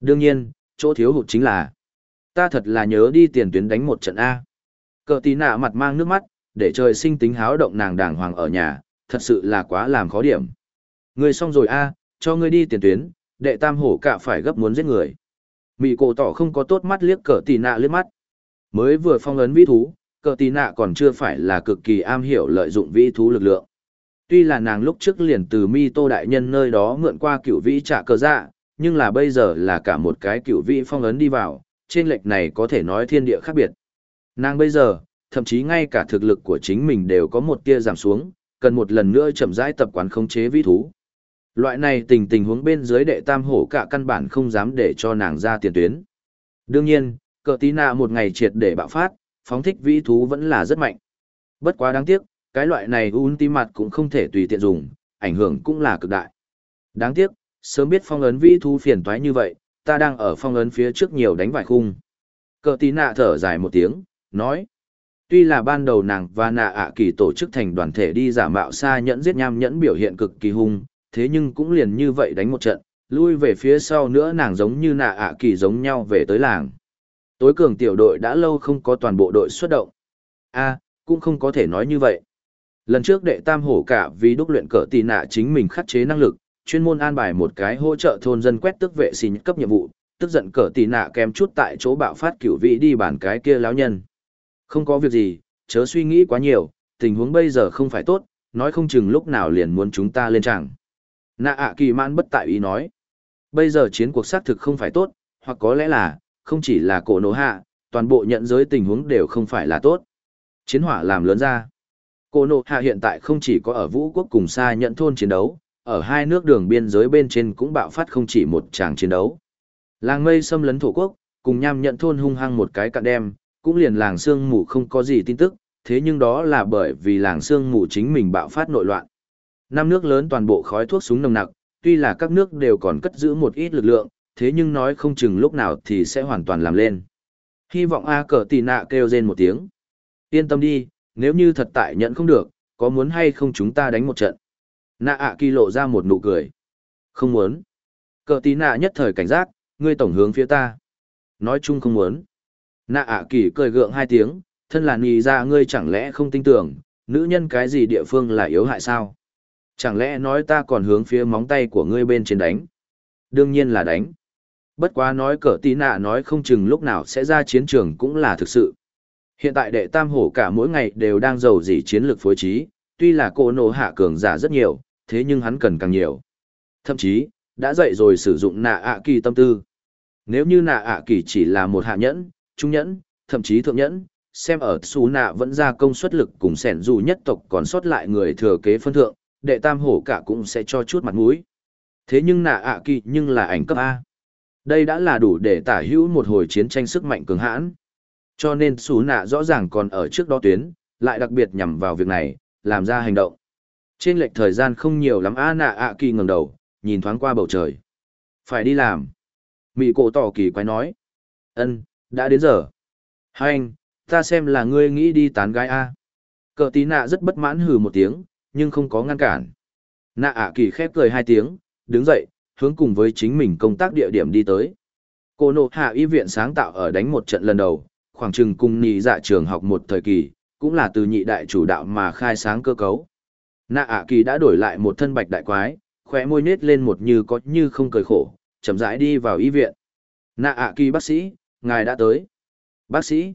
Đương nhiên, chỗ thiếu hụt chính là, ta thật là nhớ đi tiền tuyến đánh một trận A. Cờ tí nạ mặt mang nước mắt, để trời sinh tính háo động nàng đàng hoàng ở nhà, thật sự là quá làm khó điểm. Người xong rồi A, cho ngươi đi tiền tuyến, đệ tam hổ cả phải gấp muốn giết người. Mị cổ tỏ không có tốt mắt liếc cờ tí nạ liếc mắt. Mới vừa phong ấn vĩ thú, cờ tí nạ còn chưa phải là cực kỳ am hiểu lợi dụng vĩ thú lực lượng. Tuy là nàng lúc trước liền từ mi tô đại nhân nơi đó mượn qua cửu vĩ trả cờ dạ, nhưng là bây giờ là cả một cái cửu vị phong ấn đi vào, trên lệch này có thể nói thiên địa khác biệt. Nàng bây giờ, thậm chí ngay cả thực lực của chính mình đều có một tia giảm xuống, cần một lần nữa chậm rãi tập quán khống chế vĩ thú. Loại này tình tình huống bên dưới đệ tam hổ cả căn bản không dám để cho nàng ra tiền tuyến. Đương nhiên, cờ tí nạ một ngày triệt để bạo phát, phóng thích vĩ thú vẫn là rất mạnh. Bất quá đáng tiếc, cái loại này ultimate cũng không thể tùy tiện dùng, ảnh hưởng cũng là cực đại. Đáng tiếc, sớm biết phong ấn vĩ thú phiền toái như vậy, ta đang ở phong ấn phía trước nhiều đánh vài khung. Cờ tí nạ thở dài một tiếng, nói. Tuy là ban đầu nàng và nạ ạ kỳ tổ chức thành đoàn thể đi giả mạo xa nhẫn giết nham nhẫn biểu hiện cực kỳ hung, thế nhưng cũng liền như vậy đánh một trận, lui về phía sau nữa nàng giống như nạ ạ kỳ giống nhau về tới làng. Tối cường tiểu đội đã lâu không có toàn bộ đội xuất động. a cũng không có thể nói như vậy. Lần trước đệ tam hổ cả vì đúc luyện cỡ tì nạ chính mình khắc chế năng lực, chuyên môn an bài một cái hỗ trợ thôn dân quét tức vệ sinh cấp nhiệm vụ, tức giận cờ tì nạ kém chút tại chỗ bạo phát cửu vị đi bản cái kia lão nhân. Không có việc gì, chớ suy nghĩ quá nhiều, tình huống bây giờ không phải tốt, nói không chừng lúc nào liền muốn chúng ta lên chẳng. Nạ ạ kỳ mãn bất tại ý nói. Bây giờ chiến cuộc xác thực không phải tốt, hoặc có lẽ là, không chỉ là cổ nổ hạ, toàn bộ nhận giới tình huống đều không phải là tốt. Chiến hỏa làm lớn ra. Cổ nổ hạ hiện tại không chỉ có ở vũ quốc cùng xa nhận thôn chiến đấu, ở hai nước đường biên giới bên trên cũng bạo phát không chỉ một tràng chiến đấu. Làng mây xâm lấn thổ quốc, cùng nham nhận thôn hung hăng một cái cạn đem, cũng liền làng sương mù không có gì tin tức, thế nhưng đó là bởi vì làng sương mù chính mình bạo phát nội loạn. Năm nước lớn toàn bộ khói thuốc súng nồng nặc, tuy là các nước đều còn cất giữ một ít lực lượng, thế nhưng nói không chừng lúc nào thì sẽ hoàn toàn làm lên. Hy vọng A cờ tì nạ kêu rên một tiếng. Yên tâm đi, nếu như thật tại nhận không được, có muốn hay không chúng ta đánh một trận. Nạ ạ kỳ lộ ra một nụ cười. Không muốn. Cờ tí nạ nhất thời cảnh giác, ngươi tổng hướng phía ta. Nói chung không muốn. Nạ ạ kỳ cười gượng hai tiếng, thân là nì ra ngươi chẳng lẽ không tin tưởng, nữ nhân cái gì địa phương là yếu hại sao? Chẳng lẽ nói ta còn hướng phía móng tay của ngươi bên trên đánh? Đương nhiên là đánh. Bất quá nói Cờ tí nạ nói không chừng lúc nào sẽ ra chiến trường cũng là thực sự. Hiện tại đệ tam hổ cả mỗi ngày đều đang giàu dỉ chiến lược phối trí, tuy là cô nổ hạ cường giả rất nhiều, thế nhưng hắn cần càng nhiều. Thậm chí, đã dậy rồi sử dụng nạ ạ kỳ tâm tư. Nếu như nạ ạ kỳ chỉ là một hạ nhẫn, trung nhẫn, thậm chí thượng nhẫn, xem ở xú nạ vẫn ra công suất lực cùng sẻn dù nhất tộc còn sót lại người thừa kế phân thượng, đệ tam hổ cả cũng sẽ cho chút mặt mũi. Thế nhưng nạ ạ kỳ nhưng là ảnh cấp A. Đây đã là đủ để tả hữu một hồi chiến tranh sức mạnh cường hãn. Cho nên xú nạ rõ ràng còn ở trước đó tuyến, lại đặc biệt nhằm vào việc này, làm ra hành động. Trên lệch thời gian không nhiều lắm A nạ ạ kỳ ngẩng đầu, nhìn thoáng qua bầu trời. Phải đi làm. Mị cổ tỏ kỳ quái nói. ân đã đến giờ. Hai anh, ta xem là ngươi nghĩ đi tán gái A. Cờ tí nạ rất bất mãn hừ một tiếng, nhưng không có ngăn cản. Nạ ạ kỳ khép cười hai tiếng, đứng dậy, hướng cùng với chính mình công tác địa điểm đi tới. Cô nộ hạ y viện sáng tạo ở đánh một trận lần đầu, khoảng chừng cùng nhị dạ trường học một thời kỳ, cũng là từ nhị đại chủ đạo mà khai sáng cơ cấu. Nạ ạ kỳ đã đổi lại một thân bạch đại quái, khóe môi nết lên một như có như không cười khổ, chậm rãi đi vào y viện. Nạ ạ kỳ bác sĩ, ngài đã tới. Bác sĩ,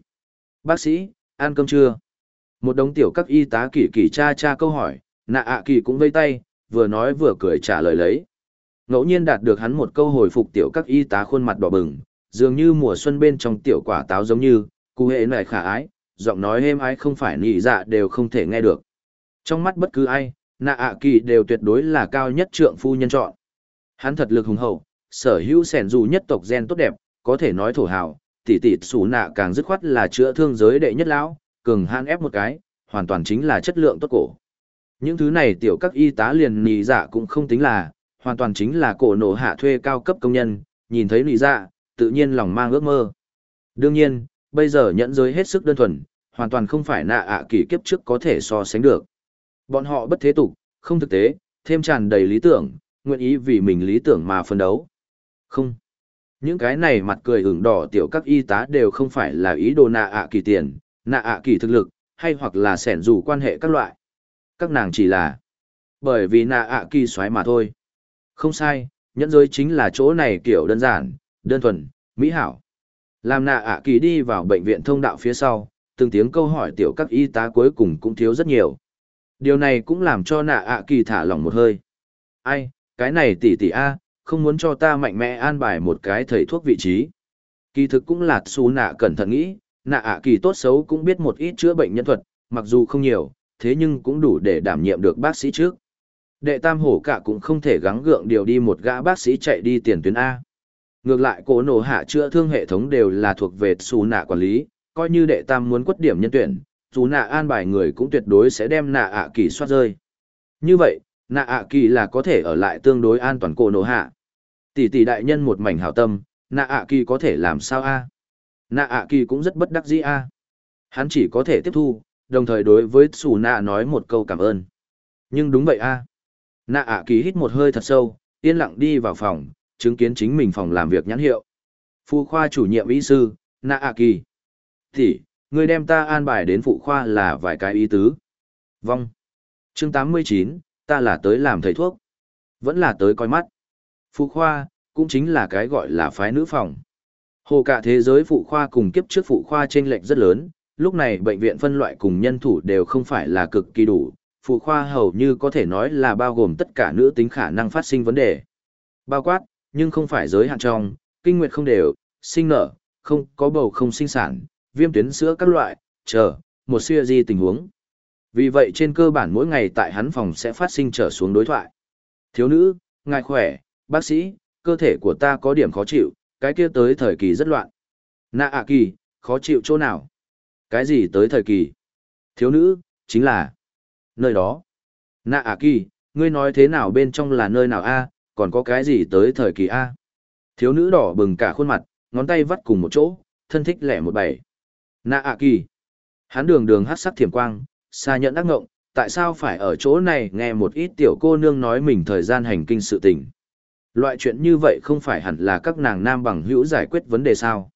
bác sĩ, ăn cơm chưa? Một đống tiểu các y tá kỳ kỳ cha cha câu hỏi, nạ ạ kỳ cũng vây tay, vừa nói vừa cười trả lời lấy. Ngẫu nhiên đạt được hắn một câu hồi phục tiểu các y tá khuôn mặt đỏ bừng, dường như mùa xuân bên trong tiểu quả táo giống như, cụ hệ này khả ái, giọng nói êm ái không phải nị dạ đều không thể nghe được. Trong mắt bất cứ ai, nạ ạ kỳ đều tuyệt đối là cao nhất trượng phu nhân chọn. Hắn thật lực hùng hậu, sở hữu sẻn dù nhất tộc gen tốt đẹp, có thể nói thổ hào, tỷ tỷ xù nạ càng dứt khoát là chữa thương giới đệ nhất lão, cường hãn ép một cái, hoàn toàn chính là chất lượng tốt cổ. Những thứ này tiểu các y tá liền nì dạ cũng không tính là, hoàn toàn chính là cổ nổ hạ thuê cao cấp công nhân, nhìn thấy nì dạ, tự nhiên lòng mang ước mơ. Đương nhiên, bây giờ nhẫn giới hết sức đơn thuần, hoàn toàn không phải nạ ạ kỳ kiếp trước có thể so sánh được. Bọn họ bất thế tục, không thực tế, thêm tràn đầy lý tưởng, nguyện ý vì mình lý tưởng mà phân đấu. Không. Những cái này mặt cười ửng đỏ tiểu các y tá đều không phải là ý đồ nạ ạ kỳ tiền, nạ ạ kỳ thực lực, hay hoặc là sẻn dù quan hệ các loại. Các nàng chỉ là bởi vì nạ ạ kỳ xoáy mà thôi. Không sai, nhẫn giới chính là chỗ này kiểu đơn giản, đơn thuần, mỹ hảo. Làm nạ ạ kỳ đi vào bệnh viện thông đạo phía sau, từng tiếng câu hỏi tiểu các y tá cuối cùng cũng thiếu rất nhiều. Điều này cũng làm cho nạ ạ kỳ thả lỏng một hơi. Ai, cái này tỷ tỷ A, không muốn cho ta mạnh mẽ an bài một cái thầy thuốc vị trí. Kỳ thực cũng là xú nạ cẩn thận nghĩ, nạ ạ kỳ tốt xấu cũng biết một ít chữa bệnh nhân thuật, mặc dù không nhiều, thế nhưng cũng đủ để đảm nhiệm được bác sĩ trước. Đệ tam hổ cả cũng không thể gắng gượng điều đi một gã bác sĩ chạy đi tiền tuyến A. Ngược lại cổ nổ hạ chữa thương hệ thống đều là thuộc về xù nạ quản lý, coi như đệ tam muốn quất điểm nhân tuyển, dù nạ an bài người cũng tuyệt đối sẽ đem nạ ạ kỳ soát rơi. Như vậy, nạ ạ kỳ là có thể ở lại tương đối an toàn cổ nổ hạ. Tỷ tỷ đại nhân một mảnh hảo tâm, nạ ạ kỳ có thể làm sao a? Nạ ạ kỳ cũng rất bất đắc dĩ a. Hắn chỉ có thể tiếp thu, đồng thời đối với xù nạ nói một câu cảm ơn. Nhưng đúng vậy a. Nạ ạ kỳ hít một hơi thật sâu, yên lặng đi vào phòng, chứng kiến chính mình phòng làm việc nhãn hiệu. Phu khoa chủ nhiệm y sư, nạ ạ kỳ. tỷ người đem ta an bài đến phụ khoa là vài cái ý tứ. Vong. chương 89, ta là tới làm thầy thuốc. Vẫn là tới coi mắt. Phụ khoa, cũng chính là cái gọi là phái nữ phòng. Hồ cả thế giới phụ khoa cùng kiếp trước phụ khoa chênh lệch rất lớn, lúc này bệnh viện phân loại cùng nhân thủ đều không phải là cực kỳ đủ, phụ khoa hầu như có thể nói là bao gồm tất cả nữ tính khả năng phát sinh vấn đề. Bao quát, nhưng không phải giới hạn trong, kinh nguyệt không đều, sinh nở, không có bầu không sinh sản, viêm tuyến sữa các loại, chờ, một siêu di tình huống. Vì vậy trên cơ bản mỗi ngày tại hắn phòng sẽ phát sinh trở xuống đối thoại. Thiếu nữ, ngài khỏe, bác sĩ, cơ thể của ta có điểm khó chịu, cái kia tới thời kỳ rất loạn. Nạ ạ kỳ, khó chịu chỗ nào? Cái gì tới thời kỳ? Thiếu nữ, chính là nơi đó. Nạ ạ kỳ, ngươi nói thế nào bên trong là nơi nào a? còn có cái gì tới thời kỳ a? Thiếu nữ đỏ bừng cả khuôn mặt, ngón tay vắt cùng một chỗ, thân thích lẻ một bảy. Nạ ạ kỳ. Hắn đường đường hát sắc thiểm quang, xa nhận ác ngộng, tại sao phải ở chỗ này nghe một ít tiểu cô nương nói mình thời gian hành kinh sự tình. Loại chuyện như vậy không phải hẳn là các nàng nam bằng hữu giải quyết vấn đề sao.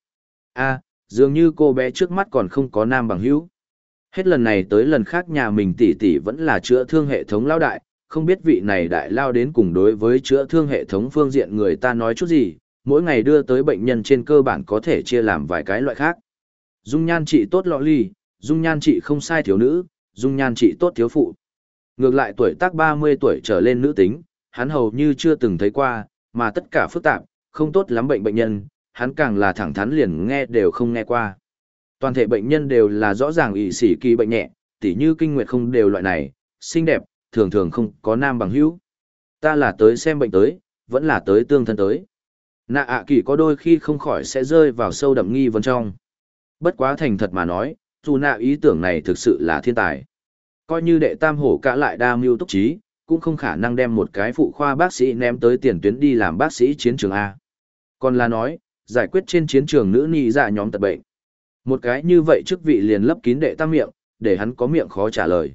a dường như cô bé trước mắt còn không có nam bằng hữu. Hết lần này tới lần khác nhà mình tỷ tỷ vẫn là chữa thương hệ thống lao đại, không biết vị này đại lao đến cùng đối với chữa thương hệ thống phương diện người ta nói chút gì, mỗi ngày đưa tới bệnh nhân trên cơ bản có thể chia làm vài cái loại khác. Dung nhan trị tốt lọ ly, dung nhan trị không sai thiếu nữ, dung nhan trị tốt thiếu phụ. Ngược lại tuổi tác 30 tuổi trở lên nữ tính, hắn hầu như chưa từng thấy qua, mà tất cả phức tạp, không tốt lắm bệnh bệnh nhân, hắn càng là thẳng thắn liền nghe đều không nghe qua. Toàn thể bệnh nhân đều là rõ ràng ỷ sĩ kỳ bệnh nhẹ, tỉ như kinh nguyệt không đều loại này, xinh đẹp, thường thường không có nam bằng hữu. Ta là tới xem bệnh tới, vẫn là tới tương thân tới. Nạ ạ kỳ có đôi khi không khỏi sẽ rơi vào sâu đậm nghi vấn trong. Bất quá thành thật mà nói, dù nạ ý tưởng này thực sự là thiên tài. Coi như đệ tam hổ cả lại đa mưu túc trí, cũng không khả năng đem một cái phụ khoa bác sĩ ném tới tiền tuyến đi làm bác sĩ chiến trường A. Còn là nói, giải quyết trên chiến trường nữ nhi dạ nhóm tật bệnh. Một cái như vậy chức vị liền lấp kín đệ tam miệng, để hắn có miệng khó trả lời.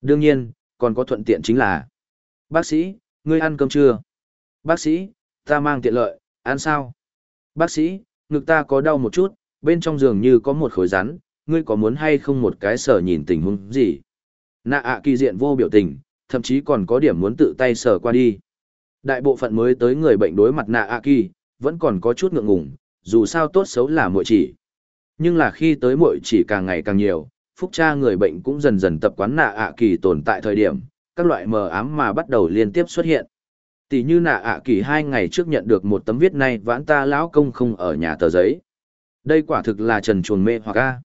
Đương nhiên, còn có thuận tiện chính là Bác sĩ, ngươi ăn cơm chưa? Bác sĩ, ta mang tiện lợi, ăn sao? Bác sĩ, ngực ta có đau một chút, bên trong giường như có một khối rắn, ngươi có muốn hay không một cái sở nhìn tình huống gì? Nạ ạ kỳ diện vô biểu tình, thậm chí còn có điểm muốn tự tay sở qua đi. Đại bộ phận mới tới người bệnh đối mặt nạ ạ kỳ, vẫn còn có chút ngượng ngùng, dù sao tốt xấu là muội chỉ. Nhưng là khi tới muội chỉ càng ngày càng nhiều, phúc cha người bệnh cũng dần dần tập quán nạ ạ kỳ tồn tại thời điểm, các loại mờ ám mà bắt đầu liên tiếp xuất hiện. Tỷ như nạ ạ kỳ hai ngày trước nhận được một tấm viết này vãn ta lão công không ở nhà tờ giấy. Đây quả thực là trần chuồn mê hoặc a.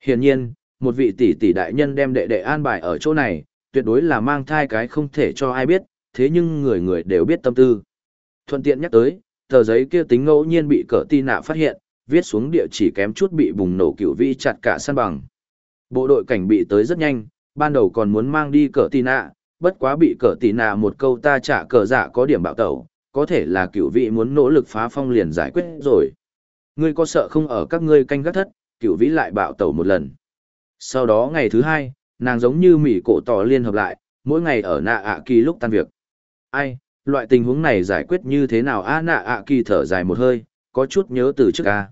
Hiển nhiên, một vị tỷ tỷ đại nhân đem đệ đệ an bài ở chỗ này, tuyệt đối là mang thai cái không thể cho ai biết, thế nhưng người người đều biết tâm tư. Thuận tiện nhắc tới, tờ giấy kia tính ngẫu nhiên bị cỡ ti nạ phát hiện, viết xuống địa chỉ kém chút bị bùng nổ cựu vi chặt cả săn bằng. Bộ đội cảnh bị tới rất nhanh, ban đầu còn muốn mang đi cỡ ti nạ, bất quá bị cỡ ti nạ một câu ta trả cờ dạ có điểm bạo tẩu, có thể là cựu vị muốn nỗ lực phá phong liền giải quyết rồi. Ngươi có sợ không ở các ngươi canh gác thất, cựu vĩ lại bạo tẩu một lần. Sau đó ngày thứ hai, nàng giống như mỉ cổ tỏ liên hợp lại, mỗi ngày ở nạ ạ kỳ lúc tan việc. Ai, loại tình huống này giải quyết như thế nào a nạ ạ kỳ thở dài một hơi, có chút nhớ từ trước a.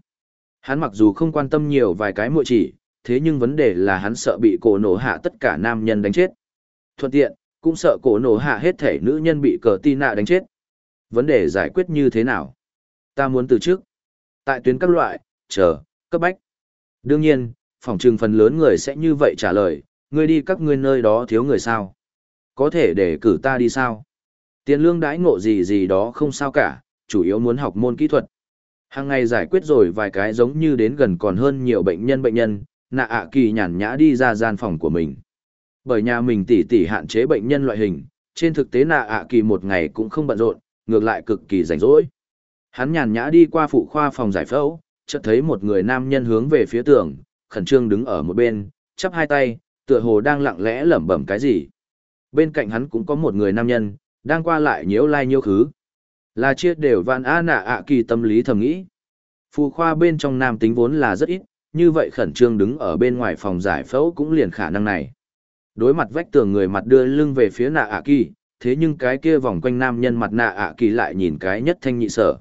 Hắn mặc dù không quan tâm nhiều vài cái muội chỉ, thế nhưng vấn đề là hắn sợ bị cổ nổ hạ tất cả nam nhân đánh chết. Thuận tiện, cũng sợ cổ nổ hạ hết thể nữ nhân bị cờ ti nạ đánh chết. Vấn đề giải quyết như thế nào? Ta muốn từ trước. Tại tuyến các loại, chờ, cấp bách. Đương nhiên, phòng trừng phần lớn người sẽ như vậy trả lời, ngươi đi các ngươi nơi đó thiếu người sao? Có thể để cử ta đi sao? Tiền lương đãi ngộ gì gì đó không sao cả, chủ yếu muốn học môn kỹ thuật. Hàng ngày giải quyết rồi vài cái giống như đến gần còn hơn nhiều bệnh nhân bệnh nhân, nạ ạ kỳ nhàn nhã đi ra gian phòng của mình. Bởi nhà mình tỉ tỉ hạn chế bệnh nhân loại hình, trên thực tế nạ ạ kỳ một ngày cũng không bận rộn, ngược lại cực kỳ rảnh rỗi. Hắn nhàn nhã đi qua phụ khoa phòng giải phẫu, chợt thấy một người nam nhân hướng về phía tường, khẩn trương đứng ở một bên, chắp hai tay, tựa hồ đang lặng lẽ lẩm bẩm cái gì. Bên cạnh hắn cũng có một người nam nhân, đang qua lại nhiễu lai nhiễu khứ. Là chia đều vạn a nạ ạ kỳ tâm lý thầm nghĩ. Phụ khoa bên trong nam tính vốn là rất ít, như vậy khẩn trương đứng ở bên ngoài phòng giải phẫu cũng liền khả năng này. Đối mặt vách tường người mặt đưa lưng về phía nạ ạ kỳ, thế nhưng cái kia vòng quanh nam nhân mặt nạ ạ kỳ lại nhìn cái nhất thanh nhị sở.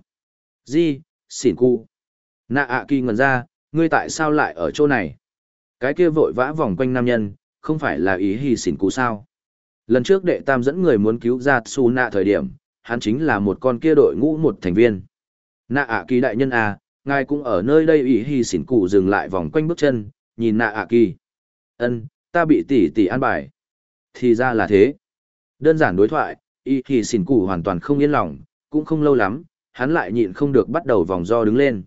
Di, xỉn cu. Nạ ạ kỳ ngần ra, ngươi tại sao lại ở chỗ này? Cái kia vội vã vòng quanh nam nhân, không phải là ý hì xỉn cu sao? Lần trước đệ tam dẫn người muốn cứu ra su nạ thời điểm, hắn chính là một con kia đội ngũ một thành viên. Nạ ạ kỳ đại nhân à, ngài cũng ở nơi đây ý hì xỉn cụ dừng lại vòng quanh bước chân, nhìn nạ ạ kỳ. ân ta bị tỷ tỷ an bài. Thì ra là thế. Đơn giản đối thoại, ý hì xỉn cụ hoàn toàn không yên lòng, cũng không lâu lắm, hắn lại nhịn không được bắt đầu vòng do đứng lên.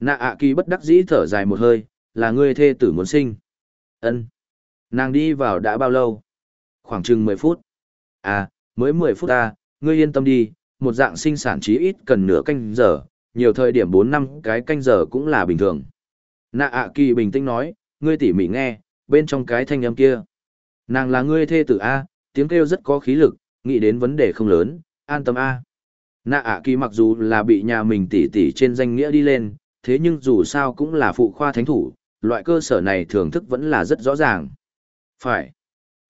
Nạ ạ kỳ bất đắc dĩ thở dài một hơi, là ngươi thê tử muốn sinh. ân Nàng đi vào đã bao lâu? Khoảng chừng mười phút. À, mới mười phút ta, ngươi yên tâm đi, một dạng sinh sản chí ít cần nửa canh giờ, nhiều thời điểm bốn năm cái canh giờ cũng là bình thường. Nạ ạ kỳ bình tĩnh nói, ngươi tỉ mỉ nghe, bên trong cái thanh âm kia. Nàng là ngươi thê tử A, tiếng kêu rất có khí lực, nghĩ đến vấn đề không lớn, an tâm A. Nạ ạ kỳ mặc dù là bị nhà mình tỉ tỉ trên danh nghĩa đi lên, thế nhưng dù sao cũng là phụ khoa thánh thủ, loại cơ sở này thưởng thức vẫn là rất rõ ràng. Phải.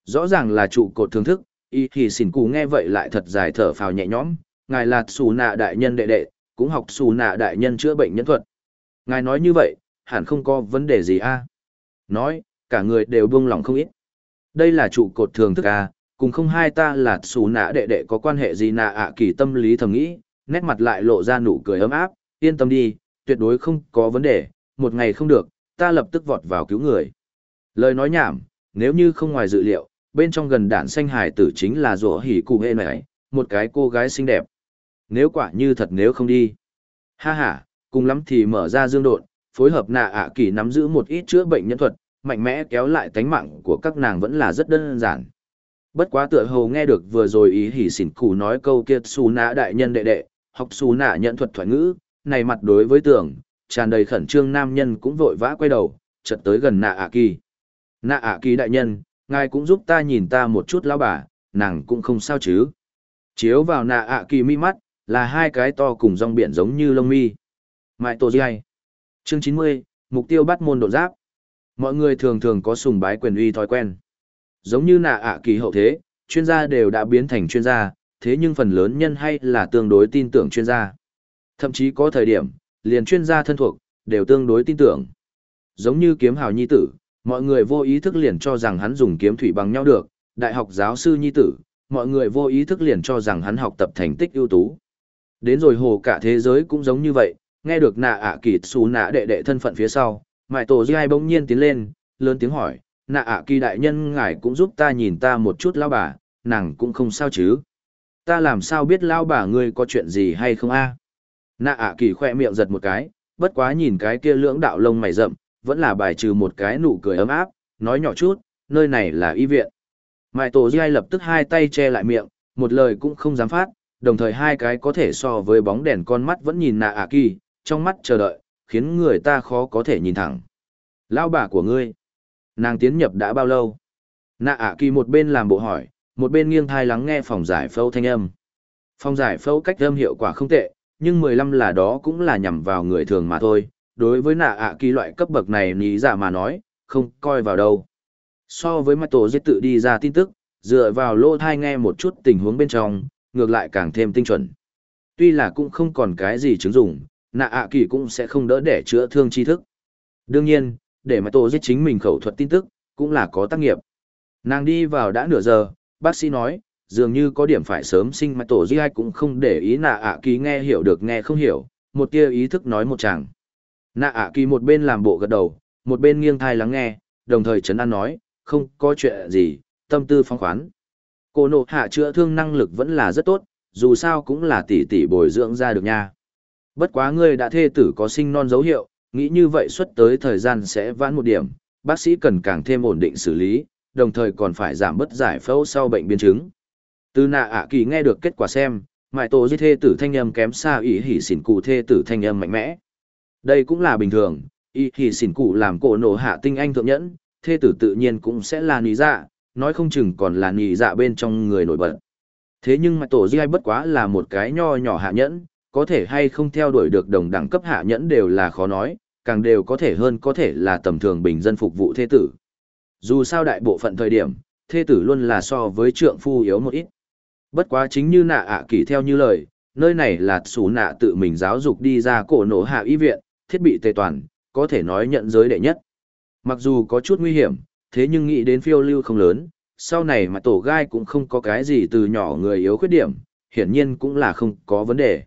Rõ ràng là trụ cột thưởng thức, y thì xỉn cù nghe vậy lại thật dài thở phào nhẹ nhõm, ngài là xù nạ đại nhân đệ đệ, cũng học xù nạ đại nhân chữa bệnh nhân thuật. Ngài nói như vậy, hẳn không có vấn đề gì a Nói, cả người đều buông lòng không ít. Đây là trụ cột thường thức a cùng không hai ta là xù nạ đệ đệ có quan hệ gì nạ ạ kỳ tâm lý thầm nghĩ, nét mặt lại lộ ra nụ cười ấm áp, yên tâm đi, tuyệt đối không có vấn đề, một ngày không được, ta lập tức vọt vào cứu người. Lời nói nhảm, nếu như không ngoài dự liệu, bên trong gần đạn xanh hải tử chính là rủa hỉ cụ hê này, một cái cô gái xinh đẹp. Nếu quả như thật nếu không đi. Ha ha, cùng lắm thì mở ra dương độn, phối hợp nạ ạ kỳ nắm giữ một ít chữa bệnh nhân thuật, mạnh mẽ kéo lại tánh mạng của các nàng vẫn là rất đơn giản. Bất quá tựa hồ nghe được vừa rồi ý hỉ xỉn cụ nói câu kia xù nã đại nhân đệ đệ, học xù nã nhận thuật thoại ngữ, này mặt đối với tưởng, tràn đầy khẩn trương nam nhân cũng vội vã quay đầu, chợt tới gần nạ ạ kỳ. Nạ ạ kỳ đại nhân, ngài cũng giúp ta nhìn ta một chút lão bà, nàng cũng không sao chứ. Chiếu vào nạ ạ kỳ mi mắt, là hai cái to cùng rong biển giống như lông mi. Mại tổ dai. Chương chín mươi mục tiêu bắt môn độ giáp. Mọi người thường thường có sùng bái quyền uy thói quen. Giống như nạ ạ kỳ hậu thế, chuyên gia đều đã biến thành chuyên gia, thế nhưng phần lớn nhân hay là tương đối tin tưởng chuyên gia. Thậm chí có thời điểm, liền chuyên gia thân thuộc, đều tương đối tin tưởng. Giống như kiếm hào nhi tử, mọi người vô ý thức liền cho rằng hắn dùng kiếm thủy bằng nhau được, đại học giáo sư nhi tử, mọi người vô ý thức liền cho rằng hắn học tập thành tích ưu tú. Đến rồi hồ cả thế giới cũng giống như vậy, nghe được nạ ạ kỳ xú nạ đệ đệ thân phận phía sau, mại tổ giai bỗng nhiên tiến lên, lớn tiếng hỏi, nạ ạ kỳ đại nhân ngài cũng giúp ta nhìn ta một chút lao bà, nàng cũng không sao chứ. Ta làm sao biết lao bà ngươi có chuyện gì hay không a? Nạ ạ kỳ khoe miệng giật một cái, bất quá nhìn cái kia lưỡng đạo lông mày rậm, vẫn là bài trừ một cái nụ cười ấm áp, nói nhỏ chút, nơi này là y viện. Mại tổ dai lập tức hai tay che lại miệng, một lời cũng không dám phát, đồng thời hai cái có thể so với bóng đèn con mắt vẫn nhìn nạ ạ kỳ, trong mắt chờ đợi, khiến người ta khó có thể nhìn thẳng. Lao bà của ngươi, nàng tiến nhập đã bao lâu? Nạ ạ kỳ một bên làm bộ hỏi, một bên nghiêng thai lắng nghe phòng giải phẫu thanh âm. Phòng giải phẫu cách âm hiệu quả không tệ, nhưng 15 là đó cũng là nhằm vào người thường mà thôi. Đối với nạ ạ kỳ loại cấp bậc này lý giả mà nói, không coi vào đâu. So với mặt tổ giết tự đi ra tin tức, dựa vào lô thai nghe một chút tình huống bên trong, ngược lại càng thêm tinh chuẩn. Tuy là cũng không còn cái gì chứng dụng, nạ ạ kỳ cũng sẽ không đỡ để chữa thương tri thức. Đương nhiên, để mà tổ giết chính mình khẩu thuật tin tức, cũng là có tác nghiệp. Nàng đi vào đã nửa giờ, bác sĩ nói, dường như có điểm phải sớm sinh mà tổ giết ai cũng không để ý nạ ạ ký nghe hiểu được nghe không hiểu, một tia ý thức nói một chàng. Nạ ạ kỳ một bên làm bộ gật đầu, một bên nghiêng thai lắng nghe, đồng thời chấn an nói, không có chuyện gì, tâm tư phong khoán. Cô nộ hạ chữa thương năng lực vẫn là rất tốt, dù sao cũng là tỷ tỷ bồi dưỡng ra được nha. Bất quá ngươi đã thê tử có sinh non dấu hiệu, nghĩ như vậy xuất tới thời gian sẽ vãn một điểm, bác sĩ cần càng thêm ổn định xử lý, đồng thời còn phải giảm bớt giải phẫu sau bệnh biến chứng. Từ nạ ạ kỳ nghe được kết quả xem, mại tổ di thê tử thanh âm kém xa ý hỉ xỉn cụ thê tử thanh âm mạnh mẽ. Đây cũng là bình thường, ý hỉ xỉn cụ làm cổ nổ hạ tinh anh thượng nhẫn, thê tử tự nhiên cũng sẽ là nì dạ, nói không chừng còn là nì dạ bên trong người nổi bật. Thế nhưng mại tổ di bất quá là một cái nho nhỏ hạ nhẫn, có thể hay không theo đuổi được đồng đẳng cấp hạ nhẫn đều là khó nói, càng đều có thể hơn có thể là tầm thường bình dân phục vụ thế tử. Dù sao đại bộ phận thời điểm, thế tử luôn là so với trượng phu yếu một ít. Bất quá chính như nạ ạ kỳ theo như lời, nơi này là xú nạ tự mình giáo dục đi ra cổ nổ hạ y viện, thiết bị tề toàn, có thể nói nhận giới đệ nhất. Mặc dù có chút nguy hiểm, thế nhưng nghĩ đến phiêu lưu không lớn, sau này mà tổ gai cũng không có cái gì từ nhỏ người yếu khuyết điểm, hiển nhiên cũng là không có vấn đề.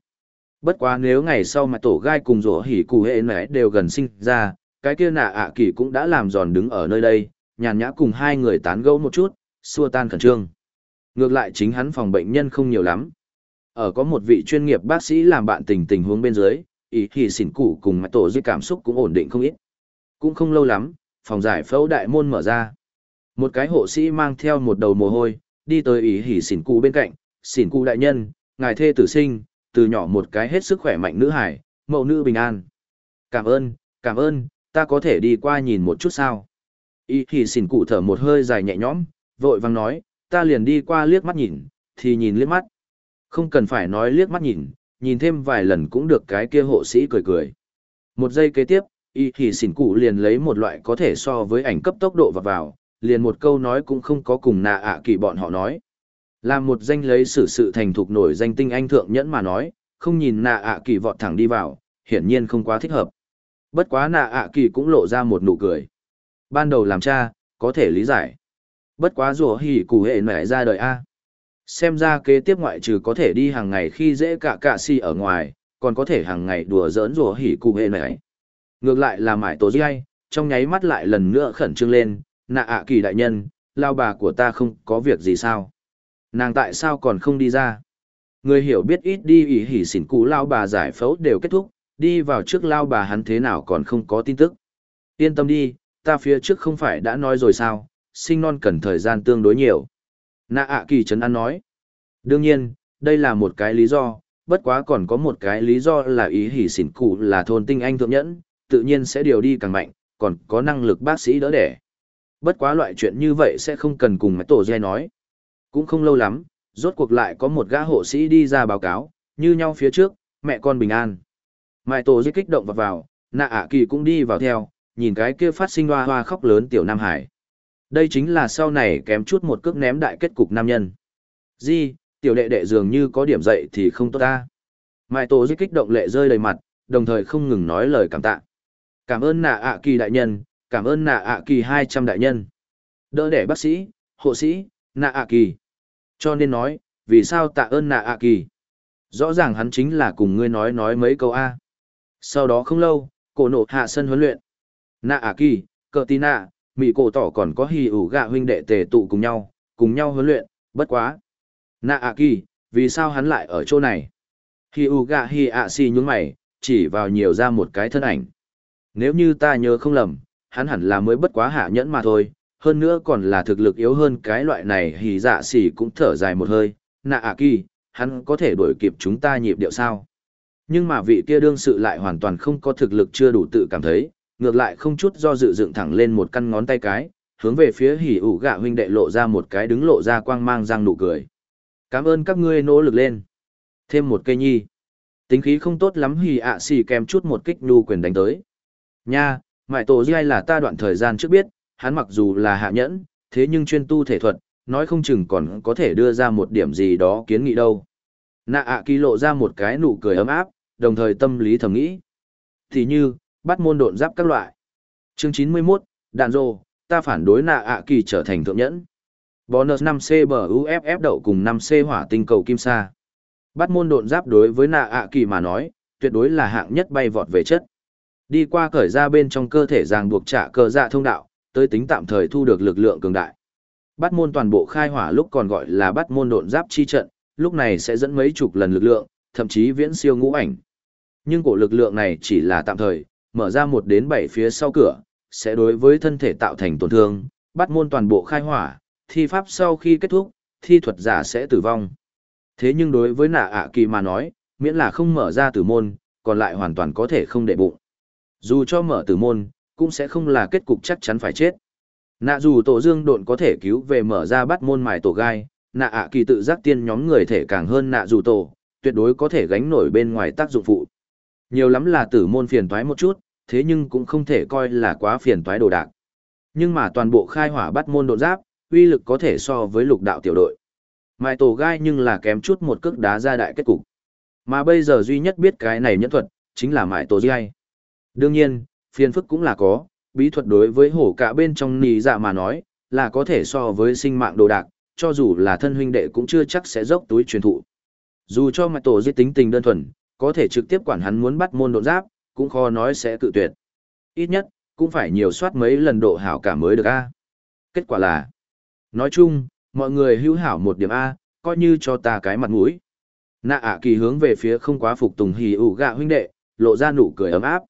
Bất quá nếu ngày sau mà tổ gai cùng rổ hỉ cụ hệ mẹ đều gần sinh ra, cái kia nạ ạ kỳ cũng đã làm giòn đứng ở nơi đây, nhàn nhã cùng hai người tán gẫu một chút, xua tan khẩn trương. Ngược lại chính hắn phòng bệnh nhân không nhiều lắm. Ở có một vị chuyên nghiệp bác sĩ làm bạn tình tình huống bên dưới, ý thì xỉn cụ cùng mặt tổ dưới cảm xúc cũng ổn định không ít. Cũng không lâu lắm, phòng giải phẫu đại môn mở ra. Một cái hộ sĩ mang theo một đầu mồ hôi, đi tới ý hỉ xỉn cụ bên cạnh, xỉn cụ đại nhân, ngài thê tử sinh, từ nhỏ một cái hết sức khỏe mạnh nữ hải, mẫu nữ bình an. Cảm ơn, cảm ơn, ta có thể đi qua nhìn một chút sao. Y thì xỉn cụ thở một hơi dài nhẹ nhõm, vội vang nói, ta liền đi qua liếc mắt nhìn, thì nhìn liếc mắt. Không cần phải nói liếc mắt nhìn, nhìn thêm vài lần cũng được cái kia hộ sĩ cười cười. Một giây kế tiếp, y thì xỉn cụ liền lấy một loại có thể so với ảnh cấp tốc độ vào vào, liền một câu nói cũng không có cùng nạ ạ kỳ bọn họ nói. Làm một danh lấy sự sự thành thục nổi danh tinh anh thượng nhẫn mà nói, không nhìn nạ ạ kỳ vọt thẳng đi vào, hiển nhiên không quá thích hợp. Bất quá nạ ạ kỳ cũng lộ ra một nụ cười. Ban đầu làm cha, có thể lý giải. Bất quá rùa hỉ cụ hệ mẹ ra đời A. Xem ra kế tiếp ngoại trừ có thể đi hàng ngày khi dễ cả cạ si ở ngoài, còn có thể hàng ngày đùa giỡn rùa hỉ cụ hệ mẹ. Ngược lại là mải tổ dây, trong nháy mắt lại lần nữa khẩn trương lên, nạ ạ kỳ đại nhân, lao bà của ta không có việc gì sao. Nàng tại sao còn không đi ra? Người hiểu biết ít đi ỉ hỉ xỉn cụ lao bà giải phẫu đều kết thúc, đi vào trước lao bà hắn thế nào còn không có tin tức. Yên tâm đi, ta phía trước không phải đã nói rồi sao, sinh non cần thời gian tương đối nhiều. Nạ ạ kỳ trấn an nói. Đương nhiên, đây là một cái lý do, bất quá còn có một cái lý do là ý hỉ xỉn cụ là thôn tinh anh thượng nhẫn, tự nhiên sẽ điều đi càng mạnh, còn có năng lực bác sĩ đỡ đẻ. Bất quá loại chuyện như vậy sẽ không cần cùng mấy tổ dây nói. Cũng không lâu lắm, rốt cuộc lại có một gã hộ sĩ đi ra báo cáo, như nhau phía trước, mẹ con bình an. Mai tổ rất kích động vào vào, nạ ạ kỳ cũng đi vào theo, nhìn cái kia phát sinh hoa hoa khóc lớn tiểu Nam Hải. Đây chính là sau này kém chút một cước ném đại kết cục nam nhân. Di, tiểu đệ đệ dường như có điểm dậy thì không tốt ta. Mai Tô rất kích động lệ rơi đầy mặt, đồng thời không ngừng nói lời cảm tạ. Cảm ơn nạ ạ kỳ đại nhân, cảm ơn nạ ạ kỳ hai trăm đại nhân. Đỡ đẻ bác sĩ, hộ sĩ, nạ ạ kỳ. Cho nên nói, vì sao tạ ơn nạ ạ kỳ? Rõ ràng hắn chính là cùng ngươi nói nói mấy câu A. Sau đó không lâu, cổ nộ hạ sân huấn luyện. Nạ ạ kỳ, cờ tì nạ, mỹ cổ tỏ còn có hì ủ gạ huynh đệ tề tụ cùng nhau cùng nhau huấn luyện bất quá nạ ạ kỳ vì sao hắn lại ở chỗ này hì ủ gạ hì ạ xì nhún mày chỉ vào nhiều ra một cái thân ảnh nếu như ta nhớ không lầm hắn hẳn là mới bất quá hạ nhẫn mà thôi hơn nữa còn là thực lực yếu hơn cái loại này hì dạ xỉ cũng thở dài một hơi nạ ạ kỳ hắn có thể đuổi kịp chúng ta nhịp điệu sao nhưng mà vị kia đương sự lại hoàn toàn không có thực lực chưa đủ tự cảm thấy ngược lại không chút do dự dựng thẳng lên một căn ngón tay cái, hướng về phía hỉ ủ gạ huynh đệ lộ ra một cái đứng lộ ra quang mang răng nụ cười. Cảm ơn các ngươi nỗ lực lên. Thêm một cây nhi. Tính khí không tốt lắm hỉ ạ xì kèm chút một kích nhu quyền đánh tới. Nha, mại tổ giai là ta đoạn thời gian trước biết, hắn mặc dù là hạ nhẫn, thế nhưng chuyên tu thể thuật, nói không chừng còn có thể đưa ra một điểm gì đó kiến nghị đâu. Nạ ạ kỳ lộ ra một cái nụ cười ấm áp, đồng thời tâm lý thầm nghĩ. Thì như, bắt môn độn giáp các loại. Chương 91, đạn rồ, ta phản đối nạ ạ kỳ trở thành thượng nhẫn. Bonus 5C bờ UFF đậu cùng 5C hỏa tinh cầu kim sa. Bắt môn độn giáp đối với nạ ạ kỳ mà nói, tuyệt đối là hạng nhất bay vọt về chất. Đi qua cởi ra bên trong cơ thể ràng buộc trả cơ dạ thông đạo, tới tính tạm thời thu được lực lượng cường đại. Bắt môn toàn bộ khai hỏa lúc còn gọi là bắt môn độn giáp chi trận, lúc này sẽ dẫn mấy chục lần lực lượng, thậm chí viễn siêu ngũ ảnh. Nhưng cổ lực lượng này chỉ là tạm thời, mở ra một đến bảy phía sau cửa, sẽ đối với thân thể tạo thành tổn thương, bắt môn toàn bộ khai hỏa, thi pháp sau khi kết thúc, thi thuật giả sẽ tử vong. Thế nhưng đối với nạ ạ kỳ mà nói, miễn là không mở ra tử môn, còn lại hoàn toàn có thể không để bụng. Dù cho mở tử môn, cũng sẽ không là kết cục chắc chắn phải chết. Nạ dù tổ dương độn có thể cứu về mở ra bắt môn mài tổ gai, nạ ạ kỳ tự giác tiên nhóm người thể càng hơn nạ dù tổ, tuyệt đối có thể gánh nổi bên ngoài tác dụng phụ. Nhiều lắm là tử môn phiền toái một chút, thế nhưng cũng không thể coi là quá phiền toái đồ đạc. Nhưng mà toàn bộ khai hỏa bắt môn độ giáp, uy lực có thể so với lục đạo tiểu đội. Mài tổ gai nhưng là kém chút một cước đá ra đại kết cục. Mà bây giờ duy nhất biết cái này nhẫn thuật, chính là mài tổ gai. Đương nhiên, phiền phức cũng là có, bí thuật đối với hổ cả bên trong nì dạ mà nói, là có thể so với sinh mạng đồ đạc, cho dù là thân huynh đệ cũng chưa chắc sẽ dốc túi truyền thụ. Dù cho mặt tổ giết tính tình đơn thuần, có thể trực tiếp quản hắn muốn bắt môn độ giáp, cũng khó nói sẽ cự tuyệt. Ít nhất, cũng phải nhiều soát mấy lần độ hảo cả mới được a. Kết quả là, nói chung, mọi người hữu hảo một điểm A, coi như cho ta cái mặt mũi. Nạ ạ kỳ hướng về phía không quá phục tùng hì ủ gạ huynh đệ, lộ ra nụ cười ấm áp.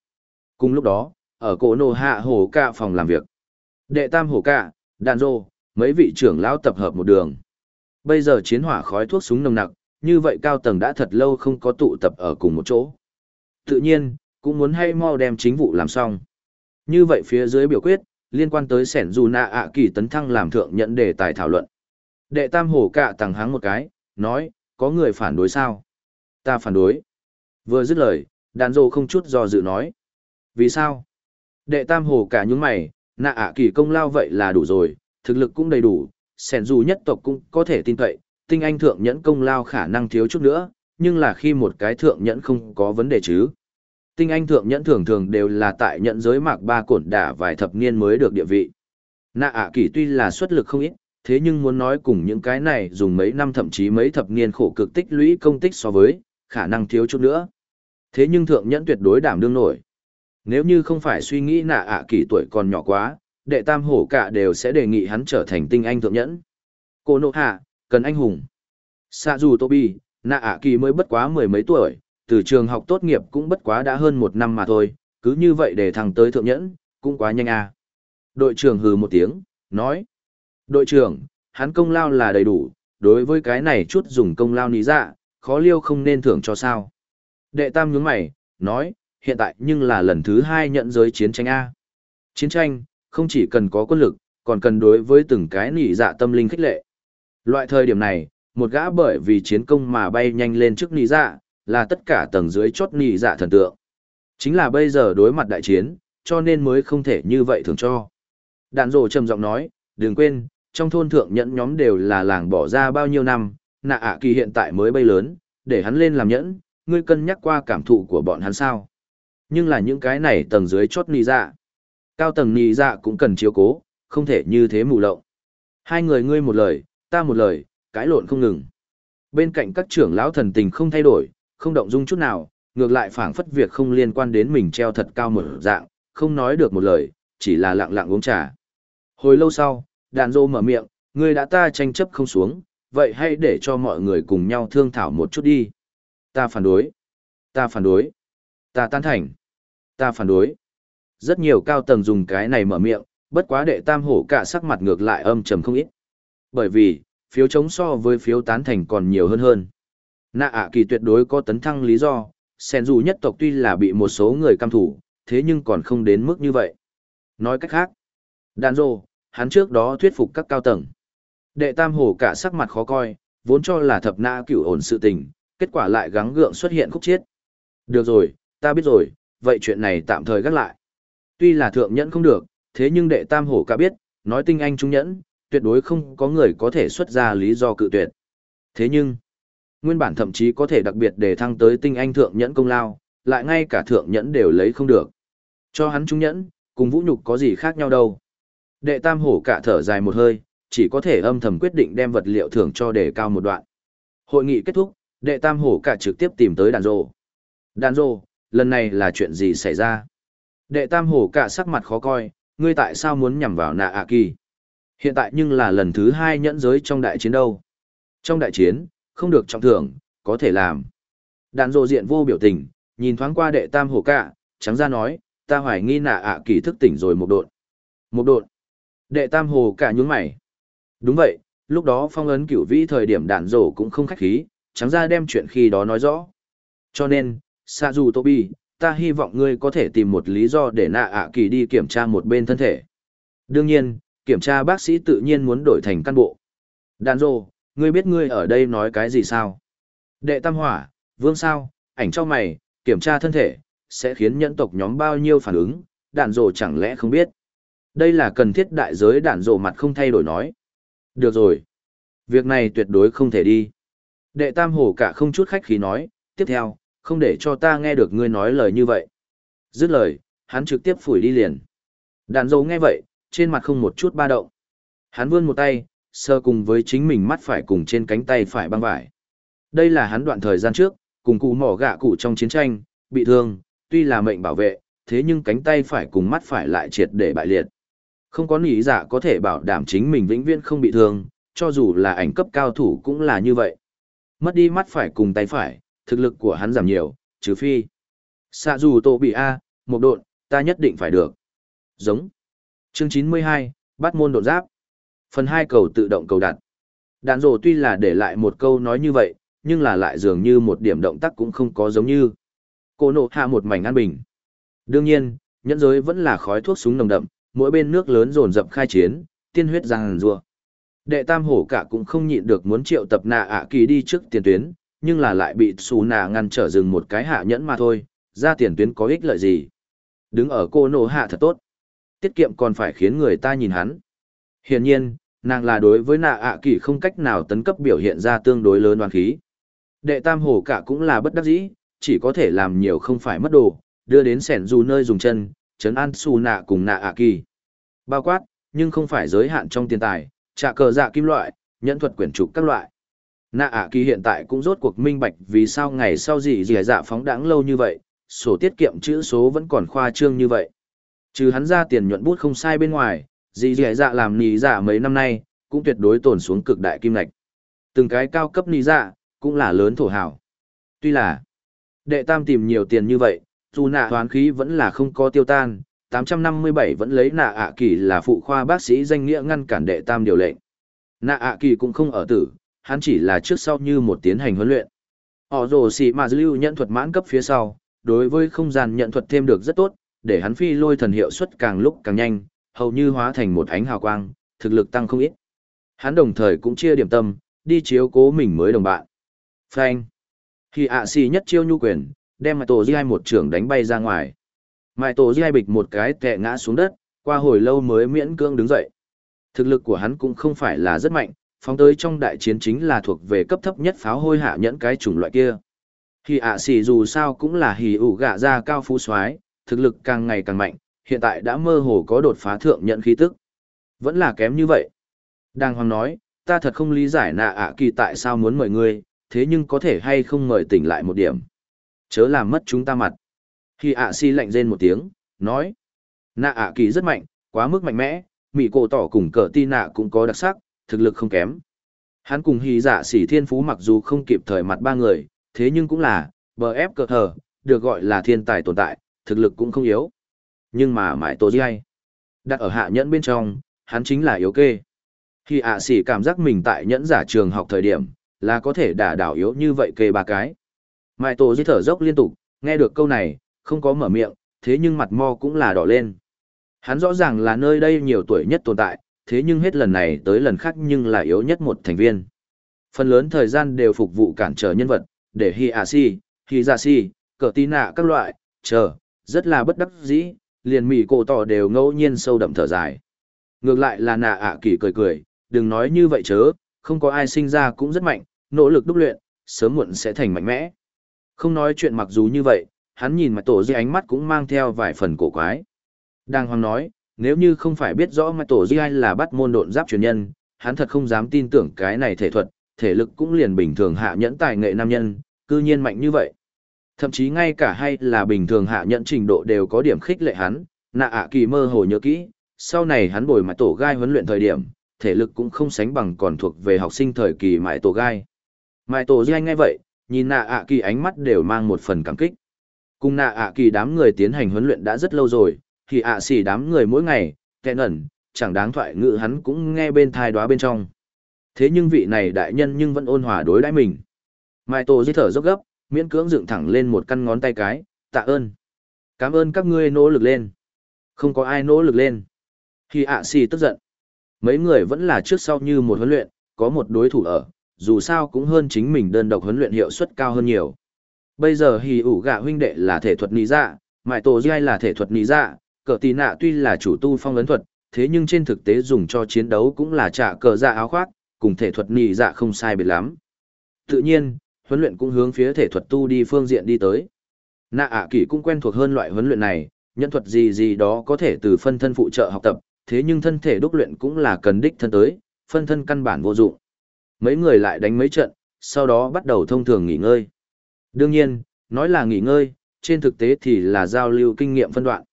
Cùng lúc đó, ở cổ nổ hạ hổ cạ phòng làm việc. Đệ tam hổ cạ đàn rô, mấy vị trưởng lão tập hợp một đường. Bây giờ chiến hỏa khói thuốc súng nồng nặc, như vậy cao tầng đã thật lâu không có tụ tập ở cùng một chỗ. Tự nhiên, cũng muốn hay mau đem chính vụ làm xong. Như vậy phía dưới biểu quyết, liên quan tới sẻn dù nạ ạ kỳ tấn thăng làm thượng nhận đề tài thảo luận. Đệ tam hổ cạ tàng hắng một cái, nói, có người phản đối sao? Ta phản đối. Vừa dứt lời, đàn rô không chút do dự nói. Vì sao? Đệ tam hồ cả những mày, nạ ạ kỳ công lao vậy là đủ rồi, thực lực cũng đầy đủ, sẻn dù nhất tộc cũng có thể tin cậy, tinh anh thượng nhẫn công lao khả năng thiếu chút nữa, nhưng là khi một cái thượng nhẫn không có vấn đề chứ. Tinh anh thượng nhẫn thường thường đều là tại nhận giới mạc ba cổn đả vài thập niên mới được địa vị. Nạ ạ kỳ tuy là xuất lực không ít, thế nhưng muốn nói cùng những cái này dùng mấy năm thậm chí mấy thập niên khổ cực tích lũy công tích so với, khả năng thiếu chút nữa. Thế nhưng thượng nhẫn tuyệt đối đảm đương nổi. Nếu như không phải suy nghĩ nạ ạ kỳ tuổi còn nhỏ quá, đệ tam hổ cả đều sẽ đề nghị hắn trở thành tinh anh thượng nhẫn. Cô nộ hạ, cần anh hùng. Sa dù Tobi, nạ ạ kỳ mới bất quá mười mấy tuổi, từ trường học tốt nghiệp cũng bất quá đã hơn một năm mà thôi, cứ như vậy để thằng tới thượng nhẫn, cũng quá nhanh à. Đội trưởng hừ một tiếng, nói. Đội trưởng, hắn công lao là đầy đủ, đối với cái này chút dùng công lao ní dạ, khó liêu không nên thưởng cho sao. Đệ tam nhướng mày, nói, hiện tại nhưng là lần thứ hai nhận giới chiến tranh A. Chiến tranh, không chỉ cần có quân lực, còn cần đối với từng cái nỉ dạ tâm linh khích lệ. Loại thời điểm này, một gã bởi vì chiến công mà bay nhanh lên trước nỉ dạ, là tất cả tầng dưới chốt nỉ dạ thần tượng. Chính là bây giờ đối mặt đại chiến, cho nên mới không thể như vậy thường cho. Đạn rồ trầm giọng nói, đừng quên, trong thôn thượng nhẫn nhóm đều là làng bỏ ra bao nhiêu năm, nạ ạ kỳ hiện tại mới bay lớn, để hắn lên làm nhẫn, ngươi cân nhắc qua cảm thụ của bọn hắn sao. Nhưng là những cái này tầng dưới chốt nì dạ. Cao tầng nì dạ cũng cần chiếu cố, không thể như thế mù lộng. Hai người ngươi một lời, ta một lời, cãi lộn không ngừng. Bên cạnh các trưởng lão thần tình không thay đổi, không động dung chút nào, ngược lại phảng phất việc không liên quan đến mình treo thật cao một dạng, không nói được một lời, chỉ là lặng lặng uống trà. Hồi lâu sau, đàn rô mở miệng, ngươi đã ta tranh chấp không xuống, vậy hãy để cho mọi người cùng nhau thương thảo một chút đi. Ta phản đối. Ta phản đối. Ta tan thành. Ta phản đối. Rất nhiều cao tầng dùng cái này mở miệng, bất quá đệ tam hổ cả sắc mặt ngược lại âm trầm không ít. Bởi vì, phiếu chống so với phiếu tán thành còn nhiều hơn hơn. Nạ ạ kỳ tuyệt đối có tấn thăng lý do, sen dù nhất tộc tuy là bị một số người cam thủ, thế nhưng còn không đến mức như vậy. Nói cách khác, đàn rồ, hắn trước đó thuyết phục các cao tầng. Đệ tam hổ cả sắc mặt khó coi, vốn cho là thập nạ cửu ổn sự tình, kết quả lại gắng gượng xuất hiện khúc chiết. Được rồi, ta biết rồi, vậy chuyện này tạm thời gác lại. Tuy là thượng nhẫn không được, thế nhưng đệ tam hổ cả biết, nói tinh anh trung nhẫn, tuyệt đối không có người có thể xuất ra lý do cự tuyệt. Thế nhưng, Nguyên bản thậm chí có thể đặc biệt để thăng tới tinh anh thượng nhẫn công lao, lại ngay cả thượng nhẫn đều lấy không được. Cho hắn trung nhẫn, cùng vũ nhục có gì khác nhau đâu. Đệ tam hổ cả thở dài một hơi, chỉ có thể âm thầm quyết định đem vật liệu thưởng cho đề cao một đoạn. Hội nghị kết thúc, đệ tam hổ cả trực tiếp tìm tới đàn rồ. Đàn rồ, lần này là chuyện gì xảy ra? Đệ tam hổ cả sắc mặt khó coi, ngươi tại sao muốn nhằm vào nạ ạ kỳ? Hiện tại nhưng là lần thứ hai nhẫn giới trong đại chiến đâu. Trong đại chiến, không được trọng thưởng, có thể làm. Đạn rồ diện vô biểu tình, nhìn thoáng qua đệ tam hổ cả, trắng ra nói, ta hoài nghi nạ ạ kỳ thức tỉnh rồi một độn. Một độn. Đệ tam hồ cả nhún mày. Đúng vậy, lúc đó phong ấn cửu vĩ thời điểm đạn rổ cũng không khách khí, trắng ra đem chuyện khi đó nói rõ. Cho nên, Sa dù Tobi, ta hy vọng ngươi có thể tìm một lý do để nạ ạ kỳ đi kiểm tra một bên thân thể. Đương nhiên, kiểm tra bác sĩ tự nhiên muốn đổi thành căn bộ. Đàn rồ, ngươi biết ngươi ở đây nói cái gì sao? Đệ tam hỏa, vương sao, ảnh cho mày, kiểm tra thân thể, sẽ khiến nhẫn tộc nhóm bao nhiêu phản ứng, đàn rồ chẳng lẽ không biết. Đây là cần thiết đại giới đàn rồ mặt không thay đổi nói. Được rồi. Việc này tuyệt đối không thể đi. Đệ tam hổ cả không chút khách khí nói, tiếp theo, không để cho ta nghe được ngươi nói lời như vậy. Dứt lời, hắn trực tiếp phủi đi liền. Đàn dấu nghe vậy, trên mặt không một chút ba động. Hắn vươn một tay, sơ cùng với chính mình mắt phải cùng trên cánh tay phải băng vải. Đây là hắn đoạn thời gian trước, cùng cụ mỏ gạ cụ trong chiến tranh, bị thương, tuy là mệnh bảo vệ, thế nhưng cánh tay phải cùng mắt phải lại triệt để bại liệt. Không có nghĩ giả dạ có thể bảo đảm chính mình vĩnh viễn không bị thương, cho dù là ảnh cấp cao thủ cũng là như vậy. Mất đi mắt phải cùng tay phải, thực lực của hắn giảm nhiều, trừ phi. Xạ dù tổ bị A, một độn, ta nhất định phải được. Giống. Chương 92, bắt môn đột giáp. Phần 2 cầu tự động cầu đặt. Đạn rổ tuy là để lại một câu nói như vậy, nhưng là lại dường như một điểm động tác cũng không có giống như. Cô nộ hạ một mảnh an bình. Đương nhiên, nhẫn giới vẫn là khói thuốc súng nồng đậm, mỗi bên nước lớn dồn dập khai chiến, tiên huyết giang rùa. Đệ tam hổ cả cũng không nhịn được muốn triệu tập nạ ạ kỳ đi trước tiền tuyến, nhưng là lại bị xù nạ ngăn trở dừng một cái hạ nhẫn mà thôi, ra tiền tuyến có ích lợi gì. Đứng ở cô nổ hạ thật tốt. Tiết kiệm còn phải khiến người ta nhìn hắn. Hiển nhiên, nàng là đối với nạ ạ kỳ không cách nào tấn cấp biểu hiện ra tương đối lớn đoàn khí. Đệ tam hổ cả cũng là bất đắc dĩ, chỉ có thể làm nhiều không phải mất đồ, đưa đến sẻn dù nơi dùng chân, chấn an xù nạ cùng nạ ạ kỳ. Bao quát, nhưng không phải giới hạn trong tiền tài, trả cờ dạ kim loại, nhẫn thuật quyển trục các loại. Nạ ạ kỳ hiện tại cũng rốt cuộc minh bạch vì sao ngày sau gì dì dạ phóng đãng lâu như vậy, sổ tiết kiệm chữ số vẫn còn khoa trương như vậy. Trừ hắn ra tiền nhuận bút không sai bên ngoài, dì dì dạ làm nì dạ mấy năm nay, cũng tuyệt đối tổn xuống cực đại kim lạch. Từng cái cao cấp nì dạ, cũng là lớn thổ hảo. Tuy là, đệ tam tìm nhiều tiền như vậy, dù nạ hoán khí vẫn là không có tiêu tan, 857 vẫn lấy nạ ạ kỳ là phụ khoa bác sĩ danh nghĩa ngăn cản đệ tam điều lệnh. Nạ ạ kỳ cũng không ở tử, hắn chỉ là trước sau như một tiến hành huấn luyện. Họ rồ xì mà lưu nhận thuật mãn cấp phía sau, đối với không gian nhận thuật thêm được rất tốt, để hắn phi lôi thần hiệu suất càng lúc càng nhanh, hầu như hóa thành một ánh hào quang, thực lực tăng không ít. Hắn đồng thời cũng chia điểm tâm, đi chiếu cố mình mới đồng bạn. Phanh. Khi ạ xì nhất chiêu nhu quyền, đem mại tổ giai một trưởng đánh bay ra ngoài. Mại tổ giai bịch một cái tệ ngã xuống đất, qua hồi lâu mới miễn cưỡng đứng dậy. Thực lực của hắn cũng không phải là rất mạnh, phóng tới trong đại chiến chính là thuộc về cấp thấp nhất pháo hôi hạ nhẫn cái chủng loại kia. Hỉ ạ xì dù sao cũng là hì ủ gạ ra cao phú soái thực lực càng ngày càng mạnh, hiện tại đã mơ hồ có đột phá thượng nhận khí tức. Vẫn là kém như vậy. Đang hoàng nói, ta thật không lý giải nạ ạ kỳ tại sao muốn mời ngươi, thế nhưng có thể hay không mời tỉnh lại một điểm. Chớ làm mất chúng ta mặt. Hỉ ạ si lạnh rên một tiếng, nói. Nạ ạ kỳ rất mạnh, quá mức mạnh mẽ, mỹ cổ tỏ cùng cờ ti nạ cũng có đặc sắc, thực lực không kém. Hắn cùng hy dạ sỉ thiên phú mặc dù không kịp thời mặt ba người, thế nhưng cũng là, bờ ép cờ hờ, được gọi là thiên tài tồn tại, thực lực cũng không yếu. Nhưng mà mãi tổ dây Đặt ở hạ nhẫn bên trong, hắn chính là yếu kê. Khi ạ dạ sỉ cảm giác mình tại nhẫn giả trường học thời điểm, là có thể đả đảo yếu như vậy kê ba cái. Mãi tổ dây thở dốc liên tục, nghe được câu này, không có mở miệng, thế nhưng mặt mo cũng là đỏ lên. Hắn rõ ràng là nơi đây nhiều tuổi nhất tồn tại, thế nhưng hết lần này tới lần khác nhưng là yếu nhất một thành viên. Phần lớn thời gian đều phục vụ cản trở nhân vật, để hi à si, hi ra si, cờ tí nạ các loại, chờ, rất là bất đắc dĩ, liền mỉ cổ tỏ đều ngẫu nhiên sâu đậm thở dài. Ngược lại là nạ ạ kỳ cười cười, đừng nói như vậy chớ, không có ai sinh ra cũng rất mạnh, nỗ lực đúc luyện, sớm muộn sẽ thành mạnh mẽ. Không nói chuyện mặc dù như vậy, hắn nhìn mặt tổ di ánh mắt cũng mang theo vài phần cổ quái. Đang hoàng nói, nếu như không phải biết rõ Mai tổ di là bắt môn độn giáp truyền nhân, hắn thật không dám tin tưởng cái này thể thuật, thể lực cũng liền bình thường hạ nhẫn tài nghệ nam nhân, cư nhiên mạnh như vậy. Thậm chí ngay cả hay là bình thường hạ nhẫn trình độ đều có điểm khích lệ hắn, nạ ạ kỳ mơ hồ nhớ kỹ, sau này hắn bồi mặt tổ gai huấn luyện thời điểm, thể lực cũng không sánh bằng còn thuộc về học sinh thời kỳ mại tổ gai. Mại tổ gai ngay vậy, nhìn nạ ạ kỳ ánh mắt đều mang một phần cảm kích. Cùng nạ ạ kỳ đám người tiến hành huấn luyện đã rất lâu rồi, thì ạ xỉ đám người mỗi ngày, kẹn ẩn, chẳng đáng thoại ngự hắn cũng nghe bên thai đoá bên trong. Thế nhưng vị này đại nhân nhưng vẫn ôn hòa đối đãi mình. Mai Tô dây thở dốc gấp, miễn cưỡng dựng thẳng lên một căn ngón tay cái, tạ ơn. Cảm ơn các ngươi nỗ lực lên. Không có ai nỗ lực lên. Khi ạ xì tức giận. Mấy người vẫn là trước sau như một huấn luyện, có một đối thủ ở, dù sao cũng hơn chính mình đơn độc huấn luyện hiệu suất cao hơn nhiều. Bây giờ hì ủ gạ huynh đệ là thể thuật ní dạ, Mai tổ giai là thể thuật ní dạ, cờ tì nạ tuy là chủ tu phong ấn thuật, thế nhưng trên thực tế dùng cho chiến đấu cũng là trả cờ dạ áo khoác, cùng thể thuật nhị dạ không sai biệt lắm. Tự nhiên, huấn luyện cũng hướng phía thể thuật tu đi phương diện đi tới. Nạ ạ à kỳ cũng quen thuộc hơn loại huấn luyện này, nhân thuật gì gì đó có thể từ phân thân phụ trợ học tập, thế nhưng thân thể đúc luyện cũng là cần đích thân tới, phân thân căn bản vô dụng. Mấy người lại đánh mấy trận, sau đó bắt đầu thông thường nghỉ ngơi. Đương nhiên, nói là nghỉ ngơi, trên thực tế thì là giao lưu kinh nghiệm phân đoạn.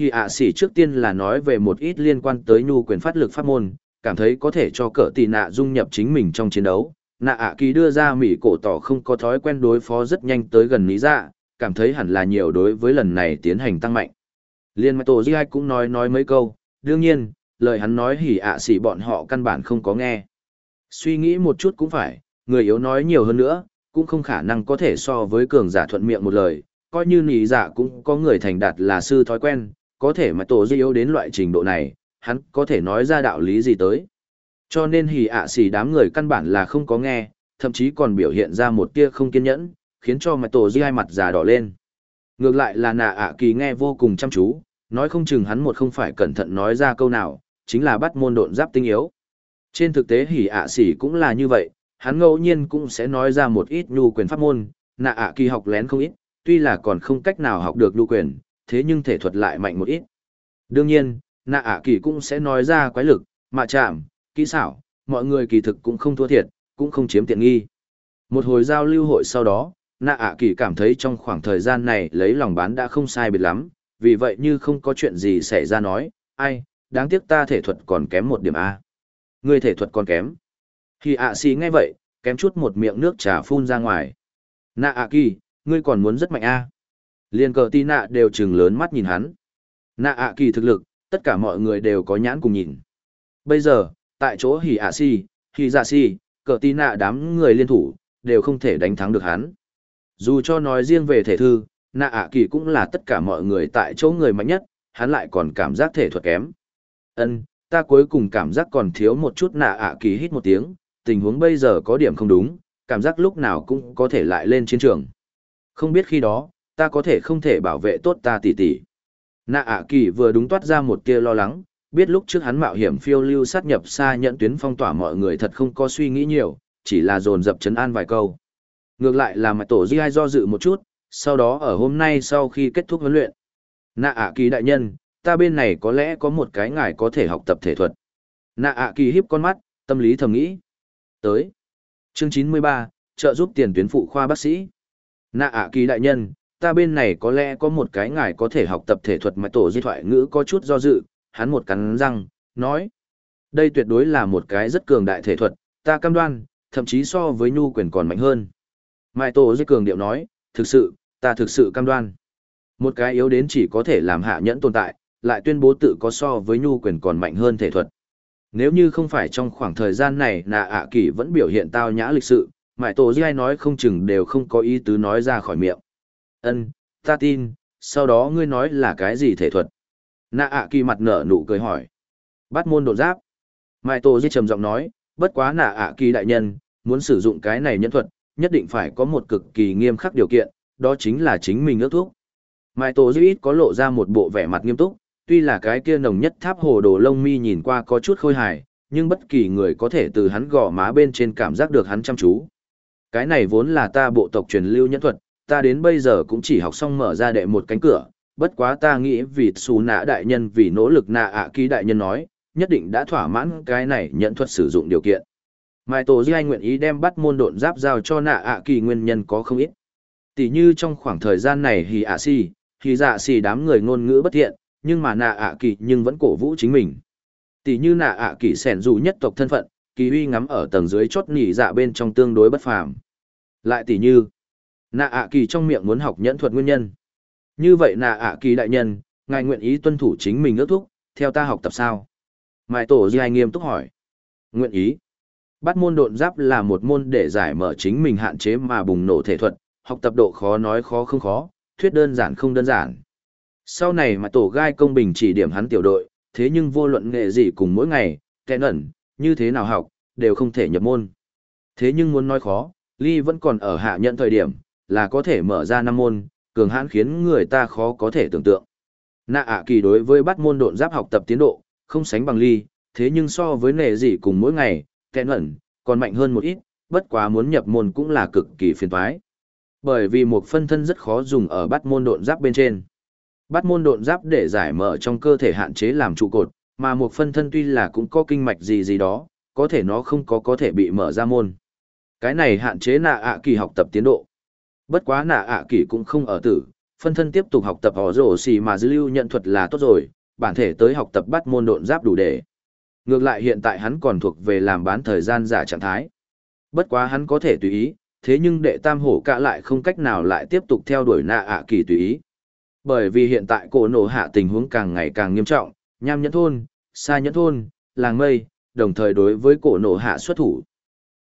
Khi ạ xỉ trước tiên là nói về một ít liên quan tới nhu quyền phát lực pháp môn, cảm thấy có thể cho cỡ tỷ nạ dung nhập chính mình trong chiến đấu. Nạ ạ kỳ đưa ra mỹ cổ tỏ không có thói quen đối phó rất nhanh tới gần lý dạ, cảm thấy hẳn là nhiều đối với lần này tiến hành tăng mạnh. Liên Mai Tổ Di cũng nói nói mấy câu, đương nhiên, lời hắn nói hỉ ạ xỉ bọn họ căn bản không có nghe. Suy nghĩ một chút cũng phải, người yếu nói nhiều hơn nữa, cũng không khả năng có thể so với cường giả thuận miệng một lời, coi như nỉ dạ cũng có người thành đạt là sư thói quen, có thể mà tổ dư yếu đến loại trình độ này, hắn có thể nói ra đạo lý gì tới. Cho nên hỉ ạ xỉ đám người căn bản là không có nghe, thậm chí còn biểu hiện ra một tia không kiên nhẫn, khiến cho mà tổ dư hai mặt già đỏ lên. Ngược lại là nạ ạ kỳ nghe vô cùng chăm chú, nói không chừng hắn một không phải cẩn thận nói ra câu nào, chính là bắt môn độn giáp tinh yếu. Trên thực tế hỉ ạ xỉ cũng là như vậy, hắn ngẫu nhiên cũng sẽ nói ra một ít nhu quyền pháp môn, nạ ạ kỳ học lén không ít, tuy là còn không cách nào học được nhu quyền, thế nhưng thể thuật lại mạnh một ít. Đương nhiên, nạ Ả kỳ cũng sẽ nói ra quái lực, mạ chạm, kỹ xảo, mọi người kỳ thực cũng không thua thiệt, cũng không chiếm tiện nghi. Một hồi giao lưu hội sau đó, nạ Ả kỳ cảm thấy trong khoảng thời gian này lấy lòng bán đã không sai biệt lắm, vì vậy như không có chuyện gì xảy ra nói, ai, đáng tiếc ta thể thuật còn kém một điểm A. Người thể thuật còn kém. Khi ạ xì nghe vậy, kém chút một miệng nước trà phun ra ngoài. Nạ ạ kỳ, ngươi còn muốn rất mạnh A. Liên cờ tì nạ đều chừng lớn mắt nhìn hắn. Nạ ạ kỳ thực lực, tất cả mọi người đều có nhãn cùng nhìn. Bây giờ, tại chỗ hỉ ạ si, hỉ dạ si, cờ tì nạ đám người liên thủ, đều không thể đánh thắng được hắn. Dù cho nói riêng về thể thư, nạ ạ kỳ cũng là tất cả mọi người tại chỗ người mạnh nhất, hắn lại còn cảm giác thể thuật kém. Ân, ta cuối cùng cảm giác còn thiếu một chút nạ ạ kỳ hít một tiếng, tình huống bây giờ có điểm không đúng, cảm giác lúc nào cũng có thể lại lên chiến trường. Không biết khi đó, ta có thể không thể bảo vệ tốt ta tỷ tỷ. Nạ ạ kỳ vừa đúng toát ra một tia lo lắng, biết lúc trước hắn mạo hiểm phiêu lưu sát nhập xa nhận tuyến phong tỏa mọi người thật không có suy nghĩ nhiều, chỉ là dồn dập chấn an vài câu. Ngược lại là mặt tổ di ai do dự một chút, sau đó ở hôm nay sau khi kết thúc huấn luyện. Nạ ạ kỳ đại nhân, ta bên này có lẽ có một cái ngài có thể học tập thể thuật. Nạ ạ kỳ híp con mắt, tâm lý thầm nghĩ. Tới. Chương 93, trợ giúp tiền tuyến phụ khoa bác sĩ. Nạ ạ kỳ đại nhân, ta bên này có lẽ có một cái ngài có thể học tập thể thuật mà tổ di thoại ngữ có chút do dự, hắn một cắn răng, nói. Đây tuyệt đối là một cái rất cường đại thể thuật, ta cam đoan, thậm chí so với nhu quyền còn mạnh hơn. Mai tổ di cường điệu nói, thực sự, ta thực sự cam đoan. Một cái yếu đến chỉ có thể làm hạ nhẫn tồn tại, lại tuyên bố tự có so với nhu quyền còn mạnh hơn thể thuật. Nếu như không phải trong khoảng thời gian này nà ạ kỳ vẫn biểu hiện tao nhã lịch sự, Mại Tổ Di nói không chừng đều không có ý tứ nói ra khỏi miệng. Ân, ta tin, sau đó ngươi nói là cái gì thể thuật? Nạ ạ kỳ mặt nở nụ cười hỏi. Bắt môn đột giáp. Mai Tô Di trầm giọng nói, bất quá nạ ạ kỳ đại nhân, muốn sử dụng cái này nhân thuật, nhất định phải có một cực kỳ nghiêm khắc điều kiện, đó chính là chính mình ước thuốc. Mai tô di ít có lộ ra một bộ vẻ mặt nghiêm túc, tuy là cái kia nồng nhất tháp hồ đồ lông mi nhìn qua có chút khôi hài, nhưng bất kỳ người có thể từ hắn gò má bên trên cảm giác được hắn chăm chú. Cái này vốn là ta bộ tộc truyền lưu nhân thuật, ta đến bây giờ cũng chỉ học xong mở ra đệ một cánh cửa, bất quá ta nghĩ vì xù nạ đại nhân vì nỗ lực nạ ạ ký đại nhân nói, nhất định đã thỏa mãn cái này nhận thuật sử dụng điều kiện. Mai Tổ Di nguyện ý đem bắt môn độn giáp giao cho nạ ạ kỳ nguyên nhân có không ít. Tỷ như trong khoảng thời gian này hì ạ si, hì dạ si đám người ngôn ngữ bất thiện, nhưng mà nạ ạ kỳ nhưng vẫn cổ vũ chính mình. Tỷ như nạ ạ kỳ sẻn dù nhất tộc thân phận, kỳ uy ngắm ở tầng dưới chốt nỉ dạ bên trong tương đối bất phàm. Lại tỷ như, nạ ạ kỳ trong miệng muốn học nhẫn thuật nguyên nhân. Như vậy nạ ạ kỳ đại nhân, ngài nguyện ý tuân thủ chính mình ước thúc, theo ta học tập sao? Mai Tổ Di nghiêm túc hỏi. Nguyện ý. Bắt môn độn giáp là một môn để giải mở chính mình hạn chế mà bùng nổ thể thuật, học tập độ khó nói khó không khó, thuyết đơn giản không đơn giản. Sau này mà tổ gai công bình chỉ điểm hắn tiểu đội, thế nhưng vô luận nghệ gì cùng mỗi ngày, tẹn ẩn, như thế nào học, đều không thể nhập môn. Thế nhưng muốn nói khó, Ly vẫn còn ở hạ nhận thời điểm, là có thể mở ra năm môn, cường hãn khiến người ta khó có thể tưởng tượng. Nạ ạ kỳ đối với bắt môn độn giáp học tập tiến độ, không sánh bằng Ly, thế nhưng so với nề gì cùng mỗi ngày, kẹn ẩn, còn mạnh hơn một ít, bất quá muốn nhập môn cũng là cực kỳ phiền toái. Bởi vì một phân thân rất khó dùng ở bắt môn độn giáp bên trên. Bắt môn độn giáp để giải mở trong cơ thể hạn chế làm trụ cột, mà một phân thân tuy là cũng có kinh mạch gì gì đó, có thể nó không có có thể bị mở ra môn. Cái này hạn chế nạ ạ kỳ học tập tiến độ. Bất quá nạ ạ kỳ cũng không ở tử, phân thân tiếp tục học tập họ rổ xì mà dư lưu nhận thuật là tốt rồi, bản thể tới học tập bắt môn độn giáp đủ để. Ngược lại hiện tại hắn còn thuộc về làm bán thời gian giả trạng thái. Bất quá hắn có thể tùy ý, thế nhưng đệ tam hổ cả lại không cách nào lại tiếp tục theo đuổi nạ ạ kỳ tùy ý. Bởi vì hiện tại cổ nổ hạ tình huống càng ngày càng nghiêm trọng, nham nhẫn thôn, xa nhẫn thôn, làng mây, đồng thời đối với cổ nổ hạ xuất thủ.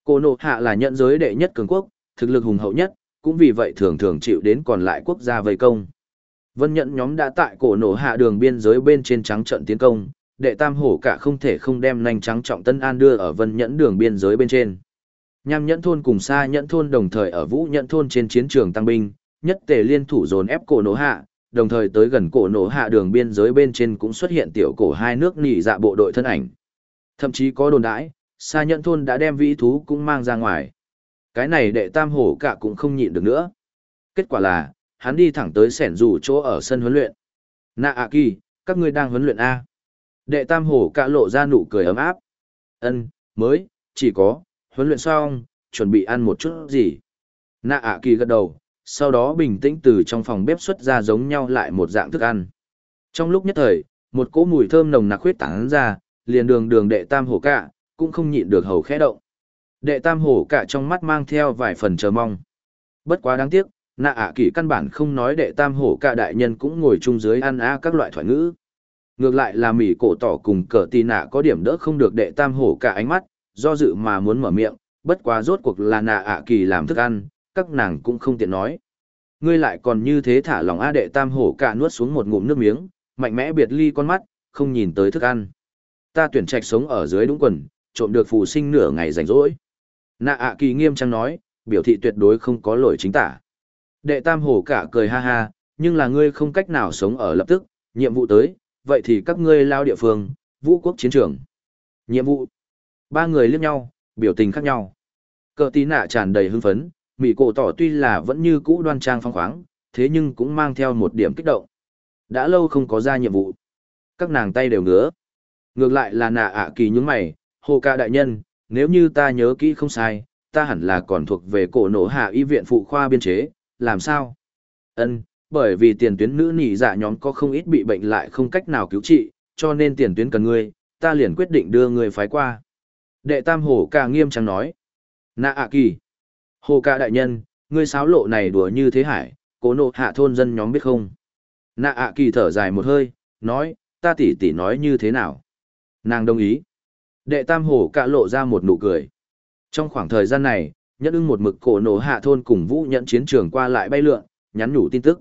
Cổ nổ hạ là nhận giới đệ nhất cường quốc, thực lực hùng hậu nhất, cũng vì vậy thường thường chịu đến còn lại quốc gia vây công. Vân nhận nhóm đã tại cổ nổ hạ đường biên giới bên trên trắng trận tiến công, đệ tam hổ cả không thể không đem nanh trắng trọng tân an đưa ở vân nhẫn đường biên giới bên trên. Nham nhẫn thôn cùng xa nhẫn thôn đồng thời ở vũ nhẫn thôn trên chiến trường tăng binh, nhất tề liên thủ dồn ép cổ nổ hạ, đồng thời tới gần cổ nổ hạ đường biên giới bên trên cũng xuất hiện tiểu cổ hai nước nỉ dạ bộ đội thân ảnh. Thậm chí có đồn đãi, xa nhẫn thôn đã đem vĩ thú cũng mang ra ngoài. Cái này đệ tam hổ cả cũng không nhịn được nữa. Kết quả là, hắn đi thẳng tới sẻn rủ chỗ ở sân huấn luyện. Nạ ạ kỳ, các ngươi đang huấn luyện A. Đệ tam hổ cả lộ ra nụ cười ấm áp. Ân, mới, chỉ có, huấn luyện xong, chuẩn bị ăn một chút gì. Nạ ạ kỳ gật đầu, sau đó bình tĩnh từ trong phòng bếp xuất ra giống nhau lại một dạng thức ăn. Trong lúc nhất thời, một cỗ mùi thơm nồng nặc huyết tán ra, liền đường đường đệ tam hổ cả, cũng không nhịn được hầu khẽ động. Đệ tam hổ cả trong mắt mang theo vài phần chờ mong. Bất quá đáng tiếc, nạ ạ kỳ căn bản không nói đệ tam hổ cả đại nhân cũng ngồi chung dưới ăn a các loại thoại ngữ. Ngược lại là mỉ cổ tỏ cùng cờ tì nạ có điểm đỡ không được đệ tam hổ cả ánh mắt, do dự mà muốn mở miệng, bất quá rốt cuộc là nạ ạ kỳ làm thức ăn, các nàng cũng không tiện nói. Ngươi lại còn như thế thả lòng A đệ tam hổ cả nuốt xuống một ngụm nước miếng, mạnh mẽ biệt ly con mắt, không nhìn tới thức ăn. Ta tuyển trạch sống ở dưới đúng quần, trộm được phù sinh nửa ngày rảnh rỗi. Nạ ạ kỳ nghiêm trang nói, biểu thị tuyệt đối không có lỗi chính tả. Đệ tam hổ cả cười ha ha, nhưng là ngươi không cách nào sống ở lập tức, nhiệm vụ tới, vậy thì các ngươi lao địa phương, vũ quốc chiến trường. Nhiệm vụ. Ba người liếc nhau, biểu tình khác nhau. Cờ tí nạ tràn đầy hưng phấn, mỹ cổ tỏ tuy là vẫn như cũ đoan trang phong khoáng, thế nhưng cũng mang theo một điểm kích động. Đã lâu không có ra nhiệm vụ. Các nàng tay đều ngứa. Ngược lại là nạ ạ kỳ nhúng mày, hồ ca đại nhân, nếu như ta nhớ kỹ không sai, ta hẳn là còn thuộc về cổ nổ hạ y viện phụ khoa biên chế, làm sao? Ân, bởi vì tiền tuyến nữ nỉ dạ nhóm có không ít bị bệnh lại không cách nào cứu trị, cho nên tiền tuyến cần ngươi, ta liền quyết định đưa ngươi phái qua. Đệ tam hổ ca nghiêm trang nói. Nạ ạ kỳ. Hồ ca đại nhân, ngươi sáo lộ này đùa như thế hải, cố nộ hạ thôn dân nhóm biết không? Nạ ạ kỳ thở dài một hơi, nói, ta tỉ tỉ nói như thế nào? Nàng đồng ý. Đệ tam hổ cạ lộ ra một nụ cười. Trong khoảng thời gian này, nhất ưng một mực cổ nổ hạ thôn cùng vũ nhận chiến trường qua lại bay lượn, nhắn nhủ tin tức.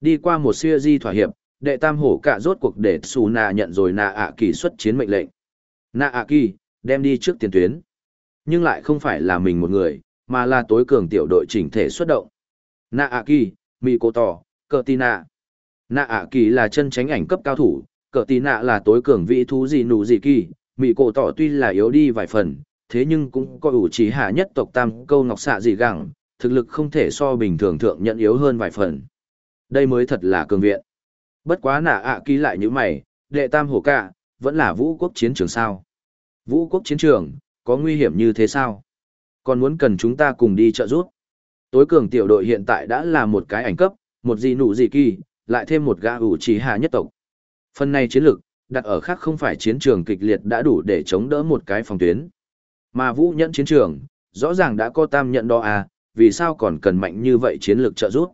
Đi qua một siêu di thỏa hiệp, đệ tam hổ cả rốt cuộc để xù nạ nhận rồi nạ ạ kỳ xuất chiến mệnh lệnh. Nạ ạ kỳ, đem đi trước tiền tuyến. Nhưng lại không phải là mình một người, mà là tối cường tiểu đội chỉnh thể xuất động. Nạ ạ kỳ, mì cổ tỏ, cờ tì nạ. Nạ ạ kỳ là chân tránh ảnh cấp cao thủ, cờ tì nạ là tối cường vị thú gì nụ gì kỳ, mỹ cổ tỏ tuy là yếu đi vài phần, thế nhưng cũng có ủ trí hạ nhất tộc tam câu ngọc xạ dị gẳng, thực lực không thể so bình thường thượng nhận yếu hơn vài phần. Đây mới thật là cường viện. Bất quá nạ ạ ký lại như mày, đệ tam hổ cả, vẫn là vũ quốc chiến trường sao. Vũ quốc chiến trường, có nguy hiểm như thế sao? Còn muốn cần chúng ta cùng đi trợ giúp. Tối cường tiểu đội hiện tại đã là một cái ảnh cấp, một gì nụ gì kỳ, lại thêm một gã ủ trí hạ nhất tộc. Phần này chiến lược, đặt ở khác không phải chiến trường kịch liệt đã đủ để chống đỡ một cái phòng tuyến. Mà vũ nhẫn chiến trường, rõ ràng đã có tam nhận đó à, vì sao còn cần mạnh như vậy chiến lược trợ giúp.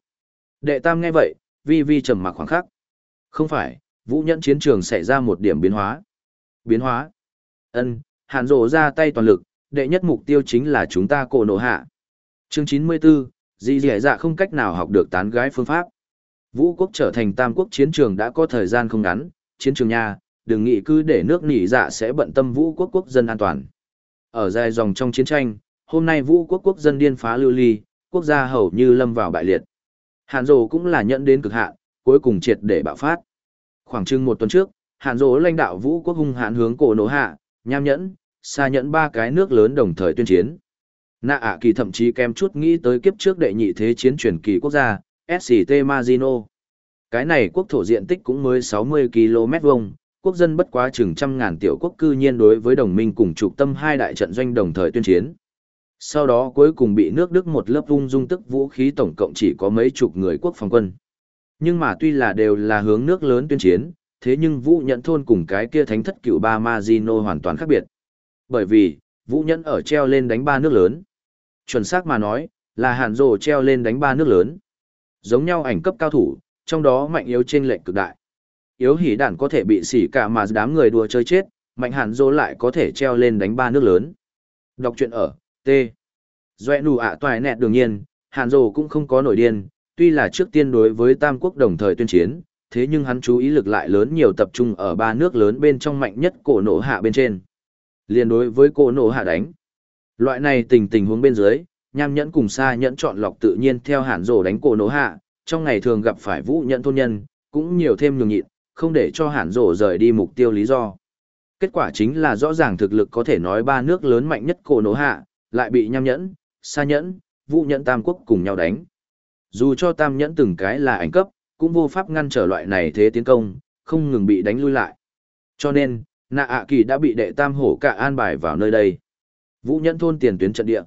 Đệ tam nghe vậy, vi vi trầm mặc khoảng khắc. Không phải, vũ nhẫn chiến trường xảy ra một điểm biến hóa. Biến hóa. ân hàn rộ ra tay toàn lực, đệ nhất mục tiêu chính là chúng ta cổ nổ hạ. Chương 94, dì dẻ dạ không cách nào học được tán gái phương pháp. Vũ quốc trở thành tam quốc chiến trường đã có thời gian không ngắn, chiến trường nha, đừng nghĩ cứ để nước nỉ dạ sẽ bận tâm vũ quốc quốc dân an toàn. Ở dài dòng trong chiến tranh, hôm nay vũ quốc quốc dân điên phá lưu ly, quốc gia hầu như lâm vào bại liệt. Hàn Dỗ cũng là nhận đến cực hạn, cuối cùng triệt để bạo phát. Khoảng chừng một tuần trước, Hàn Dỗ lãnh đạo vũ quốc hung hãn hướng cổ nổ hạ, nham nhẫn, xa nhẫn ba cái nước lớn đồng thời tuyên chiến. Nạ ạ kỳ thậm chí kém chút nghĩ tới kiếp trước đệ nhị thế chiến truyền kỳ quốc gia, SCT Mazino. Cái này quốc thổ diện tích cũng mới 60 km vuông, quốc dân bất quá chừng trăm ngàn tiểu quốc cư nhiên đối với đồng minh cùng trục tâm hai đại trận doanh đồng thời tuyên chiến. Sau đó cuối cùng bị nước Đức một lớp vung dung tức vũ khí tổng cộng chỉ có mấy chục người quốc phòng quân. Nhưng mà tuy là đều là hướng nước lớn tuyên chiến, thế nhưng vũ nhẫn thôn cùng cái kia thánh thất cựu ba Mazino hoàn toàn khác biệt. Bởi vì, vũ nhẫn ở treo lên đánh ba nước lớn. Chuẩn xác mà nói, là hàn rồ treo lên đánh ba nước lớn. Giống nhau ảnh cấp cao thủ, trong đó mạnh yếu trên lệnh cực đại. Yếu hỉ đản có thể bị xỉ cả mà đám người đùa chơi chết, mạnh hẳn rồ lại có thể treo lên đánh ba nước lớn. Đọc truyện ở, T. Doe nụ ạ à toài nẹt đương nhiên, hàn rồ cũng không có nổi điên, tuy là trước tiên đối với Tam Quốc đồng thời tuyên chiến, thế nhưng hắn chú ý lực lại lớn nhiều tập trung ở ba nước lớn bên trong mạnh nhất cổ nổ hạ bên trên. Liên đối với cổ nổ hạ đánh. Loại này tình tình huống bên dưới, nham nhẫn cùng xa nhẫn chọn lọc tự nhiên theo hàn rồ đánh cổ nổ hạ, trong ngày thường gặp phải vũ nhẫn thôn nhân, cũng nhiều thêm nhường nhịn, không để cho hàn rổ rời đi mục tiêu lý do. Kết quả chính là rõ ràng thực lực có thể nói ba nước lớn mạnh nhất cổ nổ hạ, lại bị nham nhẫn, xa nhẫn, vũ nhẫn tam quốc cùng nhau đánh. Dù cho tam nhẫn từng cái là ảnh cấp, cũng vô pháp ngăn trở loại này thế tiến công, không ngừng bị đánh lui lại. Cho nên, nạ ạ kỳ đã bị đệ tam hổ cả an bài vào nơi đây. Vũ nhẫn thôn tiền tuyến trận địa.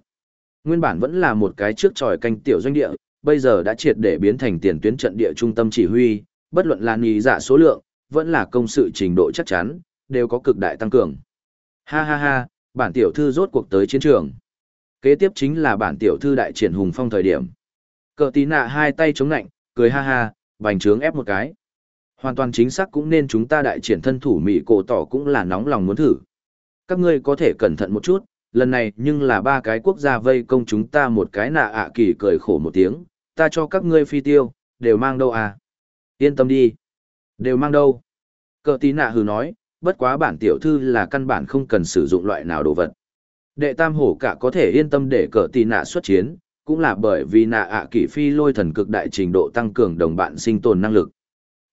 Nguyên bản vẫn là một cái trước tròi canh tiểu doanh địa, bây giờ đã triệt để biến thành tiền tuyến trận địa trung tâm chỉ huy, bất luận là nhì dạ số lượng, vẫn là công sự trình độ chắc chắn, đều có cực đại tăng cường. Ha ha ha, bản tiểu thư rốt cuộc tới chiến trường. Kế tiếp chính là bản tiểu thư đại triển hùng phong thời điểm. Cờ tí nạ hai tay chống nạnh, cười ha ha, bành trướng ép một cái. Hoàn toàn chính xác cũng nên chúng ta đại triển thân thủ mỹ cổ tỏ cũng là nóng lòng muốn thử. Các ngươi có thể cẩn thận một chút, lần này nhưng là ba cái quốc gia vây công chúng ta một cái nạ ạ kỳ cười khổ một tiếng, ta cho các ngươi phi tiêu, đều mang đâu à? Yên tâm đi. Đều mang đâu? Cờ tí nạ hừ nói, bất quá bản tiểu thư là căn bản không cần sử dụng loại nào đồ vật. Đệ tam hổ cả có thể yên tâm để cờ tí nạ xuất chiến, cũng là bởi vì nạ ạ kỷ phi lôi thần cực đại trình độ tăng cường đồng bạn sinh tồn năng lực.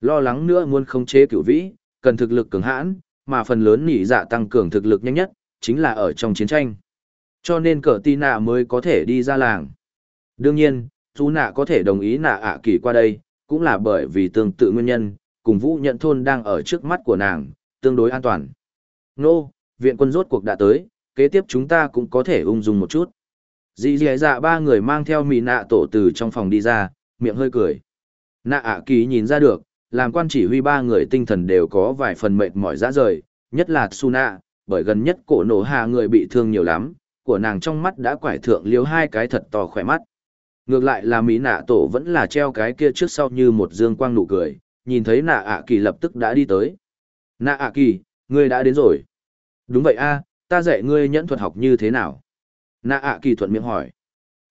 Lo lắng nữa muốn khống chế cửu vĩ, cần thực lực cường hãn, mà phần lớn nỉ dạ tăng cường thực lực nhanh nhất, chính là ở trong chiến tranh. Cho nên cờ tí nạ mới có thể đi ra làng. Đương nhiên, dù nạ có thể đồng ý nạ ạ kỳ qua đây, cũng là bởi vì tương tự nguyên nhân, cùng vũ nhận thôn đang ở trước mắt của nàng, tương đối an toàn. Nô, viện quân rốt cuộc đã tới, kế tiếp chúng ta cũng có thể ung dung một chút. Dì dì dạ ba người mang theo mì nạ tổ từ trong phòng đi ra, miệng hơi cười. Nạ ạ kỳ nhìn ra được, làm quan chỉ huy ba người tinh thần đều có vài phần mệt mỏi ra rời, nhất là Suna, bởi gần nhất cổ nổ hạ người bị thương nhiều lắm, của nàng trong mắt đã quải thượng liếu hai cái thật to khỏe mắt. Ngược lại là Mỹ nạ tổ vẫn là treo cái kia trước sau như một dương quang nụ cười, nhìn thấy nạ ạ kỳ lập tức đã đi tới. Nạ ạ kỳ, ngươi đã đến rồi. Đúng vậy a, ta dạy ngươi nhẫn thuật học như thế nào? Nạ ạ kỳ thuận miệng hỏi.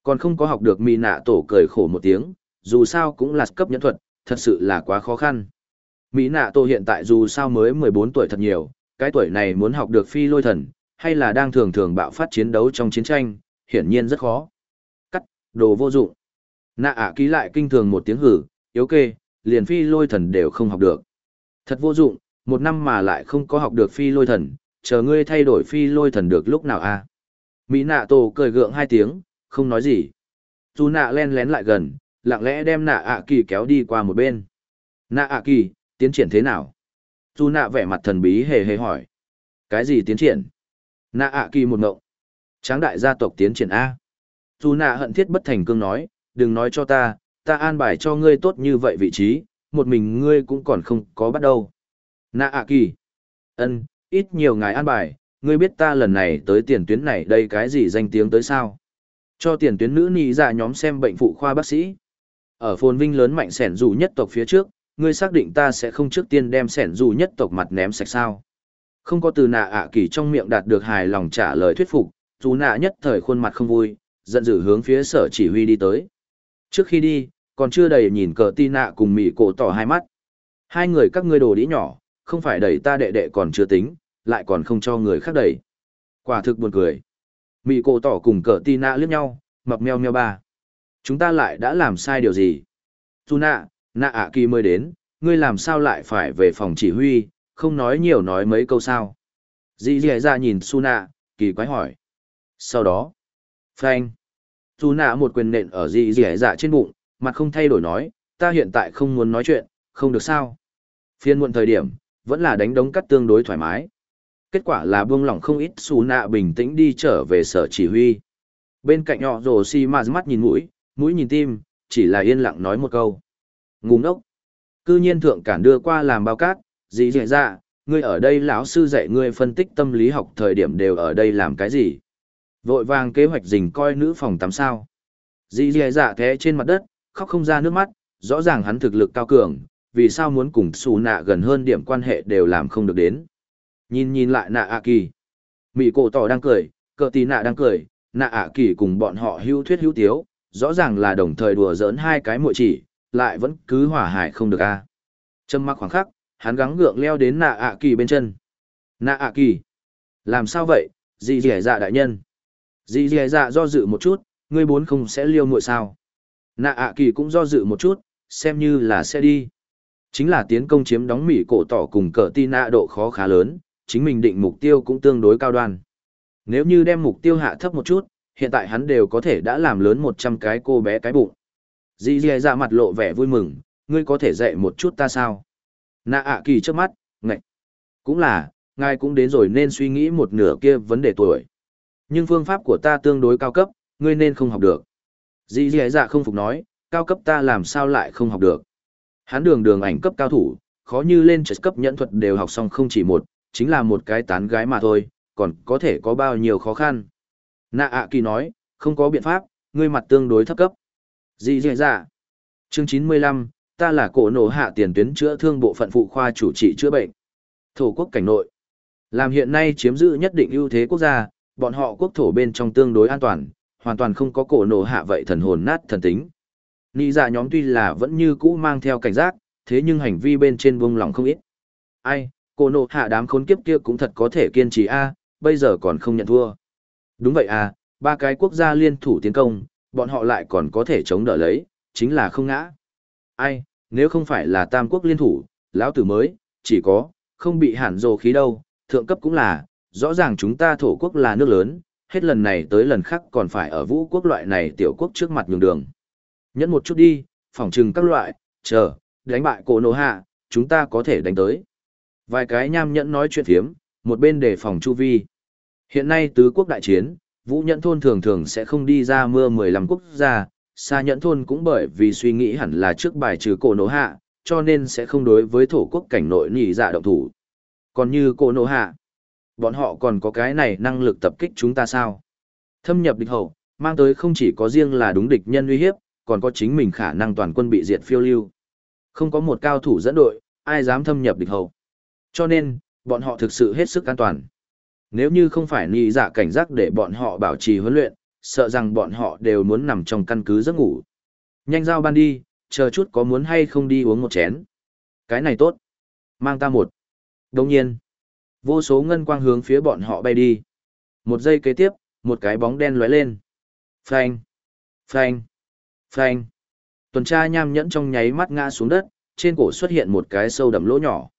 Còn không có học được Mỹ nạ tổ cười khổ một tiếng, dù sao cũng là cấp nhẫn thuật, thật sự là quá khó khăn. Mỹ nạ tổ hiện tại dù sao mới 14 tuổi thật nhiều, cái tuổi này muốn học được phi lôi thần, hay là đang thường thường bạo phát chiến đấu trong chiến tranh, hiển nhiên rất khó. Đồ vô dụng. Nạ ạ ký lại kinh thường một tiếng hử, yếu kê, liền phi lôi thần đều không học được. Thật vô dụng, một năm mà lại không có học được phi lôi thần, chờ ngươi thay đổi phi lôi thần được lúc nào a? Mỹ nạ tổ cười gượng hai tiếng, không nói gì. Dù nạ len lén lại gần, lặng lẽ đem nạ ạ kỳ kéo đi qua một bên. Nạ ạ kỳ, tiến triển thế nào? Dù nạ vẻ mặt thần bí hề hề hỏi. Cái gì tiến triển? Nạ ạ kỳ một ngộng. Tráng đại gia tộc tiến triển A. Dù nạ hận thiết bất thành cương nói, đừng nói cho ta, ta an bài cho ngươi tốt như vậy vị trí, một mình ngươi cũng còn không có bắt đầu. Nạ ạ kỳ. ân ít nhiều ngài an bài, ngươi biết ta lần này tới tiền tuyến này đây cái gì danh tiếng tới sao? Cho tiền tuyến nữ nì ra dạ nhóm xem bệnh phụ khoa bác sĩ. Ở phồn vinh lớn mạnh sẻn dù nhất tộc phía trước, ngươi xác định ta sẽ không trước tiên đem sẻn dù nhất tộc mặt ném sạch sao. Không có từ nạ ạ kỳ trong miệng đạt được hài lòng trả lời thuyết phục, dù nạ nhất thời khuôn mặt không vui, giận dữ hướng phía sở chỉ huy đi tới. Trước khi đi, còn chưa đầy nhìn cờ ti nạ cùng mị cổ tỏ hai mắt. Hai người các ngươi đồ đĩ nhỏ, không phải đẩy ta đệ đệ còn chưa tính, lại còn không cho người khác đẩy. Quả thực buồn cười. Mị cổ tỏ cùng cờ ti nạ liếc nhau, mập meo meo ba. Chúng ta lại đã làm sai điều gì? Tu nạ, nạ ạ kỳ mới đến, ngươi làm sao lại phải về phòng chỉ huy, không nói nhiều nói mấy câu sao. Dì dì ra nhìn su nạ, kỳ quái hỏi. Sau đó, phanh. dù nạ một quyền nện ở dì dì dạ trên bụng, mặt không thay đổi nói, ta hiện tại không muốn nói chuyện, không được sao. Phiên muộn thời điểm, vẫn là đánh đống cắt tương đối thoải mái. Kết quả là buông lỏng không ít su nạ bình tĩnh đi trở về sở chỉ huy. Bên cạnh họ rồ xi mà mắt nhìn mũi, mũi nhìn tim, chỉ là yên lặng nói một câu. Ngu ngốc. Cư nhiên thượng cản đưa qua làm bao cát, dị dị dạ, ngươi ở đây lão sư dạy ngươi phân tích tâm lý học thời điểm đều ở đây làm cái gì? Vội vàng kế hoạch dình coi nữ phòng tắm sao. Dì dì dạ thế trên mặt đất, khóc không ra nước mắt, rõ ràng hắn thực lực cao cường, vì sao muốn cùng xù nạ gần hơn điểm quan hệ đều làm không được đến. Nhìn nhìn lại nạ ạ kỳ. Mỹ cổ tỏ đang cười, cờ tì nạ đang cười, nạ ạ kỳ cùng bọn họ hưu thuyết hưu tiếu, rõ ràng là đồng thời đùa giỡn hai cái muội chỉ, lại vẫn cứ hỏa hải không được a. À. Trầm mặc khoảng khắc, hắn gắng gượng leo đến nạ ạ kỳ bên chân. Nạ ạ kỳ, làm sao vậy, dì dì dạ đại nhân. Dì dì dạ do dự một chút, ngươi bốn không sẽ liêu muội sao. Nạ ạ kỳ cũng do dự một chút, xem như là sẽ đi. Chính là tiến công chiếm đóng Mỹ cổ tỏ cùng cờ ti nạ độ khó khá lớn, chính mình định mục tiêu cũng tương đối cao đoan. Nếu như đem mục tiêu hạ thấp một chút, hiện tại hắn đều có thể đã làm lớn một trăm cái cô bé cái bụng. Dì dì dạ mặt lộ vẻ vui mừng, ngươi có thể dạy một chút ta sao? Nạ ạ kỳ trước mắt, ngạch. Cũng là, ngài cũng đến rồi nên suy nghĩ một nửa kia vấn đề tuổi. Nhưng phương pháp của ta tương đối cao cấp, ngươi nên không học được. Dì dì dạ không phục nói, cao cấp ta làm sao lại không học được. Hắn đường đường ảnh cấp cao thủ, khó như lên trật cấp nhẫn thuật đều học xong không chỉ một, chính là một cái tán gái mà thôi, còn có thể có bao nhiêu khó khăn. Nạ ạ kỳ nói, không có biện pháp, ngươi mặt tương đối thấp cấp. Dì dì dạ. Chương chín mươi lăm, ta là cổ nổ hạ tiền tuyến chữa thương bộ phận phụ khoa chủ trị chữa bệnh. Thổ quốc cảnh nội. Làm hiện nay chiếm giữ nhất định ưu thế quốc gia, bọn họ quốc thổ bên trong tương đối an toàn, hoàn toàn không có cổ nổ hạ vậy thần hồn nát thần tính. Nị giả nhóm tuy là vẫn như cũ mang theo cảnh giác, thế nhưng hành vi bên trên buông lòng không ít. Ai, cổ nổ hạ đám khốn kiếp kia cũng thật có thể kiên trì a, bây giờ còn không nhận thua. Đúng vậy à, ba cái quốc gia liên thủ tiến công, bọn họ lại còn có thể chống đỡ lấy, chính là không ngã. Ai, nếu không phải là tam quốc liên thủ, lão tử mới, chỉ có, không bị hẳn dồ khí đâu, thượng cấp cũng là, rõ ràng chúng ta thổ quốc là nước lớn, hết lần này tới lần khác còn phải ở vũ quốc loại này tiểu quốc trước mặt nhường đường. Nhẫn một chút đi, phỏng trừng các loại, chờ, đánh bại cổ nổ hạ, chúng ta có thể đánh tới. Vài cái nham nhẫn nói chuyện thiếm, một bên để phòng chu vi. Hiện nay tứ quốc đại chiến, vũ nhẫn thôn thường thường sẽ không đi ra mưa 15 quốc gia, xa nhẫn thôn cũng bởi vì suy nghĩ hẳn là trước bài trừ cổ nổ hạ, cho nên sẽ không đối với thổ quốc cảnh nội nhị dạ động thủ. Còn như cổ nổ hạ, bọn họ còn có cái này năng lực tập kích chúng ta sao? Thâm nhập địch hậu, mang tới không chỉ có riêng là đúng địch nhân uy hiếp, còn có chính mình khả năng toàn quân bị diệt phiêu lưu. Không có một cao thủ dẫn đội, ai dám thâm nhập địch hậu. Cho nên, bọn họ thực sự hết sức an toàn. Nếu như không phải nì giả dạ cảnh giác để bọn họ bảo trì huấn luyện, sợ rằng bọn họ đều muốn nằm trong căn cứ giấc ngủ. Nhanh giao ban đi, chờ chút có muốn hay không đi uống một chén. Cái này tốt. Mang ta một. Đồng nhiên. Vô số ngân quang hướng phía bọn họ bay đi. Một giây kế tiếp, một cái bóng đen lóe lên. Phanh. Phanh. Phanh. Tuần tra nham nhẫn trong nháy mắt ngã xuống đất, trên cổ xuất hiện một cái sâu đậm lỗ nhỏ.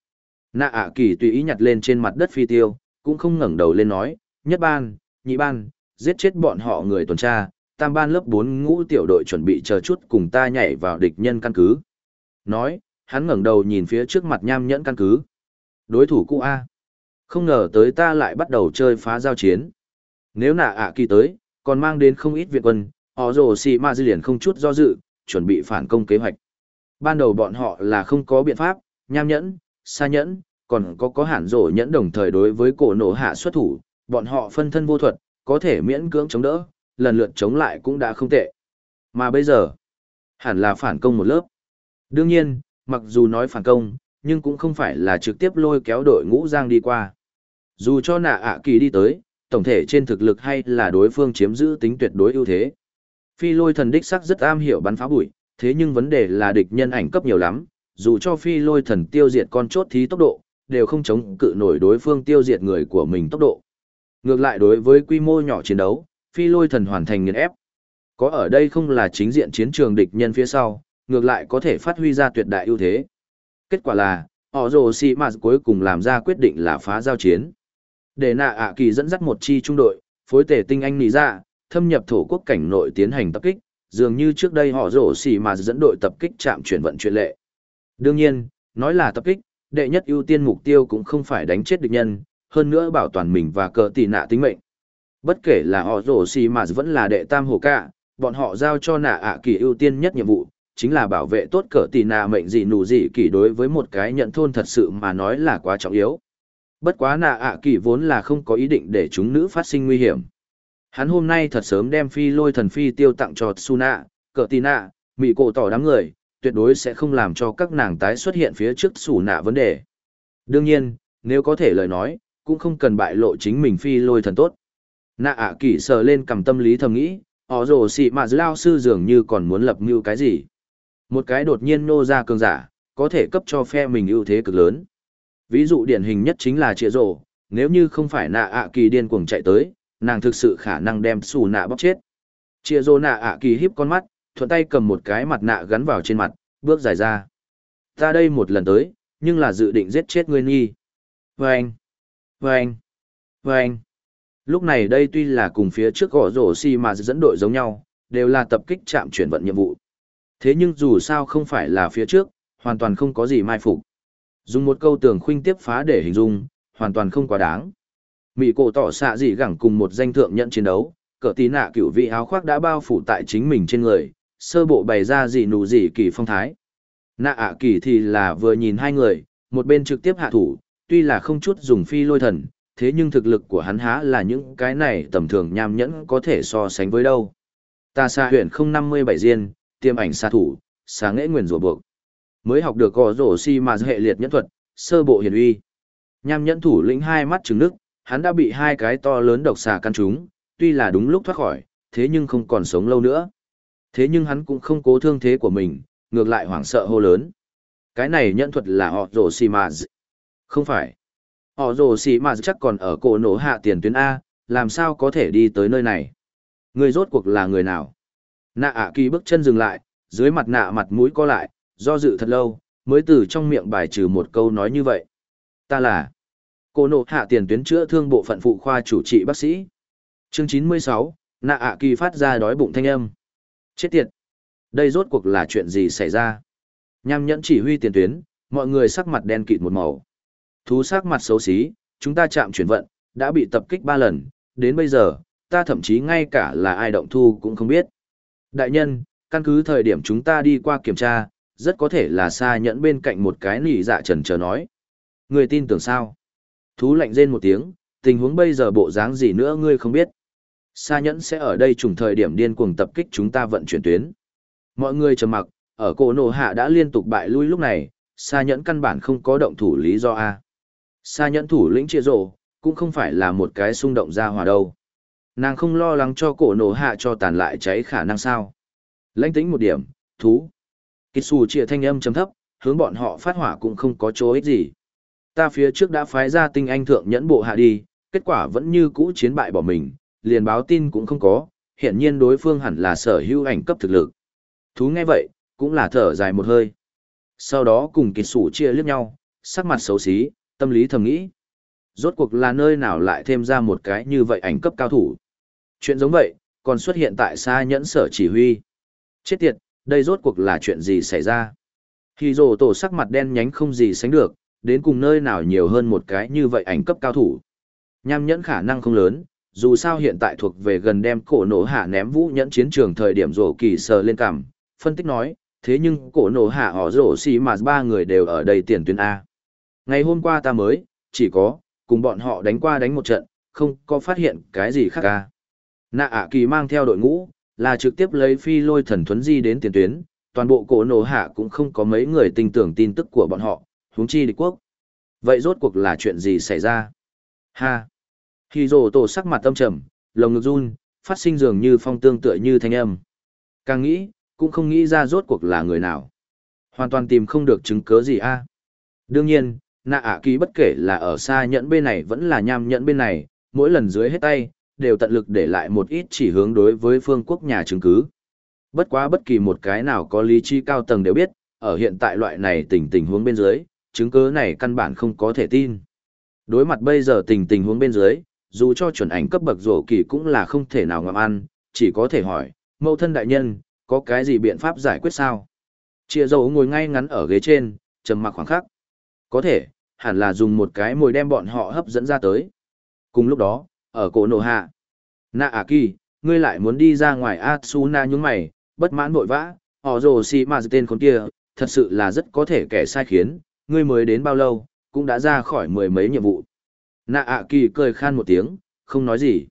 Nạ ạ kỳ tùy ý nhặt lên trên mặt đất phi tiêu, cũng không ngẩng đầu lên nói, nhất ban, nhị ban, giết chết bọn họ người tuần tra, tam ban lớp 4 ngũ tiểu đội chuẩn bị chờ chút cùng ta nhảy vào địch nhân căn cứ. Nói, hắn ngẩng đầu nhìn phía trước mặt nham nhẫn căn cứ. Đối thủ cũ A. Không ngờ tới ta lại bắt đầu chơi phá giao chiến. Nếu nạ ạ kỳ tới, còn mang đến không ít viện quân, họ rồ xì ma dư liền không chút do dự, chuẩn bị phản công kế hoạch. Ban đầu bọn họ là không có biện pháp, nham nhẫn, xa nhẫn, còn có có hẳn rổ nhẫn đồng thời đối với cổ nổ hạ xuất thủ, bọn họ phân thân vô thuật, có thể miễn cưỡng chống đỡ, lần lượt chống lại cũng đã không tệ. Mà bây giờ, hẳn là phản công một lớp. Đương nhiên, mặc dù nói phản công, nhưng cũng không phải là trực tiếp lôi kéo đội ngũ giang đi qua. Dù cho nạ ạ kỳ đi tới, tổng thể trên thực lực hay là đối phương chiếm giữ tính tuyệt đối ưu thế. Phi lôi thần đích sắc rất am hiểu bắn phá bụi, thế nhưng vấn đề là địch nhân ảnh cấp nhiều lắm, dù cho phi lôi thần tiêu diệt con chốt thí tốc độ, đều không chống cự nổi đối phương tiêu diệt người của mình tốc độ. Ngược lại đối với quy mô nhỏ chiến đấu, phi lôi thần hoàn thành nghiền ép. Có ở đây không là chính diện chiến trường địch nhân phía sau, ngược lại có thể phát huy ra tuyệt đại ưu thế. Kết quả là, họ rồ xì mà cuối cùng làm ra quyết định là phá giao chiến. Để nạ ạ kỳ dẫn dắt một chi trung đội, phối tể tinh anh nỉ ra, thâm nhập thổ quốc cảnh nội tiến hành tập kích, dường như trước đây họ rổ xì mà dẫn đội tập kích chạm chuyển vận chuyện lệ. Đương nhiên, nói là tập kích, đệ nhất ưu tiên mục tiêu cũng không phải đánh chết địch nhân, hơn nữa bảo toàn mình và cờ tỷ nạ tính mệnh. Bất kể là họ rổ xì mà vẫn là đệ tam hồ cả, bọn họ giao cho nạ ạ kỳ ưu tiên nhất nhiệm vụ, chính là bảo vệ tốt cờ tỷ nạ mệnh gì nù gì kỳ đối với một cái nhận thôn thật sự mà nói là quá trọng yếu. Bất quá nạ ạ kỳ vốn là không có ý định để chúng nữ phát sinh nguy hiểm. Hắn hôm nay thật sớm đem phi lôi thần phi tiêu tặng cho Suna, cờ tì nạ, mị cổ tỏ đám người, tuyệt đối sẽ không làm cho các nàng tái xuất hiện phía trước sủ nạ vấn đề. Đương nhiên, nếu có thể lời nói, cũng không cần bại lộ chính mình phi lôi thần tốt. Nạ ạ à kỳ sờ lên cầm tâm lý thầm nghĩ, họ rồ xị mà lao sư dường như còn muốn lập mưu cái gì. Một cái đột nhiên nô ra cường giả, có thể cấp cho phe mình ưu thế cực lớn. Ví dụ điển hình nhất chính là chĩa Rổ. nếu như không phải nạ ạ kỳ điên cuồng chạy tới, nàng thực sự khả năng đem xù nạ bóc chết. Chĩa Rổ nạ ạ kỳ híp con mắt, thuận tay cầm một cái mặt nạ gắn vào trên mặt, bước dài ra. Ta đây một lần tới, nhưng là dự định giết chết ngươi nghi. Vâng! Vâng! Vâng! Lúc này đây tuy là cùng phía trước gõ rổ xi mà dẫn đội giống nhau, đều là tập kích chạm chuyển vận nhiệm vụ. Thế nhưng dù sao không phải là phía trước, hoàn toàn không có gì mai phục. Dùng một câu tường khuynh tiếp phá để hình dung, hoàn toàn không quá đáng. Mỹ cổ tỏ xạ gì gẳng cùng một danh thượng nhận chiến đấu, cỡ tí nạ cửu vị áo khoác đã bao phủ tại chính mình trên người, sơ bộ bày ra gì nụ gì kỳ phong thái. Nạ ạ kỳ thì là vừa nhìn hai người, một bên trực tiếp hạ thủ, tuy là không chút dùng phi lôi thần, thế nhưng thực lực của hắn há là những cái này tầm thường nham nhẫn có thể so sánh với đâu. Ta xa huyện không năm mươi bảy diên, tiêm ảnh xa thủ, sáng nghệ nguyền rủa buộc. Mới học được gò rổ si mà hệ liệt nhẫn thuật, sơ bộ hiển uy. Nham nhẫn thủ lĩnh hai mắt trừng nước, hắn đã bị hai cái to lớn độc xà căn trúng, tuy là đúng lúc thoát khỏi, thế nhưng không còn sống lâu nữa. Thế nhưng hắn cũng không cố thương thế của mình, ngược lại hoảng sợ hô lớn. Cái này nhẫn thuật là họ rổ si mà Không phải. Họ rồ xì mà chắc còn ở cổ nổ hạ tiền tuyến A, làm sao có thể đi tới nơi này? Người rốt cuộc là người nào? Nạ ạ kỳ bước chân dừng lại, dưới mặt nạ mặt mũi co lại, do dự thật lâu, mới từ trong miệng bài trừ một câu nói như vậy. Ta là cô nộ hạ tiền tuyến chữa thương bộ phận phụ khoa chủ trị bác sĩ. Chương 96, nạ ạ kỳ phát ra đói bụng thanh âm. Chết tiệt! Đây rốt cuộc là chuyện gì xảy ra? Nham nhẫn chỉ huy tiền tuyến, mọi người sắc mặt đen kịt một màu. Thú sắc mặt xấu xí, chúng ta chạm chuyển vận, đã bị tập kích ba lần, đến bây giờ, ta thậm chí ngay cả là ai động thu cũng không biết. Đại nhân, căn cứ thời điểm chúng ta đi qua kiểm tra, rất có thể là xa nhẫn bên cạnh một cái nỉ dạ trần chờ nói. Người tin tưởng sao? Thú lạnh rên một tiếng, tình huống bây giờ bộ dáng gì nữa ngươi không biết. Sa nhẫn sẽ ở đây trùng thời điểm điên cuồng tập kích chúng ta vận chuyển tuyến. Mọi người trầm mặc, ở cổ nổ hạ đã liên tục bại lui lúc này, sa nhẫn căn bản không có động thủ lý do A. Sa nhẫn thủ lĩnh chia rộ, cũng không phải là một cái xung động ra hòa đâu. Nàng không lo lắng cho cổ nổ hạ cho tàn lại cháy khả năng sao. Lãnh tính một điểm, thú. Kitsu chia thanh âm chấm thấp, hướng bọn họ phát hỏa cũng không có chỗ ích gì. Ta phía trước đã phái ra tinh anh thượng nhẫn bộ hạ đi, kết quả vẫn như cũ chiến bại bỏ mình, liền báo tin cũng không có, hiện nhiên đối phương hẳn là sở hữu ảnh cấp thực lực. Thú nghe vậy, cũng là thở dài một hơi. Sau đó cùng Kitsu chia liếc nhau, sắc mặt xấu xí, Tâm lý thầm nghĩ, rốt cuộc là nơi nào lại thêm ra một cái như vậy ảnh cấp cao thủ. Chuyện giống vậy, còn xuất hiện tại xa nhẫn sở chỉ huy. Chết tiệt, đây rốt cuộc là chuyện gì xảy ra? Khi rổ tổ sắc mặt đen nhánh không gì sánh được, đến cùng nơi nào nhiều hơn một cái như vậy ảnh cấp cao thủ. Nham nhẫn khả năng không lớn, dù sao hiện tại thuộc về gần đem cổ nổ hạ ném vũ nhẫn chiến trường thời điểm rổ kỳ sờ lên cằm, phân tích nói, thế nhưng cổ nổ hạ họ rổ xì mà ba người đều ở đây tiền tuyến A. Ngày hôm qua ta mới, chỉ có, cùng bọn họ đánh qua đánh một trận, không có phát hiện cái gì khác ca. Nạ ạ kỳ mang theo đội ngũ, là trực tiếp lấy phi lôi thần thuấn di đến tiền tuyến, toàn bộ cổ nổ hạ cũng không có mấy người tin tưởng tin tức của bọn họ, huống chi địch quốc. Vậy rốt cuộc là chuyện gì xảy ra? Ha! Khi rồ tổ sắc mặt tâm trầm, lồng ngực run, phát sinh dường như phong tương tựa như thanh âm. Càng nghĩ, cũng không nghĩ ra rốt cuộc là người nào. Hoàn toàn tìm không được chứng cứ gì a. Đương nhiên, nạ ả kỳ bất kể là ở xa nhẫn bên này vẫn là nham nhẫn bên này, mỗi lần dưới hết tay, đều tận lực để lại một ít chỉ hướng đối với phương quốc nhà chứng cứ. Bất quá bất kỳ một cái nào có lý trí cao tầng đều biết, ở hiện tại loại này tình tình huống bên dưới, chứng cứ này căn bản không có thể tin. Đối mặt bây giờ tình tình huống bên dưới, dù cho chuẩn ảnh cấp bậc rổ kỳ cũng là không thể nào ngậm ăn, chỉ có thể hỏi, mẫu thân đại nhân, có cái gì biện pháp giải quyết sao? Chia dầu ngồi ngay ngắn ở ghế trên, trầm mặc khoảng khắc. Có thể, hẳn là dùng một cái mồi đem bọn họ hấp dẫn ra tới. Cùng lúc đó, ở cổ nổ hạ, nạ à kỳ, ngươi lại muốn đi ra ngoài Atsuna nhúng mày, bất mãn bội vã, họ rồ xì mà tên con kia, thật sự là rất có thể kẻ sai khiến, ngươi mới đến bao lâu, cũng đã ra khỏi mười mấy nhiệm vụ. Nạ ạ kỳ cười khan một tiếng, không nói gì.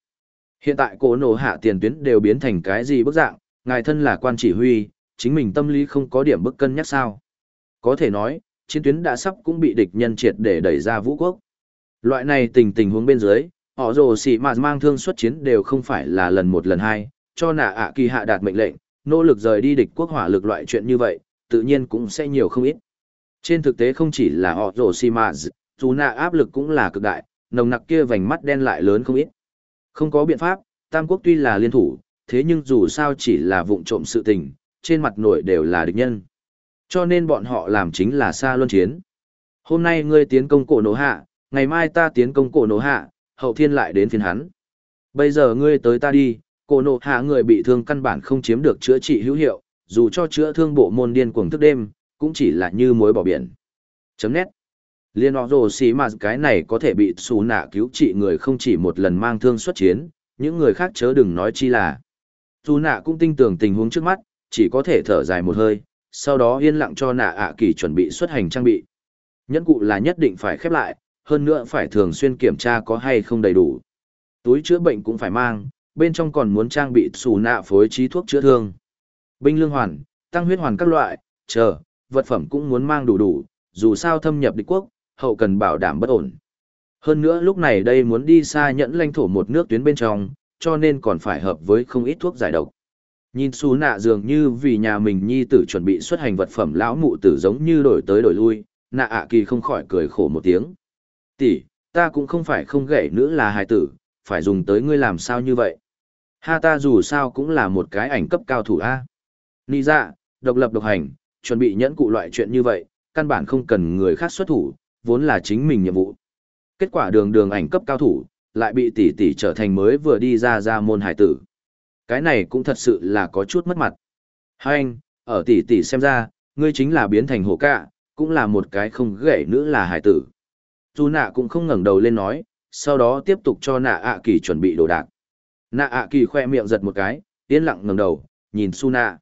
Hiện tại cổ nổ hạ tiền tuyến đều biến thành cái gì bức dạng, ngài thân là quan chỉ huy, chính mình tâm lý không có điểm bức cân nhắc sao. Có thể nói, chiến tuyến đã sắp cũng bị địch nhân triệt để đẩy ra vũ quốc. Loại này tình tình huống bên dưới, họ rồ xì mà mang thương xuất chiến đều không phải là lần một lần hai, cho nạ ạ kỳ hạ đạt mệnh lệnh, nỗ lực rời đi địch quốc hỏa lực loại chuyện như vậy, tự nhiên cũng sẽ nhiều không ít. Trên thực tế không chỉ là họ rồ xì mà, dù nạ áp lực cũng là cực đại, nồng nặc kia vành mắt đen lại lớn không ít. Không có biện pháp, Tam Quốc tuy là liên thủ, thế nhưng dù sao chỉ là vụng trộm sự tình, trên mặt nổi đều là địch nhân. Cho nên bọn họ làm chính là xa luân chiến. Hôm nay ngươi tiến công cổ nổ hạ, ngày mai ta tiến công cổ nổ hạ, hậu thiên lại đến phiên hắn. Bây giờ ngươi tới ta đi, cổ nộ hạ người bị thương căn bản không chiếm được chữa trị hữu hiệu, dù cho chữa thương bộ môn điên cuồng thức đêm, cũng chỉ là như muối bỏ biển. Chấm nét. Liên họ rồ xì mà cái này có thể bị xù nạ cứu trị người không chỉ một lần mang thương xuất chiến, những người khác chớ đừng nói chi là. Dù nạ cũng tin tưởng tình huống trước mắt, chỉ có thể thở dài một hơi, sau đó yên lặng cho nạ ạ kỳ chuẩn bị xuất hành trang bị. Nhẫn cụ là nhất định phải khép lại, hơn nữa phải thường xuyên kiểm tra có hay không đầy đủ. Túi chữa bệnh cũng phải mang, bên trong còn muốn trang bị xù nạ phối trí thuốc chữa thương. Binh lương hoàn, tăng huyết hoàn các loại, chờ, vật phẩm cũng muốn mang đủ đủ, dù sao thâm nhập địch quốc, hậu cần bảo đảm bất ổn. Hơn nữa lúc này đây muốn đi xa nhẫn lãnh thổ một nước tuyến bên trong, cho nên còn phải hợp với không ít thuốc giải độc. Nhìn xú nạ dường như vì nhà mình nhi tử chuẩn bị xuất hành vật phẩm lão mụ tử giống như đổi tới đổi lui, nạ ạ kỳ không khỏi cười khổ một tiếng. Tỷ, ta cũng không phải không gậy nữa là hài tử, phải dùng tới ngươi làm sao như vậy. Ha ta dù sao cũng là một cái ảnh cấp cao thủ A. Nị dạ, độc lập độc hành, chuẩn bị nhẫn cụ loại chuyện như vậy, căn bản không cần người khác xuất thủ, vốn là chính mình nhiệm vụ. Kết quả đường đường ảnh cấp cao thủ, lại bị tỷ tỷ trở thành mới vừa đi ra ra môn hải tử. Cái này cũng thật sự là có chút mất mặt. Hai anh, ở tỷ tỷ xem ra, ngươi chính là biến thành hổ cạ, cũng là một cái không gãy nữa là hải tử. Dù nạ cũng không ngẩng đầu lên nói, sau đó tiếp tục cho nạ ạ kỳ chuẩn bị đồ đạc. Nạ ạ kỳ khoe miệng giật một cái, yên lặng ngẩng đầu, nhìn su nạ.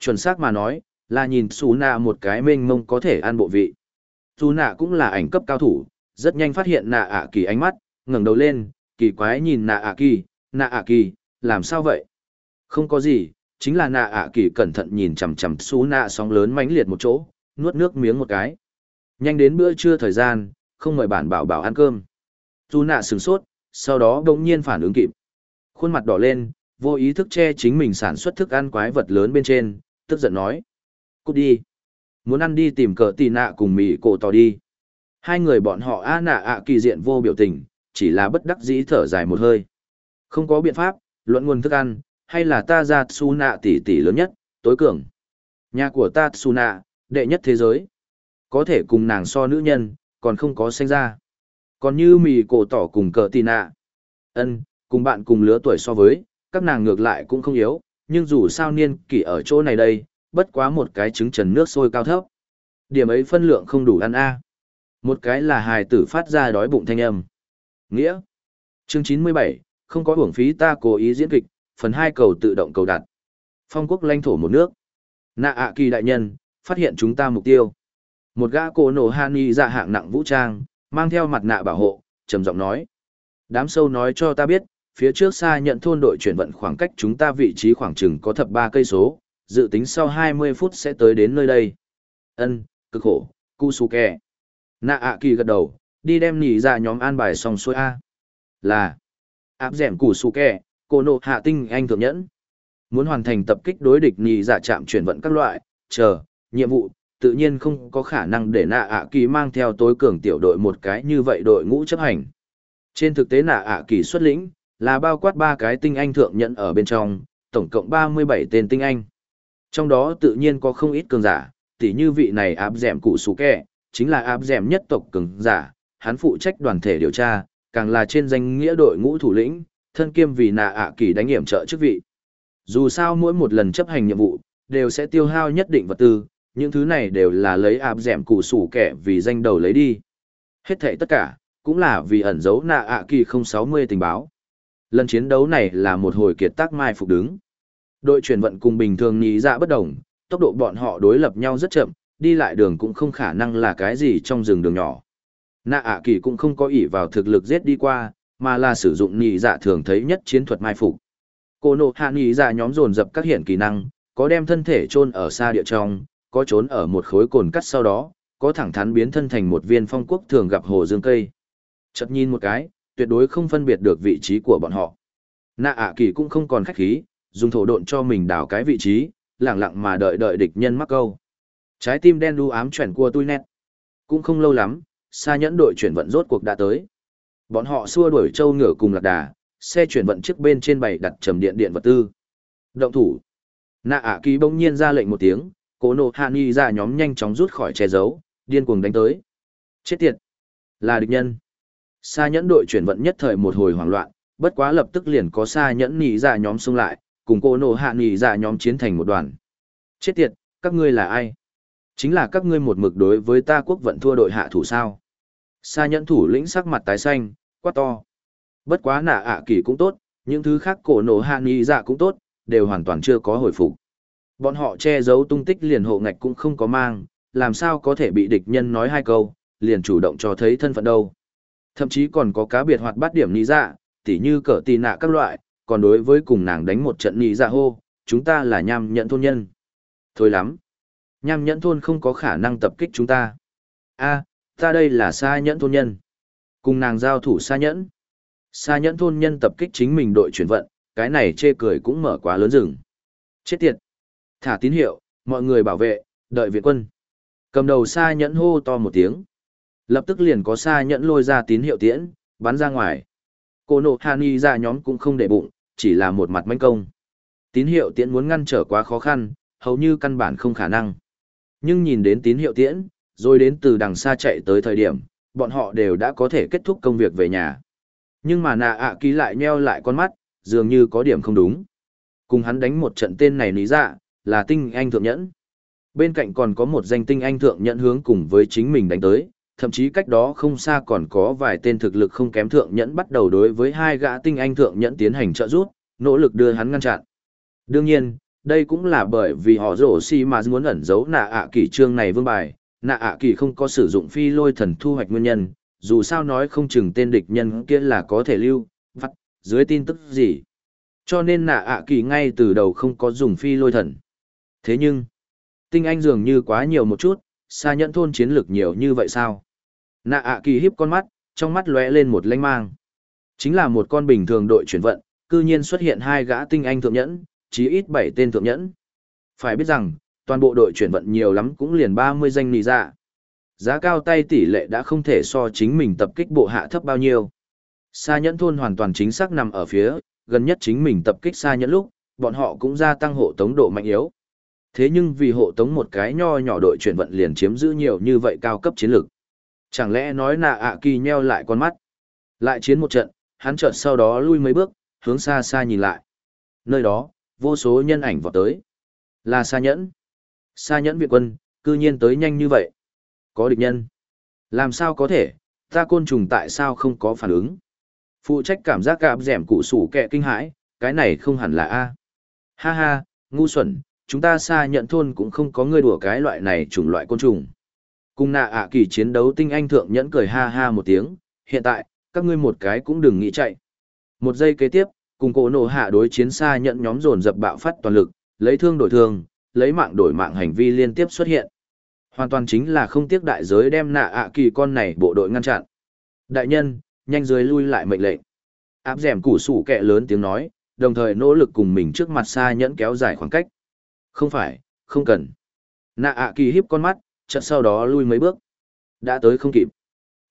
Chuẩn xác mà nói, là nhìn su nạ một cái mênh mông có thể ăn bộ vị. Dù nạ cũng là ảnh cấp cao thủ, rất nhanh phát hiện nạ ạ kỳ ánh mắt, ngẩng đầu lên, kỳ quái nhìn nạ ạ kỳ, nạ ạ kỳ, làm sao vậy? Không có gì, chính là nạ ạ kỳ cẩn thận nhìn chằm chằm Su nạ sóng lớn mãnh liệt một chỗ, nuốt nước miếng một cái. Nhanh đến bữa trưa thời gian, không mời bản bảo bảo ăn cơm. Dù nạ sửng sốt, sau đó đột nhiên phản ứng kịp. Khuôn mặt đỏ lên, vô ý thức che chính mình sản xuất thức ăn quái vật lớn bên trên, tức giận nói. Cút đi muốn ăn đi tìm cờ tì nạ cùng mì cổ tỏ đi hai người bọn họ a nạ ạ kỳ diện vô biểu tình chỉ là bất đắc dĩ thở dài một hơi không có biện pháp luận nguồn thức ăn hay là ta ra su nạ tỷ tỷ lớn nhất tối cường nhà của ta su nạ đệ nhất thế giới có thể cùng nàng so nữ nhân còn không có sinh ra còn như mì cổ tỏ cùng cờ tì nạ ân cùng bạn cùng lứa tuổi so với Các nàng ngược lại cũng không yếu, nhưng dù sao niên kỷ ở chỗ này đây, bất quá một cái trứng trần nước sôi cao thấp. Điểm ấy phân lượng không đủ ăn a. Một cái là hài tử phát ra đói bụng thanh âm. Nghĩa. Chương 97, không có hưởng phí ta cố ý diễn kịch, phần 2 cầu tự động cầu đặt. Phong quốc lãnh thổ một nước. Nạ ạ kỳ đại nhân, phát hiện chúng ta mục tiêu. Một gã cổ nổ Hani ra hạng nặng vũ trang, mang theo mặt nạ bảo hộ, trầm giọng nói. Đám sâu nói cho ta biết, phía trước xa nhận thôn đội chuyển vận khoảng cách chúng ta vị trí khoảng chừng có thập ba cây số, dự tính sau 20 phút sẽ tới đến nơi đây. Ân, cực khổ, Kusuke. Nạ ạ kỳ gật đầu, đi đem nỉ ra nhóm an bài xong xuôi A. Là, áp dẻm kè cô nộ hạ tinh anh thượng nhẫn. Muốn hoàn thành tập kích đối địch nỉ giả chạm chuyển vận các loại, chờ, nhiệm vụ, tự nhiên không có khả năng để nạ ạ kỳ mang theo tối cường tiểu đội một cái như vậy đội ngũ chấp hành. Trên thực tế nạ ạ kỳ xuất lĩnh, là bao quát ba cái tinh anh thượng nhận ở bên trong, tổng cộng 37 tên tinh anh. Trong đó tự nhiên có không ít cường giả, tỉ như vị này áp dẻm cụ sủ kẹ, chính là áp dẻm nhất tộc cường giả, hắn phụ trách đoàn thể điều tra, càng là trên danh nghĩa đội ngũ thủ lĩnh, thân kiêm vì nạ ạ kỳ đánh hiểm trợ chức vị. Dù sao mỗi một lần chấp hành nhiệm vụ, đều sẽ tiêu hao nhất định vật tư, những thứ này đều là lấy áp dẻm cụ sủ kẻ vì danh đầu lấy đi. Hết thảy tất cả, cũng là vì ẩn giấu nạ ạ kỳ 060 tình báo. Lần chiến đấu này là một hồi kiệt tác mai phục đứng. Đội chuyển vận cùng bình thường nhí dạ bất đồng, tốc độ bọn họ đối lập nhau rất chậm, đi lại đường cũng không khả năng là cái gì trong rừng đường nhỏ. Nạ ạ kỳ cũng không có ỷ vào thực lực giết đi qua, mà là sử dụng nhị dạ thường thấy nhất chiến thuật mai phục. Cô nộ hạ nhị dạ nhóm dồn dập các hiện kỹ năng, có đem thân thể chôn ở xa địa trong, có trốn ở một khối cồn cắt sau đó, có thẳng thắn biến thân thành một viên phong quốc thường gặp hồ dương cây. Chợt nhìn một cái, tuyệt đối không phân biệt được vị trí của bọn họ. Nạ ạ kỳ cũng không còn khách khí, dùng thổ độn cho mình đào cái vị trí, lặng lặng mà đợi đợi địch nhân mắc câu. Trái tim đen đu ám chuyển qua tôi nét. Cũng không lâu lắm, xa nhẫn đội chuyển vận rốt cuộc đã tới. Bọn họ xua đuổi châu ngựa cùng lạc đà, xe chuyển vận trước bên trên bày đặt trầm điện điện vật tư. Động thủ. Nạ ạ kỳ bỗng nhiên ra lệnh một tiếng, cố nộ hạ nghi ra nhóm nhanh chóng rút khỏi che giấu, điên cuồng đánh tới. Chết tiệt! Là địch nhân. Sa nhẫn đội chuyển vận nhất thời một hồi hoảng loạn, bất quá lập tức liền có sa nhẫn nhị ra nhóm xung lại, cùng cô nộ hạ nghi ra nhóm chiến thành một đoàn. Chết tiệt, các ngươi là ai? Chính là các ngươi một mực đối với ta quốc vận thua đội hạ thủ sao. Sa nhẫn thủ lĩnh sắc mặt tái xanh, quát to. Bất quá nạ ạ kỳ cũng tốt, những thứ khác cổ nổ hạ nghi dạ cũng tốt, đều hoàn toàn chưa có hồi phục. Bọn họ che giấu tung tích liền hộ ngạch cũng không có mang, làm sao có thể bị địch nhân nói hai câu, liền chủ động cho thấy thân phận đâu. Thậm chí còn có cá biệt hoạt bát điểm nị dạ, tỉ như cỡ tì nạ các loại, còn đối với cùng nàng đánh một trận nị dạ hô, chúng ta là nham nhẫn thôn nhân. Thôi lắm. Nham nhẫn thôn không có khả năng tập kích chúng ta. a ta đây là xa nhẫn thôn nhân. Cùng nàng giao thủ xa nhẫn. Xa nhẫn thôn nhân tập kích chính mình đội chuyển vận, cái này chê cười cũng mở quá lớn rừng. Chết tiệt. Thả tín hiệu, mọi người bảo vệ, đợi viện quân. Cầm đầu xa nhẫn hô to một tiếng. Lập tức liền có xa nhẫn lôi ra tín hiệu tiễn, bắn ra ngoài. Cô nộ Hani ra nhóm cũng không để bụng, chỉ là một mặt manh công. Tín hiệu tiễn muốn ngăn trở quá khó khăn, hầu như căn bản không khả năng. Nhưng nhìn đến tín hiệu tiễn, rồi đến từ đằng xa chạy tới thời điểm, bọn họ đều đã có thể kết thúc công việc về nhà. Nhưng mà nạ ạ ký lại nheo lại con mắt, dường như có điểm không đúng. Cùng hắn đánh một trận tên này lý dạ, là tinh anh thượng nhẫn. Bên cạnh còn có một danh tinh anh thượng nhẫn hướng cùng với chính mình đánh tới, thậm chí cách đó không xa còn có vài tên thực lực không kém thượng nhẫn bắt đầu đối với hai gã tinh anh thượng nhẫn tiến hành trợ giúp, nỗ lực đưa hắn ngăn chặn. Đương nhiên, đây cũng là bởi vì họ rổ si mà muốn ẩn giấu nạ ạ kỳ trương này vương bài, nạ ạ kỳ không có sử dụng phi lôi thần thu hoạch nguyên nhân, dù sao nói không chừng tên địch nhân kia là có thể lưu, vắt, dưới tin tức gì. Cho nên nạ ạ kỳ ngay từ đầu không có dùng phi lôi thần. Thế nhưng, tinh anh dường như quá nhiều một chút, xa nhẫn thôn chiến lược nhiều như vậy sao? Nạ ạ kỳ híp con mắt, trong mắt lóe lên một lanh mang. Chính là một con bình thường đội chuyển vận, cư nhiên xuất hiện hai gã tinh anh thượng nhẫn, chí ít bảy tên thượng nhẫn. Phải biết rằng, toàn bộ đội chuyển vận nhiều lắm cũng liền 30 danh nì ra. Dạ. Giá cao tay tỷ lệ đã không thể so chính mình tập kích bộ hạ thấp bao nhiêu. Sa nhẫn thôn hoàn toàn chính xác nằm ở phía, gần nhất chính mình tập kích sa nhẫn lúc, bọn họ cũng gia tăng hộ tống độ mạnh yếu. Thế nhưng vì hộ tống một cái nho nhỏ đội chuyển vận liền chiếm giữ nhiều như vậy cao cấp chiến lược. Chẳng lẽ nói nạ ạ kỳ nheo lại con mắt. Lại chiến một trận, hắn chợt sau đó lui mấy bước, hướng xa xa nhìn lại. Nơi đó, vô số nhân ảnh vọt tới. Là xa nhẫn. Xa nhẫn viện quân, cư nhiên tới nhanh như vậy. Có địch nhân. Làm sao có thể, ta côn trùng tại sao không có phản ứng? Phụ trách cảm giác gạp dẻm cụ sủ kẹ kinh hãi, cái này không hẳn là A. Ha ha, ngu xuẩn, chúng ta xa nhận thôn cũng không có người đùa cái loại này chủng loại côn trùng. Cùng nạ ạ kỳ chiến đấu tinh anh thượng nhẫn cười ha ha một tiếng, hiện tại, các ngươi một cái cũng đừng nghĩ chạy. Một giây kế tiếp, cùng cổ nổ hạ đối chiến xa nhận nhóm dồn dập bạo phát toàn lực, lấy thương đổi thương, lấy mạng đổi mạng hành vi liên tiếp xuất hiện. Hoàn toàn chính là không tiếc đại giới đem nạ ạ kỳ con này bộ đội ngăn chặn. Đại nhân, nhanh dưới lui lại mệnh lệnh. Áp dẻm củ sủ kẹ lớn tiếng nói, đồng thời nỗ lực cùng mình trước mặt xa nhẫn kéo dài khoảng cách. Không phải, không cần. Nạ ạ kỳ híp con mắt, chợt sau đó lui mấy bước. Đã tới không kịp.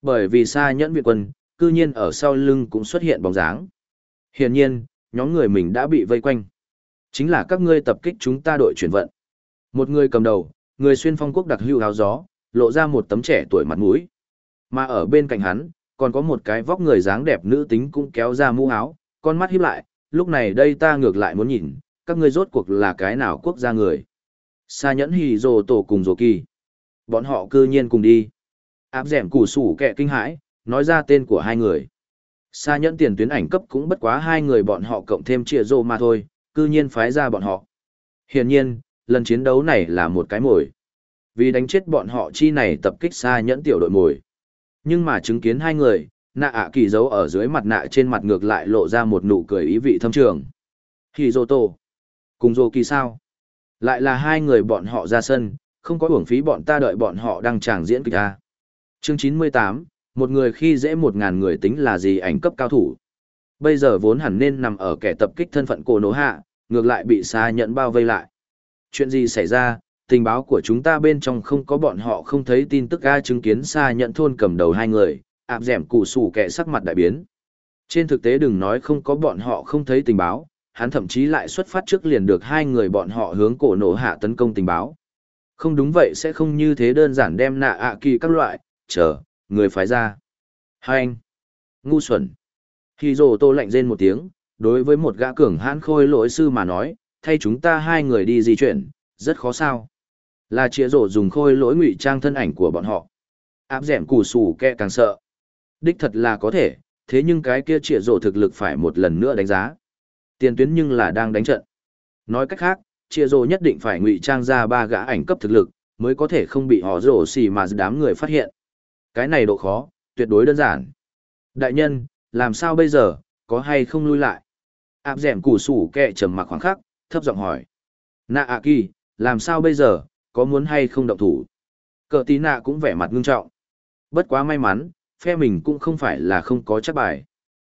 Bởi vì xa nhẫn viện quân, cư nhiên ở sau lưng cũng xuất hiện bóng dáng. Hiển nhiên, nhóm người mình đã bị vây quanh. Chính là các ngươi tập kích chúng ta đội chuyển vận. Một người cầm đầu, người xuyên phong quốc đặc hữu áo gió, lộ ra một tấm trẻ tuổi mặt mũi. Mà ở bên cạnh hắn, còn có một cái vóc người dáng đẹp nữ tính cũng kéo ra mũ áo, con mắt híp lại, lúc này đây ta ngược lại muốn nhìn, các ngươi rốt cuộc là cái nào quốc gia người. Sa nhẫn hì rồ tổ cùng rồ kỳ. Bọn họ cư nhiên cùng đi. Áp dẻm củ sủ kẹ kinh hãi, nói ra tên của hai người. Sa nhẫn tiền tuyến ảnh cấp cũng bất quá hai người bọn họ cộng thêm chia rô mà thôi, cư nhiên phái ra bọn họ. Hiển nhiên, lần chiến đấu này là một cái mồi. Vì đánh chết bọn họ chi này tập kích xa nhẫn tiểu đội mồi. Nhưng mà chứng kiến hai người, nạ ạ kỳ giấu ở dưới mặt nạ trên mặt ngược lại lộ ra một nụ cười ý vị thâm trường. Hì dô tô. Cùng dô kỳ sao? Lại là hai người bọn họ ra sân, không có uổng phí bọn ta đợi bọn họ đang tràng diễn kịch ta. Chương 98, một người khi dễ một ngàn người tính là gì ảnh cấp cao thủ. Bây giờ vốn hẳn nên nằm ở kẻ tập kích thân phận cổ nổ hạ, ngược lại bị xa nhận bao vây lại. Chuyện gì xảy ra, tình báo của chúng ta bên trong không có bọn họ không thấy tin tức ga chứng kiến xa nhận thôn cầm đầu hai người, áp dẻm cụ sủ kẻ sắc mặt đại biến. Trên thực tế đừng nói không có bọn họ không thấy tình báo, hắn thậm chí lại xuất phát trước liền được hai người bọn họ hướng cổ nổ hạ tấn công tình báo. Không đúng vậy sẽ không như thế đơn giản đem nạ ạ kỳ các loại, chờ, người phái ra. Hai anh, ngu xuẩn. Khi rồ tô lạnh rên một tiếng, đối với một gã cường hãn khôi lỗi sư mà nói, thay chúng ta hai người đi di chuyển, rất khó sao. Là chĩa rổ dùng khôi lỗi ngụy trang thân ảnh của bọn họ. Áp dẻm củ sủ kẹ càng sợ. Đích thật là có thể, thế nhưng cái kia chĩa rổ thực lực phải một lần nữa đánh giá. Tiền tuyến nhưng là đang đánh trận. Nói cách khác, Chia Rô nhất định phải ngụy trang ra ba gã ảnh cấp thực lực, mới có thể không bị họ rổ xì mà đám người phát hiện. Cái này độ khó, tuyệt đối đơn giản. Đại nhân, làm sao bây giờ, có hay không lui lại? Áp dẻm củ sủ kẹ trầm mặc khoảng khắc, thấp giọng hỏi. Nạ ạ kỳ, làm sao bây giờ, có muốn hay không động thủ? Cờ tí nạ cũng vẻ mặt ngưng trọng. Bất quá may mắn, phe mình cũng không phải là không có chắc bài.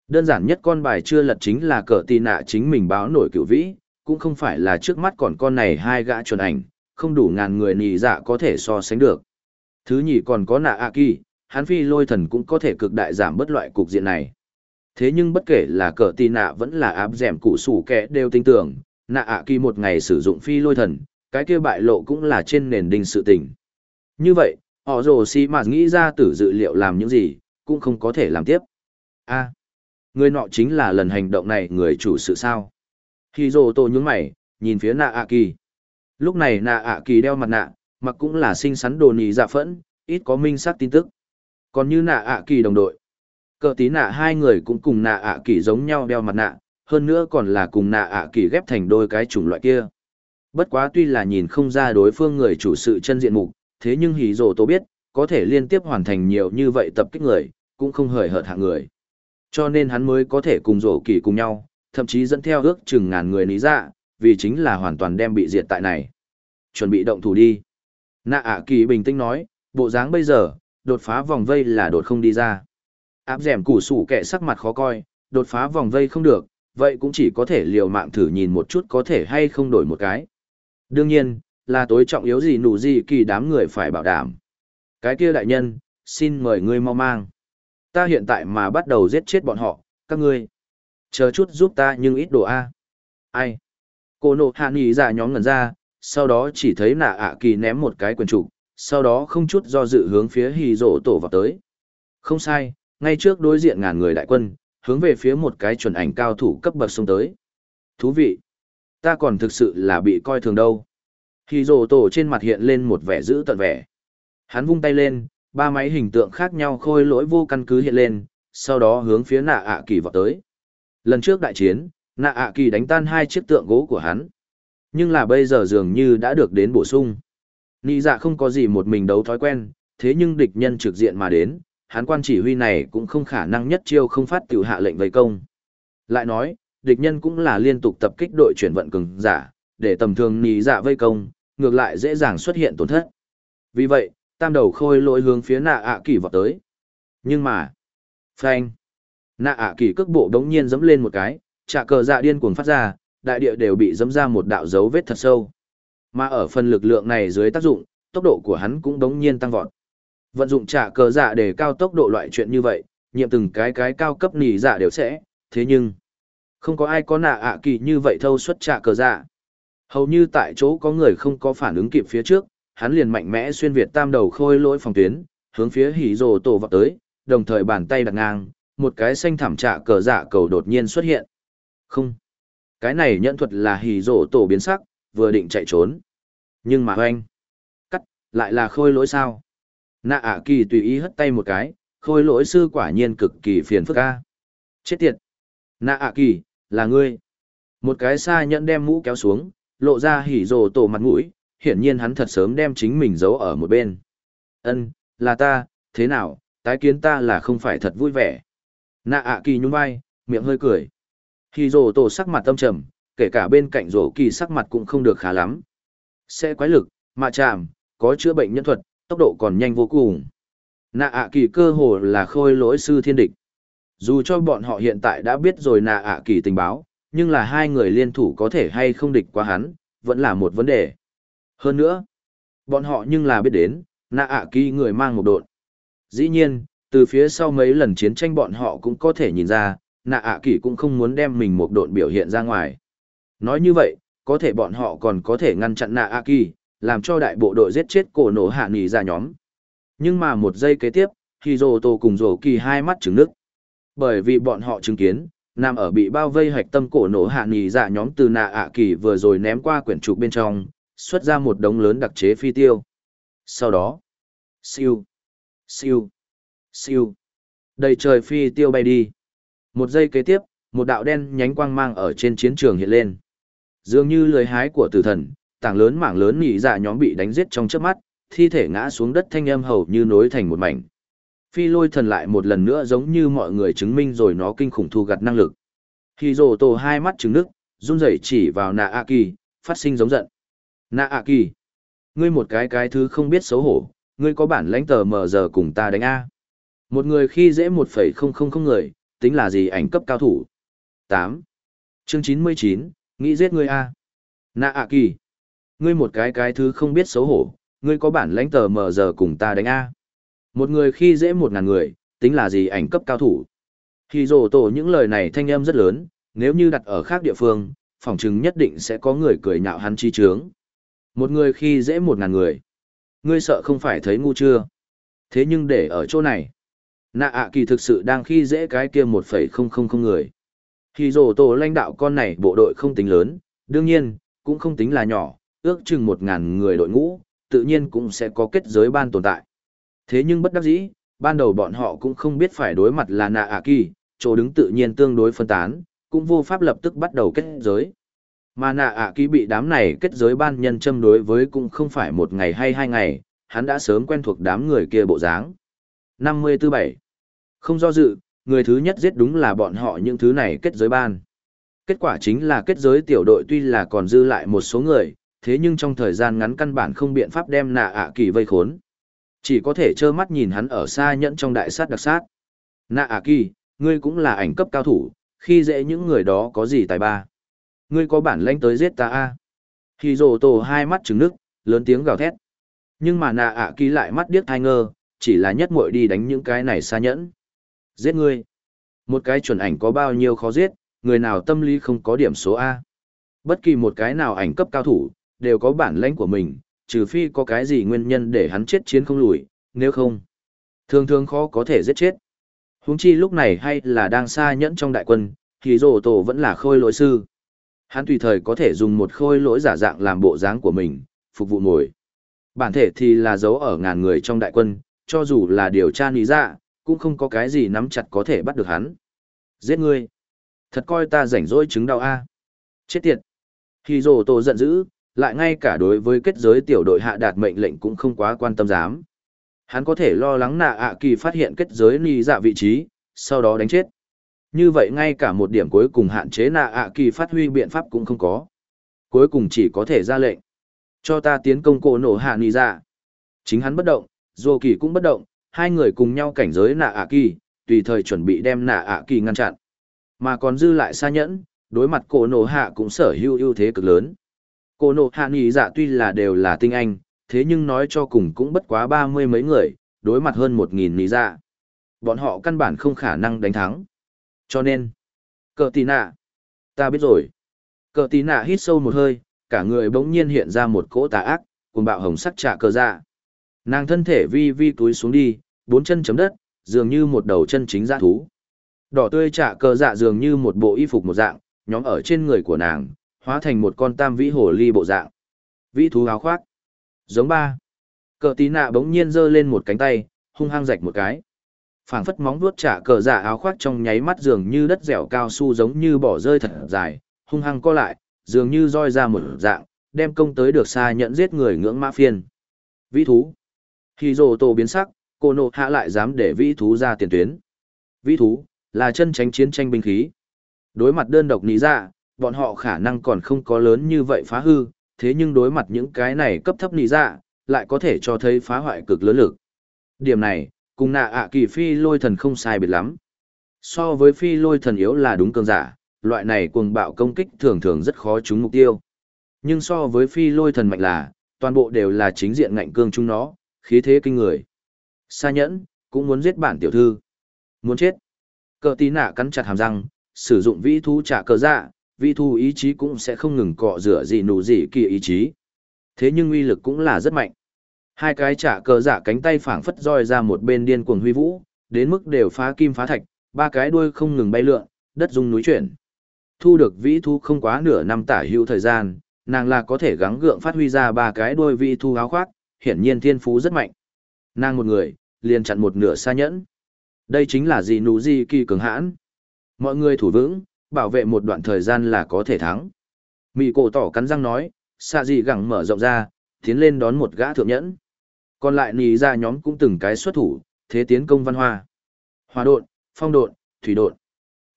Đơn giản nhất con bài chưa lật chính là cờ Tì nạ chính mình báo nổi cựu vĩ, cũng không phải là trước mắt còn con này hai gã chuẩn ảnh, không đủ ngàn người nì dạ có thể so sánh được. Thứ nhì còn có nạ A kỳ, hắn phi lôi thần cũng có thể cực đại giảm bất loại cục diện này. Thế nhưng bất kể là cờ tì nạ vẫn là áp dẻm cụ sủ kẻ đều tin tưởng, nạ A kỳ một ngày sử dụng phi lôi thần, cái kia bại lộ cũng là trên nền đinh sự tình. Như vậy, họ rồ si mà nghĩ ra tử dự liệu làm những gì, cũng không có thể làm tiếp. a người nọ chính là lần hành động này người chủ sự sao. Khi rồ tô nhún mày, nhìn phía nạ ạ kỳ. Lúc này nạ ạ kỳ đeo mặt nạ, mặc cũng là xinh xắn đồ nhì dạ phẫn, ít có minh sát tin tức. Còn như nạ ạ kỳ đồng đội, cờ tí nạ hai người cũng cùng nạ ạ kỳ giống nhau đeo mặt nạ, hơn nữa còn là cùng nạ ạ kỳ ghép thành đôi cái chủng loại kia. Bất quá tuy là nhìn không ra đối phương người chủ sự chân diện mục, thế nhưng hì rồ tô biết, có thể liên tiếp hoàn thành nhiều như vậy tập kích người, cũng không hời hợt hạng người. Cho nên hắn mới có thể cùng rổ kỳ cùng nhau, thậm chí dẫn theo ước chừng ngàn người lý dạ, vì chính là hoàn toàn đem bị diệt tại này. Chuẩn bị động thủ đi. Nạ ạ kỳ bình tĩnh nói, bộ dáng bây giờ, đột phá vòng vây là đột không đi ra. Áp dẻm củ sủ kẻ sắc mặt khó coi, đột phá vòng vây không được, vậy cũng chỉ có thể liều mạng thử nhìn một chút có thể hay không đổi một cái. Đương nhiên, là tối trọng yếu gì nụ gì kỳ đám người phải bảo đảm. Cái kia đại nhân, xin mời ngươi mau mang. Ta hiện tại mà bắt đầu giết chết bọn họ, các ngươi. Chờ chút giúp ta nhưng ít đồ A. Ai? Cô nộ hạ nghỉ ra nhóm ngần ra, sau đó chỉ thấy nạ ạ kỳ ném một cái quyền trục, sau đó không chút do dự hướng phía hì rổ tổ vào tới. Không sai, ngay trước đối diện ngàn người đại quân, hướng về phía một cái chuẩn ảnh cao thủ cấp bậc xông tới. Thú vị, Ta còn thực sự là bị coi thường đâu. Hì rổ tổ trên mặt hiện lên một vẻ dữ tận vẻ. Hắn vung tay lên, ba máy hình tượng khác nhau khôi lỗi vô căn cứ hiện lên, sau đó hướng phía nạ ạ kỳ vọt tới. Lần trước đại chiến, nạ ạ kỳ đánh tan hai chiếc tượng gỗ của hắn. Nhưng là bây giờ dường như đã được đến bổ sung. Nị dạ không có gì một mình đấu thói quen, thế nhưng địch nhân trực diện mà đến, hắn quan chỉ huy này cũng không khả năng nhất chiêu không phát tiểu hạ lệnh vây công. Lại nói, địch nhân cũng là liên tục tập kích đội chuyển vận cường giả, để tầm thường nị dạ vây công, ngược lại dễ dàng xuất hiện tổn thất. Vì vậy, tam đầu khôi lỗi hướng phía nạ ạ kỳ vọt tới. Nhưng mà, phanh, nạ ạ kỳ cước bộ đống nhiên dẫm lên một cái, trả cờ dạ điên cuồng phát ra, đại địa đều bị dẫm ra một đạo dấu vết thật sâu. Mà ở phần lực lượng này dưới tác dụng, tốc độ của hắn cũng đống nhiên tăng vọt. Vận dụng trả cờ dạ để cao tốc độ loại chuyện như vậy, nhiệm từng cái cái cao cấp nỉ dạ đều sẽ, thế nhưng, không có ai có nạ ạ kỳ như vậy thâu suất trả cờ dạ. Hầu như tại chỗ có người không có phản ứng kịp phía trước, hắn liền mạnh mẽ xuyên việt tam đầu khôi lỗi phòng tuyến, hướng phía hỉ rồ tổ vọt tới, đồng thời bàn tay đặt ngang, một cái xanh thảm trạ cờ dạ cầu đột nhiên xuất hiện. Không. Cái này nhận thuật là hỉ rồ tổ biến sắc, vừa định chạy trốn. Nhưng mà hoanh. Cắt, lại là khôi lỗi sao? Nạ ả kỳ tùy ý hất tay một cái, khôi lỗi sư quả nhiên cực kỳ phiền phức ca. Chết tiệt. Nạ ả kỳ, là ngươi. Một cái xa nhẫn đem mũ kéo xuống, lộ ra hỉ rồ tổ mặt mũi, hiển nhiên hắn thật sớm đem chính mình giấu ở một bên. Ân, là ta, thế nào, tái kiến ta là không phải thật vui vẻ. Nạ ạ kỳ nhún vai, miệng hơi cười. Khi rổ tổ sắc mặt tâm trầm, kể cả bên cạnh rổ kỳ sắc mặt cũng không được khá lắm. Sẽ quái lực, mạ chạm, có chữa bệnh nhân thuật, tốc độ còn nhanh vô cùng. Nạ ạ kỳ cơ hồ là khôi lỗi sư thiên địch. Dù cho bọn họ hiện tại đã biết rồi nạ ạ kỳ tình báo, nhưng là hai người liên thủ có thể hay không địch qua hắn, vẫn là một vấn đề. Hơn nữa, bọn họ nhưng là biết đến, nạ ạ kỳ người mang một độn. Dĩ nhiên, từ phía sau mấy lần chiến tranh bọn họ cũng có thể nhìn ra, nạ ạ kỳ cũng không muốn đem mình một độn biểu hiện ra ngoài. Nói như vậy, có thể bọn họ còn có thể ngăn chặn nạ ạ kỳ, làm cho đại bộ đội giết chết cổ nổ hạ nghỉ ra nhóm. Nhưng mà một giây kế tiếp, khi rồ tô cùng rồ kỳ hai mắt trứng nước. Bởi vì bọn họ chứng kiến, nằm ở bị bao vây hạch tâm cổ nổ hạ nghỉ dạ nhóm từ nạ ạ kỳ vừa rồi ném qua quyển trục bên trong, xuất ra một đống lớn đặc chế phi tiêu. Sau đó, siêu, siêu, siêu, đầy trời phi tiêu bay đi. Một giây kế tiếp, một đạo đen nhánh quang mang ở trên chiến trường hiện lên. Dường như lưới hái của tử thần, tảng lớn mảng lớn nhị dạ nhóm bị đánh giết trong chớp mắt, thi thể ngã xuống đất thanh âm hầu như nối thành một mảnh. Phi lôi thần lại một lần nữa giống như mọi người chứng minh rồi nó kinh khủng thu gặt năng lực. Khi rồ tổ hai mắt trứng nước, run rẩy chỉ vào nạ A Kỳ, phát sinh giống giận. Nạ A Kỳ, ngươi một cái cái thứ không biết xấu hổ, ngươi có bản lãnh tờ mờ giờ cùng ta đánh A. Một người khi dễ một phẩy không không không người, tính là gì ảnh cấp cao thủ. Tám, Chương 99, nghĩ giết ngươi A. Nạ A Kỳ, ngươi một cái cái thứ không biết xấu hổ, ngươi có bản lãnh tờ mờ giờ cùng ta đánh A. Một người khi dễ một ngàn người, tính là gì ảnh cấp cao thủ. Khi rổ tổ những lời này thanh âm rất lớn, nếu như đặt ở khác địa phương, phỏng chứng nhất định sẽ có người cười nhạo hắn chi trướng. Một người khi dễ một ngàn người. Ngươi sợ không phải thấy ngu chưa? Thế nhưng để ở chỗ này, nạ ạ kỳ thực sự đang khi dễ cái kia một phẩy không không không người. Khi rổ tổ lãnh đạo con này bộ đội không tính lớn, đương nhiên, cũng không tính là nhỏ, ước chừng một ngàn người đội ngũ, tự nhiên cũng sẽ có kết giới ban tồn tại. Thế nhưng bất đắc dĩ, ban đầu bọn họ cũng không biết phải đối mặt là nạ ạ kỳ, chỗ đứng tự nhiên tương đối phân tán, cũng vô pháp lập tức bắt đầu kết giới. Mà nạ ạ ký bị đám này kết giới ban nhân châm đối với cũng không phải một ngày hay hai ngày, hắn đã sớm quen thuộc đám người kia bộ dáng. 547. Không do dự, người thứ nhất giết đúng là bọn họ những thứ này kết giới ban. Kết quả chính là kết giới tiểu đội tuy là còn dư lại một số người, thế nhưng trong thời gian ngắn căn bản không biện pháp đem nạ ạ kỳ vây khốn. Chỉ có thể trơ mắt nhìn hắn ở xa nhẫn trong đại sát đặc sát. Nạ ạ kỳ, ngươi cũng là ảnh cấp cao thủ, khi dễ những người đó có gì tài ba. Ngươi có bản lãnh tới giết ta a Khi rồ tổ hai mắt trứng nước, lớn tiếng gào thét. Nhưng mà nạ ạ kỳ lại mắt điếc thai ngơ, chỉ là nhất muội đi đánh những cái này xa nhẫn. Giết ngươi. Một cái chuẩn ảnh có bao nhiêu khó giết, người nào tâm lý không có điểm số A. Bất kỳ một cái nào ảnh cấp cao thủ, đều có bản lãnh của mình, trừ phi có cái gì nguyên nhân để hắn chết chiến không lùi, nếu không, thường thường khó có thể giết chết. Huống chi lúc này hay là đang xa nhẫn trong đại quân, thì rổ tổ vẫn là khôi lỗi sư. Hắn tùy thời có thể dùng một khôi lỗi giả dạng làm bộ dáng của mình, phục vụ ngồi. Bản thể thì là giấu ở ngàn người trong đại quân, cho dù là điều tra lý dạ, cũng không có cái gì nắm chặt có thể bắt được hắn. Giết ngươi! Thật coi ta rảnh rỗi chứng đau a Chết tiệt! Khi rồ tổ giận dữ, lại ngay cả đối với kết giới tiểu đội hạ đạt mệnh lệnh cũng không quá quan tâm dám. Hắn có thể lo lắng nạ ạ kỳ phát hiện kết giới ni dạ vị trí, sau đó đánh chết. Như vậy ngay cả một điểm cuối cùng hạn chế nạ ạ kỳ phát huy biện pháp cũng không có. Cuối cùng chỉ có thể ra lệnh. Cho ta tiến công cổ nổ hạ Nì dạ. Chính hắn bất động, Dù kỳ cũng bất động, hai người cùng nhau cảnh giới nạ ạ kỳ, tùy thời chuẩn bị đem nạ ạ kỳ ngăn chặn. Mà còn dư lại xa nhẫn, đối mặt cổ nổ hạ cũng sở hữu ưu thế cực lớn. Cổ nổ hạ Nì dạ tuy là đều là tinh anh, thế nhưng nói cho cùng cũng bất quá ba mươi mấy người, đối mặt hơn một nghìn Nì dạ. Bọn họ căn bản không khả năng đánh thắng. Cho nên, cờ tì nạ, ta biết rồi. Cờ tì nạ hít sâu một hơi, cả người bỗng nhiên hiện ra một cỗ tà ác, cùng bạo hồng sắc trả cờ dạ. Nàng thân thể vi vi túi xuống đi, bốn chân chấm đất, dường như một đầu chân chính dã thú. Đỏ tươi trả cờ dạ dường như một bộ y phục một dạng, nhóm ở trên người của nàng, hóa thành một con tam vĩ hồ ly bộ dạng. Vĩ thú áo khoác. Giống ba. Cờ tí nạ bỗng nhiên giơ lên một cánh tay, hung hăng rạch một cái phảng phất móng vuốt trả cờ dạ áo khoác trong nháy mắt dường như đất dẻo cao su giống như bỏ rơi thật dài, hung hăng co lại, dường như roi ra một dạng, đem công tới được xa nhận giết người ngưỡng mã phiên. Vĩ thú. Khi rồ tổ biến sắc, cô nộ hạ lại dám để vĩ thú ra tiền tuyến. Vĩ thú, là chân tránh chiến tranh binh khí. Đối mặt đơn độc lý ra, dạ, bọn họ khả năng còn không có lớn như vậy phá hư, thế nhưng đối mặt những cái này cấp thấp nị dạ, lại có thể cho thấy phá hoại cực lớn lực. Điểm này, cùng nạ ạ kỳ phi lôi thần không sai biệt lắm. So với phi lôi thần yếu là đúng cường giả, loại này cuồng bạo công kích thường thường rất khó trúng mục tiêu. Nhưng so với phi lôi thần mạnh là, toàn bộ đều là chính diện ngạnh cương chúng nó, khí thế kinh người. Sa nhẫn, cũng muốn giết bản tiểu thư. Muốn chết. Cờ tí nạ cắn chặt hàm răng, sử dụng vĩ thu trả cờ dạ, vĩ thu ý chí cũng sẽ không ngừng cọ rửa gì nụ gì kỳ ý chí. Thế nhưng uy lực cũng là rất mạnh. Hai cái trả cờ giả cánh tay phảng phất roi ra một bên điên cuồng huy vũ, đến mức đều phá kim phá thạch, ba cái đuôi không ngừng bay lượn, đất rung núi chuyển. Thu được vĩ thu không quá nửa năm tả hữu thời gian, nàng là có thể gắng gượng phát huy ra ba cái đuôi vĩ thu áo khoác, hiển nhiên thiên phú rất mạnh. Nàng một người, liền chặn một nửa xa nhẫn. Đây chính là gì nụ gì kỳ cường hãn. Mọi người thủ vững, bảo vệ một đoạn thời gian là có thể thắng. Mị cổ tỏ cắn răng nói, xạ dị gẳng mở rộng ra, tiến lên đón một gã thượng nhẫn. Còn lại nì ra nhóm cũng từng cái xuất thủ, thế tiến công văn hoa. Hòa độn, phong độn, thủy độn.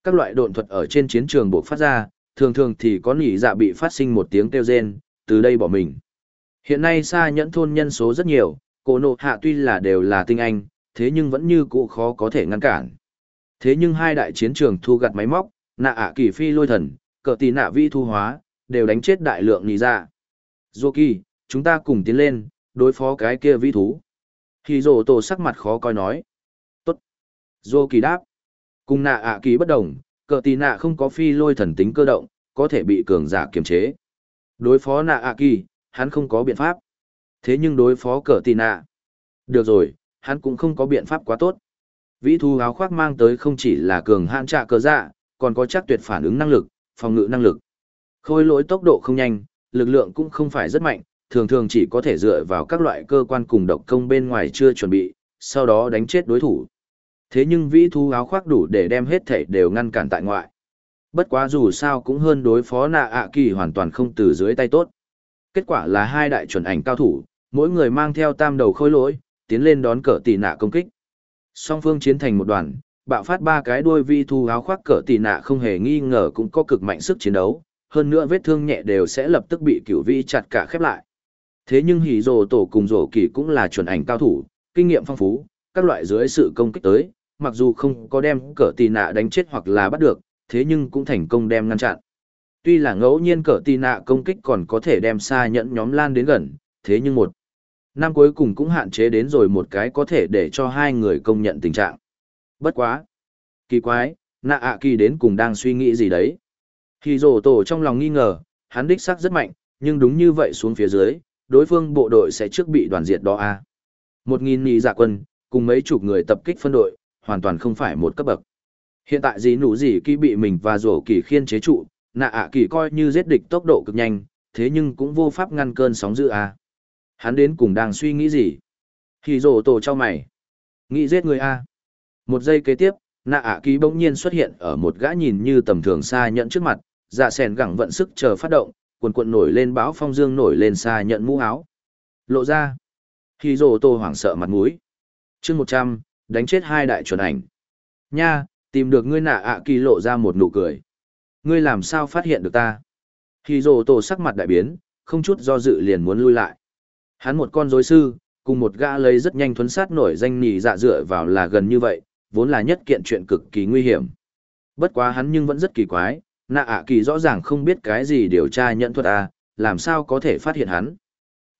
Các loại độn thuật ở trên chiến trường buộc phát ra, thường thường thì có nỉ dạ bị phát sinh một tiếng kêu rên, từ đây bỏ mình. Hiện nay xa nhẫn thôn nhân số rất nhiều, cổ nộ hạ tuy là đều là tinh anh, thế nhưng vẫn như cũ khó có thể ngăn cản. Thế nhưng hai đại chiến trường thu gặt máy móc, nạ ạ kỳ phi lôi thần, cờ tì nạ vi thu hóa, đều đánh chết đại lượng nỉ dạ. Dô kỳ, chúng ta cùng tiến lên, đối phó cái kia vĩ thú. Khi rồ tổ sắc mặt khó coi nói. Tốt. Dô kỳ đáp. Cùng nạ ạ kỳ bất đồng, cờ tì nạ không có phi lôi thần tính cơ động, có thể bị cường giả kiềm chế. Đối phó nạ ạ kỳ, hắn không có biện pháp. Thế nhưng đối phó cờ tì nạ. Được rồi, hắn cũng không có biện pháp quá tốt. Vĩ thú áo khoác mang tới không chỉ là cường hạn trạ cờ dạ, còn có chắc tuyệt phản ứng năng lực, phòng ngự năng lực. Khôi lỗi tốc độ không nhanh, lực lượng cũng không phải rất mạnh, thường thường chỉ có thể dựa vào các loại cơ quan cùng độc công bên ngoài chưa chuẩn bị, sau đó đánh chết đối thủ. Thế nhưng vĩ thú áo khoác đủ để đem hết thể đều ngăn cản tại ngoại. Bất quá dù sao cũng hơn đối phó nạ ạ kỳ hoàn toàn không từ dưới tay tốt. Kết quả là hai đại chuẩn ảnh cao thủ, mỗi người mang theo tam đầu khôi lỗi, tiến lên đón cỡ tỷ nạ công kích. Song phương chiến thành một đoàn, bạo phát ba cái đuôi vi thu áo khoác cỡ tỷ nạ không hề nghi ngờ cũng có cực mạnh sức chiến đấu, hơn nữa vết thương nhẹ đều sẽ lập tức bị cửu vi chặt cả khép lại. Thế nhưng hỉ rồ tổ cùng rồ kỳ cũng là chuẩn ảnh cao thủ, kinh nghiệm phong phú, các loại dưới sự công kích tới, mặc dù không có đem cờ tì nạ đánh chết hoặc là bắt được, thế nhưng cũng thành công đem ngăn chặn. Tuy là ngẫu nhiên cờ tì nạ công kích còn có thể đem xa nhẫn nhóm lan đến gần, thế nhưng một năm cuối cùng cũng hạn chế đến rồi một cái có thể để cho hai người công nhận tình trạng. Bất quá. Kỳ quái, nạ ạ kỳ đến cùng đang suy nghĩ gì đấy. Hì rổ tổ trong lòng nghi ngờ, hắn đích xác rất mạnh, nhưng đúng như vậy xuống phía dưới, đối phương bộ đội sẽ trước bị đoàn diệt đó a. À. Một nghìn nhị dạ quân, cùng mấy chục người tập kích phân đội, hoàn toàn không phải một cấp bậc. Hiện tại gì nụ gì kỳ bị mình và rổ kỳ khiên chế trụ, nạ ạ kỳ coi như giết địch tốc độ cực nhanh, thế nhưng cũng vô pháp ngăn cơn sóng dữ a. Hắn đến cùng đang suy nghĩ gì? Thì rồ tổ cho mày. Nghĩ giết người a. Một giây kế tiếp, nạ ạ kỳ bỗng nhiên xuất hiện ở một gã nhìn như tầm thường xa nhận trước mặt, dạ sèn gẳng vận sức chờ phát động, quần cuộn nổi lên bão phong dương nổi lên xa nhận mũ áo. Lộ ra. Khi rồ tô hoảng sợ mặt mũi. chương một trăm đánh chết hai đại chuẩn ảnh. Nha, tìm được ngươi nạ ạ kỳ lộ ra một nụ cười. Ngươi làm sao phát hiện được ta? Khi rồ tô sắc mặt đại biến, không chút do dự liền muốn lui lại. Hắn một con rối sư, cùng một gã lấy rất nhanh thuấn sát nổi danh nhì dạ dựa vào là gần như vậy, vốn là nhất kiện chuyện cực kỳ nguy hiểm. Bất quá hắn nhưng vẫn rất kỳ quái, nạ ạ kỳ rõ ràng không biết cái gì điều tra nhận thuật à, làm sao có thể phát hiện hắn.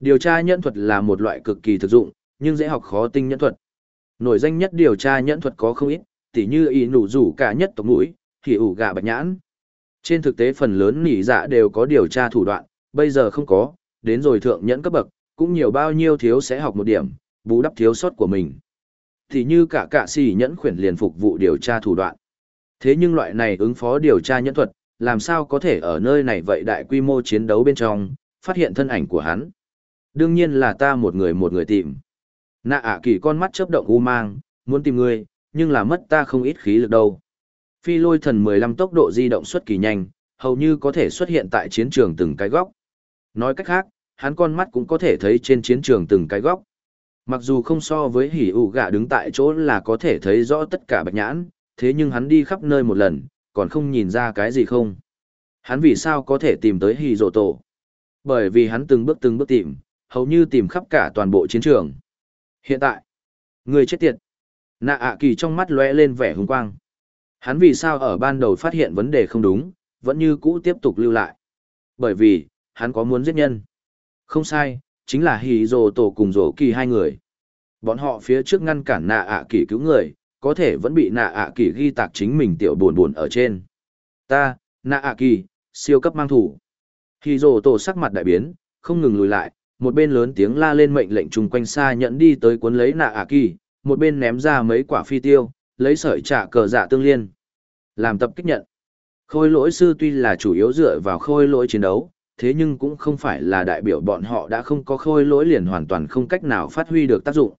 Điều tra nhận thuật là một loại cực kỳ thực dụng, nhưng dễ học khó tinh nhận thuật. Nổi danh nhất điều tra nhận thuật có không ít, tỉ như ý nụ rủ cả nhất tộc mũi, thì ủ gà bạch nhãn. Trên thực tế phần lớn nỉ dạ đều có điều tra thủ đoạn, bây giờ không có, đến rồi thượng nhẫn cấp bậc, cũng nhiều bao nhiêu thiếu sẽ học một điểm, bù đắp thiếu sót của mình. Thì như cả cả xì nhẫn khuyển liền phục vụ điều tra thủ đoạn. Thế nhưng loại này ứng phó điều tra nhẫn thuật, làm sao có thể ở nơi này vậy đại quy mô chiến đấu bên trong, phát hiện thân ảnh của hắn. Đương nhiên là ta một người một người tìm. Nạ ả kỳ con mắt chớp động u mang, muốn tìm ngươi, nhưng là mất ta không ít khí lực đâu. Phi lôi thần 15 tốc độ di động xuất kỳ nhanh, hầu như có thể xuất hiện tại chiến trường từng cái góc. Nói cách khác, hắn con mắt cũng có thể thấy trên chiến trường từng cái góc. Mặc dù không so với hỉ ủ gạ đứng tại chỗ là có thể thấy rõ tất cả bạch nhãn, thế nhưng hắn đi khắp nơi một lần, còn không nhìn ra cái gì không. Hắn vì sao có thể tìm tới hỉ rổ tổ? Bởi vì hắn từng bước từng bước tìm, hầu như tìm khắp cả toàn bộ chiến trường. Hiện tại, người chết tiệt. Nạ ạ kỳ trong mắt lóe lên vẻ hùng quang. Hắn vì sao ở ban đầu phát hiện vấn đề không đúng, vẫn như cũ tiếp tục lưu lại. Bởi vì, hắn có muốn giết nhân. Không sai, chính là hì rồ tổ cùng rồ kỳ hai người. Bọn họ phía trước ngăn cản nạ ạ kỳ cứu người, có thể vẫn bị nạ ạ kỳ ghi tạc chính mình tiểu buồn buồn ở trên. Ta, nạ ạ kỳ, siêu cấp mang thủ. khi rồ tổ sắc mặt đại biến, không ngừng lùi lại, một bên lớn tiếng la lên mệnh lệnh chung quanh xa nhận đi tới cuốn lấy nạ ạ kỳ, một bên ném ra mấy quả phi tiêu, lấy sợi trả cờ dạ tương liên. Làm tập kích nhận. Khôi lỗi sư tuy là chủ yếu dựa vào khôi lỗi chiến đấu, thế nhưng cũng không phải là đại biểu bọn họ đã không có khôi lỗi liền hoàn toàn không cách nào phát huy được tác dụng.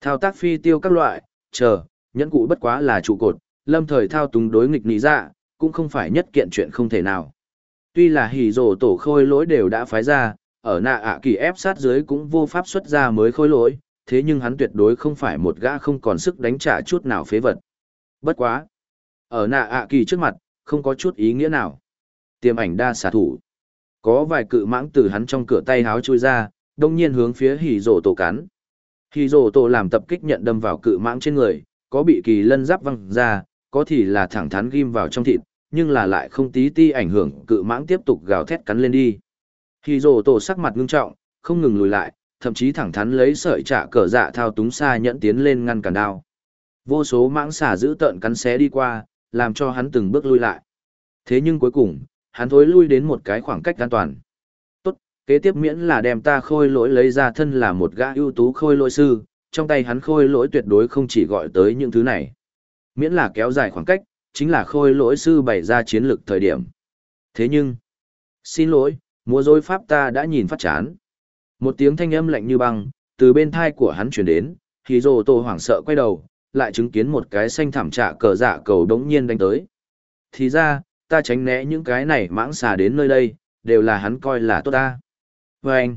Thao tác phi tiêu các loại, chờ, nhẫn cụ bất quá là trụ cột, lâm thời thao túng đối nghịch lý ra, dạ, cũng không phải nhất kiện chuyện không thể nào. Tuy là hỉ rổ tổ khôi lỗi đều đã phái ra, ở nạ ạ kỳ ép sát dưới cũng vô pháp xuất ra mới khôi lỗi, thế nhưng hắn tuyệt đối không phải một gã không còn sức đánh trả chút nào phế vật. Bất quá. Ở nạ ạ kỳ trước mặt, không có chút ý nghĩa nào. Tiềm ảnh đa xả thủ. Có vài cự mãng từ hắn trong cửa tay háo chui ra, đông nhiên hướng phía hỉ rổ tổ cắn. Hỉ rổ tổ làm tập kích nhận đâm vào cự mãng trên người, có bị kỳ lân giáp văng ra, có thì là thẳng thắn ghim vào trong thịt, nhưng là lại không tí ti ảnh hưởng cự mãng tiếp tục gào thét cắn lên đi. Hỉ rổ tổ sắc mặt ngưng trọng, không ngừng lùi lại, thậm chí thẳng thắn lấy sợi trả cờ dạ thao túng xa nhẫn tiến lên ngăn cản đao. Vô số mãng xà giữ tợn cắn xé đi qua, làm cho hắn từng bước lui lại. Thế nhưng cuối cùng, hắn thối lui đến một cái khoảng cách an toàn. Tốt, kế tiếp miễn là đem ta khôi lỗi lấy ra thân là một gã ưu tú khôi lỗi sư, trong tay hắn khôi lỗi tuyệt đối không chỉ gọi tới những thứ này. Miễn là kéo dài khoảng cách, chính là khôi lỗi sư bày ra chiến lược thời điểm. Thế nhưng, xin lỗi, múa dối pháp ta đã nhìn phát chán. Một tiếng thanh âm lạnh như băng, từ bên thai của hắn chuyển đến, thì rồ tổ hoảng sợ quay đầu, lại chứng kiến một cái xanh thảm trạ cờ dạ cầu đống nhiên đánh tới. Thì ra, ta tránh né những cái này mãng xà đến nơi đây, đều là hắn coi là tốt ta. Vâng! anh,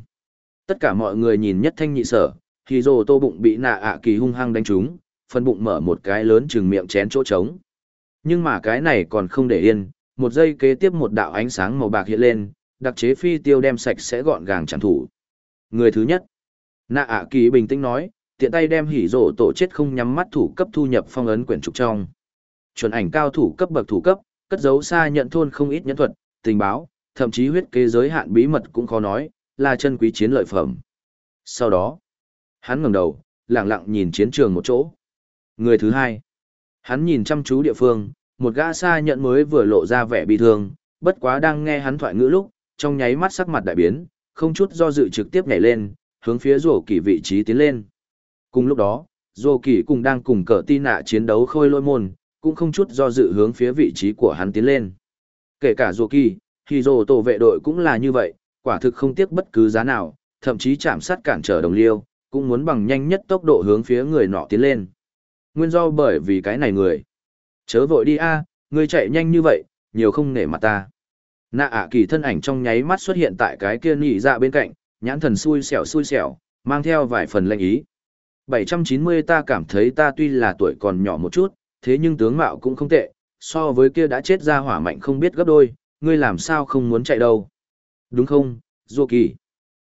tất cả mọi người nhìn nhất thanh nhị sở, thì rồ tô bụng bị nạ ạ kỳ hung hăng đánh trúng, phần bụng mở một cái lớn chừng miệng chén chỗ trống. Nhưng mà cái này còn không để yên, một giây kế tiếp một đạo ánh sáng màu bạc hiện lên, đặc chế phi tiêu đem sạch sẽ gọn gàng chẳng thủ. Người thứ nhất, nạ ạ kỳ bình tĩnh nói, tiện tay đem hỉ rổ tổ chết không nhắm mắt thủ cấp thu nhập phong ấn quyển trục trong. Chuẩn ảnh cao thủ cấp bậc thủ cấp, cất giấu xa nhận thôn không ít nhẫn thuật, tình báo, thậm chí huyết kế giới hạn bí mật cũng khó nói, là chân quý chiến lợi phẩm. Sau đó, hắn ngẩng đầu, lặng lặng nhìn chiến trường một chỗ. Người thứ hai, hắn nhìn chăm chú địa phương, một gã xa nhận mới vừa lộ ra vẻ bi thương, bất quá đang nghe hắn thoại ngữ lúc, trong nháy mắt sắc mặt đại biến, không chút do dự trực tiếp nhảy lên, hướng phía rổ kỳ vị trí tiến lên. Cùng lúc đó, rổ kỳ cùng đang cùng cờ ti nạ chiến đấu khôi lôi môn, cũng không chút do dự hướng phía vị trí của hắn tiến lên. Kể cả Dô Kỳ, thì Dô tổ vệ đội cũng là như vậy, quả thực không tiếc bất cứ giá nào, thậm chí chạm sát cản trở đồng liêu, cũng muốn bằng nhanh nhất tốc độ hướng phía người nọ tiến lên. Nguyên do bởi vì cái này người. Chớ vội đi a, người chạy nhanh như vậy, nhiều không nể mặt ta. Nạ ạ kỳ thân ảnh trong nháy mắt xuất hiện tại cái kia nhị dạ bên cạnh, nhãn thần xui xẻo xui xẻo, mang theo vài phần lệnh ý. 790 ta cảm thấy ta tuy là tuổi còn nhỏ một chút, thế nhưng tướng mạo cũng không tệ, so với kia đã chết ra hỏa mạnh không biết gấp đôi, ngươi làm sao không muốn chạy đâu. Đúng không, Dô Kỳ?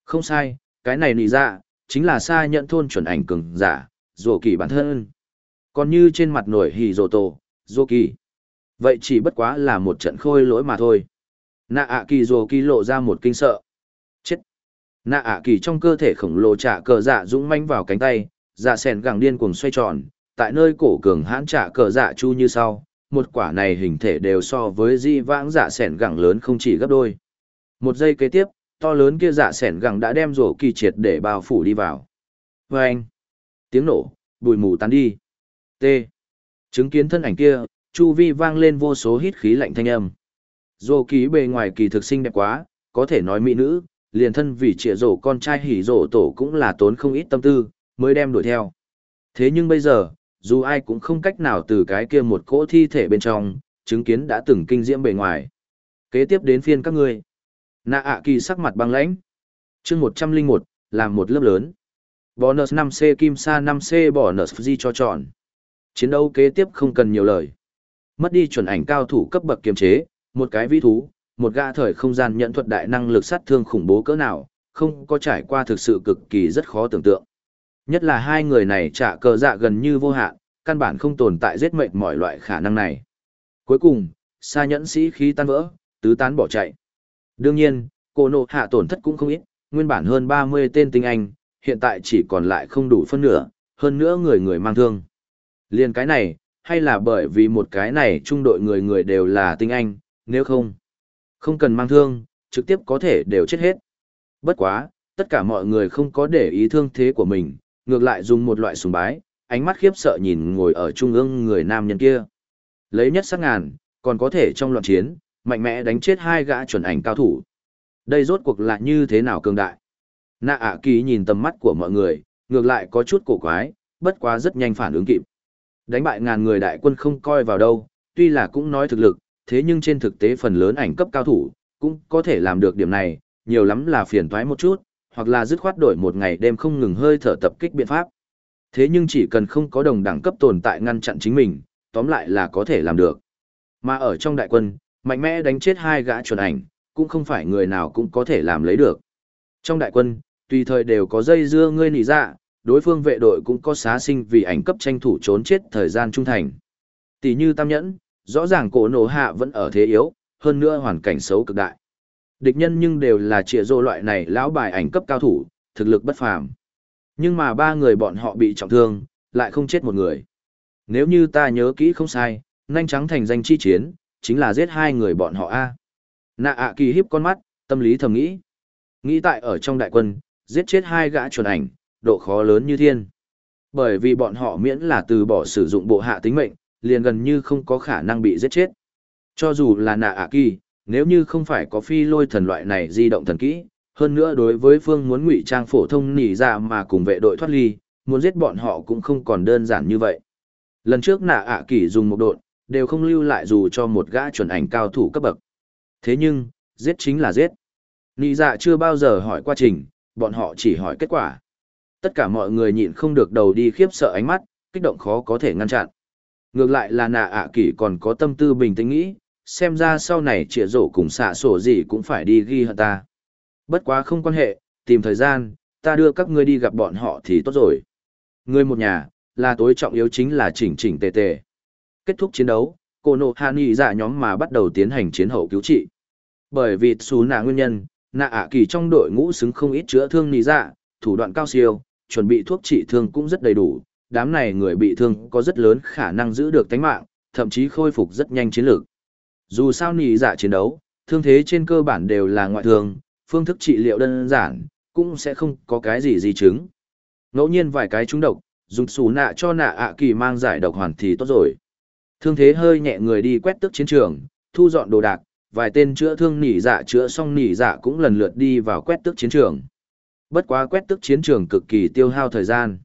Không sai, cái này nị dạ, chính là xa nhận thôn chuẩn ảnh cường giả, rồ Kỳ bản thân. Còn như trên mặt nổi hì rồ Tô, rồ Kỳ. Vậy chỉ bất quá là một trận khôi lỗi mà thôi. Nạ ạ kỳ rồ Kỳ lộ ra một kinh sợ. Chết! Nạ ạ kỳ trong cơ thể khổng lồ trả cờ dạ dũng manh vào cánh tay, dạ sẻn gẳng điên cuồng xoay tròn, tại nơi cổ cường hãn trả cờ dạ chu như sau, một quả này hình thể đều so với di vãng dạ sẻn gẳng lớn không chỉ gấp đôi. Một giây kế tiếp, to lớn kia dạ sẻn gẳng đã đem rổ kỳ triệt để bao phủ đi vào. Và anh, tiếng nổ, bụi mù tán đi. T. Chứng kiến thân ảnh kia, chu vi vang lên vô số hít khí lạnh thanh âm. Rổ kỳ bề ngoài kỳ thực sinh đẹp quá, có thể nói mỹ nữ, liền thân vì trịa rổ con trai hỉ rổ tổ cũng là tốn không ít tâm tư, mới đem đuổi theo. Thế nhưng bây giờ, dù ai cũng không cách nào từ cái kia một cỗ thi thể bên trong, chứng kiến đã từng kinh diễm bề ngoài. Kế tiếp đến phiên các ngươi. Nạ ạ kỳ sắc mặt băng lãnh. chương 101, làm một lớp lớn. Bonus 5C kim sa 5C bonus di cho chọn. Chiến đấu kế tiếp không cần nhiều lời. Mất đi chuẩn ảnh cao thủ cấp bậc kiềm chế, một cái vĩ thú, một gã thời không gian nhận thuật đại năng lực sát thương khủng bố cỡ nào, không có trải qua thực sự cực kỳ rất khó tưởng tượng. Nhất là hai người này trả cờ dạ gần như vô hạn, căn bản không tồn tại giết mệnh mọi loại khả năng này. Cuối cùng, xa nhẫn sĩ khí tan vỡ, tứ tán bỏ chạy. Đương nhiên, cô nộ hạ tổn thất cũng không ít, nguyên bản hơn 30 tên tinh anh, hiện tại chỉ còn lại không đủ phân nửa, hơn nữa người người mang thương. Liên cái này, hay là bởi vì một cái này trung đội người người đều là tinh anh, nếu không, không cần mang thương, trực tiếp có thể đều chết hết. Bất quá, tất cả mọi người không có để ý thương thế của mình, ngược lại dùng một loại sùng bái, ánh mắt khiếp sợ nhìn ngồi ở trung ương người nam nhân kia. Lấy nhất sắc ngàn, còn có thể trong loạn chiến, mạnh mẽ đánh chết hai gã chuẩn ảnh cao thủ. Đây rốt cuộc là như thế nào cường đại? Nạ ạ kỳ nhìn tầm mắt của mọi người, ngược lại có chút cổ quái, bất quá rất nhanh phản ứng kịp. Đánh bại ngàn người đại quân không coi vào đâu, tuy là cũng nói thực lực, thế nhưng trên thực tế phần lớn ảnh cấp cao thủ, cũng có thể làm được điểm này, nhiều lắm là phiền toái một chút, hoặc là dứt khoát đổi một ngày đêm không ngừng hơi thở tập kích biện pháp. Thế nhưng chỉ cần không có đồng đẳng cấp tồn tại ngăn chặn chính mình, tóm lại là có thể làm được. Mà ở trong đại quân, mạnh mẽ đánh chết hai gã chuẩn ảnh, cũng không phải người nào cũng có thể làm lấy được. Trong đại quân, tùy thời đều có dây dưa ngươi nỉ dạ, đối phương vệ đội cũng có xá sinh vì ảnh cấp tranh thủ trốn chết thời gian trung thành. Tỷ như tam nhẫn, rõ ràng cổ nổ hạ vẫn ở thế yếu, hơn nữa hoàn cảnh xấu cực đại. Địch nhân nhưng đều là trịa rô loại này lão bài ảnh cấp cao thủ, thực lực bất phàm. Nhưng mà ba người bọn họ bị trọng thương, lại không chết một người. Nếu như ta nhớ kỹ không sai, nhanh trắng thành danh chi chiến, chính là giết hai người bọn họ A. Nạ ạ kỳ híp con mắt, tâm lý thầm nghĩ. Nghĩ tại ở trong đại quân, giết chết hai gã chuẩn ảnh, độ khó lớn như thiên. Bởi vì bọn họ miễn là từ bỏ sử dụng bộ hạ tính mệnh, liền gần như không có khả năng bị giết chết. Cho dù là nạ ạ kỳ, nếu như không phải có phi lôi thần loại này di động thần kỹ, hơn nữa đối với phương muốn ngụy trang phổ thông nỉ ra mà cùng vệ đội thoát ly, muốn giết bọn họ cũng không còn đơn giản như vậy. Lần trước nạ ạ kỳ dùng một độn, đều không lưu lại dù cho một gã chuẩn ảnh cao thủ cấp bậc. Thế nhưng, giết chính là giết. Nị dạ chưa bao giờ hỏi quá trình, bọn họ chỉ hỏi kết quả. Tất cả mọi người nhịn không được đầu đi khiếp sợ ánh mắt, kích động khó có thể ngăn chặn. Ngược lại là nạ ạ kỷ còn có tâm tư bình tĩnh nghĩ, xem ra sau này trịa rổ cùng xạ sổ gì cũng phải đi ghi hận ta. Bất quá không quan hệ, tìm thời gian, ta đưa các ngươi đi gặp bọn họ thì tốt rồi. Ngươi một nhà, là tối trọng yếu chính là chỉnh chỉnh tề tề. Kết thúc chiến đấu, cô nộ hạ nghị dạ nhóm mà bắt đầu tiến hành chiến hậu cứu trị. Bởi vì xù nạ nguyên nhân, nạ ạ kỳ trong đội ngũ xứng không ít chữa thương nghị dạ, thủ đoạn cao siêu, chuẩn bị thuốc trị thương cũng rất đầy đủ. Đám này người bị thương có rất lớn khả năng giữ được tánh mạng, thậm chí khôi phục rất nhanh chiến lược. Dù sao nỉ dạ chiến đấu, thương thế trên cơ bản đều là ngoại thương, phương thức trị liệu đơn giản, cũng sẽ không có cái gì di chứng. Ngẫu nhiên vài cái trúng độc, dùng xù nạ cho nạ ạ kỳ mang giải độc hoàn thì tốt rồi. Thương thế hơi nhẹ người đi quét tước chiến trường, thu dọn đồ đạc, vài tên chữa thương nỉ dạ chữa xong nỉ dạ cũng lần lượt đi vào quét tước chiến trường. Bất quá quét tước chiến trường cực kỳ tiêu hao thời gian.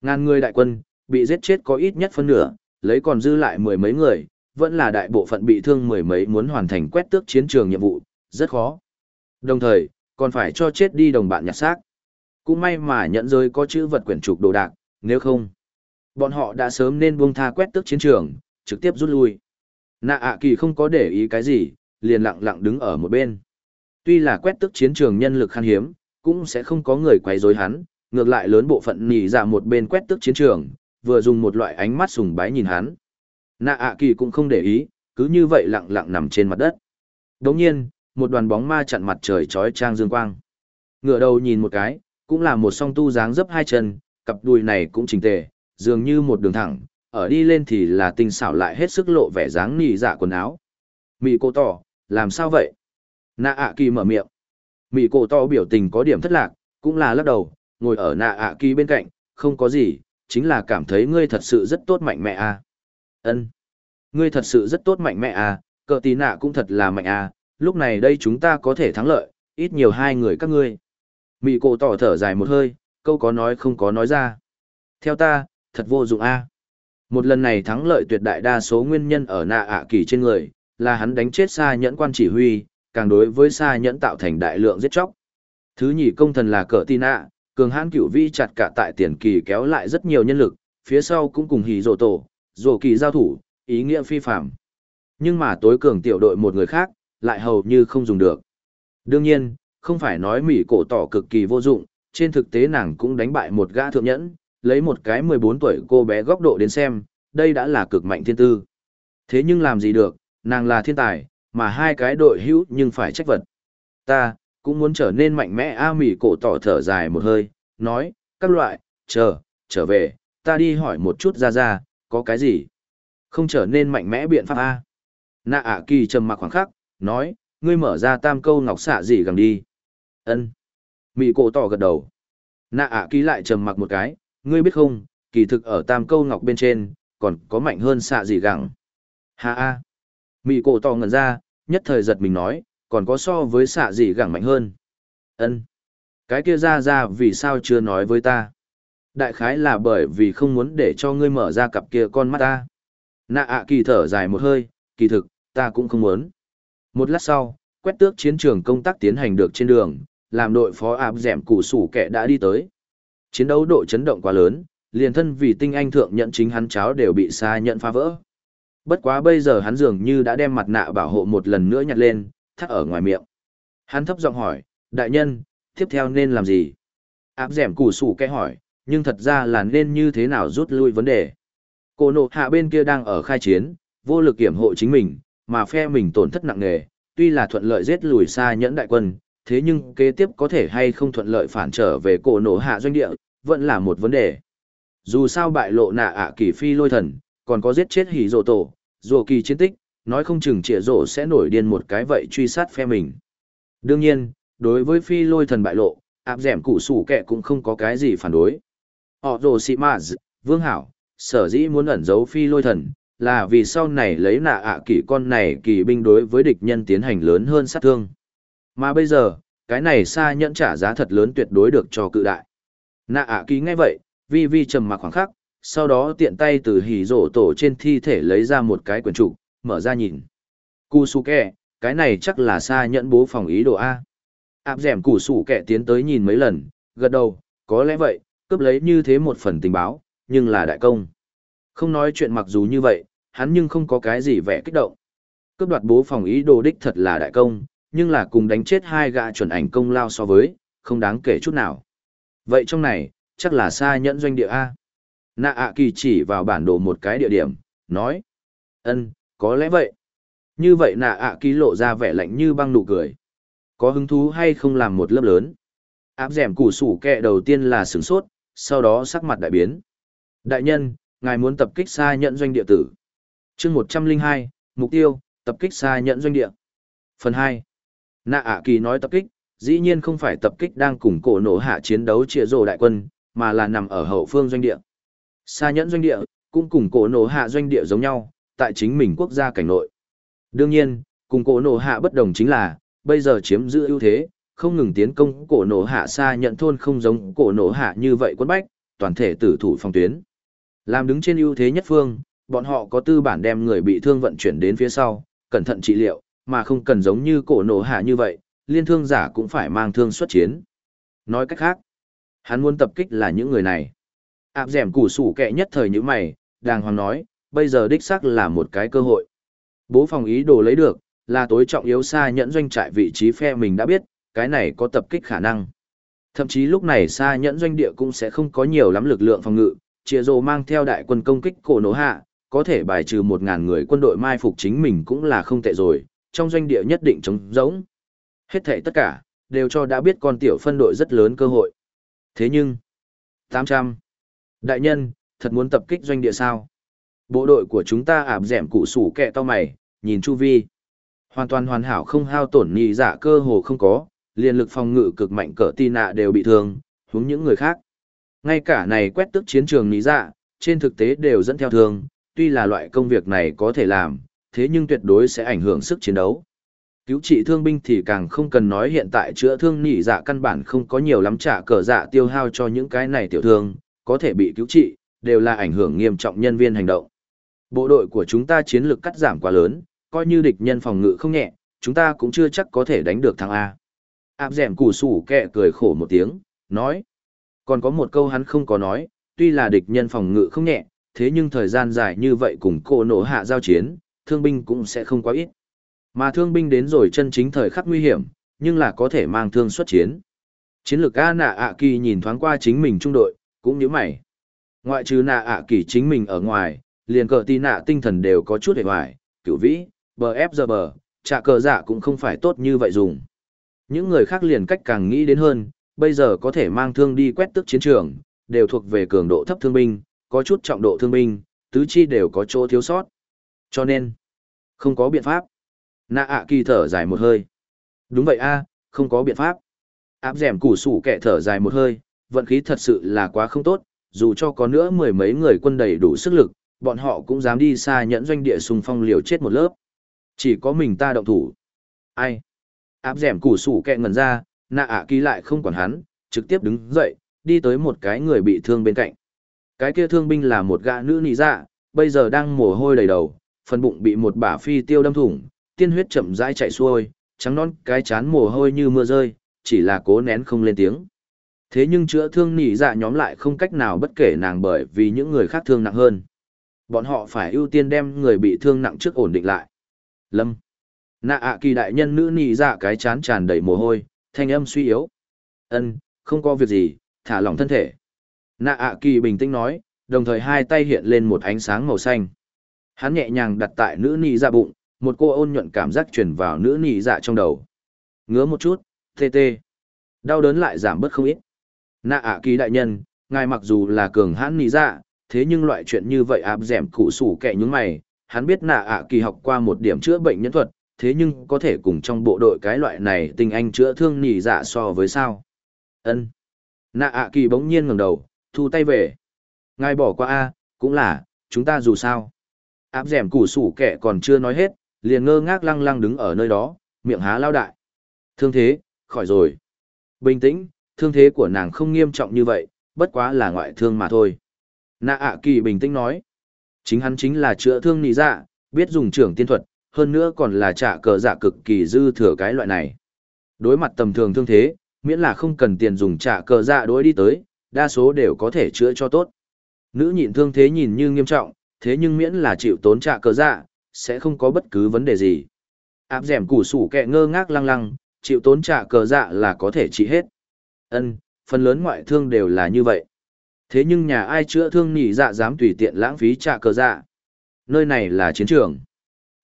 Ngàn người đại quân, bị giết chết có ít nhất phân nửa, lấy còn dư lại mười mấy người, vẫn là đại bộ phận bị thương mười mấy muốn hoàn thành quét tước chiến trường nhiệm vụ, rất khó. Đồng thời, còn phải cho chết đi đồng bạn nhặt xác. Cũng may mà nhận rơi có chữ vật quyển trục đồ đạc, nếu không, bọn họ đã sớm nên buông tha quét tước chiến trường, trực tiếp rút lui. Nạ ạ kỳ không có để ý cái gì, liền lặng lặng đứng ở một bên. Tuy là quét tước chiến trường nhân lực khan hiếm, cũng sẽ không có người quấy rối hắn, ngược lại lớn bộ phận nỉ ra một bên quét tước chiến trường, vừa dùng một loại ánh mắt sùng bái nhìn hắn. Nạ ạ kỳ cũng không để ý, cứ như vậy lặng lặng nằm trên mặt đất. Đồng nhiên, một đoàn bóng ma chặn mặt trời trói trang dương quang. Ngựa đầu nhìn một cái, cũng là một song tu dáng dấp hai chân, cặp đùi này cũng chỉnh tề, dường như một đường thẳng, ở đi lên thì là tinh xảo lại hết sức lộ vẻ dáng nỉ dạ quần áo. Mị cô tỏ, làm sao vậy? Nạ ạ kỳ mở miệng. Mị cô tỏ biểu tình có điểm thất lạc, cũng là lắc đầu, ngồi ở nạ ạ kỳ bên cạnh, không có gì, chính là cảm thấy ngươi thật sự rất tốt mạnh mẽ à. ân Ngươi thật sự rất tốt mạnh mẽ à, cờ tí nạ cũng thật là mạnh à, lúc này đây chúng ta có thể thắng lợi, ít nhiều hai người các ngươi. Mị cổ tỏ thở dài một hơi, câu có nói không có nói ra. Theo ta, thật vô dụng a. Một lần này thắng lợi tuyệt đại đa số nguyên nhân ở nạ ạ kỳ trên người, là hắn đánh chết xa nhẫn quan chỉ huy, càng đối với xa nhẫn tạo thành đại lượng giết chóc. Thứ nhì công thần là cờ tin ạ, cường hãn cửu vi chặt cả tại tiền kỳ kéo lại rất nhiều nhân lực, phía sau cũng cùng hì rổ tổ, rổ kỳ giao thủ, ý nghĩa phi phạm. Nhưng mà tối cường tiểu đội một người khác, lại hầu như không dùng được. Đương nhiên, không phải nói mỉ cổ tỏ cực kỳ vô dụng, trên thực tế nàng cũng đánh bại một gã thượng nhẫn, lấy một cái 14 tuổi cô bé góc độ đến xem, đây đã là cực mạnh thiên tư. Thế nhưng làm gì được, nàng là thiên tài, mà hai cái đội hữu nhưng phải trách vật. Ta, cũng muốn trở nên mạnh mẽ A Mỹ cổ tỏ thở dài một hơi, nói, các loại, chờ, trở về, ta đi hỏi một chút ra ra, có cái gì? Không trở nên mạnh mẽ biện pháp A. Nạ ạ kỳ trầm mặc khoảng khắc, nói, ngươi mở ra tam câu ngọc xạ gì gần đi. ân Mỹ cổ tỏ gật đầu. Nạ ạ kỳ lại trầm mặc một cái, ngươi biết không, kỳ thực ở tam câu ngọc bên trên, còn có mạnh hơn xạ gì gẳng. Hà a. Mị cổ to ngẩn ra, nhất thời giật mình nói, còn có so với xạ gì gẳng mạnh hơn. ân Cái kia ra ra vì sao chưa nói với ta? Đại khái là bởi vì không muốn để cho ngươi mở ra cặp kia con mắt ta. Nạ ạ kỳ thở dài một hơi, kỳ thực, ta cũng không muốn. Một lát sau, quét tước chiến trường công tác tiến hành được trên đường, làm đội phó áp dẻm củ sủ kẻ đã đi tới. Chiến đấu độ chấn động quá lớn, liền thân vì tinh anh thượng nhận chính hắn cháo đều bị xa nhận phá vỡ. Bất quá bây giờ hắn dường như đã đem mặt nạ bảo hộ một lần nữa nhặt lên, thắt ở ngoài miệng. Hắn thấp giọng hỏi, đại nhân, tiếp theo nên làm gì? Áp dẻm củ sủ kẽ hỏi, nhưng thật ra là nên như thế nào rút lui vấn đề. Cô nộ hạ bên kia đang ở khai chiến, vô lực kiểm hộ chính mình, mà phe mình tổn thất nặng nề, tuy là thuận lợi giết lùi xa nhẫn đại quân, thế nhưng kế tiếp có thể hay không thuận lợi phản trở về cổ nổ hạ doanh địa, vẫn là một vấn đề. Dù sao bại lộ nạ ạ kỳ phi lôi thần, còn có giết chết hỉ rộ tổ, rùa kỳ chiến tích, nói không chừng trịa rộ sẽ nổi điên một cái vậy truy sát phe mình. Đương nhiên, đối với phi lôi thần bại lộ, áp dẻm củ sủ kẹ cũng không có cái gì phản đối. Họ rồ xị mà vương hảo, sở dĩ muốn ẩn giấu phi lôi thần, là vì sau này lấy nạ ạ kỳ con này kỳ binh đối với địch nhân tiến hành lớn hơn sát thương. Mà bây giờ, cái này xa nhẫn trả giá thật lớn tuyệt đối được cho cự đại. Nạ ạ Ký ngay vậy, vi vi trầm mặc khoảng khắc, sau đó tiện tay từ hỉ rổ tổ trên thi thể lấy ra một cái quyển trục, mở ra nhìn. Ku Su Kẹ cái này chắc là xa nhẫn bố phòng ý đồ A. Áp dẻm củ sủ Kẹ tiến tới nhìn mấy lần, gật đầu, có lẽ vậy, cướp lấy như thế một phần tình báo, nhưng là đại công. Không nói chuyện mặc dù như vậy, hắn nhưng không có cái gì vẻ kích động. Cướp đoạt bố phòng ý đồ đích thật là đại công, nhưng là cùng đánh chết hai gã chuẩn ảnh công lao so với, không đáng kể chút nào. Vậy trong này, chắc là xa nhẫn doanh địa A. Nạ ạ kỳ chỉ vào bản đồ một cái địa điểm, nói. ân có lẽ vậy. Như vậy nạ ạ kỳ lộ ra vẻ lạnh như băng nụ cười. Có hứng thú hay không làm một lớp lớn? Áp dẻm củ sủ kẹ đầu tiên là sửng sốt, sau đó sắc mặt đại biến. Đại nhân, ngài muốn tập kích xa nhận doanh địa tử. chương một trăm linh hai mục tiêu, tập kích xa nhận doanh địa. Phần hai Nạ ạ kỳ nói tập kích, dĩ nhiên không phải tập kích đang cùng cổ nổ hạ chiến đấu chia rồ đại quân, mà là nằm ở hậu phương doanh địa. Xa nhẫn doanh địa, cũng cùng cổ nổ hạ doanh địa giống nhau, tại chính mình quốc gia cảnh nội. Đương nhiên, cùng cổ nổ hạ bất đồng chính là, bây giờ chiếm giữ ưu thế, không ngừng tiến công cổ nổ hạ xa nhận thôn không giống cổ nổ hạ như vậy quân bách, toàn thể tử thủ phòng tuyến. Làm đứng trên ưu thế nhất phương, bọn họ có tư bản đem người bị thương vận chuyển đến phía sau, cẩn thận trị liệu, mà không cần giống như cổ nổ hạ như vậy, liên thương giả cũng phải mang thương xuất chiến. Nói cách khác, hắn muốn tập kích là những người này. Áp dẻm củ sủ kẹ nhất thời như mày, đàng hoàng nói, bây giờ đích xác là một cái cơ hội. Bố phòng ý đồ lấy được, là tối trọng yếu xa nhẫn doanh trại vị trí phe mình đã biết, cái này có tập kích khả năng. Thậm chí lúc này xa nhẫn doanh địa cũng sẽ không có nhiều lắm lực lượng phòng ngự, chia rồ mang theo đại quân công kích cổ nổ hạ, có thể bài trừ một ngàn người quân đội mai phục chính mình cũng là không tệ rồi, trong doanh địa nhất định chống rỗng. Hết thảy tất cả, đều cho đã biết con tiểu phân đội rất lớn cơ hội. Thế nhưng, 800. Đại nhân, thật muốn tập kích doanh địa sao? Bộ đội của chúng ta ảm dẻm cụ sủ kẹ to mày, nhìn chu vi. Hoàn toàn hoàn hảo không hao tổn nhị dạ cơ hồ không có, liền lực phòng ngự cực mạnh cỡ tì nạ đều bị thương, hướng những người khác. Ngay cả này quét tức chiến trường nhị dạ, trên thực tế đều dẫn theo thương, tuy là loại công việc này có thể làm, thế nhưng tuyệt đối sẽ ảnh hưởng sức chiến đấu. Cứu trị thương binh thì càng không cần nói hiện tại chữa thương nhị dạ căn bản không có nhiều lắm trả cờ dạ tiêu hao cho những cái này tiểu thương, có thể bị cứu trị, đều là ảnh hưởng nghiêm trọng nhân viên hành động. Bộ đội của chúng ta chiến lược cắt giảm quá lớn, coi như địch nhân phòng ngự không nhẹ, chúng ta cũng chưa chắc có thể đánh được thằng A. Áp dẻm củ sủ kẹ cười khổ một tiếng, nói. Còn có một câu hắn không có nói, tuy là địch nhân phòng ngự không nhẹ, thế nhưng thời gian dài như vậy cùng cô nổ hạ giao chiến, thương binh cũng sẽ không quá ít. Mà thương binh đến rồi chân chính thời khắc nguy hiểm, nhưng là có thể mang thương xuất chiến. Chiến lược A nạ ạ kỳ nhìn thoáng qua chính mình trung đội, cũng như mày. Ngoại trừ nạ ạ kỳ chính mình ở ngoài, liền cờ tì nạ tinh thần đều có chút hề hoài, cửu vĩ, bờ ép giờ bờ, trạ cờ giả cũng không phải tốt như vậy dùng. Những người khác liền cách càng nghĩ đến hơn, bây giờ có thể mang thương đi quét tức chiến trường, đều thuộc về cường độ thấp thương binh, có chút trọng độ thương binh, tứ chi đều có chỗ thiếu sót. Cho nên, không có biện pháp. Nạ ạ kỳ thở dài một hơi. Đúng vậy a không có biện pháp. Áp dẻm củ sủ kẻ thở dài một hơi, vận khí thật sự là quá không tốt, dù cho có nữa mười mấy người quân đầy đủ sức lực, bọn họ cũng dám đi xa nhẫn doanh địa xung phong liều chết một lớp. Chỉ có mình ta động thủ. Ai? Áp dẻm củ sủ kẹ ngần ra, nạ ạ kỳ lại không quản hắn, trực tiếp đứng dậy, đi tới một cái người bị thương bên cạnh. Cái kia thương binh là một gã nữ nị dạ, bây giờ đang mồ hôi đầy đầu, phần bụng bị một bả phi tiêu đâm thủng, tiên huyết chậm rãi chảy xuôi, trắng non cái chán mồ hôi như mưa rơi, chỉ là cố nén không lên tiếng. Thế nhưng chữa thương nỉ dạ nhóm lại không cách nào bất kể nàng bởi vì những người khác thương nặng hơn. Bọn họ phải ưu tiên đem người bị thương nặng trước ổn định lại. Lâm. Nạ ạ kỳ đại nhân nữ nỉ dạ cái chán tràn đầy mồ hôi, thanh âm suy yếu. Ân, không có việc gì, thả lỏng thân thể. Nạ ạ kỳ bình tĩnh nói, đồng thời hai tay hiện lên một ánh sáng màu xanh. Hắn nhẹ nhàng đặt tại nữ nị dạ bụng, một cô ôn nhuận cảm giác truyền vào nữ nị dạ trong đầu. Ngứa một chút, tê tê. Đau đớn lại giảm bớt không ít. Nạ ạ kỳ đại nhân, ngài mặc dù là cường hãn nị dạ, thế nhưng loại chuyện như vậy áp dẻm cụ sủ kẻ những mày, hắn biết nạ ạ kỳ học qua một điểm chữa bệnh nhân thuật, thế nhưng có thể cùng trong bộ đội cái loại này tình anh chữa thương nỉ dạ so với sao. ân Nạ ạ kỳ bỗng nhiên ngẩng đầu, thu tay về. Ngài bỏ qua a cũng là, chúng ta dù sao. Áp dẻm củ sủ kẻ còn chưa nói hết, liền ngơ ngác lăng lăng đứng ở nơi đó, miệng há lao đại. Thương thế, khỏi rồi. Bình tĩnh, thương thế của nàng không nghiêm trọng như vậy, bất quá là ngoại thương mà thôi. Nạ ạ kỳ bình tĩnh nói. Chính hắn chính là chữa thương nị dạ, biết dùng trưởng tiên thuật, hơn nữa còn là trả cờ dạ cực kỳ dư thừa cái loại này. Đối mặt tầm thường thương thế, miễn là không cần tiền dùng trả cờ dạ đối đi tới, đa số đều có thể chữa cho tốt. Nữ nhịn thương thế nhìn như nghiêm trọng, thế nhưng miễn là chịu tốn trả cờ dạ, sẽ không có bất cứ vấn đề gì. Áp dẻm củ sủ kẹ ngơ ngác lăng lăng, chịu tốn trả cờ dạ là có thể trị hết. Ân, phần lớn ngoại thương đều là như vậy. Thế nhưng nhà ai chữa thương nhị dạ dám tùy tiện lãng phí trả cờ dạ. Nơi này là chiến trường.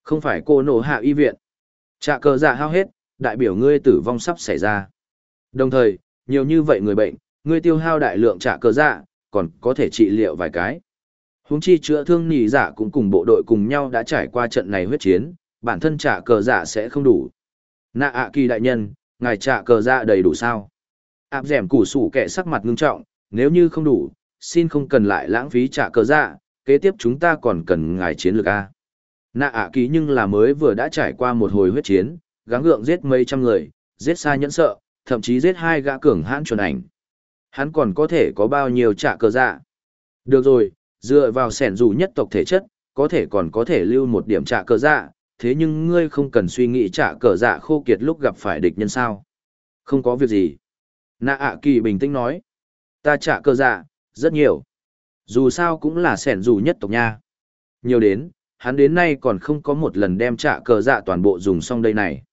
Không phải cô nổ hạ y viện. Trả cờ dạ hao hết, đại biểu ngươi tử vong sắp xảy ra. Đồng thời, nhiều như vậy người bệnh, ngươi tiêu hao đại lượng trả cờ dạ, còn có thể trị liệu vài cái. Huống chi chữa thương nhị dạ cũng cùng bộ đội cùng nhau đã trải qua trận này huyết chiến, bản thân trả cờ dạ sẽ không đủ. Nạ ạ kỳ đại nhân, ngài trả cờ dạ đầy đủ sao? Áp dẻm củ sủ kẻ sắc mặt ngưng trọng, nếu như không đủ, xin không cần lại lãng phí trả cờ dạ, kế tiếp chúng ta còn cần ngài chiến lược A. Nạ ạ kỳ nhưng là mới vừa đã trải qua một hồi huyết chiến, gắng gượng giết mấy trăm người, giết xa nhẫn sợ, thậm chí giết hai gã cường hãn chuẩn ảnh. Hắn còn có thể có bao nhiêu trả cờ dạ. Được rồi, dựa vào sẻn dù nhất tộc thể chất, có thể còn có thể lưu một điểm trả cờ dạ, thế nhưng ngươi không cần suy nghĩ trả cờ dạ khô kiệt lúc gặp phải địch nhân sao. Không có việc gì. Nạ ạ kỳ bình tĩnh nói. Ta trả cờ dạ, rất nhiều. Dù sao cũng là sẻn dù nhất tộc nha. Nhiều đến, hắn đến nay còn không có một lần đem trả cờ dạ toàn bộ dùng xong đây này.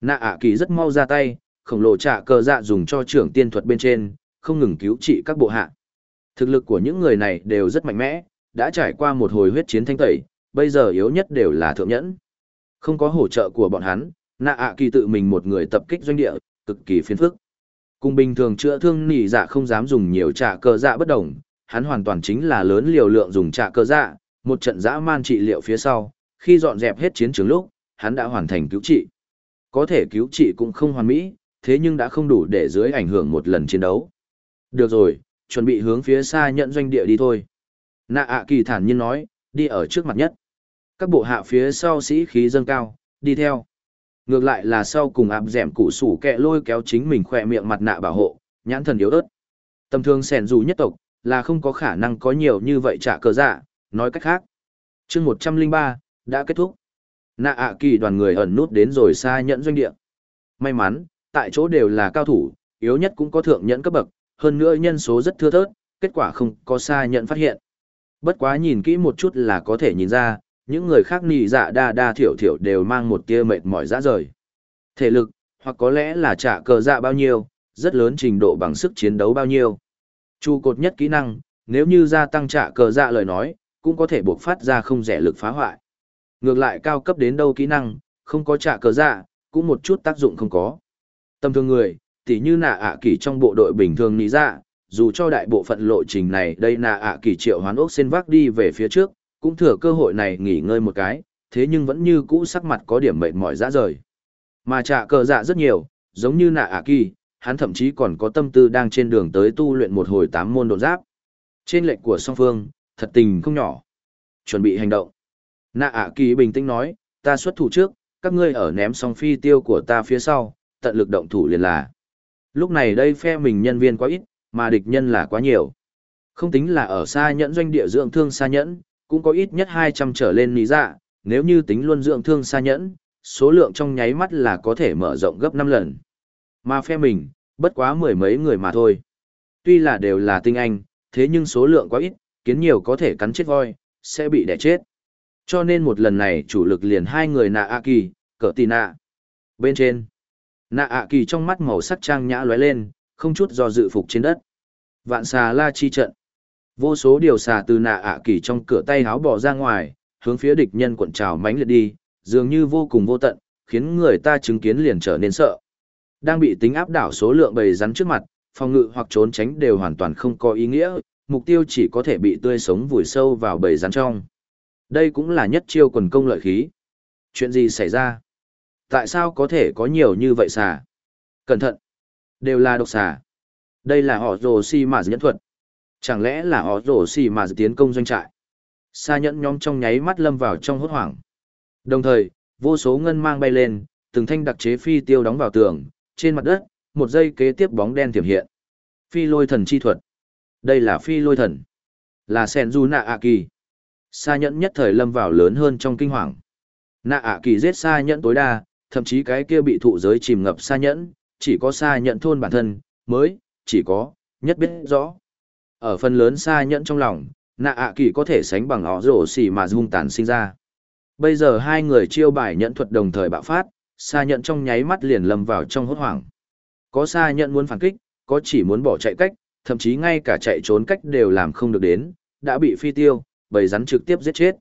Nạ ạ kỳ rất mau ra tay, khổng lồ trả cờ dạ dùng cho trưởng tiên thuật bên trên, không ngừng cứu trị các bộ hạ. Thực lực của những người này đều rất mạnh mẽ, đã trải qua một hồi huyết chiến thanh tẩy, bây giờ yếu nhất đều là thượng nhẫn. Không có hỗ trợ của bọn hắn, nạ ạ kỳ tự mình một người tập kích doanh địa, cực kỳ phiền phức. Cùng bình thường chữa thương nỉ dạ không dám dùng nhiều trả cơ dạ bất đồng, hắn hoàn toàn chính là lớn liều lượng dùng trả cơ dạ, một trận dã man trị liệu phía sau, khi dọn dẹp hết chiến trường lúc, hắn đã hoàn thành cứu trị. Có thể cứu trị cũng không hoàn mỹ, thế nhưng đã không đủ để dưới ảnh hưởng một lần chiến đấu. Được rồi, chuẩn bị hướng phía xa nhận doanh địa đi thôi. Nạ ạ kỳ thản nhiên nói, đi ở trước mặt nhất. Các bộ hạ phía sau sĩ khí dâng cao, đi theo. Ngược lại là sau cùng áp dẻm cụ sủ kẹ lôi kéo chính mình khỏe miệng mặt nạ bảo hộ, nhãn thần yếu ớt. Tầm thường sẻn dù nhất tộc, là không có khả năng có nhiều như vậy trả cờ dạ, nói cách khác. chương một trăm linh ba đã kết thúc. Nạ ạ kỳ đoàn người ẩn nút đến rồi xa nhận doanh địa. May mắn, tại chỗ đều là cao thủ, yếu nhất cũng có thượng nhẫn cấp bậc, hơn nữa nhân số rất thưa thớt, kết quả không có xa nhận phát hiện. Bất quá nhìn kỹ một chút là có thể nhìn ra, những người khác nì dạ đa đa thiểu thiểu đều mang một tia mệt mỏi rã rời. Thể lực, hoặc có lẽ là trả cờ dạ bao nhiêu, rất lớn trình độ bằng sức chiến đấu bao nhiêu. Chu cột nhất kỹ năng, nếu như gia tăng trả cờ dạ lời nói, cũng có thể buộc phát ra không rẻ lực phá hoại. Ngược lại cao cấp đến đâu kỹ năng, không có trả cờ dạ, cũng một chút tác dụng không có. Tâm thương người, tỉ như nạ ạ kỳ trong bộ đội bình thường nghĩ ra dạ, dù cho đại bộ phận lộ trình này đây nạ ạ kỳ triệu hoán ốc xên vác đi về phía trước, cũng thừa cơ hội này nghỉ ngơi một cái, thế nhưng vẫn như cũ sắc mặt có điểm mệt mỏi ra rời. Mà trả cờ dạ rất nhiều, giống như nạ ạ kỳ, hắn thậm chí còn có tâm tư đang trên đường tới tu luyện một hồi tám môn đột giáp. Trên lệnh của song phương, thật tình không nhỏ. Chuẩn bị hành động. Nạ ạ kỳ bình tĩnh nói, ta xuất thủ trước, các ngươi ở ném song phi tiêu của ta phía sau, tận lực động thủ liền là. Lúc này đây phe mình nhân viên quá ít, mà địch nhân là quá nhiều. Không tính là ở xa nhẫn doanh địa dưỡng thương xa nhẫn, cũng có ít nhất 200 trở lên lý dạ, nếu như tính luôn dưỡng thương xa nhẫn, số lượng trong nháy mắt là có thể mở rộng gấp 5 lần. Mà phe mình, bất quá mười mấy người mà thôi. Tuy là đều là tinh anh, thế nhưng số lượng quá ít, kiến nhiều có thể cắn chết voi, sẽ bị đẻ chết. Cho nên một lần này chủ lực liền hai người nạ A Kỳ, cỡ tì nạ. Bên trên, nạ ạ Kỳ trong mắt màu sắc trang nhã lóe lên, không chút do dự phục trên đất. Vạn xà la chi trận. Vô số điều xà từ nạ ạ Kỳ trong cửa tay háo bỏ ra ngoài, hướng phía địch nhân cuộn trào mánh liệt đi, dường như vô cùng vô tận, khiến người ta chứng kiến liền trở nên sợ. Đang bị tính áp đảo số lượng bầy rắn trước mặt, phòng ngự hoặc trốn tránh đều hoàn toàn không có ý nghĩa, mục tiêu chỉ có thể bị tươi sống vùi sâu vào bầy rắn trong. Đây cũng là nhất chiêu quần công lợi khí. Chuyện gì xảy ra? Tại sao có thể có nhiều như vậy xà? Cẩn thận! Đều là độc xà. Đây là họ rồ si mà nhẫn thuật. Chẳng lẽ là họ rồ si mà tiến công doanh trại? Sa nhẫn nhóm trong nháy mắt lâm vào trong hốt hoảng. Đồng thời, vô số ngân mang bay lên, từng thanh đặc chế phi tiêu đóng vào tường, trên mặt đất, một giây kế tiếp bóng đen tiềm hiện. Phi lôi thần chi thuật. Đây là phi lôi thần. Là sen du nạ ạ kỳ. Sa nhẫn nhất thời lâm vào lớn hơn trong kinh hoàng. Nạ ạ kỳ giết sa nhẫn tối đa, thậm chí cái kia bị thụ giới chìm ngập xa nhẫn, chỉ có xa nhẫn thôn bản thân, mới, chỉ có, nhất biết rõ. Ở phần lớn xa nhẫn trong lòng, nạ ạ kỳ có thể sánh bằng họ rổ xỉ mà dung tàn sinh ra. Bây giờ hai người chiêu bài nhẫn thuật đồng thời bạo phát, xa nhẫn trong nháy mắt liền lâm vào trong hốt hoảng. Có xa nhẫn muốn phản kích, có chỉ muốn bỏ chạy cách, thậm chí ngay cả chạy trốn cách đều làm không được đến, đã bị phi tiêu, bầy rắn trực tiếp giết chết.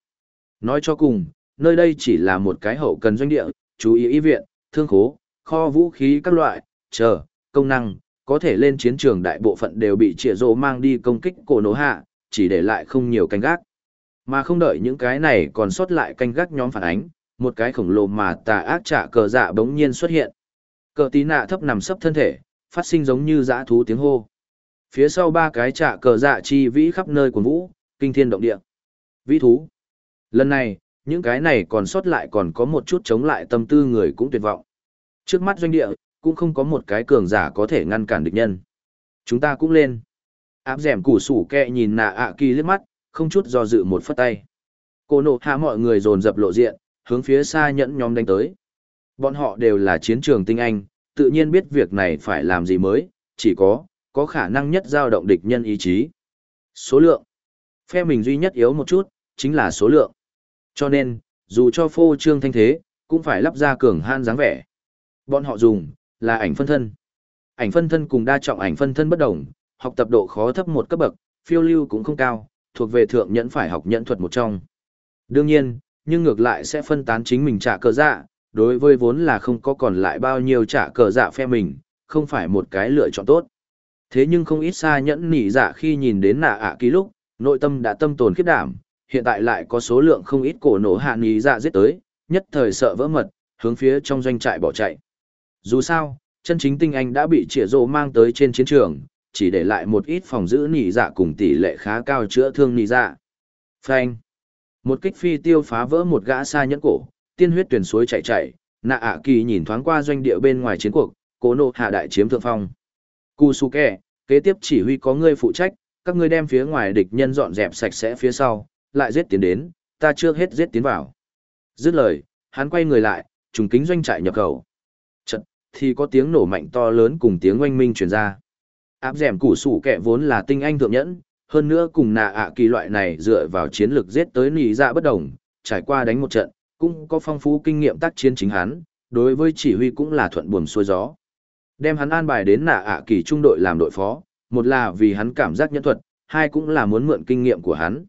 Nói cho cùng, nơi đây chỉ là một cái hậu cần doanh địa, chú ý y viện, thương khố, kho vũ khí các loại, chờ, công năng, có thể lên chiến trường đại bộ phận đều bị trịa rộ mang đi công kích cổ nổ hạ, chỉ để lại không nhiều canh gác. Mà không đợi những cái này còn sót lại canh gác nhóm phản ánh, một cái khổng lồ mà tà ác trả cờ dạ bỗng nhiên xuất hiện. Cờ tí nạ thấp nằm sấp thân thể, phát sinh giống như dã thú tiếng hô. Phía sau ba cái trả cờ dạ chi vĩ khắp nơi của vũ, kinh thiên động địa. Vĩ thú. Lần này, những cái này còn sót lại còn có một chút chống lại tâm tư người cũng tuyệt vọng. Trước mắt doanh địa, cũng không có một cái cường giả có thể ngăn cản địch nhân. Chúng ta cũng lên. Áp dẻm củ sủ kẹ nhìn nạ ạ kỳ liếc mắt, không chút do dự một phất tay. Cô nộ hạ mọi người dồn dập lộ diện, hướng phía xa nhẫn nhóm đánh tới. Bọn họ đều là chiến trường tinh anh, tự nhiên biết việc này phải làm gì mới, chỉ có, có khả năng nhất giao động địch nhân ý chí. Số lượng. Phe mình duy nhất yếu một chút, chính là số lượng. Cho nên, dù cho phô trương thanh thế, cũng phải lắp ra cường han dáng vẻ. Bọn họ dùng, là ảnh phân thân. Ảnh phân thân cùng đa trọng ảnh phân thân bất đồng, học tập độ khó thấp một cấp bậc, phiêu lưu cũng không cao, thuộc về thượng nhẫn phải học nhẫn thuật một trong. Đương nhiên, nhưng ngược lại sẽ phân tán chính mình trả cờ dạ, đối với vốn là không có còn lại bao nhiêu trả cờ dạ phe mình, không phải một cái lựa chọn tốt. Thế nhưng không ít xa nhẫn nỉ dạ khi nhìn đến nạ ạ ký lúc, nội tâm đã tâm tồn khiếp đảm, hiện tại lại có số lượng không ít cổ nổ hạ nỉ dạ giết tới, nhất thời sợ vỡ mật, hướng phía trong doanh trại bỏ chạy. Dù sao, chân chính tinh anh đã bị trịa rộ mang tới trên chiến trường, chỉ để lại một ít phòng giữ nỉ dạ cùng tỷ lệ khá cao chữa thương nỉ dạ. Phanh. Một kích phi tiêu phá vỡ một gã xa nhẫn cổ, tiên huyết tuyển suối chạy chạy. nạ ạ kỳ nhìn thoáng qua doanh địa bên ngoài chiến cuộc, cố nộ hạ đại chiếm thượng phong. Kusuke, kế tiếp chỉ huy có ngươi phụ trách, các ngươi đem phía ngoài địch nhân dọn dẹp sạch sẽ phía sau, lại giết tiến đến, ta chưa hết giết tiến vào. Dứt lời, hắn quay người lại, trùng kính doanh trại nhập khẩu. Chật, thì có tiếng nổ mạnh to lớn cùng tiếng oanh minh truyền ra. Áp dẻm củ sủ kẹ vốn là tinh anh thượng nhẫn, hơn nữa cùng nạ ạ kỳ loại này dựa vào chiến lược giết tới nỉ dạ bất đồng, trải qua đánh một trận, cũng có phong phú kinh nghiệm tác chiến chính hắn, đối với chỉ huy cũng là thuận buồm xuôi gió. Đem hắn an bài đến nạ ạ kỳ trung đội làm đội phó, một là vì hắn cảm giác nhân thuật, hai cũng là muốn mượn kinh nghiệm của hắn.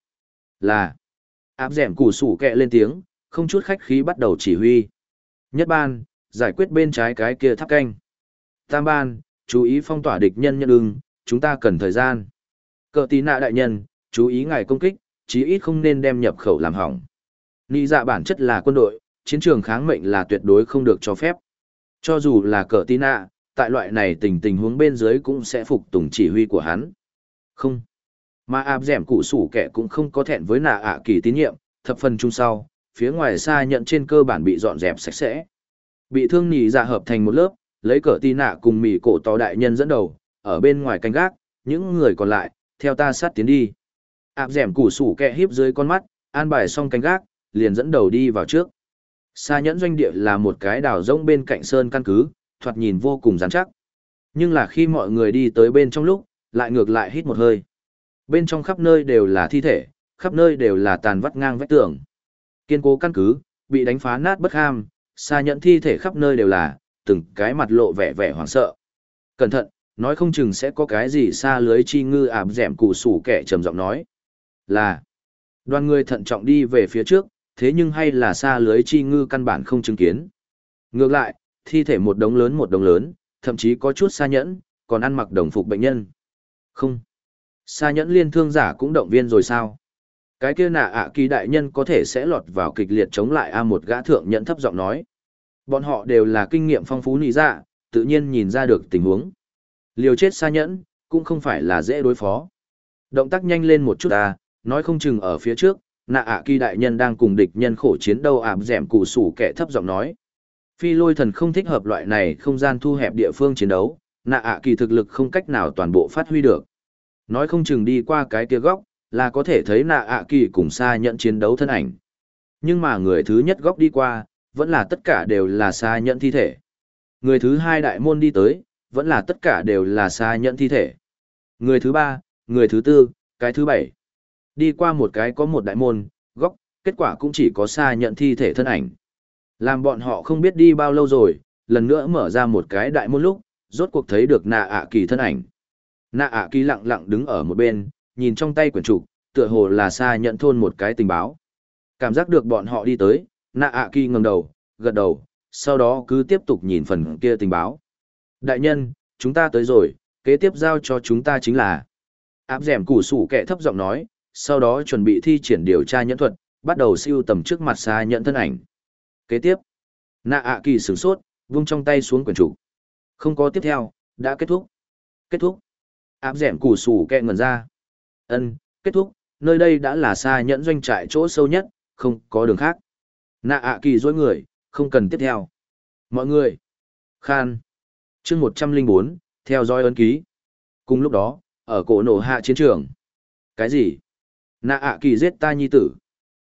Là, áp dẻm củ sủ kẹ lên tiếng, không chút khách khí bắt đầu chỉ huy. Nhất ban, giải quyết bên trái cái kia tháp canh. Tam ban, chú ý phong tỏa địch nhân nhân ưng, chúng ta cần thời gian. Cờ tí nạ đại nhân, chú ý ngài công kích, chí ít không nên đem nhập khẩu làm hỏng. Nị dạ bản chất là quân đội, chiến trường kháng mệnh là tuyệt đối không được cho phép. Cho dù là cờ tí nạ, tại loại này tình tình huống bên dưới cũng sẽ phục tùng chỉ huy của hắn. Không. Mà áp dẻm cụ sủ kẻ cũng không có thẹn với nạ ạ kỳ tín nhiệm, thập phần chung sau, phía ngoài xa nhận trên cơ bản bị dọn dẹp sạch sẽ. Bị thương nhì dạ hợp thành một lớp, lấy cờ tí nạ cùng mỉ cổ to đại nhân dẫn đầu, ở bên ngoài canh gác, những người còn lại, theo ta sát tiến đi. Áp dẻm củ sủ kẹ híp dưới con mắt, an bài xong canh gác, liền dẫn đầu đi vào trước. Xa nhẫn doanh địa là một cái đảo rông bên cạnh sơn căn cứ, thoạt nhìn vô cùng dán chắc. Nhưng là khi mọi người đi tới bên trong lúc, lại ngược lại hít một hơi. Bên trong khắp nơi đều là thi thể, khắp nơi đều là tàn vắt ngang vách tường. Kiên cố căn cứ, bị đánh phá nát bất ham, xa nhẫn thi thể khắp nơi đều là, từng cái mặt lộ vẻ vẻ hoảng sợ. Cẩn thận, nói không chừng sẽ có cái gì xa lưới chi ngư ảm dẻm củ sủ kẻ trầm giọng nói. Là, đoàn người thận trọng đi về phía trước, thế nhưng hay là xa lưới chi ngư căn bản không chứng kiến. Ngược lại, thi thể một đống lớn một đống lớn, thậm chí có chút xa nhẫn, còn ăn mặc đồng phục bệnh nhân. Không. Xa nhẫn liên thương giả cũng động viên rồi sao? Cái kia nạ ạ kỳ đại nhân có thể sẽ lọt vào kịch liệt chống lại A một gã thượng nhẫn thấp giọng nói. Bọn họ đều là kinh nghiệm phong phú nị dạ, tự nhiên nhìn ra được tình huống. Liều chết xa nhẫn, cũng không phải là dễ đối phó. Động tác nhanh lên một chút à, nói không chừng ở phía trước, nạ ạ kỳ đại nhân đang cùng địch nhân khổ chiến đâu ảm m cụ sủ kẻ thấp giọng nói. Phi lôi thần không thích hợp loại này không gian thu hẹp địa phương chiến đấu, nạ ạ kỳ thực lực không cách nào toàn bộ phát huy được. Nói không chừng đi qua cái kia góc, là có thể thấy nạ ạ kỳ cùng xa nhận chiến đấu thân ảnh. Nhưng mà người thứ nhất góc đi qua, vẫn là tất cả đều là xa nhận thi thể. Người thứ hai đại môn đi tới, vẫn là tất cả đều là xa nhận thi thể. Người thứ ba, người thứ tư, cái thứ bảy. Đi qua một cái có một đại môn, góc, kết quả cũng chỉ có xa nhận thi thể thân ảnh. Làm bọn họ không biết đi bao lâu rồi, lần nữa mở ra một cái đại môn lúc, rốt cuộc thấy được nạ ạ kỳ thân ảnh. Nạ ạ kỳ lặng lặng đứng ở một bên, nhìn trong tay quyển trục, tựa hồ là xa nhận thôn một cái tình báo. Cảm giác được bọn họ đi tới, nạ ạ kỳ ngẩng đầu, gật đầu, sau đó cứ tiếp tục nhìn phần kia tình báo. Đại nhân, chúng ta tới rồi, kế tiếp giao cho chúng ta chính là. Áp dẻm củ sủ kẻ thấp giọng nói, sau đó chuẩn bị thi triển điều tra nhẫn thuật, bắt đầu siêu tầm trước mặt xa nhận thân ảnh. Kế tiếp, nạ ạ kỳ sửng sốt, vung trong tay xuống quyển trục. Không có tiếp theo, đã kết thúc. Kết thúc. Áp dẻm củ sủ kẹ ngần ra. ân kết thúc, nơi đây đã là xa nhẫn doanh trại chỗ sâu nhất, không có đường khác. Nạ ạ kỳ dối người, không cần tiếp theo. Mọi người. Khan. chương 104, theo dõi ấn ký. Cùng lúc đó, ở cổ nổ hạ chiến trường. Cái gì? Nạ ạ kỳ giết ta nhi tử.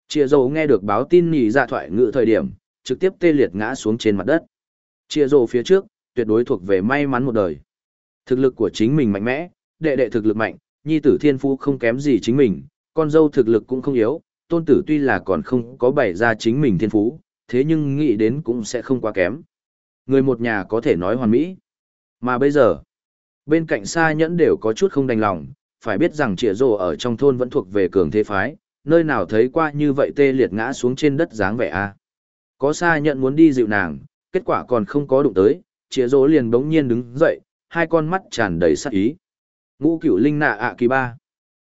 Chia dầu nghe được báo tin nhì ra dạ thoại ngự thời điểm, trực tiếp tê liệt ngã xuống trên mặt đất. Chia dầu phía trước, tuyệt đối thuộc về may mắn một đời. Thực lực của chính mình mạnh mẽ, đệ đệ thực lực mạnh, nhi tử thiên phú không kém gì chính mình, con dâu thực lực cũng không yếu, tôn tử tuy là còn không có bày ra chính mình thiên phú, thế nhưng nghĩ đến cũng sẽ không quá kém. Người một nhà có thể nói hoàn mỹ. Mà bây giờ, bên cạnh xa nhẫn đều có chút không đành lòng, phải biết rằng trịa rồ ở trong thôn vẫn thuộc về cường thế phái, nơi nào thấy qua như vậy tê liệt ngã xuống trên đất dáng vẻ a Có xa nhẫn muốn đi dịu nàng, kết quả còn không có đụng tới, trịa rồ liền bỗng nhiên đứng dậy, hai con mắt tràn đầy sắc ý. Ngũ cửu linh nạ ạ kỳ ba.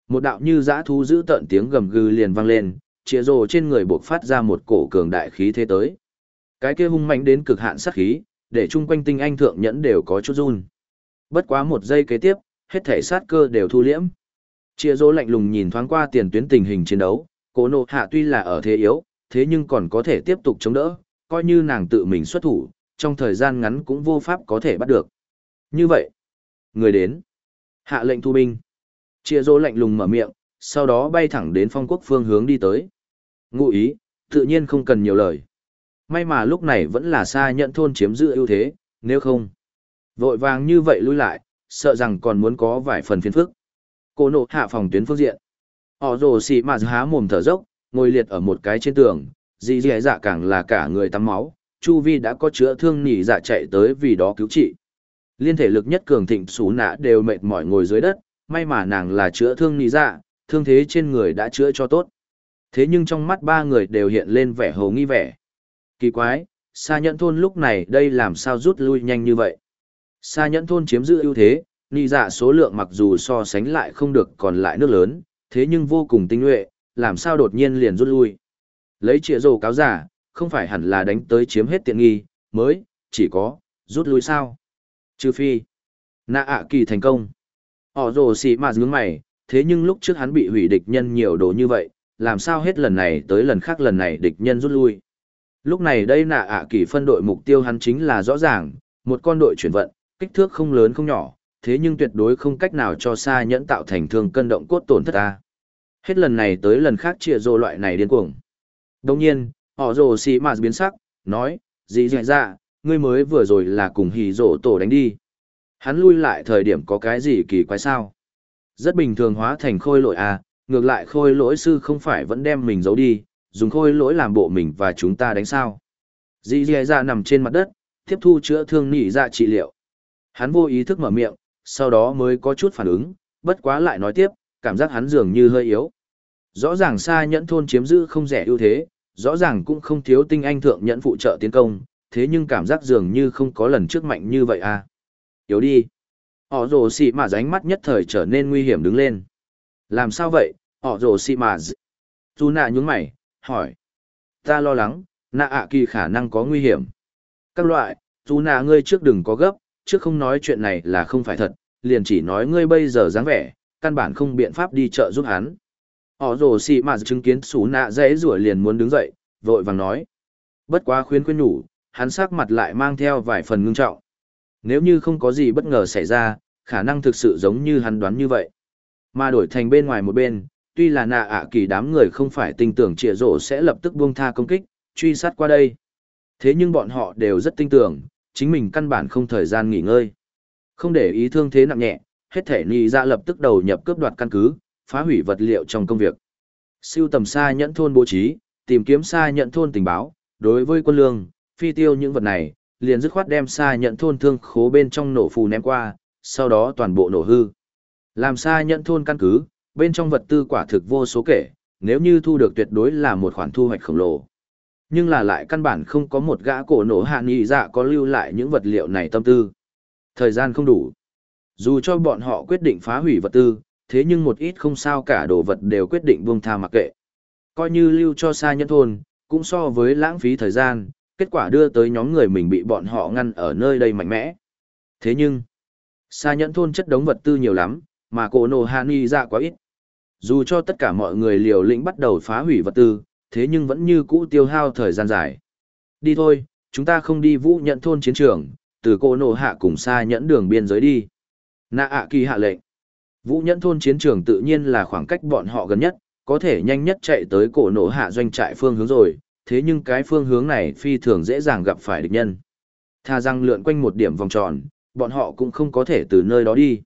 Một đạo như dã thú giữ tận tiếng gầm gừ liền vang lên, chĩa rồ trên người buộc phát ra một cổ cường đại khí thế tới. Cái kia hung mạnh đến cực hạn sát khí, để chung quanh tinh anh thượng nhẫn đều có chút run. Bất quá một giây kế tiếp, hết thể sát cơ đều thu liễm. Chia rỗ lạnh lùng nhìn thoáng qua tiền tuyến tình hình chiến đấu, cố nộ hạ tuy là ở thế yếu, thế nhưng còn có thể tiếp tục chống đỡ, coi như nàng tự mình xuất thủ, trong thời gian ngắn cũng vô pháp có thể bắt được. Như vậy, người đến, hạ lệnh thu binh. Chia rô lạnh lùng mở miệng, sau đó bay thẳng đến phong quốc phương hướng đi tới. Ngụ ý, tự nhiên không cần nhiều lời. May mà lúc này vẫn là xa nhận thôn chiếm giữ ưu thế, nếu không. Vội vàng như vậy lui lại, sợ rằng còn muốn có vài phần phiền phức. Cô nộ hạ phòng tuyến phương diện. Họ rồ xì mà há mồm thở dốc, ngồi liệt ở một cái trên tường, dì dì dạ càng là cả người tắm máu, chu vi đã có chữa thương nỉ dạ chạy tới vì đó cứu trị. Liên thể lực nhất cường thịnh xú nạ đều mệt mỏi ngồi dưới đất, may mà nàng là chữa thương nỉ dạ, thương thế trên người đã chữa cho tốt. Thế nhưng trong mắt ba người đều hiện lên vẻ hồ nghi vẻ. Kỳ quái, xa nhẫn thôn lúc này đây làm sao rút lui nhanh như vậy. Xa nhẫn thôn chiếm giữ ưu thế, nị dạ số lượng mặc dù so sánh lại không được còn lại nước lớn, thế nhưng vô cùng tinh nhuệ, làm sao đột nhiên liền rút lui. Lấy trịa rồ cáo giả, không phải hẳn là đánh tới chiếm hết tiện nghi, mới, chỉ có, rút lui sao. Trừ phi, nạ ạ kỳ thành công. Họ rồ xì mà dướng mày, thế nhưng lúc trước hắn bị hủy địch nhân nhiều đồ như vậy, làm sao hết lần này tới lần khác lần này địch nhân rút lui. Lúc này đây nạ ạ kỳ phân đội mục tiêu hắn chính là rõ ràng, một con đội chuyển vận, kích thước không lớn không nhỏ, thế nhưng tuyệt đối không cách nào cho xa nhẫn tạo thành thương cân động cốt tổn thất ta. Hết lần này tới lần khác chia rô loại này điên cuồng. Đồng nhiên, họ rồ xì mà biến sắc, nói, gì dạy ra, ngươi mới vừa rồi là cùng hì rổ tổ đánh đi. Hắn lui lại thời điểm có cái gì kỳ quái sao? Rất bình thường hóa thành khôi lỗi à, ngược lại khôi lỗi sư không phải vẫn đem mình giấu đi, dùng khôi lỗi làm bộ mình và chúng ta đánh sao. Dì dì ra nằm trên mặt đất, tiếp thu chữa thương nỉ ra trị liệu. Hắn vô ý thức mở miệng, sau đó mới có chút phản ứng, bất quá lại nói tiếp, cảm giác hắn dường như hơi yếu. Rõ ràng xa nhẫn thôn chiếm giữ không rẻ ưu thế, rõ ràng cũng không thiếu tinh anh thượng nhẫn phụ trợ tiến công, thế nhưng cảm giác dường như không có lần trước mạnh như vậy à. Yếu đi. Họ rồ xị mà ránh mắt nhất thời trở nên nguy hiểm đứng lên. Làm sao vậy, họ rồ xị mà dù nạ nhúng mày, hỏi. Ta lo lắng, nạ ạ kỳ khả năng có nguy hiểm. Các loại, dù nạ ngươi trước đừng có gấp, trước không nói chuyện này là không phải thật, liền chỉ nói ngươi bây giờ dáng vẻ, căn bản không biện pháp đi chợ giúp hắn. Họ rồ xị mà chứng kiến xú nạ dễ rủa liền muốn đứng dậy, vội vàng nói. Bất quá khuyên khuyên nhủ, hắn sắc mặt lại mang theo vài phần ngưng trọng. Nếu như không có gì bất ngờ xảy ra, khả năng thực sự giống như hắn đoán như vậy. Mà đổi thành bên ngoài một bên, tuy là nạ ạ kỳ đám người không phải tin tưởng trịa rổ sẽ lập tức buông tha công kích, truy sát qua đây. Thế nhưng bọn họ đều rất tin tưởng, chính mình căn bản không thời gian nghỉ ngơi. Không để ý thương thế nặng nhẹ, hết thể nì ra dạ lập tức đầu nhập cướp đoạt căn cứ, phá hủy vật liệu trong công việc. Siêu tầm xa nhẫn thôn bố trí, tìm kiếm xa nhận thôn tình báo, đối với quân lương, phi tiêu những vật này, liền dứt khoát đem xa nhận thôn thương khố bên trong nổ phù ném qua, sau đó toàn bộ nổ hư. Làm xa nhận thôn căn cứ, bên trong vật tư quả thực vô số kể, nếu như thu được tuyệt đối là một khoản thu hoạch khổng lồ. Nhưng là lại căn bản không có một gã cổ nổ hạ nghị dạ có lưu lại những vật liệu này tâm tư. Thời gian không đủ. Dù cho bọn họ quyết định phá hủy vật tư, thế nhưng một ít không sao cả đồ vật đều quyết định buông tha mặc kệ. Coi như lưu cho xa nhân thôn, cũng so với lãng phí thời gian, kết quả đưa tới nhóm người mình bị bọn họ ngăn ở nơi đây mạnh mẽ. Thế nhưng, xa nhẫn thôn chất đống vật tư nhiều lắm, mà cổ nổ hạ ni ra quá ít. Dù cho tất cả mọi người liều lĩnh bắt đầu phá hủy vật tư, thế nhưng vẫn như cũ tiêu hao thời gian dài. Đi thôi, chúng ta không đi vũ nhận thôn chiến trường, từ cô nổ hạ cùng xa nhẫn đường biên giới đi. Nạ ạ kỳ hạ lệnh. Vũ nhẫn thôn chiến trường tự nhiên là khoảng cách bọn họ gần nhất, có thể nhanh nhất chạy tới cổ nổ hạ doanh trại phương hướng rồi, thế nhưng cái phương hướng này phi thường dễ dàng gặp phải địch nhân. Tha răng lượn quanh một điểm vòng tròn, bọn họ cũng không có thể từ nơi đó đi.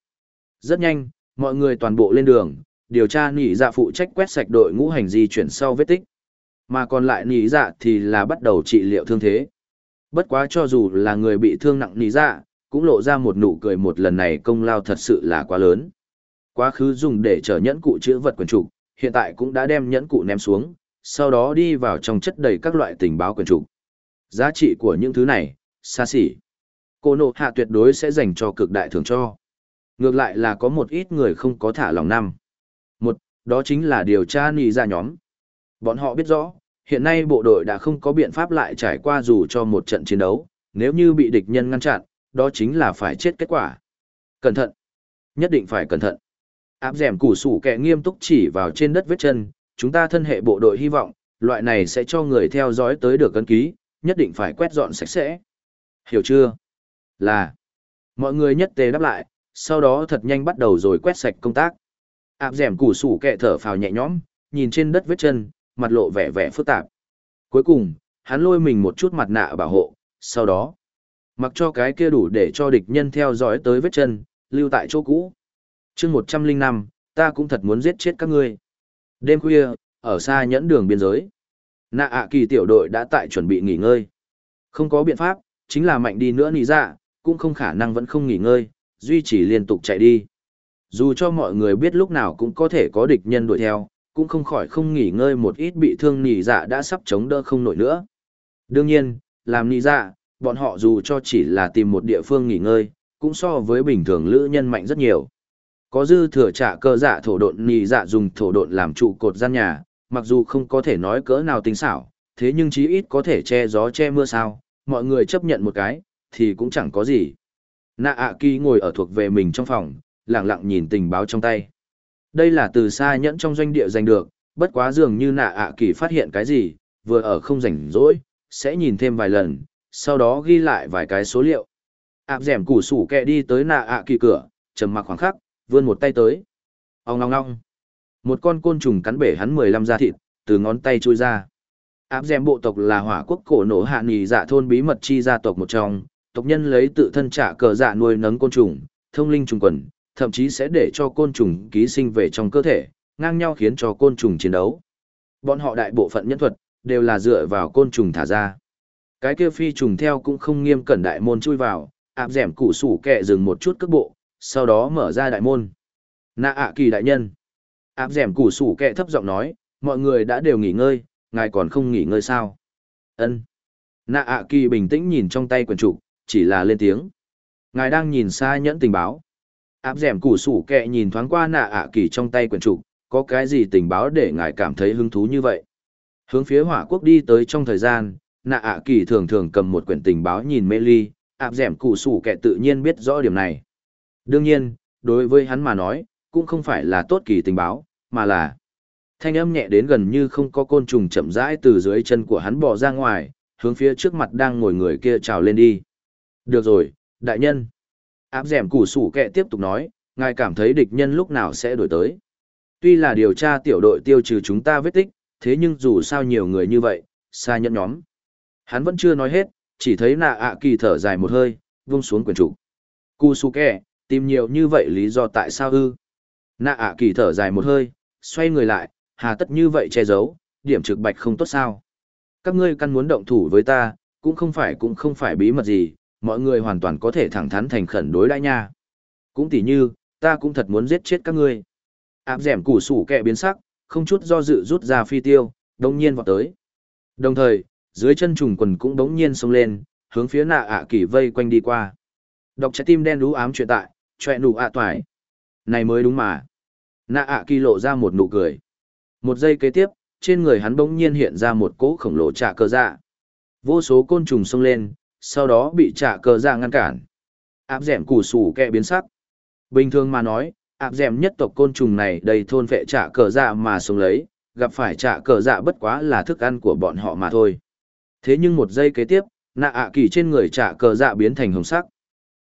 Rất nhanh, mọi người toàn bộ lên đường, điều tra nỉ dạ phụ trách quét sạch đội ngũ hành di chuyển sau vết tích. Mà còn lại nỉ dạ thì là bắt đầu trị liệu thương thế. Bất quá cho dù là người bị thương nặng nỉ dạ, cũng lộ ra một nụ cười một lần này công lao thật sự là quá lớn. Quá khứ dùng để chở nhẫn cụ chữa vật quần trục, hiện tại cũng đã đem nhẫn cụ ném xuống, sau đó đi vào trong chất đầy các loại tình báo quyền trục. Giá trị của những thứ này, xa xỉ. Cô nộ hạ tuyệt đối sẽ dành cho cực đại thưởng cho. Ngược lại là có một ít người không có thả lòng năm. Một, đó chính là điều tra nì ra dạ nhóm. Bọn họ biết rõ, hiện nay bộ đội đã không có biện pháp lại trải qua dù cho một trận chiến đấu, nếu như bị địch nhân ngăn chặn, đó chính là phải chết kết quả. Cẩn thận! Nhất định phải cẩn thận. Áp dẻm củ sủ kẹ nghiêm túc chỉ vào trên đất vết chân, chúng ta thân hệ bộ đội hy vọng, loại này sẽ cho người theo dõi tới được cân ký, nhất định phải quét dọn sạch sẽ. Hiểu chưa? Là. Mọi người nhất tề đáp lại, sau đó thật nhanh bắt đầu rồi quét sạch công tác. Áp dẻm củ sủ kẹ thở phào nhẹ nhõm, nhìn trên đất vết chân, mặt lộ vẻ vẻ phức tạp. Cuối cùng, hắn lôi mình một chút mặt nạ bảo hộ, sau đó, mặc cho cái kia đủ để cho địch nhân theo dõi tới vết chân, lưu tại chỗ cũ. chương 105, ta cũng thật muốn giết chết các ngươi. Đêm khuya, ở xa nhẫn đường biên giới. Nạ ạ kỳ tiểu đội đã tại chuẩn bị nghỉ ngơi. Không có biện pháp, chính là mạnh đi nữa nỉ dạ, cũng không khả năng vẫn không nghỉ ngơi, duy trì liên tục chạy đi. Dù cho mọi người biết lúc nào cũng có thể có địch nhân đuổi theo, cũng không khỏi không nghỉ ngơi một ít bị thương nỉ dạ đã sắp chống đỡ không nổi nữa. Đương nhiên, làm nỉ dạ, bọn họ dù cho chỉ là tìm một địa phương nghỉ ngơi, cũng so với bình thường lữ nhân mạnh rất nhiều. Có dư thừa trả cơ dạ thổ độn nỉ dạ dùng thổ độn làm trụ cột gian nhà, mặc dù không có thể nói cỡ nào tính xảo, thế nhưng chí ít có thể che gió che mưa sao, mọi người chấp nhận một cái, thì cũng chẳng có gì. Nạ ạ kỳ ngồi ở thuộc về mình trong phòng, lặng lặng nhìn tình báo trong tay. Đây là từ xa nhẫn trong doanh địa giành được, bất quá dường như nạ ạ kỳ phát hiện cái gì, vừa ở không rảnh rỗi, sẽ nhìn thêm vài lần, sau đó ghi lại vài cái số liệu. áp dẻm củ sủ kẹ đi tới nạ ạ kỳ cửa, trầm mặc khoảng khắc, vươn một tay tới. Ông ngong ngong. Một con côn trùng cắn bể hắn 15 da thịt, từ ngón tay chui ra. Áp dèm bộ tộc là hỏa quốc cổ nổ hạ nì dạ thôn bí mật chi gia tộc một trong, tộc nhân lấy tự thân trả cờ dạ nuôi nấng côn trùng, thông linh trùng quần, thậm chí sẽ để cho côn trùng ký sinh về trong cơ thể, ngang nhau khiến cho côn trùng chiến đấu. Bọn họ đại bộ phận nhân thuật, đều là dựa vào côn trùng thả ra. Cái kia phi trùng theo cũng không nghiêm cẩn đại môn chui vào, áp dẻm củ sủ kẹ dừng một chút cước bộ, sau đó mở ra đại môn. Nạ ạ kỳ đại nhân. Áp dẻm củ sủ kẹ thấp giọng nói, mọi người đã đều nghỉ ngơi, ngài còn không nghỉ ngơi sao? Ân. Nạ ạ kỳ bình tĩnh nhìn trong tay quyển trục, chỉ là lên tiếng. Ngài đang nhìn xa nhẫn tình báo. Áp dẻm củ sủ kẹ nhìn thoáng qua nạ ạ kỳ trong tay quyển trục, có cái gì tình báo để ngài cảm thấy hứng thú như vậy? Hướng phía hỏa quốc đi tới trong thời gian, nạ ạ kỳ thường thường cầm một quyển tình báo nhìn mê ly, áp dẻm cụ sủ kẻ tự nhiên biết rõ điểm này. Đương nhiên, đối với hắn mà nói, cũng không phải là tốt kỳ tình báo, mà là Thanh âm nhẹ đến gần như không có côn trùng chậm rãi từ dưới chân của hắn bò ra ngoài, hướng phía trước mặt đang ngồi người kia trào lên đi. Được rồi, đại nhân. Áp dẻm củ sủ kẹ tiếp tục nói, ngài cảm thấy địch nhân lúc nào sẽ đổi tới. Tuy là điều tra tiểu đội tiêu trừ chúng ta vết tích, thế nhưng dù sao nhiều người như vậy, xa nhẫn nhóm. Hắn vẫn chưa nói hết, chỉ thấy nạ ạ kỳ thở dài một hơi, vung xuống quyền trụ. Cù su kẹ, tìm nhiều như vậy lý do tại sao ư. Nạ ạ kỳ thở dài một hơi, xoay người lại, hà tất như vậy che giấu, điểm trực bạch không tốt sao. Các ngươi căn muốn động thủ với ta, cũng không phải cũng không phải bí mật gì, mọi người hoàn toàn có thể thẳng thắn thành khẩn đối đãi nha. Cũng tỉ như, ta cũng thật muốn giết chết các ngươi. Áp dẻm củ sủ kẹ biến sắc, không chút do dự rút ra phi tiêu, đồng nhiên vọt tới. Đồng thời, dưới chân trùng quần cũng đống nhiên xông lên, hướng phía nạ ạ kỳ vây quanh đi qua. Đọc trái tim đen đú ám chuyện tại, choẹ nụ ạ toài. Này mới đúng mà. Nạ ạ kỳ lộ ra một nụ cười. Một giây kế tiếp, trên người hắn bỗng nhiên hiện ra một cỗ khổng lồ trạ cơ dạ. Vô số côn trùng xông lên, sau đó bị trạ cơ dạ ngăn cản. Áp dẻm củ sủ kẹ biến sắc. Bình thường mà nói, áp dẻm nhất tộc côn trùng này đầy thôn vệ trạ cơ dạ mà sống lấy, gặp phải trả cờ dạ bất quá là thức ăn của bọn họ mà thôi. Thế nhưng một giây kế tiếp, nạ ạ kỳ trên người trả cờ dạ biến thành hồng sắc.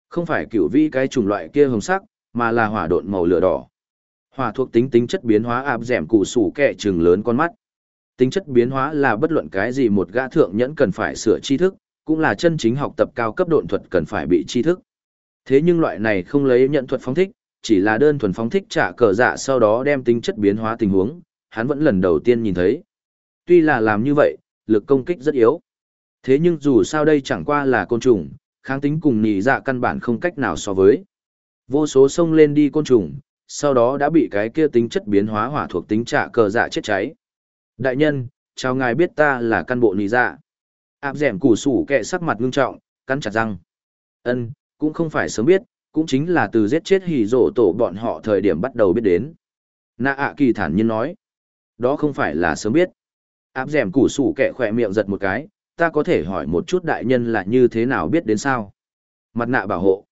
Không phải cửu vi cái chủng loại kia hồng sắc, mà là hỏa độn màu lửa đỏ. Hỏa thuộc tính tính chất biến hóa áp dẻm cụ sủ kẻ trừng lớn con mắt. Tính chất biến hóa là bất luận cái gì một gã thượng nhẫn cần phải sửa tri thức, cũng là chân chính học tập cao cấp độn thuật cần phải bị tri thức. Thế nhưng loại này không lấy nhận thuật phóng thích, chỉ là đơn thuần phóng thích trả cờ dạ sau đó đem tính chất biến hóa tình huống, hắn vẫn lần đầu tiên nhìn thấy. Tuy là làm như vậy, lực công kích rất yếu. Thế nhưng dù sao đây chẳng qua là côn trùng, kháng tính cùng nhị dạ căn bản không cách nào so với. Vô số sông lên đi côn trùng, sau đó đã bị cái kia tính chất biến hóa hỏa thuộc tính trả cờ dạ chết cháy. Đại nhân, chào ngài biết ta là căn bộ nhị dạ. Áp dẻm củ sủ kẹ sắc mặt ngưng trọng, cắn chặt răng. Ân, cũng không phải sớm biết, cũng chính là từ giết chết hỉ rổ tổ bọn họ thời điểm bắt đầu biết đến. Nạ ạ kỳ thản nhiên nói. Đó không phải là sớm biết. Áp dẻm củ sủ kẹ khỏe miệng giật một cái, ta có thể hỏi một chút đại nhân là như thế nào biết đến sao? Mặt nạ bảo hộ.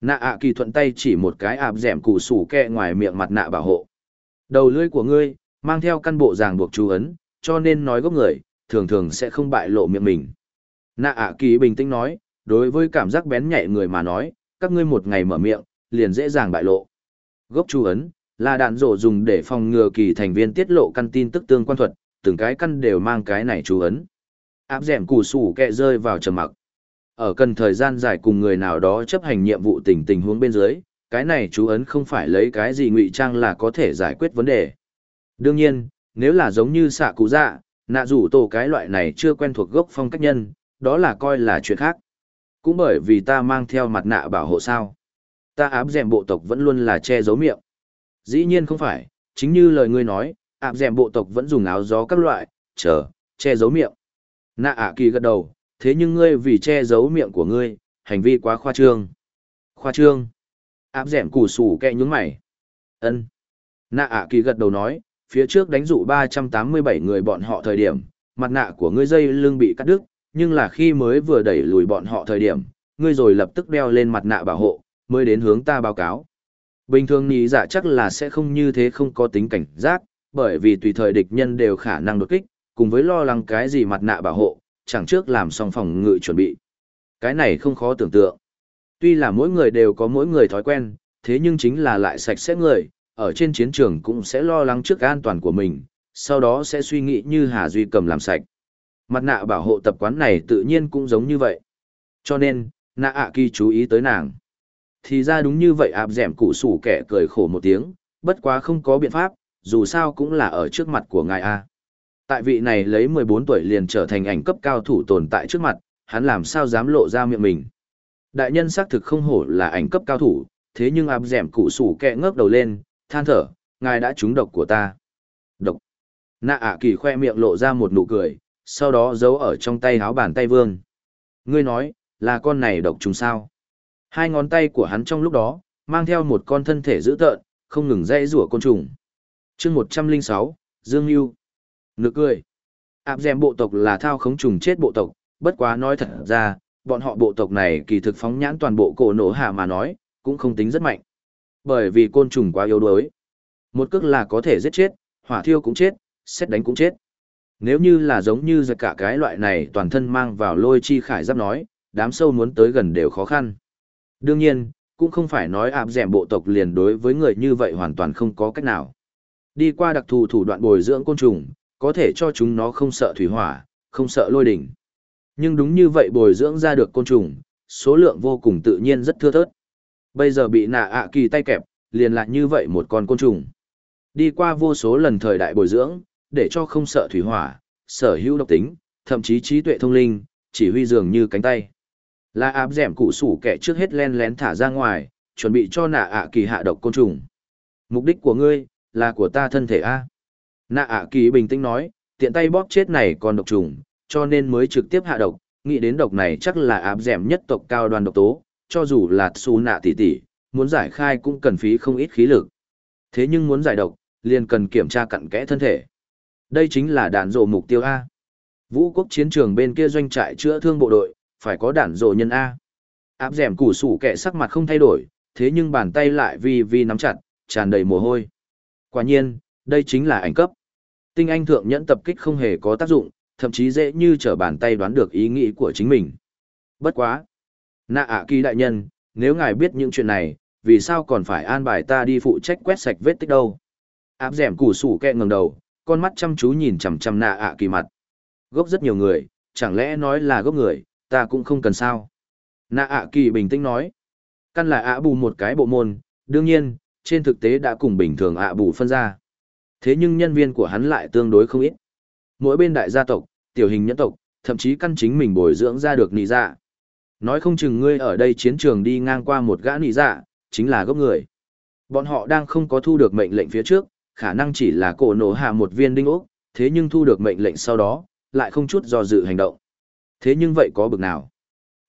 Nạ ạ kỳ thuận tay chỉ một cái ạp dẻm củ sủ kẹ ngoài miệng mặt nạ bảo hộ. Đầu lưỡi của ngươi, mang theo căn bộ ràng buộc chú ấn, cho nên nói gốc người, thường thường sẽ không bại lộ miệng mình. Nạ ạ kỳ bình tĩnh nói, đối với cảm giác bén nhạy người mà nói, các ngươi một ngày mở miệng, liền dễ dàng bại lộ. Gốc chú ấn, là đạn rổ dùng để phòng ngừa kỳ thành viên tiết lộ căn tin tức tương quan thuật, từng cái căn đều mang cái này chú ấn. Áp dẻm củ sủ kẹ rơi vào trầm mặc. Ở cần thời gian dài cùng người nào đó chấp hành nhiệm vụ tình tình huống bên dưới, cái này chú ấn không phải lấy cái gì ngụy trang là có thể giải quyết vấn đề. Đương nhiên, nếu là giống như xạ cụ dạ, nạ rủ tổ cái loại này chưa quen thuộc gốc phong cách nhân, đó là coi là chuyện khác. Cũng bởi vì ta mang theo mặt nạ bảo hộ sao. Ta áp rèm bộ tộc vẫn luôn là che giấu miệng. Dĩ nhiên không phải, chính như lời ngươi nói, áp rèm bộ tộc vẫn dùng áo gió các loại, chờ, che giấu miệng. Nạ ạ kỳ gật đầu, thế nhưng ngươi vì che giấu miệng của ngươi, hành vi quá khoa trương. Khoa trương. Áp dẻm củ sủ kẹ nhúng mày. ân Nạ ạ kỳ gật đầu nói, phía trước đánh dụ 387 người bọn họ thời điểm, mặt nạ của ngươi dây lưng bị cắt đứt, nhưng là khi mới vừa đẩy lùi bọn họ thời điểm, ngươi rồi lập tức đeo lên mặt nạ bảo hộ, mới đến hướng ta báo cáo. Bình thường nhí giả dạ chắc là sẽ không như thế không có tính cảnh giác, bởi vì tùy thời địch nhân đều khả năng đột kích, cùng với lo lắng cái gì mặt nạ bảo hộ, chẳng trước làm xong phòng ngự chuẩn bị. Cái này không khó tưởng tượng. Tuy là mỗi người đều có mỗi người thói quen, thế nhưng chính là lại sạch sẽ người, ở trên chiến trường cũng sẽ lo lắng trước an toàn của mình, sau đó sẽ suy nghĩ như Hà Duy cầm làm sạch. Mặt nạ bảo hộ tập quán này tự nhiên cũng giống như vậy. Cho nên, nạ ạ kỳ chú ý tới nàng. Thì ra đúng như vậy áp dẻm cụ sủ kẻ cười khổ một tiếng, bất quá không có biện pháp, dù sao cũng là ở trước mặt của ngài A. Tại vị này lấy 14 tuổi liền trở thành ảnh cấp cao thủ tồn tại trước mặt, hắn làm sao dám lộ ra miệng mình. Đại nhân xác thực không hổ là ảnh cấp cao thủ, thế nhưng áp dẻm cụ sủ kẹ ngước đầu lên, than thở, ngài đã trúng độc của ta. Độc. Nạ ạ kỳ khoe miệng lộ ra một nụ cười, sau đó giấu ở trong tay háo bàn tay vương. Ngươi nói, là con này độc trùng sao? Hai ngón tay của hắn trong lúc đó, mang theo một con thân thể dữ tợn, không ngừng dây rủa côn trùng. chương 106, Dương Yêu. Nực cười. Áp dèm bộ tộc là thao khống trùng chết bộ tộc, bất quá nói thật ra, bọn họ bộ tộc này kỳ thực phóng nhãn toàn bộ cổ nổ hạ mà nói, cũng không tính rất mạnh. Bởi vì côn trùng quá yếu đuối. Một cước là có thể giết chết, hỏa thiêu cũng chết, xét đánh cũng chết. Nếu như là giống như giật cả cái loại này toàn thân mang vào lôi chi khải giáp nói, đám sâu muốn tới gần đều khó khăn. Đương nhiên, cũng không phải nói áp dẻm bộ tộc liền đối với người như vậy hoàn toàn không có cách nào. Đi qua đặc thù thủ đoạn bồi dưỡng côn trùng, có thể cho chúng nó không sợ thủy hỏa, không sợ lôi đỉnh. Nhưng đúng như vậy bồi dưỡng ra được côn trùng, số lượng vô cùng tự nhiên rất thưa thớt. Bây giờ bị nạ ạ kỳ tay kẹp, liền lại như vậy một con côn trùng. Đi qua vô số lần thời đại bồi dưỡng, để cho không sợ thủy hỏa, sở hữu độc tính, thậm chí trí tuệ thông linh, chỉ huy dường như cánh tay. Là áp dẻm cụ sủ kẻ trước hết len lén thả ra ngoài, chuẩn bị cho nạ ạ kỳ hạ độc côn trùng. Mục đích của ngươi, là của ta thân thể A. Nạ ạ kỳ bình tĩnh nói, tiện tay bóp chết này còn độc trùng, cho nên mới trực tiếp hạ độc, nghĩ đến độc này chắc là áp dẻm nhất tộc cao đoàn độc tố, cho dù là su nạ tỷ tỷ, muốn giải khai cũng cần phí không ít khí lực. Thế nhưng muốn giải độc, liền cần kiểm tra cặn kẽ thân thể. Đây chính là đạn rộ mục tiêu A. Vũ quốc chiến trường bên kia doanh trại chữa thương bộ đội, phải có đạn rộ nhân A. Áp dẻm củ sủ kẻ sắc mặt không thay đổi, thế nhưng bàn tay lại vi vi nắm chặt, tràn đầy mồ hôi. Quả nhiên, đây chính là ảnh cấp. Tinh anh thượng nhẫn tập kích không hề có tác dụng, thậm chí dễ như trở bàn tay đoán được ý nghĩ của chính mình. Bất quá. Nạ ạ kỳ đại nhân, nếu ngài biết những chuyện này, vì sao còn phải an bài ta đi phụ trách quét sạch vết tích đâu? Áp dẻm củ sủ kẹ ngẩng đầu, con mắt chăm chú nhìn chằm chằm nạ ạ kỳ mặt. Gốc rất nhiều người, chẳng lẽ nói là gốc người, ta cũng không cần sao. Nạ ạ kỳ bình tĩnh nói. Căn là ạ bù một cái bộ môn, đương nhiên, trên thực tế đã cùng bình thường ạ bù phân ra. Thế nhưng nhân viên của hắn lại tương đối không ít. Mỗi bên đại gia tộc, tiểu hình nhân tộc, thậm chí căn chính mình bồi dưỡng ra được nị dạ. Nói không chừng ngươi ở đây chiến trường đi ngang qua một gã nị dạ, chính là gốc người. Bọn họ đang không có thu được mệnh lệnh phía trước, khả năng chỉ là cổ nổ hạ một viên đinh ốc, thế nhưng thu được mệnh lệnh sau đó, lại không chút do dự hành động. Thế nhưng vậy có bực nào?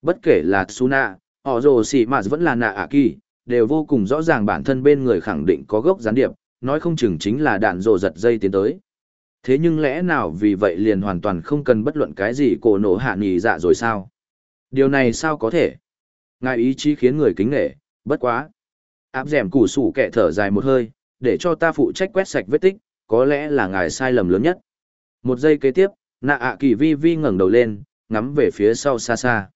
Bất kể là Suna, họ rồ xì mà vẫn là nạ ạ kỳ, đều vô cùng rõ ràng bản thân bên người khẳng định có gốc gián điệp, nói không chừng chính là đạn rồ giật dây tiến tới. Thế nhưng lẽ nào vì vậy liền hoàn toàn không cần bất luận cái gì cổ nổ hạ nhì dạ rồi sao? Điều này sao có thể? Ngài ý chí khiến người kính nghệ, bất quá. Áp dẻm củ sủ kẻ thở dài một hơi, để cho ta phụ trách quét sạch vết tích, có lẽ là ngài sai lầm lớn nhất. Một giây kế tiếp, nạ ạ kỳ vi vi ngẩng đầu lên, ngắm về phía sau xa xa.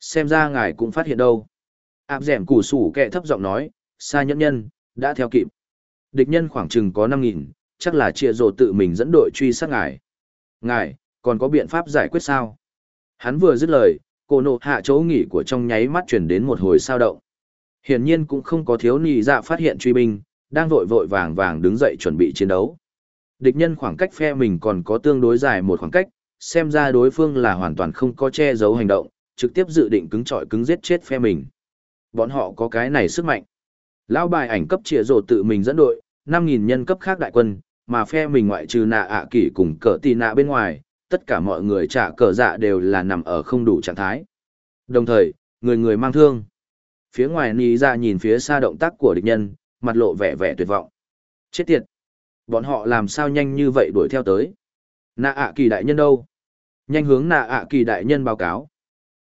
Xem ra ngài cũng phát hiện đâu. Áp dẻm củ sủ kẻ thấp giọng nói, xa nhẫn nhân, đã theo kịp. Địch nhân khoảng chừng có 5.000, chắc là chia rồ tự mình dẫn đội truy sát ngài. Ngài, còn có biện pháp giải quyết sao? Hắn vừa dứt lời, cô nộ hạ chỗ nghỉ của trong nháy mắt chuyển đến một hồi sao động. Hiển nhiên cũng không có thiếu nì dạ phát hiện truy binh, đang vội vội vàng vàng đứng dậy chuẩn bị chiến đấu. Địch nhân khoảng cách phe mình còn có tương đối dài một khoảng cách, xem ra đối phương là hoàn toàn không có che giấu hành động, trực tiếp dự định cứng trọi cứng giết chết phe mình. Bọn họ có cái này sức mạnh. Lão bài ảnh cấp trịa rồ tự mình dẫn đội, 5.000 nhân cấp khác đại quân, mà phe mình ngoại trừ nạ ạ kỷ cùng cỡ tì nạ bên ngoài, tất cả mọi người trả cờ dạ đều là nằm ở không đủ trạng thái. Đồng thời, người người mang thương. Phía ngoài nì ra nhìn phía xa động tác của địch nhân, mặt lộ vẻ vẻ tuyệt vọng. Chết tiệt! Bọn họ làm sao nhanh như vậy đuổi theo tới? Nạ ạ kỳ đại nhân đâu? Nhanh hướng nạ ạ kỳ đại nhân báo cáo.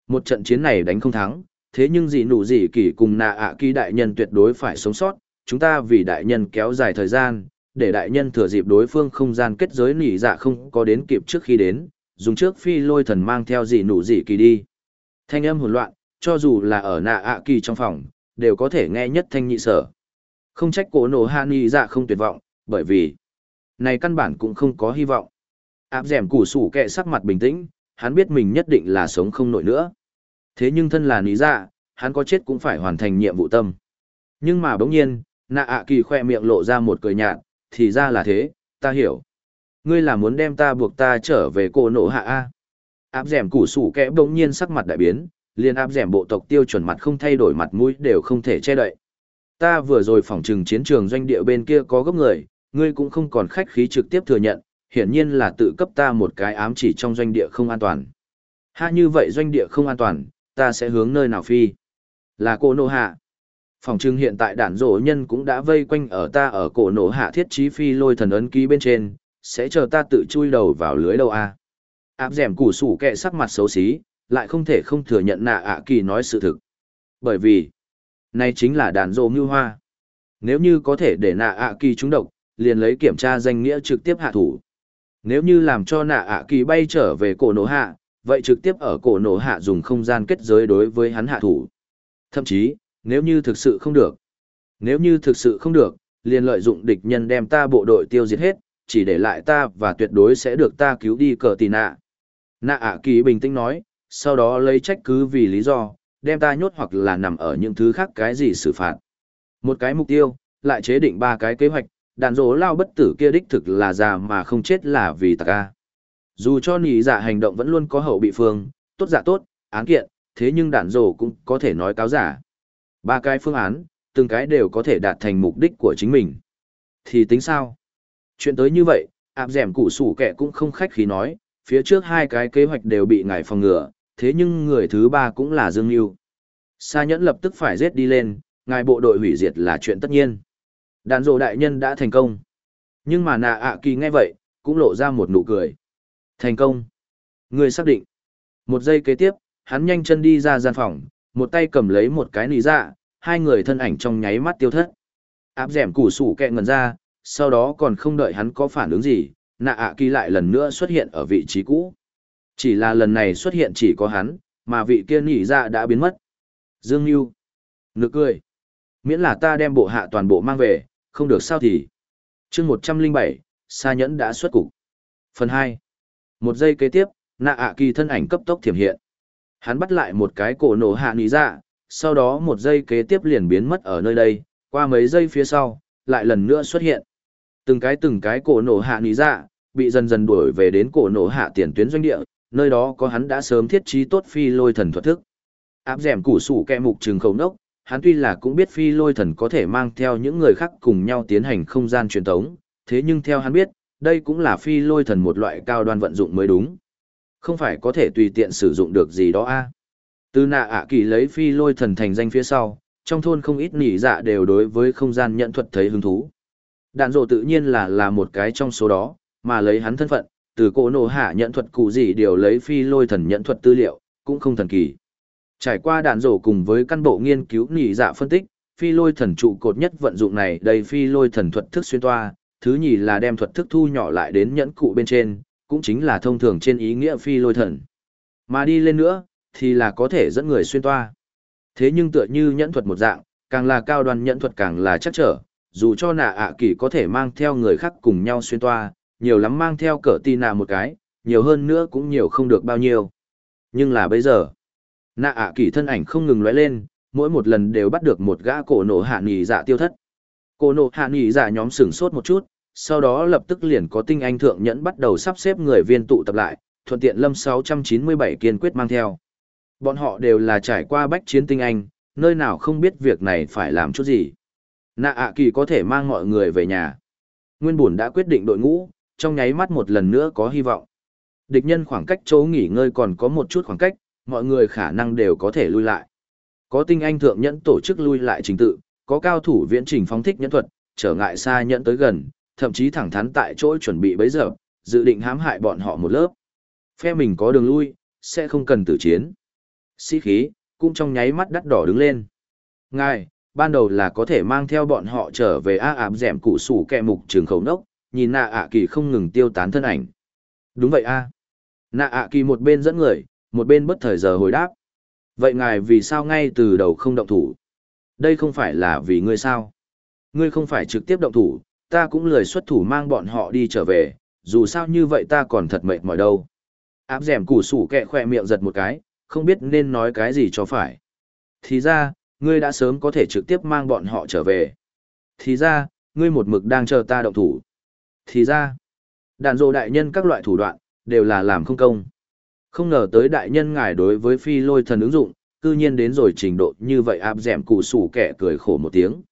Một trận chiến này đánh không thắng, thế nhưng dị nụ dị kỳ cùng nạ ạ kỳ đại nhân tuyệt đối phải sống sót, chúng ta vì đại nhân kéo dài thời gian, để đại nhân thừa dịp đối phương không gian kết giới nỉ dạ không có đến kịp trước khi đến, dùng trước phi lôi thần mang theo dị nụ dị kỳ đi. Thanh âm hỗn loạn, cho dù là ở nạ ạ kỳ trong phòng, đều có thể nghe nhất thanh nhị sở. Không trách cổ nổ hạ nỉ dạ không tuyệt vọng, bởi vì này căn bản cũng không có hy vọng. Áp dẻm củ sủ kẹ sắc mặt bình tĩnh, hắn biết mình nhất định là sống không nổi nữa. Thế nhưng thân là lý dạ, hắn có chết cũng phải hoàn thành nhiệm vụ tâm. Nhưng mà bỗng nhiên, nạ ạ kỳ khoe miệng lộ ra một cười nhạt, thì ra là thế, ta hiểu. Ngươi là muốn đem ta buộc ta trở về cổ nổ hạ A. Áp dẻm củ sủ kẽ bỗng nhiên sắc mặt đại biến, liền áp dẻm bộ tộc tiêu chuẩn mặt không thay đổi mặt mũi đều không thể che đậy. Ta vừa rồi phỏng trừng chiến trường doanh địa bên kia có gốc người, ngươi cũng không còn khách khí trực tiếp thừa nhận, hiển nhiên là tự cấp ta một cái ám chỉ trong doanh địa không an toàn. Ha như vậy doanh địa không an toàn, ta sẽ hướng nơi nào phi? Là cô nô hạ. Phòng trưng hiện tại đản rổ nhân cũng đã vây quanh ở ta ở cổ nổ hạ thiết trí phi lôi thần ấn ký bên trên, sẽ chờ ta tự chui đầu vào lưới đâu a. À. Áp dẻm củ sủ kẹ sắc mặt xấu xí, lại không thể không thừa nhận nạ ạ kỳ nói sự thực. Bởi vì, nay chính là đàn rổ như hoa. Nếu như có thể để nạ ạ kỳ trúng độc, liền lấy kiểm tra danh nghĩa trực tiếp hạ thủ. Nếu như làm cho nạ ạ kỳ bay trở về cổ nổ hạ, vậy trực tiếp ở cổ nổ hạ dùng không gian kết giới đối với hắn hạ thủ. Thậm chí, nếu như thực sự không được. Nếu như thực sự không được, liền lợi dụng địch nhân đem ta bộ đội tiêu diệt hết, chỉ để lại ta và tuyệt đối sẽ được ta cứu đi cờ tì nạ. Nạ ạ kỳ bình tĩnh nói, sau đó lấy trách cứ vì lý do, đem ta nhốt hoặc là nằm ở những thứ khác cái gì xử phạt. Một cái mục tiêu, lại chế định ba cái kế hoạch, đàn rỗ lao bất tử kia đích thực là già mà không chết là vì ta ca. Dù cho nỉ dạ hành động vẫn luôn có hậu bị phương, tốt giả tốt, án kiện, thế nhưng đản rổ cũng có thể nói cáo giả. Ba cái phương án, từng cái đều có thể đạt thành mục đích của chính mình. Thì tính sao? Chuyện tới như vậy, áp dẻm cụ sủ kẻ cũng không khách khí nói, phía trước hai cái kế hoạch đều bị ngài phòng ngừa, thế nhưng người thứ ba cũng là Dương mưu Sa nhẫn lập tức phải rết đi lên, ngài bộ đội hủy diệt là chuyện tất nhiên. Đàn rộ đại nhân đã thành công. Nhưng mà nạ ạ kỳ nghe vậy, cũng lộ ra một nụ cười. Thành công. Người xác định. Một giây kế tiếp, hắn nhanh chân đi ra gian phòng, một tay cầm lấy một cái nỉ dạ, hai người thân ảnh trong nháy mắt tiêu thất. Áp dẻm củ sủ kẹ ngần ra, sau đó còn không đợi hắn có phản ứng gì, nạ ạ kỳ lại lần nữa xuất hiện ở vị trí cũ. Chỉ là lần này xuất hiện chỉ có hắn, mà vị kia nỉ ra dạ đã biến mất. Dương Nhu. Nực cười. Miễn là ta đem bộ hạ toàn bộ mang về, không được sao thì. chương 107, Sa Nhẫn đã xuất cục. Phần 2. Một giây kế tiếp, nạ ạ kỳ thân ảnh cấp tốc thiểm hiện. Hắn bắt lại một cái cổ nổ hạ nỉ ra, dạ, sau đó một giây kế tiếp liền biến mất ở nơi đây, qua mấy giây phía sau, lại lần nữa xuất hiện. Từng cái từng cái cổ nổ hạ nỉ ra, dạ, bị dần dần đuổi về đến cổ nổ hạ tiền tuyến doanh địa, nơi đó có hắn đã sớm thiết trí tốt phi lôi thần thuật thức. Áp dẻm củ sủ kẹ mục trừng khẩu nốc, hắn tuy là cũng biết phi lôi thần có thể mang theo những người khác cùng nhau tiến hành không gian truyền thống, thế nhưng theo hắn biết, đây cũng là phi lôi thần một loại cao đoan vận dụng mới đúng. Không phải có thể tùy tiện sử dụng được gì đó a. Từ nạ ạ kỳ lấy phi lôi thần thành danh phía sau, trong thôn không ít nỉ dạ đều đối với không gian nhận thuật thấy hứng thú. Đạn dộ tự nhiên là là một cái trong số đó, mà lấy hắn thân phận, từ cổ nổ hạ nhận thuật cụ gì đều lấy phi lôi thần nhận thuật tư liệu, cũng không thần kỳ. Trải qua đạn rổ cùng với căn bộ nghiên cứu nỉ dạ phân tích, phi lôi thần trụ cột nhất vận dụng này đầy phi lôi thần thuật thức xuyên toa, thứ nhì là đem thuật thức thu nhỏ lại đến nhẫn cụ bên trên, cũng chính là thông thường trên ý nghĩa phi lôi thần. Mà đi lên nữa, thì là có thể dẫn người xuyên toa. Thế nhưng tựa như nhẫn thuật một dạng, càng là cao đoan nhẫn thuật càng là chắc trở, dù cho nạ ạ kỳ có thể mang theo người khác cùng nhau xuyên toa, nhiều lắm mang theo cỡ tì nạ một cái, nhiều hơn nữa cũng nhiều không được bao nhiêu. Nhưng là bây giờ, nạ ạ kỳ thân ảnh không ngừng lóe lên, mỗi một lần đều bắt được một gã cổ nổ hạ nì dạ tiêu thất. Cô nộ hạ nghỉ giả dạ nhóm sửng sốt một chút, sau đó lập tức liền có tinh anh thượng nhẫn bắt đầu sắp xếp người viên tụ tập lại, thuận tiện lâm 697 kiên quyết mang theo. Bọn họ đều là trải qua bách chiến tinh anh, nơi nào không biết việc này phải làm chút gì. Nạ ạ kỳ có thể mang mọi người về nhà. Nguyên bùn đã quyết định đội ngũ, trong nháy mắt một lần nữa có hy vọng. Địch nhân khoảng cách chỗ nghỉ ngơi còn có một chút khoảng cách, mọi người khả năng đều có thể lui lại. Có tinh anh thượng nhẫn tổ chức lui lại trình tự, có cao thủ viễn trình phóng thích nhẫn thuật, trở ngại xa nhẫn tới gần, thậm chí thẳng thắn tại chỗ chuẩn bị bấy giờ, dự định hãm hại bọn họ một lớp. Phe mình có đường lui, sẽ không cần tử chiến. Sĩ khí, cũng trong nháy mắt đắt đỏ đứng lên. Ngài, ban đầu là có thể mang theo bọn họ trở về A ám dẻm cụ sủ kẹ mục trường khẩu nốc, nhìn nạ ạ kỳ không ngừng tiêu tán thân ảnh. Đúng vậy a Nạ ạ kỳ một bên dẫn người, một bên bất thời giờ hồi đáp. Vậy ngài vì sao ngay từ đầu không động thủ? Đây không phải là vì ngươi sao? Ngươi không phải trực tiếp động thủ, ta cũng lười xuất thủ mang bọn họ đi trở về, dù sao như vậy ta còn thật mệt mỏi đâu. Áp dẻm củ sủ kẹ khỏe miệng giật một cái, không biết nên nói cái gì cho phải. Thì ra, ngươi đã sớm có thể trực tiếp mang bọn họ trở về. Thì ra, ngươi một mực đang chờ ta động thủ. Thì ra, đàn dồ đại nhân các loại thủ đoạn, đều là làm không công. Không ngờ tới đại nhân ngài đối với phi lôi thần ứng dụng, cư nhiên đến rồi trình độ như vậy áp dẻm cụ sủ kẻ cười khổ một tiếng.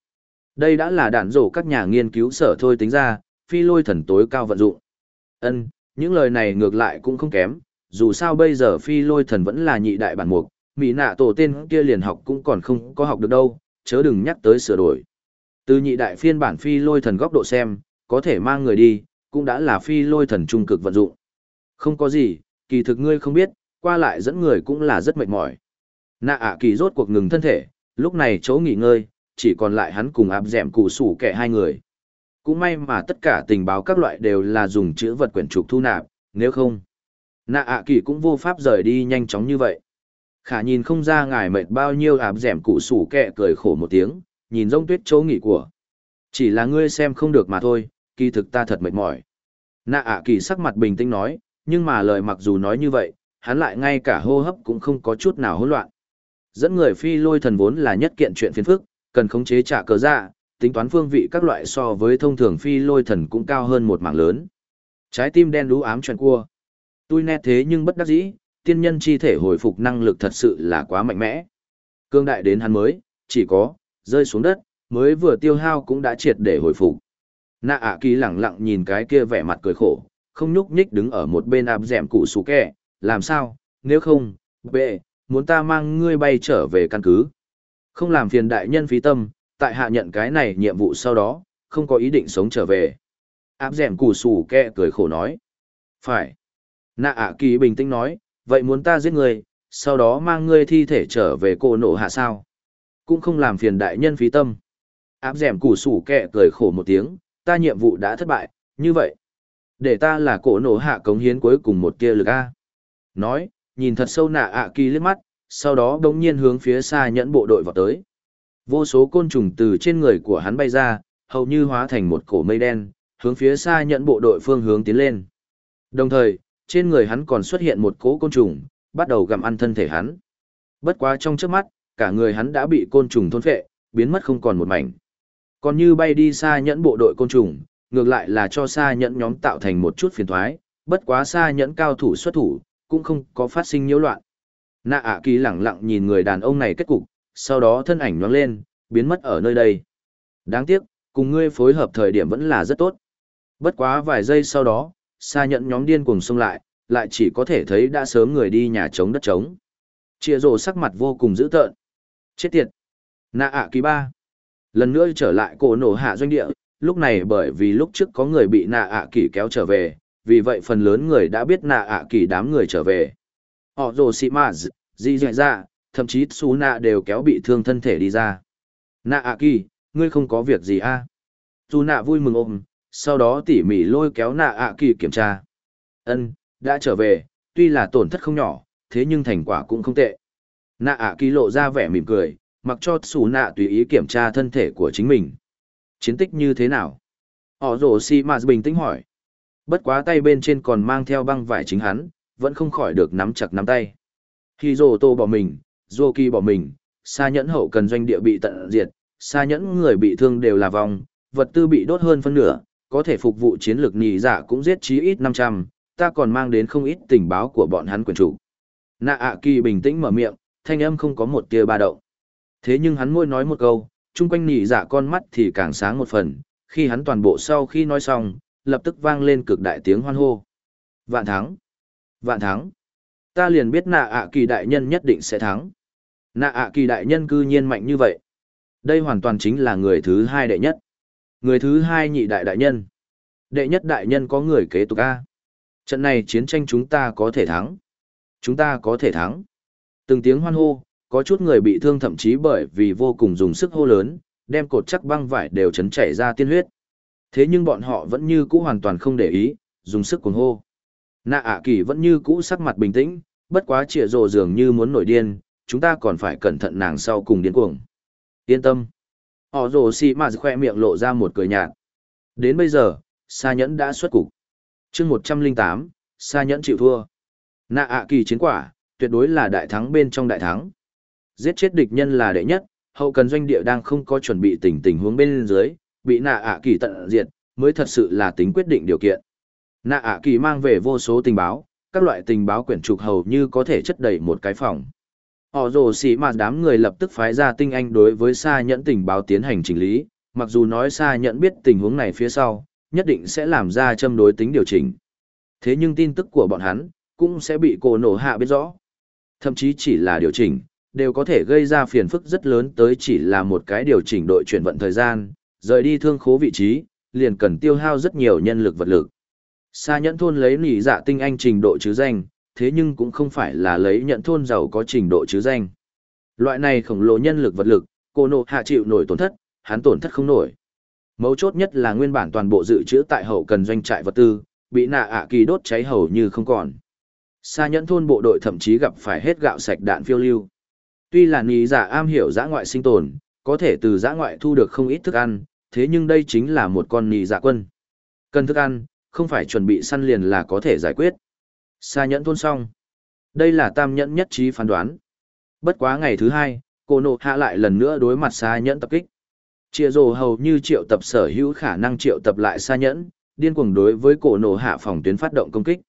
Đây đã là đạn rổ các nhà nghiên cứu sở thôi tính ra, phi lôi thần tối cao vận dụng. Ân, những lời này ngược lại cũng không kém, dù sao bây giờ phi lôi thần vẫn là nhị đại bản mục, mỹ nạ tổ tên kia liền học cũng còn không có học được đâu, chớ đừng nhắc tới sửa đổi. Từ nhị đại phiên bản phi lôi thần góc độ xem, có thể mang người đi, cũng đã là phi lôi thần trung cực vận dụng. Không có gì, kỳ thực ngươi không biết, qua lại dẫn người cũng là rất mệt mỏi. Nạ ạ kỳ rốt cuộc ngừng thân thể, lúc này chỗ nghỉ ngơi, chỉ còn lại hắn cùng áp dẻm cụ sủ kẻ hai người. Cũng may mà tất cả tình báo các loại đều là dùng chữ vật quyển trục thu nạp, nếu không. Nạ ạ kỳ cũng vô pháp rời đi nhanh chóng như vậy. Khả nhìn không ra ngài mệt bao nhiêu áp dẻm cụ sủ kẻ cười khổ một tiếng, nhìn rông tuyết chỗ nghỉ của. Chỉ là ngươi xem không được mà thôi, kỳ thực ta thật mệt mỏi. Nạ ạ kỳ sắc mặt bình tĩnh nói, nhưng mà lời mặc dù nói như vậy, hắn lại ngay cả hô hấp cũng không có chút nào hỗn loạn. Dẫn người phi lôi thần vốn là nhất kiện chuyện phiền phức, cần khống chế trả cờ dạ, tính toán phương vị các loại so với thông thường phi lôi thần cũng cao hơn một mảng lớn. Trái tim đen đú ám chuẩn cua. Tôi nét thế nhưng bất đắc dĩ, tiên nhân chi thể hồi phục năng lực thật sự là quá mạnh mẽ. Cương đại đến hắn mới, chỉ có, rơi xuống đất, mới vừa tiêu hao cũng đã triệt để hồi phục nạ ạ kỳ lẳng lặng nhìn cái kia vẻ mặt cười khổ không nhúc nhích đứng ở một bên áp dẻm cụ sủ kẹ làm sao nếu không bệ muốn ta mang ngươi bay trở về căn cứ. Không làm phiền đại nhân phí tâm tại hạ nhận cái này nhiệm vụ sau đó không có ý định sống trở về. Áp dẻm củ sủ kẹ cười khổ nói. Phải. Nạ ạ kỳ bình tĩnh nói vậy muốn ta giết ngươi sau đó mang ngươi thi thể trở về cô nộ hạ sao? Cũng không làm phiền đại nhân phí tâm. Áp dẻm củ sủ kẹ cười khổ một tiếng ta nhiệm vụ đã thất bại, như vậy. Để ta là cổ nổ hạ cống hiến cuối cùng một kia lực A. Nói, nhìn thật sâu nạ ạ kỳ liếc mắt, sau đó đống nhiên hướng phía xa nhẫn bộ đội vào tới. Vô số côn trùng từ trên người của hắn bay ra, hầu như hóa thành một cổ mây đen, hướng phía xa nhẫn bộ đội phương hướng tiến lên. Đồng thời, trên người hắn còn xuất hiện một cỗ côn trùng, bắt đầu gặm ăn thân thể hắn. Bất quá trong trước mắt, cả người hắn đã bị côn trùng thôn phệ, biến mất không còn một mảnh. Còn như bay đi xa nhẫn bộ đội côn trùng, ngược lại là cho xa nhẫn nhóm tạo thành một chút phiền thoái, bất quá xa nhẫn cao thủ xuất thủ, cũng không có phát sinh nhiễu loạn. Nạ ạ kỳ lẳng lặng nhìn người đàn ông này kết cục, sau đó thân ảnh nhoáng lên, biến mất ở nơi đây. Đáng tiếc, cùng ngươi phối hợp thời điểm vẫn là rất tốt. Bất quá vài giây sau đó, xa nhận nhóm điên cùng xông lại, lại chỉ có thể thấy đã sớm người đi nhà trống đất trống. Chia rồ sắc mặt vô cùng dữ tợn. Chết tiệt. Nạ ạ kỳ ba. Lần nữa trở lại cổ nổ hạ doanh địa, lúc này bởi vì lúc trước có người bị nạ ạ kỳ kéo trở về, vì vậy phần lớn người đã biết nạ ạ kỳ đám người trở về. Họ rồ xì mà di dạy ra, thậm chí su nạ đều kéo bị thương thân thể đi ra. Nạ ạ kỳ, ngươi không có việc gì a à? Su nạ vui mừng ôm, sau đó tỉ mỉ lôi kéo nạ ạ kỳ kiểm tra. Ân, đã trở về, tuy là tổn thất không nhỏ, thế nhưng thành quả cũng không tệ. Nạ ạ kỳ lộ ra vẻ mỉm cười, mặc cho xù nạ tùy ý kiểm tra thân thể của chính mình. Chiến tích như thế nào? Họ rồ xì mà bình tĩnh hỏi. Bất quá tay bên trên còn mang theo băng vải chính hắn, vẫn không khỏi được nắm chặt nắm tay. Khi rồ tô bỏ mình, rô kỳ bỏ mình, xa nhẫn hậu cần doanh địa bị tận diệt, xa nhẫn người bị thương đều là vòng vật tư bị đốt hơn phân nửa, có thể phục vụ chiến lược nhị dạ cũng giết chí ít 500, ta còn mang đến không ít tình báo của bọn hắn quyền chủ. Nạ ạ kỳ bình tĩnh mở miệng, thanh âm không có một tia ba động. Thế nhưng hắn môi nói một câu, chung quanh nhị dạ con mắt thì càng sáng một phần, khi hắn toàn bộ sau khi nói xong, lập tức vang lên cực đại tiếng hoan hô. Vạn thắng! Vạn thắng! Ta liền biết nạ ạ kỳ đại nhân nhất định sẽ thắng. Nạ ạ kỳ đại nhân cư nhiên mạnh như vậy. Đây hoàn toàn chính là người thứ hai đệ nhất. Người thứ hai nhị đại đại nhân. Đệ nhất đại nhân có người kế tục A. Trận này chiến tranh chúng ta có thể thắng. Chúng ta có thể thắng. Từng tiếng hoan hô, có chút người bị thương thậm chí bởi vì vô cùng dùng sức hô lớn, đem cột chắc băng vải đều chấn chảy ra tiên huyết. Thế nhưng bọn họ vẫn như cũ hoàn toàn không để ý, dùng sức cuồng hô. Nạ ạ kỳ vẫn như cũ sắc mặt bình tĩnh, bất quá trịa rồ dường như muốn nổi điên, chúng ta còn phải cẩn thận nàng sau cùng điên cuồng. Yên tâm. Họ rồ xì mà khoe miệng lộ ra một cười nhạt. Đến bây giờ, Sa Nhẫn đã xuất cục. chương một trăm linh tám, Sa Nhẫn chịu thua. Nạ ạ kỳ chiến quả, tuyệt đối là đại thắng bên trong đại thắng. Giết chết địch nhân là đệ nhất, hậu cần doanh địa đang không có chuẩn bị tình tình huống bên dưới, bị nạ ạ kỳ tận diệt, mới thật sự là tính quyết định điều kiện. Nạ ạ kỳ mang về vô số tình báo, các loại tình báo quyển trục hầu như có thể chất đầy một cái phòng. Họ rồ xỉ mà đám người lập tức phái ra tinh anh đối với xa nhẫn tình báo tiến hành chỉnh lý, mặc dù nói xa nhẫn biết tình huống này phía sau, nhất định sẽ làm ra châm đối tính điều chỉnh. Thế nhưng tin tức của bọn hắn, cũng sẽ bị cổ nổ hạ biết rõ. Thậm chí chỉ là điều chỉnh, đều có thể gây ra phiền phức rất lớn tới chỉ là một cái điều chỉnh đội chuyển vận thời gian, rời đi thương khố vị trí, liền cần tiêu hao rất nhiều nhân lực vật lực. Sa nhẫn thôn lấy nỉ dạ tinh anh trình độ chứ danh, thế nhưng cũng không phải là lấy nhận thôn giàu có trình độ chứ danh. Loại này khổng lồ nhân lực vật lực, cô nộ hạ chịu nổi tổn thất, hắn tổn thất không nổi. Mấu chốt nhất là nguyên bản toàn bộ dự trữ tại hậu cần doanh trại vật tư, bị nạ ạ kỳ đốt cháy hầu như không còn. Sa nhẫn thôn bộ đội thậm chí gặp phải hết gạo sạch đạn phiêu lưu. Tuy là nỉ dạ am hiểu giã ngoại sinh tồn, có thể từ giã ngoại thu được không ít thức ăn, thế nhưng đây chính là một con nì giả dạ quân. Cần thức ăn, không phải chuẩn bị săn liền là có thể giải quyết. Sa nhẫn thôn xong. Đây là tam nhẫn nhất trí phán đoán. Bất quá ngày thứ hai, cô nộ hạ lại lần nữa đối mặt sa nhẫn tập kích. chia rồ hầu như triệu tập sở hữu khả năng triệu tập lại sa nhẫn, điên cuồng đối với cổ nổ hạ phòng tuyến phát động công kích.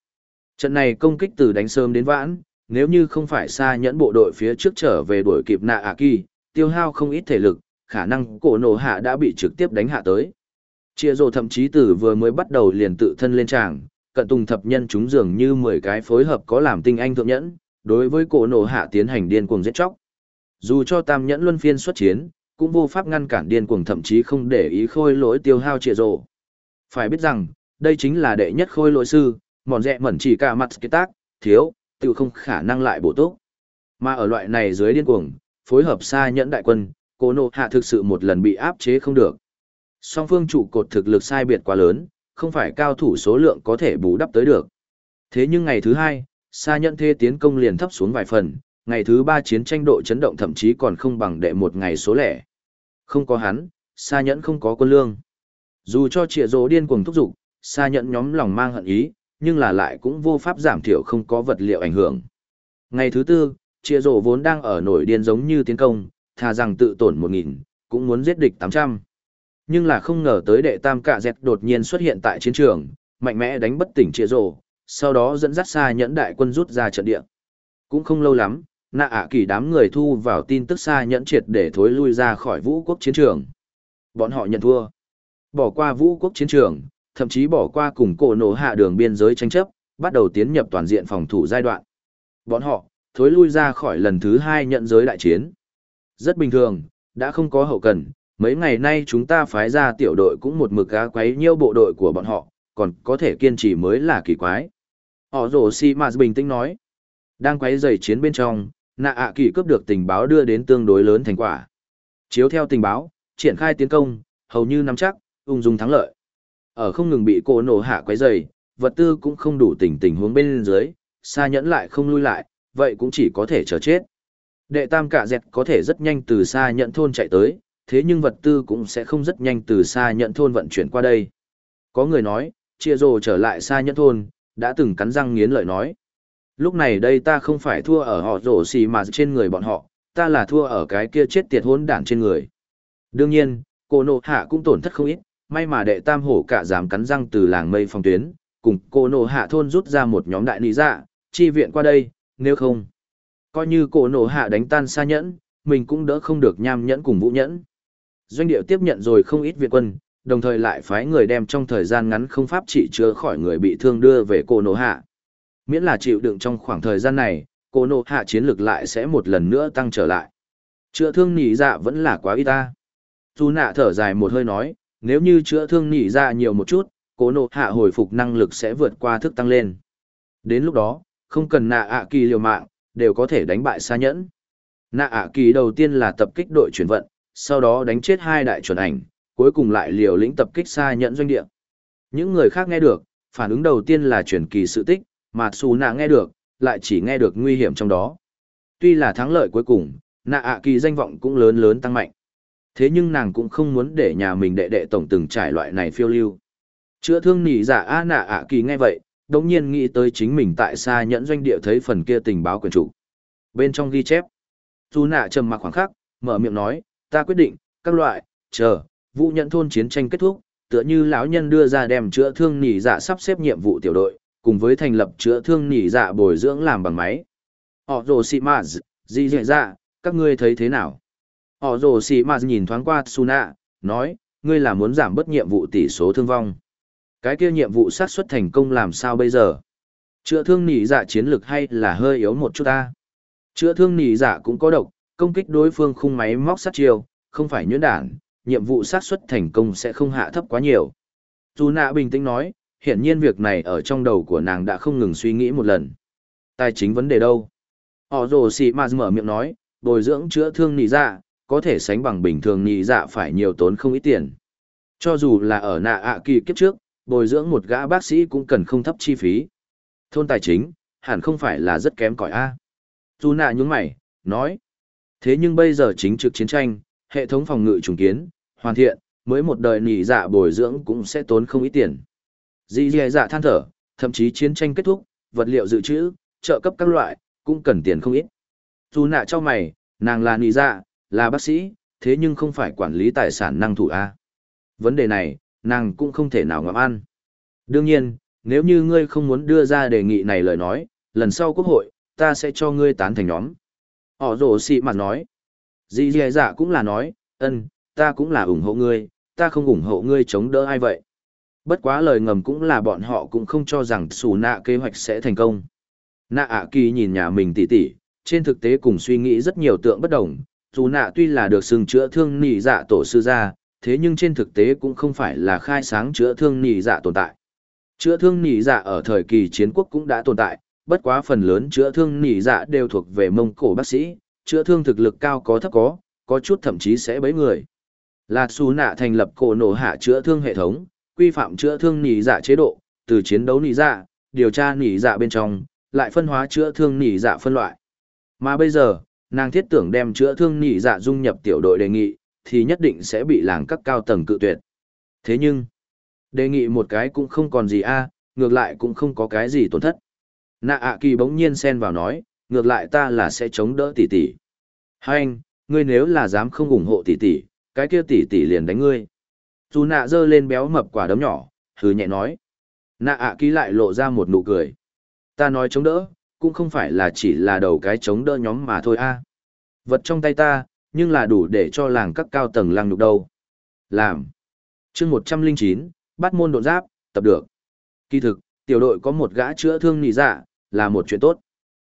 Trận này công kích từ đánh sớm đến vãn, nếu như không phải sa nhẫn bộ đội phía trước trở về đuổi kịp nạ ạ kỳ, tiêu hao không ít thể lực, khả năng cổ nổ hạ đã bị trực tiếp đánh hạ tới. Chia rồ thậm chí từ vừa mới bắt đầu liền tự thân lên tràng, cận tùng thập nhân chúng dường như 10 cái phối hợp có làm tinh anh thượng nhẫn, đối với cổ nổ hạ tiến hành điên cuồng giết chóc. Dù cho tam nhẫn luân phiên xuất chiến, cũng vô pháp ngăn cản điên cuồng thậm chí không để ý khôi lỗi tiêu hao chia rồ. Phải biết rằng, đây chính là đệ nhất khôi lỗi sư, mòn rẹ mẩn chỉ cả mặt cái tác, thiếu, tự không khả năng lại bổ túc. Mà ở loại này dưới điên cuồng, phối hợp xa nhẫn đại quân, cô nộ hạ thực sự một lần bị áp chế không được. Song phương trụ cột thực lực sai biệt quá lớn, không phải cao thủ số lượng có thể bù đắp tới được. Thế nhưng ngày thứ hai, xa nhận thê tiến công liền thấp xuống vài phần, ngày thứ ba chiến tranh độ chấn động thậm chí còn không bằng đệ một ngày số lẻ. Không có hắn, xa nhẫn không có quân lương. Dù cho trịa rỗ điên cuồng thúc giục, xa nhẫn nhóm lòng mang hận ý, nhưng là lại cũng vô pháp giảm thiểu không có vật liệu ảnh hưởng. Ngày thứ tư, trịa rỗ vốn đang ở nổi điên giống như tiến công, thà rằng tự tổn một nghìn, cũng muốn giết địch tám trăm. Nhưng là không ngờ tới đệ tam cạ dẹt đột nhiên xuất hiện tại chiến trường, mạnh mẽ đánh bất tỉnh trịa rồ sau đó dẫn dắt xa nhẫn đại quân rút ra trận địa. Cũng không lâu lắm, nạ ả kỳ đám người thu vào tin tức xa nhẫn triệt để thối lui ra khỏi vũ quốc chiến trường. Bọn họ nhận thua. Bỏ qua vũ quốc chiến trường, thậm chí bỏ qua cùng cổ nổ hạ đường biên giới tranh chấp, bắt đầu tiến nhập toàn diện phòng thủ giai đoạn. Bọn họ, thối lui ra khỏi lần thứ hai nhận giới đại chiến. Rất bình thường, đã không có hậu cần, mấy ngày nay chúng ta phái ra tiểu đội cũng một mực gá quấy nhiêu bộ đội của bọn họ, còn có thể kiên trì mới là kỳ quái. Họ rổ si mà bình tĩnh nói. Đang quấy giày chiến bên trong, nạ ạ kỳ cướp được tình báo đưa đến tương đối lớn thành quả. Chiếu theo tình báo, triển khai tiến công, hầu như nắm chắc, ung dung thắng lợi. Ở không ngừng bị cô nổ hạ quấy giày, vật tư cũng không đủ tình tình huống bên dưới, xa nhẫn lại không lui lại, vậy cũng chỉ có thể chờ chết. Đệ tam cả dẹt có thể rất nhanh từ xa nhận thôn chạy tới, thế nhưng vật tư cũng sẽ không rất nhanh từ xa nhận thôn vận chuyển qua đây. Có người nói, chia rồ trở lại xa nhận thôn, đã từng cắn răng nghiến lợi nói. Lúc này đây ta không phải thua ở họ rổ xì mà trên người bọn họ, ta là thua ở cái kia chết tiệt hỗn đản trên người. Đương nhiên, cô nộ hạ cũng tổn thất không ít, may mà đệ tam hổ cả dám cắn răng từ làng mây phong tuyến, cùng cô nộ hạ thôn rút ra một nhóm đại lý dạ, chi viện qua đây, nếu không. Coi như cô nổ hạ đánh tan xa nhẫn, mình cũng đỡ không được nham nhẫn cùng vũ nhẫn. Doanh điệu tiếp nhận rồi không ít viện quân, đồng thời lại phái người đem trong thời gian ngắn không pháp trị chữa khỏi người bị thương đưa về cô nổ hạ. Miễn là chịu đựng trong khoảng thời gian này, cô nổ hạ chiến lược lại sẽ một lần nữa tăng trở lại. Chữa thương nỉ dạ vẫn là quá ít ta. Dù nạ thở dài một hơi nói, nếu như chữa thương nỉ dạ nhiều một chút, cô nổ hạ hồi phục năng lực sẽ vượt qua thức tăng lên. Đến lúc đó, không cần nạ ạ kỳ liều mạng, đều có thể đánh bại xa nhẫn. Nạ ạ kỳ đầu tiên là tập kích đội chuyển vận, sau đó đánh chết hai đại chuẩn ảnh, cuối cùng lại liều lĩnh tập kích xa nhẫn doanh địa. Những người khác nghe được, phản ứng đầu tiên là chuyển kỳ sự tích, mà xù nạ nghe được, lại chỉ nghe được nguy hiểm trong đó. Tuy là thắng lợi cuối cùng, nạ ạ kỳ danh vọng cũng lớn lớn tăng mạnh. Thế nhưng nàng cũng không muốn để nhà mình đệ đệ tổng từng trải loại này phiêu lưu. Chữa thương nỉ giả a nạ ạ kỳ nghe vậy, đồng nhiên nghĩ tới chính mình tại xa nhẫn doanh địa thấy phần kia tình báo quyền chủ. Bên trong ghi chép, dù nạ trầm mặc khoảng khắc, mở miệng nói, ta quyết định, các loại, chờ, vụ nhận thôn chiến tranh kết thúc, tựa như lão nhân đưa ra đem chữa thương nỉ dạ sắp xếp nhiệm vụ tiểu đội, cùng với thành lập chữa thương nỉ dạ bồi dưỡng làm bằng máy. Họ rồ xị mạ gì dạy dạ, các ngươi thấy thế nào? Họ rồ xị mạ nhìn thoáng qua Suna, nói, ngươi là muốn giảm bớt nhiệm vụ tỷ số thương vong. Cái kia nhiệm vụ sát xuất thành công làm sao bây giờ? Chữa thương nỉ dạ chiến lực hay là hơi yếu một chút ta? Chữa thương nỉ dạ cũng có độc, công kích đối phương khung máy móc sát chiêu, không phải nhuyễn đản, nhiệm vụ sát xuất thành công sẽ không hạ thấp quá nhiều. Dù nạ bình tĩnh nói, hiển nhiên việc này ở trong đầu của nàng đã không ngừng suy nghĩ một lần. Tài chính vấn đề đâu? Họ rồ xì mà mở miệng nói, bồi dưỡng chữa thương nỉ dạ, có thể sánh bằng bình thường nỉ dạ phải nhiều tốn không ít tiền. Cho dù là ở nạ ạ kỳ kiếp trước, bồi dưỡng một gã bác sĩ cũng cần không thấp chi phí. Thôn tài chính, hẳn không phải là rất kém cỏi a. Dù nạ nhướng mày, nói. Thế nhưng bây giờ chính trực chiến tranh, hệ thống phòng ngự trùng kiến, hoàn thiện, mới một đời nỉ dạ bồi dưỡng cũng sẽ tốn không ít tiền. Dì dì dạ than thở, thậm chí chiến tranh kết thúc, vật liệu dự trữ, trợ cấp các loại, cũng cần tiền không ít. Dù nạ cho mày, nàng là nỉ dạ, là bác sĩ, thế nhưng không phải quản lý tài sản năng thủ A. Vấn đề này, nàng cũng không thể nào ngậm ăn. Đương nhiên, nếu như ngươi không muốn đưa ra đề nghị này lời nói, lần sau quốc hội, ta sẽ cho ngươi tán thành nhóm. Họ rổ xị mặt nói. Dì dì dạ cũng là nói, ân, ta cũng là ủng hộ ngươi, ta không ủng hộ ngươi chống đỡ ai vậy. Bất quá lời ngầm cũng là bọn họ cũng không cho rằng xù nạ kế hoạch sẽ thành công. Nạ ạ kỳ nhìn nhà mình tỉ tỉ, trên thực tế cùng suy nghĩ rất nhiều tượng bất đồng, dù nạ tuy là được xưng chữa thương nỉ dạ tổ sư ra, thế nhưng trên thực tế cũng không phải là khai sáng chữa thương nỉ dạ tồn tại. Chữa thương nỉ dạ ở thời kỳ chiến quốc cũng đã tồn tại, bất quá phần lớn chữa thương nỉ dạ đều thuộc về mông cổ bác sĩ, chữa thương thực lực cao có thấp có, có chút thậm chí sẽ bấy người. Là xù nạ thành lập cổ nổ hạ chữa thương hệ thống, quy phạm chữa thương nỉ dạ chế độ, từ chiến đấu nỉ dạ, điều tra nỉ dạ bên trong, lại phân hóa chữa thương nỉ dạ phân loại. Mà bây giờ, nàng thiết tưởng đem chữa thương nỉ dạ dung nhập tiểu đội đề nghị, thì nhất định sẽ bị làng các cao tầng cự tuyệt. Thế nhưng, đề nghị một cái cũng không còn gì a ngược lại cũng không có cái gì tổn thất. Nạ ạ kỳ bỗng nhiên xen vào nói, ngược lại ta là sẽ chống đỡ tỷ tỷ. Hai anh, ngươi nếu là dám không ủng hộ tỷ tỷ, cái kia tỷ tỷ liền đánh ngươi. Dù nạ dơ lên béo mập quả đấm nhỏ, hừ nhẹ nói. Nạ ạ kỳ lại lộ ra một nụ cười. Ta nói chống đỡ, cũng không phải là chỉ là đầu cái chống đỡ nhóm mà thôi a. Vật trong tay ta, nhưng là đủ để cho làng các cao tầng lăng nhục đâu. Làm. chương một trăm linh chín bắt môn độn giáp, tập được. Kỳ thực, tiểu đội có một gã chữa thương nỉ dạ, là một chuyện tốt.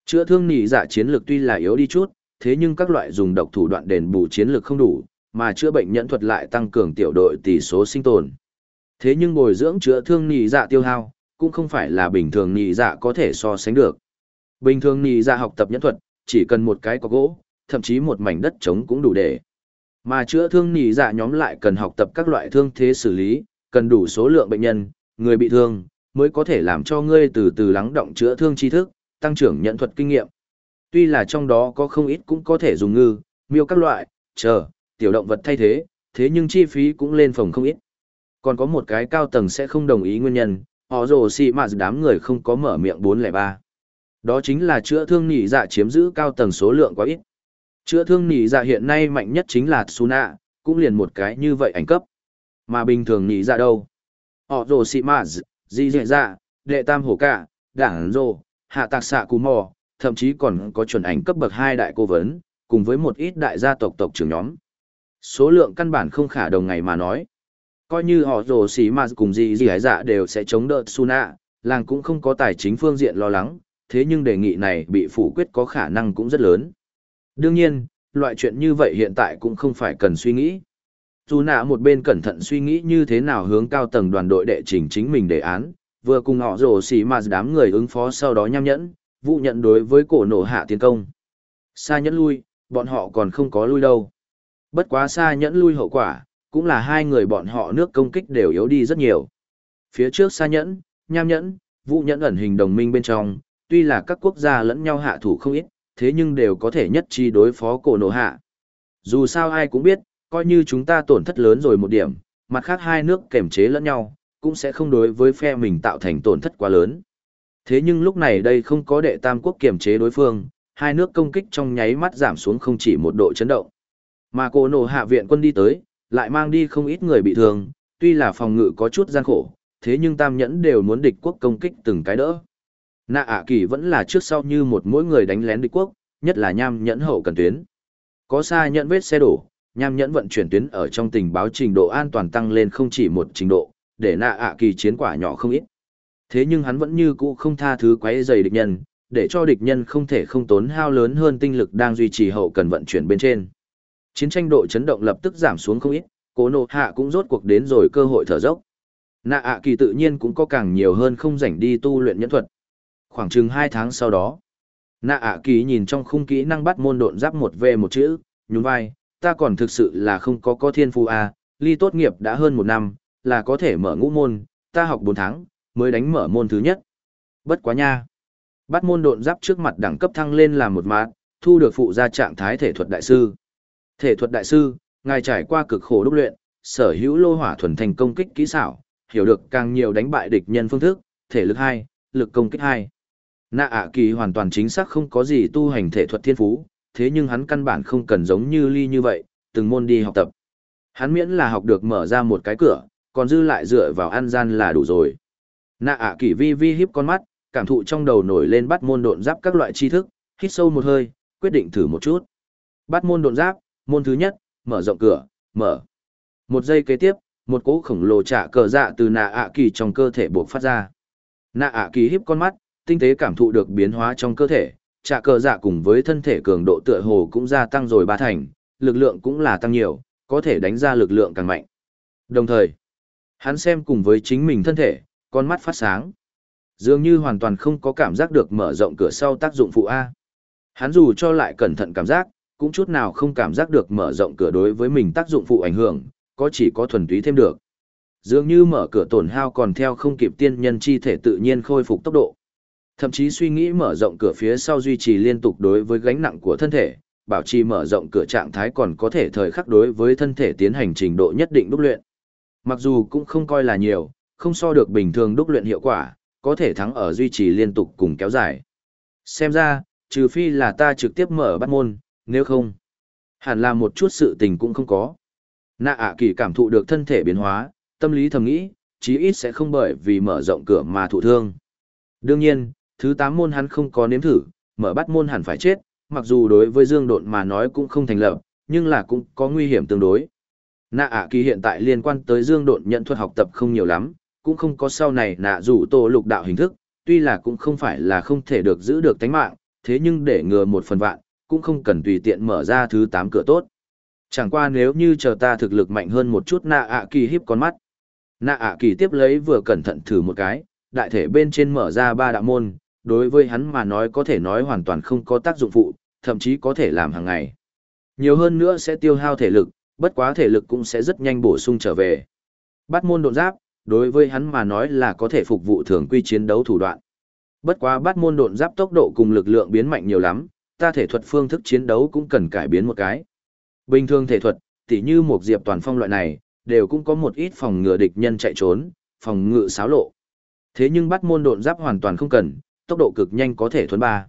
Chữa thương nỉ dạ chiến lược tuy là yếu đi chút, thế nhưng các loại dùng độc thủ đoạn đền bù chiến lược không đủ, mà chữa bệnh nhẫn thuật lại tăng cường tiểu đội tỷ số sinh tồn. Thế nhưng bồi dưỡng chữa thương nỉ dạ tiêu hao, cũng không phải là bình thường nỉ dạ có thể so sánh được. Bình thường nỉ dạ học tập nhẫn thuật, chỉ cần một cái có gỗ, thậm chí một mảnh đất trống cũng đủ để. Mà chữa thương nỉ dạ nhóm lại cần học tập các loại thương thế xử lý, cần đủ số lượng bệnh nhân, người bị thương, mới có thể làm cho ngươi từ từ lắng động chữa thương tri thức, tăng trưởng nhận thuật kinh nghiệm. Tuy là trong đó có không ít cũng có thể dùng ngư, miêu các loại, chờ, tiểu động vật thay thế, thế nhưng chi phí cũng lên phòng không ít. Còn có một cái cao tầng sẽ không đồng ý nguyên nhân, họ rồ xì mà đám người không có mở miệng 403. Đó chính là chữa thương nỉ dạ chiếm giữ cao tầng số lượng quá ít. Chữa thương nỉ dạ hiện nay mạnh nhất chính là Suna, cũng liền một cái như vậy ảnh cấp. Mà bình thường nỉ dạ đâu? Họ rồ xì mà di dạy dạ, đệ tam hổ cả, đảng rồ, hạ tạc xạ cú mò, thậm chí còn có chuẩn ảnh cấp bậc hai đại cô vấn, cùng với một ít đại gia tộc tộc trưởng nhóm. Số lượng căn bản không khả đồng ngày mà nói. Coi như họ rồ sĩ mà cùng gì gì hải dạ đều sẽ chống đỡ Suna, làng cũng không có tài chính phương diện lo lắng, thế nhưng đề nghị này bị phủ quyết có khả năng cũng rất lớn. Đương nhiên, loại chuyện như vậy hiện tại cũng không phải cần suy nghĩ. Dù nạ một bên cẩn thận suy nghĩ như thế nào hướng cao tầng đoàn đội đệ trình chính mình đề án, vừa cùng họ rồ xì mà đám người ứng phó sau đó nham nhẫn, vụ nhận đối với cổ nổ hạ tiến công. Xa nhẫn lui, bọn họ còn không có lui đâu. Bất quá xa nhẫn lui hậu quả, cũng là hai người bọn họ nước công kích đều yếu đi rất nhiều. Phía trước xa nhẫn, nham nhẫn, vụ nhẫn ẩn hình đồng minh bên trong, tuy là các quốc gia lẫn nhau hạ thủ không ít, thế nhưng đều có thể nhất trí đối phó cổ nổ hạ. Dù sao ai cũng biết, coi như chúng ta tổn thất lớn rồi một điểm, mặt khác hai nước kềm chế lẫn nhau, cũng sẽ không đối với phe mình tạo thành tổn thất quá lớn. Thế nhưng lúc này đây không có đệ tam quốc kiềm chế đối phương, hai nước công kích trong nháy mắt giảm xuống không chỉ một độ chấn động. Mà cổ nổ hạ viện quân đi tới, lại mang đi không ít người bị thương, tuy là phòng ngự có chút gian khổ, thế nhưng tam nhẫn đều muốn địch quốc công kích từng cái đỡ. Nạ ạ kỳ vẫn là trước sau như một mỗi người đánh lén địch quốc, nhất là nham nhẫn hậu cần tuyến. Có xa nhẫn vết xe đổ, nham nhẫn vận chuyển tuyến ở trong tình báo trình độ an toàn tăng lên không chỉ một trình độ, để nạ ạ kỳ chiến quả nhỏ không ít. Thế nhưng hắn vẫn như cũ không tha thứ quấy dày địch nhân, để cho địch nhân không thể không tốn hao lớn hơn tinh lực đang duy trì hậu cần vận chuyển bên trên. Chiến tranh độ chấn động lập tức giảm xuống không ít, cố nộ hạ cũng rốt cuộc đến rồi cơ hội thở dốc. Nạ ạ kỳ tự nhiên cũng có càng nhiều hơn không rảnh đi tu luyện nhẫn thuật. Khoảng chừng 2 tháng sau đó, nạ ạ kỳ nhìn trong khung kỹ năng bắt môn độn giáp một v một chữ, nhún vai, ta còn thực sự là không có có thiên phu à, ly tốt nghiệp đã hơn một năm, là có thể mở ngũ môn, ta học 4 tháng, mới đánh mở môn thứ nhất. Bất quá nha. Bắt môn độn giáp trước mặt đẳng cấp thăng lên làm một mát, thu được phụ gia trạng thái thể thuật đại sư. Thể thuật đại sư, ngài trải qua cực khổ đúc luyện, sở hữu lô hỏa thuần thành công kích kỹ xảo, hiểu được càng nhiều đánh bại địch nhân phương thức, thể lực 2, lực công kích 2. Nạ ạ kỳ hoàn toàn chính xác không có gì tu hành thể thuật thiên phú, thế nhưng hắn căn bản không cần giống như ly như vậy, từng môn đi học tập. Hắn miễn là học được mở ra một cái cửa, còn dư lại dựa vào ăn gian là đủ rồi. Nạ ạ kỳ vi vi hiếp con mắt, cảm thụ trong đầu nổi lên bắt môn độn giáp các loại tri thức, hít sâu một hơi, quyết định thử một chút. Bắt môn độn giáp, môn thứ nhất, mở rộng cửa, mở. Một giây kế tiếp, một cỗ khổng lồ trả cờ dạ từ nạ ạ kỳ trong cơ thể buộc phát ra. Nạ ạ kỳ hiếp con mắt, tinh tế cảm thụ được biến hóa trong cơ thể, trả cờ dạ cùng với thân thể cường độ tựa hồ cũng gia tăng rồi ba thành, lực lượng cũng là tăng nhiều, có thể đánh ra lực lượng càng mạnh. Đồng thời, hắn xem cùng với chính mình thân thể, con mắt phát sáng. Dường như hoàn toàn không có cảm giác được mở rộng cửa sau tác dụng phụ A. Hắn dù cho lại cẩn thận cảm giác, cũng chút nào không cảm giác được mở rộng cửa đối với mình tác dụng phụ ảnh hưởng, có chỉ có thuần túy thêm được. Dường như mở cửa tổn hao còn theo không kịp tiên nhân chi thể tự nhiên khôi phục tốc độ. Thậm chí suy nghĩ mở rộng cửa phía sau duy trì liên tục đối với gánh nặng của thân thể, bảo trì mở rộng cửa trạng thái còn có thể thời khắc đối với thân thể tiến hành trình độ nhất định đúc luyện. Mặc dù cũng không coi là nhiều, không so được bình thường đúc luyện hiệu quả, có thể thắng ở duy trì liên tục cùng kéo dài. Xem ra, trừ phi là ta trực tiếp mở bắt môn, nếu không, hẳn là một chút sự tình cũng không có. Nạ ạ kỳ cảm thụ được thân thể biến hóa, tâm lý thầm nghĩ, chí ít sẽ không bởi vì mở rộng cửa mà thụ thương. Đương nhiên, thứ tám môn hắn không có nếm thử, mở bắt môn hẳn phải chết, mặc dù đối với Dương Độn mà nói cũng không thành lập, nhưng là cũng có nguy hiểm tương đối. Nạ ạ kỳ hiện tại liên quan tới Dương Độn nhận thuật học tập không nhiều lắm, cũng không có sau này nạ rủ tổ lục đạo hình thức, tuy là cũng không phải là không thể được giữ được tánh mạng, thế nhưng để ngừa một phần vạn, cũng không cần tùy tiện mở ra thứ tám cửa tốt. Chẳng qua nếu như chờ ta thực lực mạnh hơn một chút nạ ạ kỳ hiếp con mắt. Nạ ạ kỳ tiếp lấy vừa cẩn thận thử một cái, đại thể bên trên mở ra ba đạo môn, đối với hắn mà nói có thể nói hoàn toàn không có tác dụng phụ, thậm chí có thể làm hàng ngày. Nhiều hơn nữa sẽ tiêu hao thể lực, bất quá thể lực cũng sẽ rất nhanh bổ sung trở về. Bắt môn độn giáp, đối với hắn mà nói là có thể phục vụ thường quy chiến đấu thủ đoạn. Bất quá bắt môn độn giáp tốc độ cùng lực lượng biến mạnh nhiều lắm, ta thể thuật phương thức chiến đấu cũng cần cải biến một cái. Bình thường thể thuật, tỉ như một diệp toàn phong loại này, đều cũng có một ít phòng ngừa địch nhân chạy trốn, phòng ngự xáo lộ. Thế nhưng bắt môn độn giáp hoàn toàn không cần, tốc độ cực nhanh có thể thuấn ba.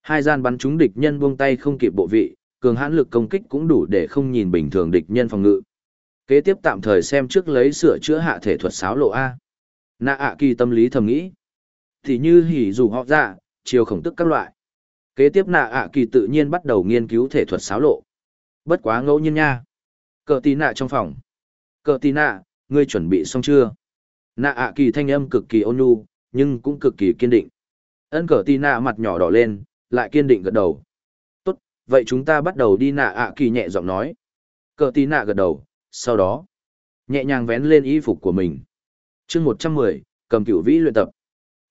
Hai gian bắn trúng địch nhân buông tay không kịp bộ vị, cường hãn lực công kích cũng đủ để không nhìn bình thường địch nhân phòng ngự. Kế tiếp tạm thời xem trước lấy sửa chữa hạ thể thuật sáo lộ A. Nạ ạ kỳ tâm lý thầm nghĩ. Thì như hỉ dù họ ra, chiều khổng tức các loại. Kế tiếp nạ ạ kỳ tự nhiên bắt đầu nghiên cứu thể thuật sáo lộ. Bất quá ngẫu nhiên nha. Cờ tí nạ trong phòng. Cờ tí nạ, ngươi chuẩn bị xong chưa? Nạ ạ kỳ thanh âm cực kỳ ôn nhu, nhưng cũng cực kỳ kiên định. Ân cờ Tì nạ mặt nhỏ đỏ lên, lại kiên định gật đầu. Tốt, vậy chúng ta bắt đầu đi nạ ạ kỳ nhẹ giọng nói. Cờ Tì nạ gật đầu, sau đó, nhẹ nhàng vén lên y phục của mình. chương một trăm mười cầm Cựu vĩ luyện tập.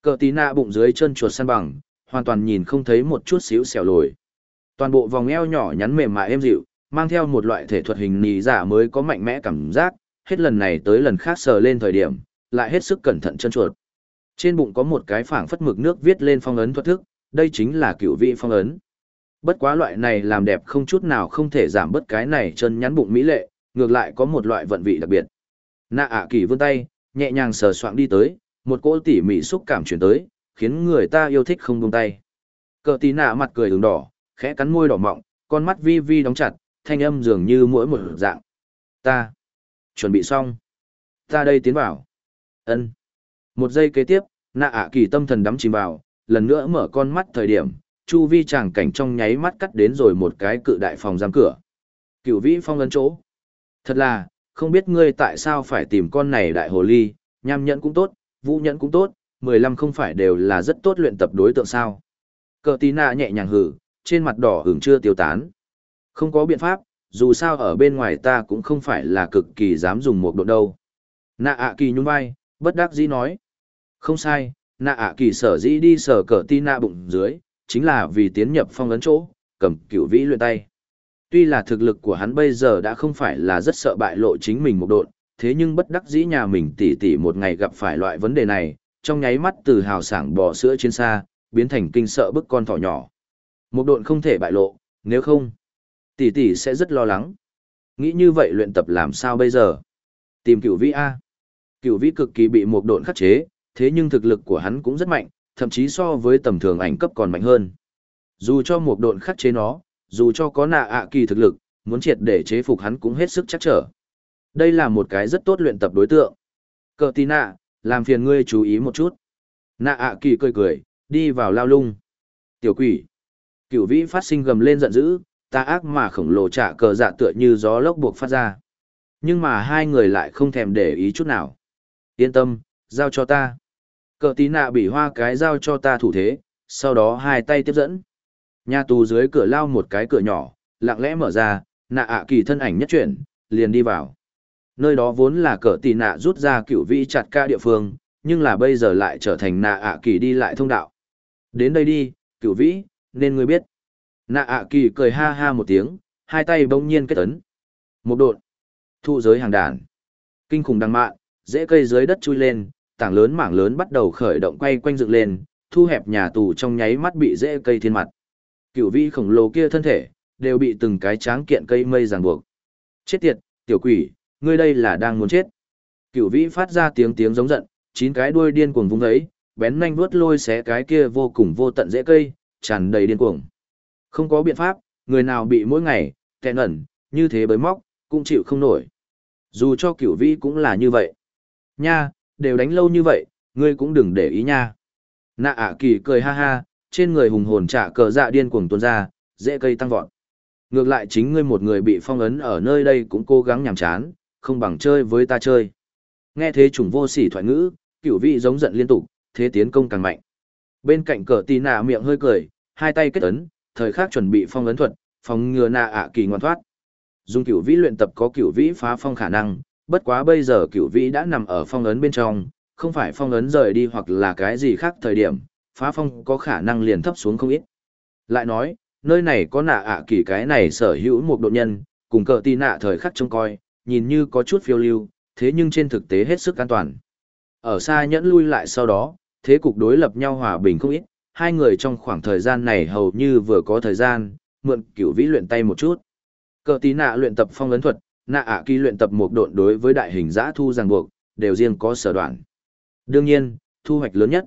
Cờ Tì nạ bụng dưới chân chuột săn bằng, hoàn toàn nhìn không thấy một chút xíu xẻo lồi. Toàn bộ vòng eo nhỏ nhắn mềm mại êm dịu, mang theo một loại thể thuật hình nì giả mới có mạnh mẽ cảm giác, hết lần này tới lần khác sờ lên thời điểm, lại hết sức cẩn thận chân chuột. Trên bụng có một cái phảng phất mực nước viết lên phong ấn thuật thức, đây chính là cựu vị phong ấn. Bất quá loại này làm đẹp không chút nào không thể giảm bớt cái này chân nhắn bụng mỹ lệ, ngược lại có một loại vận vị đặc biệt. Nạ ạ kỳ vươn tay, nhẹ nhàng sờ soạng đi tới, một cỗ tỉ mỉ xúc cảm chuyển tới, khiến người ta yêu thích không buông tay. Cờ tí nạ mặt cười đường đỏ, khẽ cắn môi đỏ mọng, con mắt vi vi đóng chặt, thanh âm dường như mỗi một dạng. Ta, chuẩn bị xong. Ta đây tiến vào. ân Một giây kế tiếp, nạ ạ kỳ tâm thần đắm chìm vào, lần nữa mở con mắt thời điểm, chu vi tràng cảnh trong nháy mắt cắt đến rồi một cái cự đại phòng giam cửa. Cửu vĩ phong ấn chỗ. Thật là, không biết ngươi tại sao phải tìm con này đại hồ ly, nham nhẫn cũng tốt, vũ nhẫn cũng tốt, mười lăm không phải đều là rất tốt luyện tập đối tượng sao. Cờ tí nạ nhẹ nhàng hử, trên mặt đỏ hưởng chưa tiêu tán. Không có biện pháp, dù sao ở bên ngoài ta cũng không phải là cực kỳ dám dùng một độ đâu. Nạ ạ kỳ nhún vai, bất đắc dĩ nói. Không sai, nạ ạ kỳ sở dĩ đi sở cờ ti nạ bụng dưới, chính là vì tiến nhập phong ấn chỗ, cầm cửu vĩ luyện tay. Tuy là thực lực của hắn bây giờ đã không phải là rất sợ bại lộ chính mình một độn, thế nhưng bất đắc dĩ nhà mình tỉ tỉ một ngày gặp phải loại vấn đề này, trong nháy mắt từ hào sảng bò sữa trên xa, biến thành kinh sợ bức con thỏ nhỏ. Một độn không thể bại lộ, nếu không, tỷ tỷ sẽ rất lo lắng. Nghĩ như vậy luyện tập làm sao bây giờ? Tìm cửu vĩ A. Cửu vĩ cực kỳ bị một độn khắc chế, thế nhưng thực lực của hắn cũng rất mạnh, thậm chí so với tầm thường ảnh cấp còn mạnh hơn. Dù cho một độn khắc chế nó, dù cho có nạ ạ kỳ thực lực, muốn triệt để chế phục hắn cũng hết sức chắc trở. Đây là một cái rất tốt luyện tập đối tượng. Cờ tì nạ, làm phiền ngươi chú ý một chút. Nạ ạ kỳ cười cười, đi vào lao lung. Tiểu quỷ. Cửu vĩ phát sinh gầm lên giận dữ, ta ác mà khổng lồ trả cờ dạ tựa như gió lốc buộc phát ra. Nhưng mà hai người lại không thèm để ý chút nào. Yên tâm, giao cho ta. Cờ tí nạ bị hoa cái giao cho ta thủ thế, sau đó hai tay tiếp dẫn. Nhà tù dưới cửa lao một cái cửa nhỏ, lặng lẽ mở ra, nạ ạ kỳ thân ảnh nhất chuyển, liền đi vào. Nơi đó vốn là cờ tì nạ rút ra cựu vị chặt ca địa phương, nhưng là bây giờ lại trở thành nạ ạ kỳ đi lại thông đạo. Đến đây đi, cựu vĩ, nên ngươi biết. Nạ ạ kỳ cười ha ha một tiếng, hai tay bỗng nhiên kết tấn. Một đột. thụ giới hàng đàn. Kinh khủng đằng mạn, dễ cây dưới đất chui lên, tảng lớn mảng lớn bắt đầu khởi động quay quanh dựng lên, thu hẹp nhà tù trong nháy mắt bị rễ cây thiên mặt. Cửu vĩ khổng lồ kia thân thể, đều bị từng cái tráng kiện cây mây ràng buộc. Chết tiệt, tiểu quỷ, ngươi đây là đang muốn chết. Cửu vĩ phát ra tiếng tiếng giống giận, chín cái đuôi điên cuồng vung ấy, bén nhanh vuốt lôi xé cái kia vô cùng vô tận rễ cây, tràn đầy điên cuồng. Không có biện pháp, người nào bị mỗi ngày, kẹn ẩn, như thế bới móc, cũng chịu không nổi. Dù cho cửu vĩ cũng là như vậy. Nha, đều đánh lâu như vậy, ngươi cũng đừng để ý nha. Nạ ạ kỳ cười ha ha, trên người hùng hồn trả cờ dạ điên cuồng tuôn ra, dễ cây tăng vọt. Ngược lại chính ngươi một người bị phong ấn ở nơi đây cũng cố gắng nhảm chán, không bằng chơi với ta chơi. Nghe thế chủng vô sỉ thoại ngữ, cửu vị giống giận liên tục, thế tiến công càng mạnh. Bên cạnh cờ tì nạ miệng hơi cười, hai tay kết ấn, thời khắc chuẩn bị phong ấn thuật, phòng ngừa nạ ạ kỳ ngoan thoát. Dùng cửu vĩ luyện tập có cửu vĩ phá phong khả năng, bất quá bây giờ cửu vĩ đã nằm ở phong ấn bên trong, không phải phong ấn rời đi hoặc là cái gì khác thời điểm, phá phong có khả năng liền thấp xuống không ít. Lại nói, nơi này có nạ ạ kỳ cái này sở hữu một độ nhân, cùng cờ tì nạ thời khắc trông coi, nhìn như có chút phiêu lưu, thế nhưng trên thực tế hết sức an toàn. Ở xa nhẫn lui lại sau đó, thế cục đối lập nhau hòa bình không ít, hai người trong khoảng thời gian này hầu như vừa có thời gian, mượn cửu vĩ luyện tay một chút. Cờ tí nạ luyện tập phong ấn thuật, nạ ạ kỳ luyện tập một độn đối với đại hình giã thu ràng buộc, đều riêng có sở đoạn. Đương nhiên, thu hoạch lớn nhất.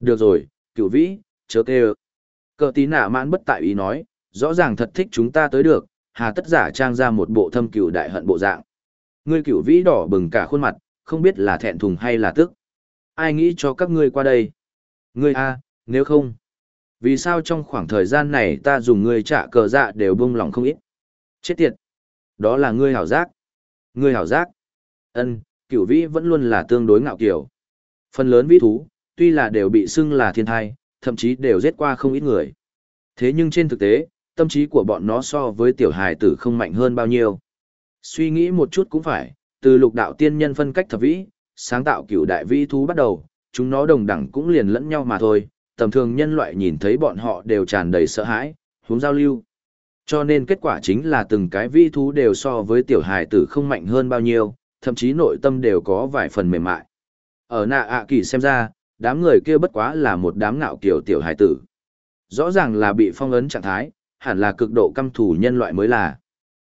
Được rồi, cửu vĩ, chớ kêu. Cờ tí nạ mãn bất tại ý nói, rõ ràng thật thích chúng ta tới được, hà tất giả trang ra một bộ thâm cửu đại hận bộ dạng. Ngươi cửu vĩ đỏ bừng cả khuôn mặt, không biết là thẹn thùng hay là tức. Ai nghĩ cho các ngươi qua đây? Ngươi a, nếu không. Vì sao trong khoảng thời gian này ta dùng ngươi trả cờ dạ đều bông lòng không ít? Chết tiệt. Đó là ngươi hảo giác. Ngươi hảo giác. Ân, cửu vĩ vẫn luôn là tương đối ngạo kiểu. Phần lớn vĩ thú, tuy là đều bị xưng là thiên thai, thậm chí đều giết qua không ít người. Thế nhưng trên thực tế, tâm trí của bọn nó so với tiểu hài tử không mạnh hơn bao nhiêu. Suy nghĩ một chút cũng phải, từ lục đạo tiên nhân phân cách thập vĩ, sáng tạo cửu đại vĩ thú bắt đầu, chúng nó đồng đẳng cũng liền lẫn nhau mà thôi, tầm thường nhân loại nhìn thấy bọn họ đều tràn đầy sợ hãi, hướng giao lưu. Cho nên kết quả chính là từng cái vi thú đều so với tiểu hài tử không mạnh hơn bao nhiêu, thậm chí nội tâm đều có vài phần mềm mại. Ở nạ ạ kỳ xem ra, đám người kia bất quá là một đám ngạo kiểu tiểu hài tử. Rõ ràng là bị phong ấn trạng thái, hẳn là cực độ căm thù nhân loại mới là.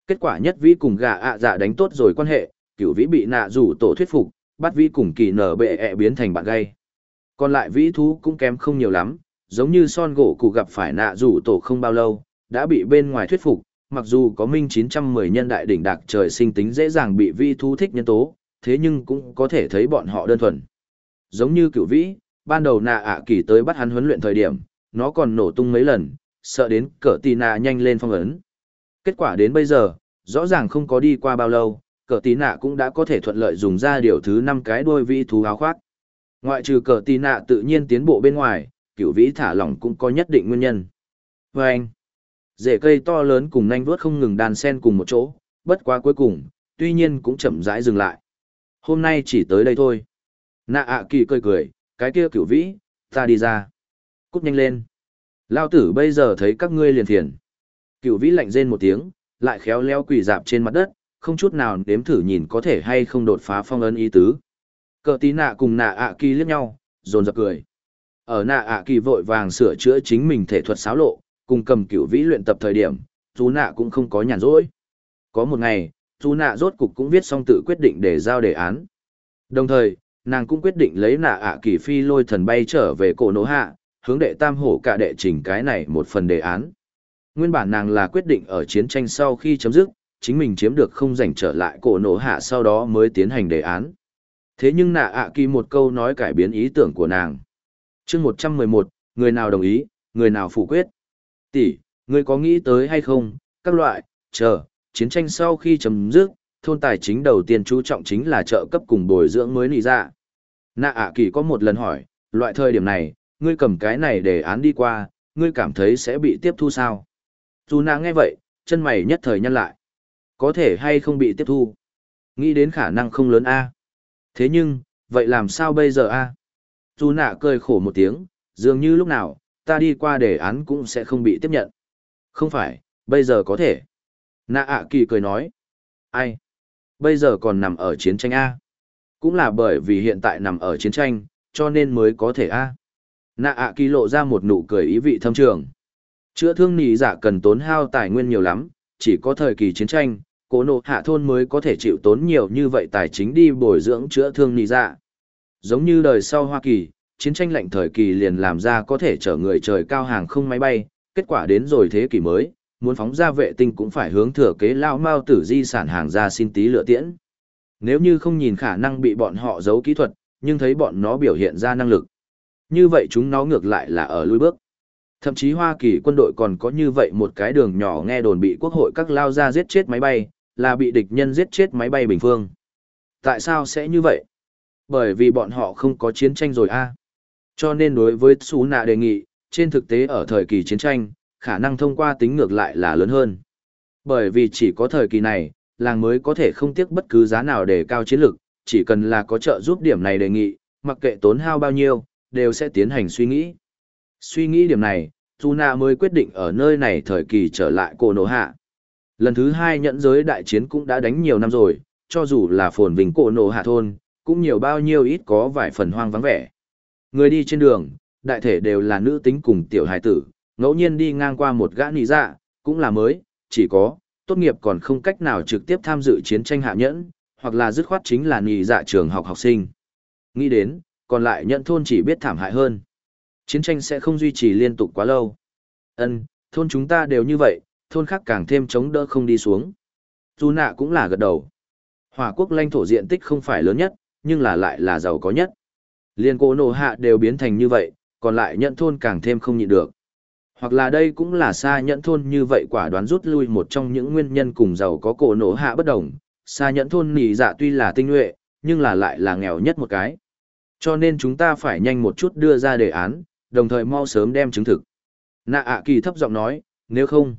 Kết quả nhất vĩ cùng gà ạ dạ đánh tốt rồi quan hệ, cửu vĩ bị nạ rủ tổ thuyết phục, bắt vĩ cùng kỳ nở bệ ẹ biến thành bạn gay. Còn lại vĩ thú cũng kém không nhiều lắm, giống như son gỗ cụ gặp phải nạ rủ tổ không bao lâu, đã bị bên ngoài thuyết phục, mặc dù có minh 910 nhân đại đỉnh đặc trời sinh tính dễ dàng bị vi thú thích nhân tố, thế nhưng cũng có thể thấy bọn họ đơn thuần. Giống như cựu vĩ, ban đầu nạ ạ kỳ tới bắt hắn huấn luyện thời điểm, nó còn nổ tung mấy lần, sợ đến cỡ tì nạ nhanh lên phong ấn. Kết quả đến bây giờ, rõ ràng không có đi qua bao lâu, cỡ tì nạ cũng đã có thể thuận lợi dùng ra điều thứ năm cái đuôi vi thú áo khoác. Ngoại trừ cờ tì nạ tự nhiên tiến bộ bên ngoài, cửu vĩ thả lỏng cũng có nhất định nguyên nhân. Vâng anh, rễ cây to lớn cùng nanh vuốt không ngừng đàn sen cùng một chỗ, bất quá cuối cùng, tuy nhiên cũng chậm rãi dừng lại. Hôm nay chỉ tới đây thôi. Nạ ạ kỳ cười cười, cái kia cửu vĩ, ta đi ra. Cút nhanh lên. Lao tử bây giờ thấy các ngươi liền thiền. Cửu vĩ lạnh rên một tiếng, lại khéo léo quỳ dạp trên mặt đất, không chút nào đếm thử nhìn có thể hay không đột phá phong ấn ý tứ. Cờ tí nạ cùng nạ ạ kỳ liếc nhau, rồn rập cười. Ở nạ ạ kỳ vội vàng sửa chữa chính mình thể thuật xáo lộ, cùng cầm cửu vĩ luyện tập thời điểm, chú nạ cũng không có nhàn rỗi. Có một ngày, chú nạ rốt cục cũng viết xong tự quyết định để giao đề án. Đồng thời, nàng cũng quyết định lấy nạ ạ kỳ phi lôi thần bay trở về cổ nỗ hạ, hướng đệ tam hổ cả đệ trình cái này một phần đề án. Nguyên bản nàng là quyết định ở chiến tranh sau khi chấm dứt, chính mình chiếm được không giành trở lại cổ nổ hạ sau đó mới tiến hành đề án. Thế nhưng nạ ạ kỳ một câu nói cải biến ý tưởng của nàng. chương 111, người nào đồng ý, người nào phủ quyết. Tỷ, ngươi có nghĩ tới hay không, các loại, chờ, chiến tranh sau khi chấm dứt, thôn tài chính đầu tiên chú trọng chính là trợ cấp cùng bồi dưỡng mới nị ra. Nạ ạ kỳ có một lần hỏi, loại thời điểm này, ngươi cầm cái này để án đi qua, ngươi cảm thấy sẽ bị tiếp thu sao? Dù nạ nghe vậy, chân mày nhất thời nhăn lại. Có thể hay không bị tiếp thu? Nghĩ đến khả năng không lớn a. Thế nhưng, vậy làm sao bây giờ a? Dù nạ cười khổ một tiếng, dường như lúc nào, ta đi qua đề án cũng sẽ không bị tiếp nhận. Không phải, bây giờ có thể. Nạ ạ kỳ cười nói. Ai? Bây giờ còn nằm ở chiến tranh A. Cũng là bởi vì hiện tại nằm ở chiến tranh, cho nên mới có thể a. Nạ ạ kỳ lộ ra một nụ cười ý vị thâm trường. Chữa thương nỉ dạ cần tốn hao tài nguyên nhiều lắm, chỉ có thời kỳ chiến tranh, cổ nộ hạ thôn mới có thể chịu tốn nhiều như vậy tài chính đi bồi dưỡng chữa thương nỉ dạ. Giống như đời sau Hoa Kỳ, chiến tranh lạnh thời kỳ liền làm ra có thể chở người trời cao hàng không máy bay, kết quả đến rồi thế kỷ mới, muốn phóng ra vệ tinh cũng phải hướng thừa kế lao mao tử di sản hàng ra xin tí lựa tiễn. Nếu như không nhìn khả năng bị bọn họ giấu kỹ thuật, nhưng thấy bọn nó biểu hiện ra năng lực. Như vậy chúng nó ngược lại là ở lui bước. Thậm chí Hoa Kỳ quân đội còn có như vậy một cái đường nhỏ nghe đồn bị quốc hội các lao ra giết chết máy bay, là bị địch nhân giết chết máy bay bình phương. Tại sao sẽ như vậy? Bởi vì bọn họ không có chiến tranh rồi a. Cho nên đối với Sú Nạ đề nghị, trên thực tế ở thời kỳ chiến tranh, khả năng thông qua tính ngược lại là lớn hơn. Bởi vì chỉ có thời kỳ này, làng mới có thể không tiếc bất cứ giá nào để cao chiến lực, chỉ cần là có trợ giúp điểm này đề nghị, mặc kệ tốn hao bao nhiêu, đều sẽ tiến hành suy nghĩ. Suy nghĩ điểm này, Tuna mới quyết định ở nơi này thời kỳ trở lại cổ nổ hạ. Lần thứ hai nhận giới đại chiến cũng đã đánh nhiều năm rồi, cho dù là phồn vinh cổ nổ hạ thôn, cũng nhiều bao nhiêu ít có vài phần hoang vắng vẻ. Người đi trên đường, đại thể đều là nữ tính cùng tiểu hài tử, ngẫu nhiên đi ngang qua một gã nị dạ, cũng là mới, chỉ có, tốt nghiệp còn không cách nào trực tiếp tham dự chiến tranh hạ nhẫn, hoặc là dứt khoát chính là nị dạ trường học học sinh. Nghĩ đến, còn lại nhận thôn chỉ biết thảm hại hơn. Chiến tranh sẽ không duy trì liên tục quá lâu. Ân, thôn chúng ta đều như vậy, thôn khác càng thêm chống đỡ không đi xuống. Dù nạ cũng là gật đầu. Hòa quốc lãnh thổ diện tích không phải lớn nhất, nhưng là lại là giàu có nhất. Liên cổ nổ hạ đều biến thành như vậy, còn lại nhận thôn càng thêm không nhịn được. Hoặc là đây cũng là xa nhẫn thôn như vậy quả đoán rút lui một trong những nguyên nhân cùng giàu có cổ nổ hạ bất đồng. Xa nhẫn thôn nỉ dạ tuy là tinh nhuệ, nhưng là lại là nghèo nhất một cái. Cho nên chúng ta phải nhanh một chút đưa ra đề án, đồng thời mau sớm đem chứng thực. Nạ ạ kỳ thấp giọng nói, nếu không,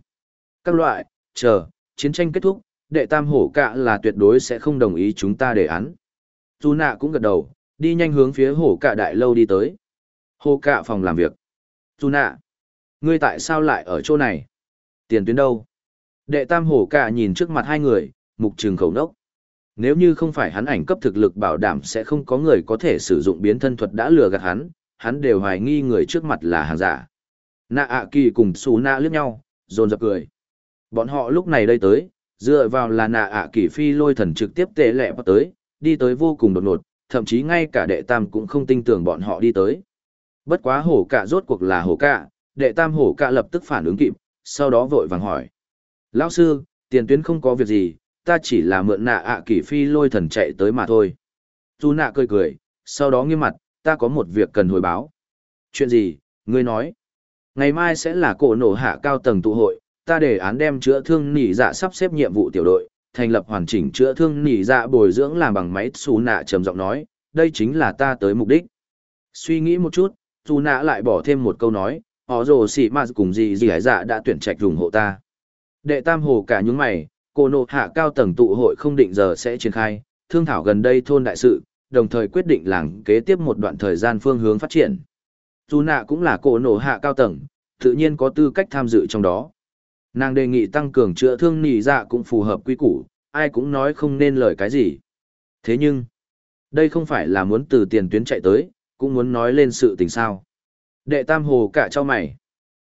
các loại, chờ, chiến tranh kết thúc, đệ tam hổ cạ là tuyệt đối sẽ không đồng ý chúng ta đề án. Dù nạ cũng gật đầu, đi nhanh hướng phía hồ cạ đại lâu đi tới. hồ cạ phòng làm việc. Dù nạ, ngươi tại sao lại ở chỗ này? Tiền tuyến đâu? Đệ tam hồ cạ nhìn trước mặt hai người, mục trường khẩu nốc. Nếu như không phải hắn ảnh cấp thực lực bảo đảm sẽ không có người có thể sử dụng biến thân thuật đã lừa gạt hắn, hắn đều hoài nghi người trước mặt là hàng giả. Nạ ạ kỳ cùng xù nạ liếc nhau, dồn dập cười. Bọn họ lúc này đây tới, dựa vào là nạ ạ kỳ phi lôi thần trực tiếp tệ lẹ bắt tới, đi tới vô cùng đột ngột, thậm chí ngay cả đệ tam cũng không tin tưởng bọn họ đi tới. Bất quá hổ cả rốt cuộc là hổ cả, đệ tam hổ cả lập tức phản ứng kịp, sau đó vội vàng hỏi. Lão sư, tiền tuyến không có việc gì, ta chỉ là mượn nạ ạ kỷ phi lôi thần chạy tới mà thôi. Tu nạ cười cười, sau đó nghiêm mặt, ta có một việc cần hồi báo. Chuyện gì, ngươi nói. Ngày mai sẽ là cổ nổ hạ cao tầng tụ hội, ta để án đem chữa thương nỉ dạ sắp xếp nhiệm vụ tiểu đội, thành lập hoàn chỉnh chữa thương nỉ dạ bồi dưỡng làm bằng máy xù nạ trầm giọng nói, đây chính là ta tới mục đích. Suy nghĩ một chút, dù nạ lại bỏ thêm một câu nói, họ rồ xỉ mà cùng gì gì hải dạ đã tuyển trạch ủng hộ ta. Đệ tam hồ cả những mày, cô nộ hạ cao tầng tụ hội không định giờ sẽ triển khai, thương thảo gần đây thôn đại sự, đồng thời quyết định làng kế tiếp một đoạn thời gian phương hướng phát triển. Dù nạ cũng là cổ nổ hạ cao tầng, tự nhiên có tư cách tham dự trong đó. Nàng đề nghị tăng cường chữa thương nỉ dạ cũng phù hợp quy củ, ai cũng nói không nên lời cái gì. Thế nhưng, đây không phải là muốn từ tiền tuyến chạy tới, cũng muốn nói lên sự tình sao. Đệ tam hồ cả cho mày.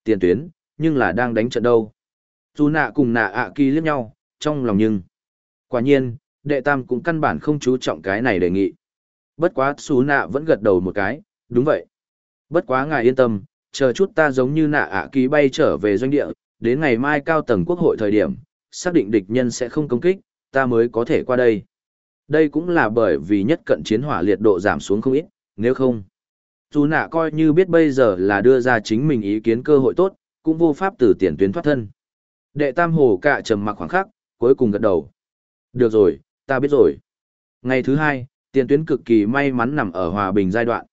Tiền tuyến, nhưng là đang đánh trận đâu. Dù nạ cùng nạ ạ kỳ liếc nhau, trong lòng nhưng. Quả nhiên, đệ tam cũng căn bản không chú trọng cái này đề nghị. Bất quá xú nạ vẫn gật đầu một cái, đúng vậy. Bất quá ngài yên tâm, chờ chút ta giống như nạ ạ kỳ bay trở về doanh địa, đến ngày mai cao tầng quốc hội thời điểm, xác định địch nhân sẽ không công kích, ta mới có thể qua đây. Đây cũng là bởi vì nhất cận chiến hỏa liệt độ giảm xuống không ít, nếu không. Dù nạ coi như biết bây giờ là đưa ra chính mình ý kiến cơ hội tốt, cũng vô pháp từ tiền tuyến thoát thân. Đệ tam hồ cạ trầm mặc khoảng khắc, cuối cùng gật đầu. Được rồi, ta biết rồi. Ngày thứ hai, tiền tuyến cực kỳ may mắn nằm ở hòa bình giai đoạn.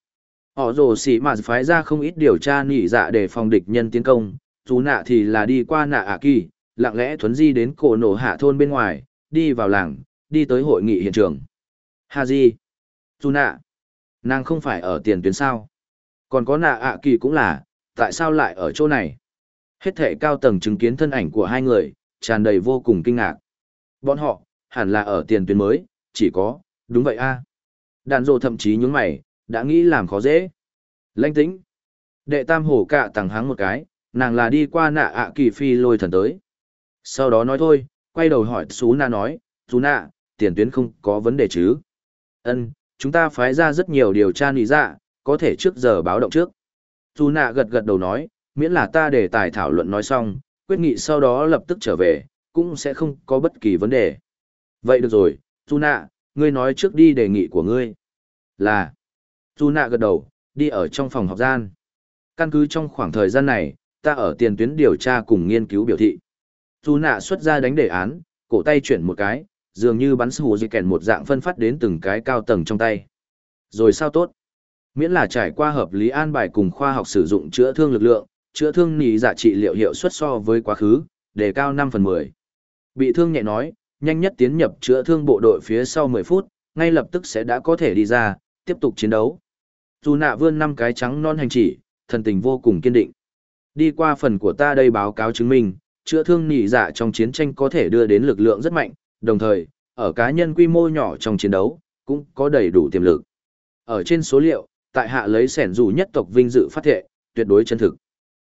Họ rồ xỉ mà phái ra không ít điều tra nhị dạ để phòng địch nhân tiến công, chú nạ thì là đi qua nạ ả kỳ, lặng lẽ thuấn di đến cổ nổ hạ thôn bên ngoài, đi vào làng, đi tới hội nghị hiện trường. Hà di, chú nạ, nàng không phải ở tiền tuyến sao. Còn có nạ ả kỳ cũng là, tại sao lại ở chỗ này? Hết thể cao tầng chứng kiến thân ảnh của hai người, tràn đầy vô cùng kinh ngạc. Bọn họ, hẳn là ở tiền tuyến mới, chỉ có, đúng vậy a Đàn rồ thậm chí nhướng mày, đã nghĩ làm khó dễ. Lanh tĩnh. Đệ tam hổ cạ tàng hắng một cái, nàng là đi qua nạ ạ kỳ phi lôi thần tới. Sau đó nói thôi, quay đầu hỏi Sú Na nói, Sú Na, tiền tuyến không có vấn đề chứ? Ân, chúng ta phái ra rất nhiều điều tra nị dạ, có thể trước giờ báo động trước. Sú Na gật gật đầu nói, miễn là ta để tài thảo luận nói xong, quyết nghị sau đó lập tức trở về, cũng sẽ không có bất kỳ vấn đề. Vậy được rồi, Sú Na, ngươi nói trước đi đề nghị của ngươi. Là, Sú Na gật đầu, đi ở trong phòng học gian. Căn cứ trong khoảng thời gian này, ta ở tiền tuyến điều tra cùng nghiên cứu biểu thị. Dù nạ xuất ra đánh đề án, cổ tay chuyển một cái, dường như bắn sư di kèn một dạng phân phát đến từng cái cao tầng trong tay. Rồi sao tốt? Miễn là trải qua hợp lý an bài cùng khoa học sử dụng chữa thương lực lượng, chữa thương nỉ giả dạ trị liệu hiệu suất so với quá khứ, đề cao 5 phần 10. Bị thương nhẹ nói, nhanh nhất tiến nhập chữa thương bộ đội phía sau 10 phút, ngay lập tức sẽ đã có thể đi ra, tiếp tục chiến đấu. Dù nạ vươn năm cái trắng non hành chỉ, thần tình vô cùng kiên định. Đi qua phần của ta đây báo cáo chứng minh, chữa thương nhị dạ trong chiến tranh có thể đưa đến lực lượng rất mạnh, đồng thời, ở cá nhân quy mô nhỏ trong chiến đấu, cũng có đầy đủ tiềm lực. Ở trên số liệu, tại hạ lấy sẻn dù nhất tộc vinh dự phát thệ, tuyệt đối chân thực.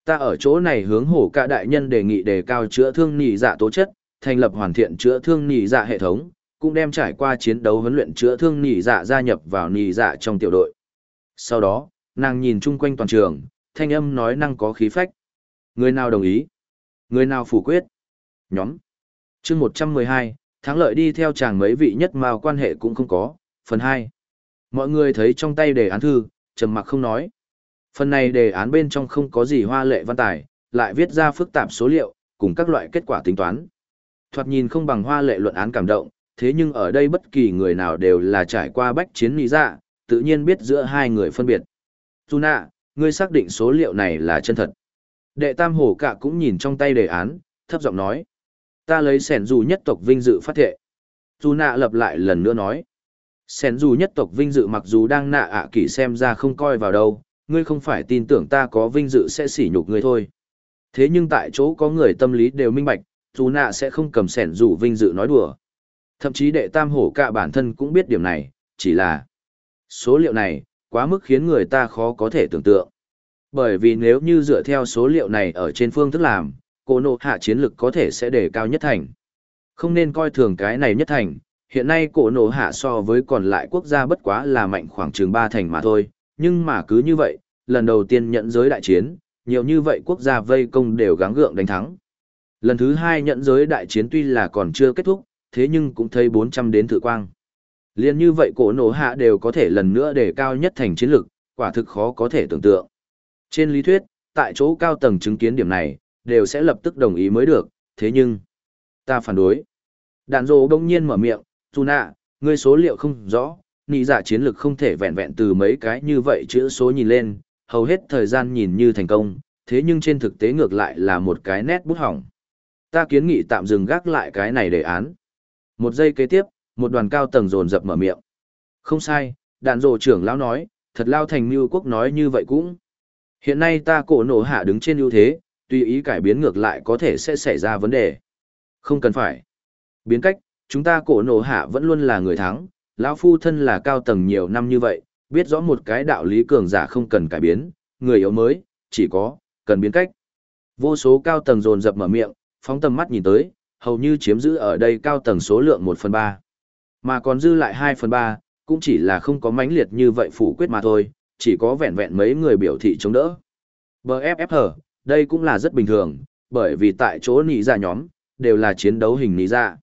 Ta ở chỗ này hướng hổ cả đại nhân đề nghị đề cao chữa thương nhị dạ tố chất, thành lập hoàn thiện chữa thương nhị dạ hệ thống, cũng đem trải qua chiến đấu huấn luyện chữa thương nhị dạ gia nhập vào nhị dạ trong tiểu đội. Sau đó, nàng nhìn chung quanh toàn trường, thanh âm nói năng có khí phách. Người nào đồng ý? Người nào phủ quyết? Nhóm. chương 112, thắng lợi đi theo chàng mấy vị nhất mà quan hệ cũng không có. Phần 2. Mọi người thấy trong tay đề án thư, trầm mặc không nói. Phần này đề án bên trong không có gì hoa lệ văn tài, lại viết ra phức tạp số liệu, cùng các loại kết quả tính toán. Thoạt nhìn không bằng hoa lệ luận án cảm động, thế nhưng ở đây bất kỳ người nào đều là trải qua bách chiến lý dạ, tự nhiên biết giữa hai người phân biệt. Tuna, ngươi xác định số liệu này là chân thật. Đệ tam hổ cả cũng nhìn trong tay đề án, thấp giọng nói. Ta lấy sẻn dù nhất tộc vinh dự phát thệ. Dù nạ lập lại lần nữa nói. Sẻn dù nhất tộc vinh dự mặc dù đang nạ ạ à kỷ xem ra không coi vào đâu, ngươi không phải tin tưởng ta có vinh dự sẽ sỉ nhục ngươi thôi. Thế nhưng tại chỗ có người tâm lý đều minh bạch, dù nạ sẽ không cầm sẻn dù vinh dự nói đùa. Thậm chí đệ tam hổ cả bản thân cũng biết điểm này, chỉ là số liệu này, quá mức khiến người ta khó có thể tưởng tượng. Bởi vì nếu như dựa theo số liệu này ở trên phương thức làm, cô nộ hạ chiến lực có thể sẽ đề cao nhất thành. Không nên coi thường cái này nhất thành, hiện nay cổ nổ hạ so với còn lại quốc gia bất quá là mạnh khoảng chừng 3 thành mà thôi, nhưng mà cứ như vậy, lần đầu tiên nhận giới đại chiến, nhiều như vậy quốc gia vây công đều gắng gượng đánh thắng. Lần thứ hai nhận giới đại chiến tuy là còn chưa kết thúc, thế nhưng cũng thấy 400 đến thử quang. Liên như vậy cổ nổ hạ đều có thể lần nữa để cao nhất thành chiến lực, quả thực khó có thể tưởng tượng. Trên lý thuyết, tại chỗ cao tầng chứng kiến điểm này, đều sẽ lập tức đồng ý mới được, thế nhưng, ta phản đối. Đạn dỗ đông nhiên mở miệng, Tu nạ, ngươi số liệu không rõ, nị giả chiến lực không thể vẹn vẹn từ mấy cái như vậy chữ số nhìn lên, hầu hết thời gian nhìn như thành công, thế nhưng trên thực tế ngược lại là một cái nét bút hỏng. Ta kiến nghị tạm dừng gác lại cái này đề án. Một giây kế tiếp, một đoàn cao tầng dồn dập mở miệng. Không sai, đạn rồ trưởng lão nói, thật lao thành như quốc nói như vậy cũng. Hiện nay ta cổ nổ hạ đứng trên ưu thế, tùy ý cải biến ngược lại có thể sẽ xảy ra vấn đề. Không cần phải. Biến cách, chúng ta cổ nổ hạ vẫn luôn là người thắng, lão phu thân là cao tầng nhiều năm như vậy, biết rõ một cái đạo lý cường giả không cần cải biến, người yếu mới, chỉ có, cần biến cách. Vô số cao tầng dồn dập mở miệng, phóng tầm mắt nhìn tới, hầu như chiếm giữ ở đây cao tầng số lượng 1 phần 3. Mà còn dư lại 2 phần 3, cũng chỉ là không có mãnh liệt như vậy phủ quyết mà thôi, chỉ có vẹn vẹn mấy người biểu thị chống đỡ. BFF đây cũng là rất bình thường, bởi vì tại chỗ nỉ ra dạ nhóm, đều là chiến đấu hình nỉ ra. Dạ.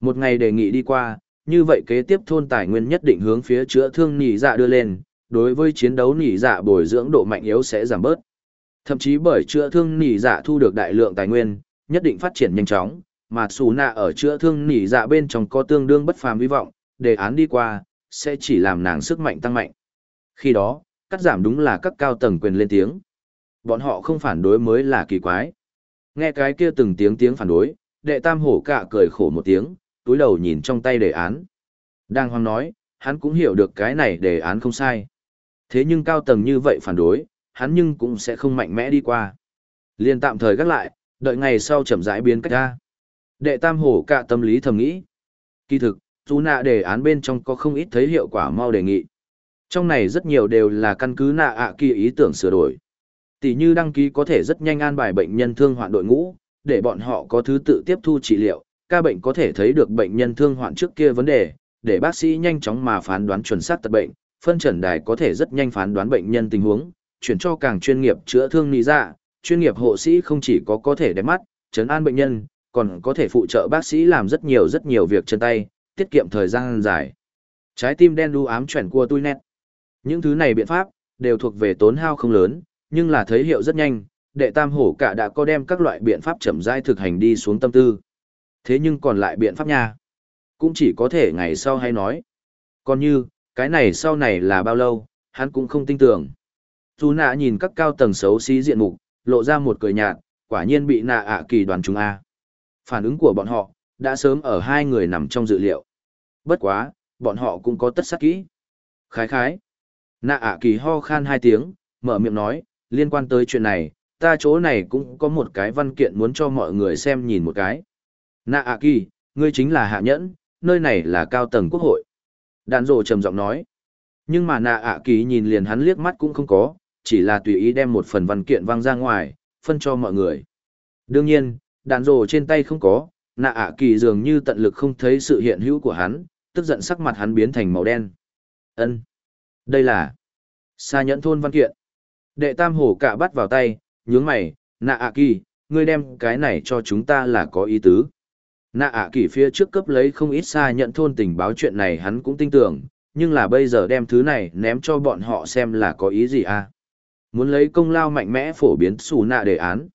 Một ngày đề nghị đi qua, như vậy kế tiếp thôn tài nguyên nhất định hướng phía chữa thương nỉ dạ đưa lên, đối với chiến đấu nỉ dạ bồi dưỡng độ mạnh yếu sẽ giảm bớt. Thậm chí bởi chữa thương nỉ dạ thu được đại lượng tài nguyên, nhất định phát triển nhanh chóng, mà xù nạ ở chữa thương nỉ dạ bên trong có tương đương bất phàm hy vọng, đề án đi qua, sẽ chỉ làm nàng sức mạnh tăng mạnh. Khi đó, cắt giảm đúng là các cao tầng quyền lên tiếng. Bọn họ không phản đối mới là kỳ quái. Nghe cái kia từng tiếng tiếng phản đối, đệ tam hổ cạ cười khổ một tiếng, túi đầu nhìn trong tay đề án. Đang hoang nói, hắn cũng hiểu được cái này đề án không sai. Thế nhưng cao tầng như vậy phản đối, hắn nhưng cũng sẽ không mạnh mẽ đi qua. Liên tạm thời gác lại, đợi ngày sau chậm rãi biến cách ra. Đệ tam hổ cả tâm lý thầm nghĩ. Kỳ thực, dù nạ đề án bên trong có không ít thấy hiệu quả mau đề nghị. Trong này rất nhiều đều là căn cứ nạ ạ kỳ ý tưởng sửa đổi. Tỷ như đăng ký có thể rất nhanh an bài bệnh nhân thương hoạn đội ngũ, để bọn họ có thứ tự tiếp thu trị liệu, ca bệnh có thể thấy được bệnh nhân thương hoạn trước kia vấn đề, để bác sĩ nhanh chóng mà phán đoán chuẩn xác tật bệnh, phân trần đài có thể rất nhanh phán đoán bệnh nhân tình huống, chuyển cho càng chuyên nghiệp chữa thương lý dạ, chuyên nghiệp hộ sĩ không chỉ có có thể đẹp mắt, chấn an bệnh nhân, còn có thể phụ trợ bác sĩ làm rất nhiều rất nhiều việc chân tay, tiết kiệm thời gian dài. Trái tim đen đu ám chuyển qua tôi nét. Những thứ này biện pháp, đều thuộc về tốn hao không lớn, nhưng là thấy hiệu rất nhanh, đệ tam hổ cả đã có đem các loại biện pháp chậm rãi thực hành đi xuống tâm tư. Thế nhưng còn lại biện pháp nha, cũng chỉ có thể ngày sau hay nói. Còn như, cái này sau này là bao lâu, hắn cũng không tin tưởng. Dù nạ nhìn các cao tầng xấu xí diện mục, lộ ra một cười nhạt, quả nhiên bị nạ ạ kỳ đoàn chúng A. Phản ứng của bọn họ, đã sớm ở hai người nằm trong dự liệu. Bất quá, bọn họ cũng có tất sắc kỹ. Khái khái. Nạ ạ kỳ ho khan hai tiếng, mở miệng nói, liên quan tới chuyện này, ta chỗ này cũng có một cái văn kiện muốn cho mọi người xem nhìn một cái. Nạ ạ kỳ, ngươi chính là hạ nhẫn, nơi này là cao tầng quốc hội. Đàn rồ trầm giọng nói. Nhưng mà nạ ạ kỳ nhìn liền hắn liếc mắt cũng không có, chỉ là tùy ý đem một phần văn kiện văng ra ngoài, phân cho mọi người. Đương nhiên, đạn rồ trên tay không có, nạ ạ kỳ dường như tận lực không thấy sự hiện hữu của hắn, tức giận sắc mặt hắn biến thành màu đen. ân Đây là xa nhẫn thôn văn kiện. Đệ tam hổ cả bắt vào tay, nhướng mày, nạ ạ kỳ, ngươi đem cái này cho chúng ta là có ý tứ. Nạ ạ kỳ phía trước cấp lấy không ít xa nhận thôn tình báo chuyện này hắn cũng tin tưởng, nhưng là bây giờ đem thứ này ném cho bọn họ xem là có ý gì à. Muốn lấy công lao mạnh mẽ phổ biến xù nạ đề án.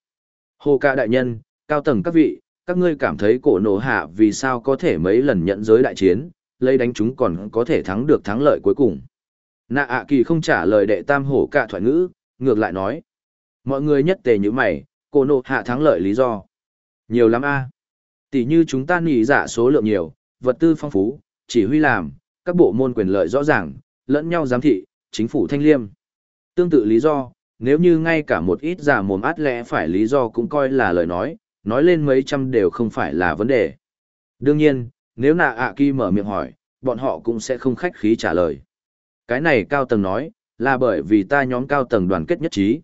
Hồ ca đại nhân, cao tầng các vị, các ngươi cảm thấy cổ nổ hạ vì sao có thể mấy lần nhận giới đại chiến, lấy đánh chúng còn có thể thắng được thắng lợi cuối cùng. Nạ ạ kỳ không trả lời đệ tam hổ cả thoại ngữ, ngược lại nói. Mọi người nhất tề như mày, cổ nổ hạ thắng lợi lý do. Nhiều lắm a Tỷ như chúng ta nỉ giả số lượng nhiều, vật tư phong phú, chỉ huy làm, các bộ môn quyền lợi rõ ràng, lẫn nhau giám thị, chính phủ thanh liêm. Tương tự lý do, nếu như ngay cả một ít giả mồm át lẽ phải lý do cũng coi là lời nói, nói lên mấy trăm đều không phải là vấn đề. Đương nhiên, nếu nạ ạ kỳ mở miệng hỏi, bọn họ cũng sẽ không khách khí trả lời. Cái này cao tầng nói, là bởi vì ta nhóm cao tầng đoàn kết nhất trí.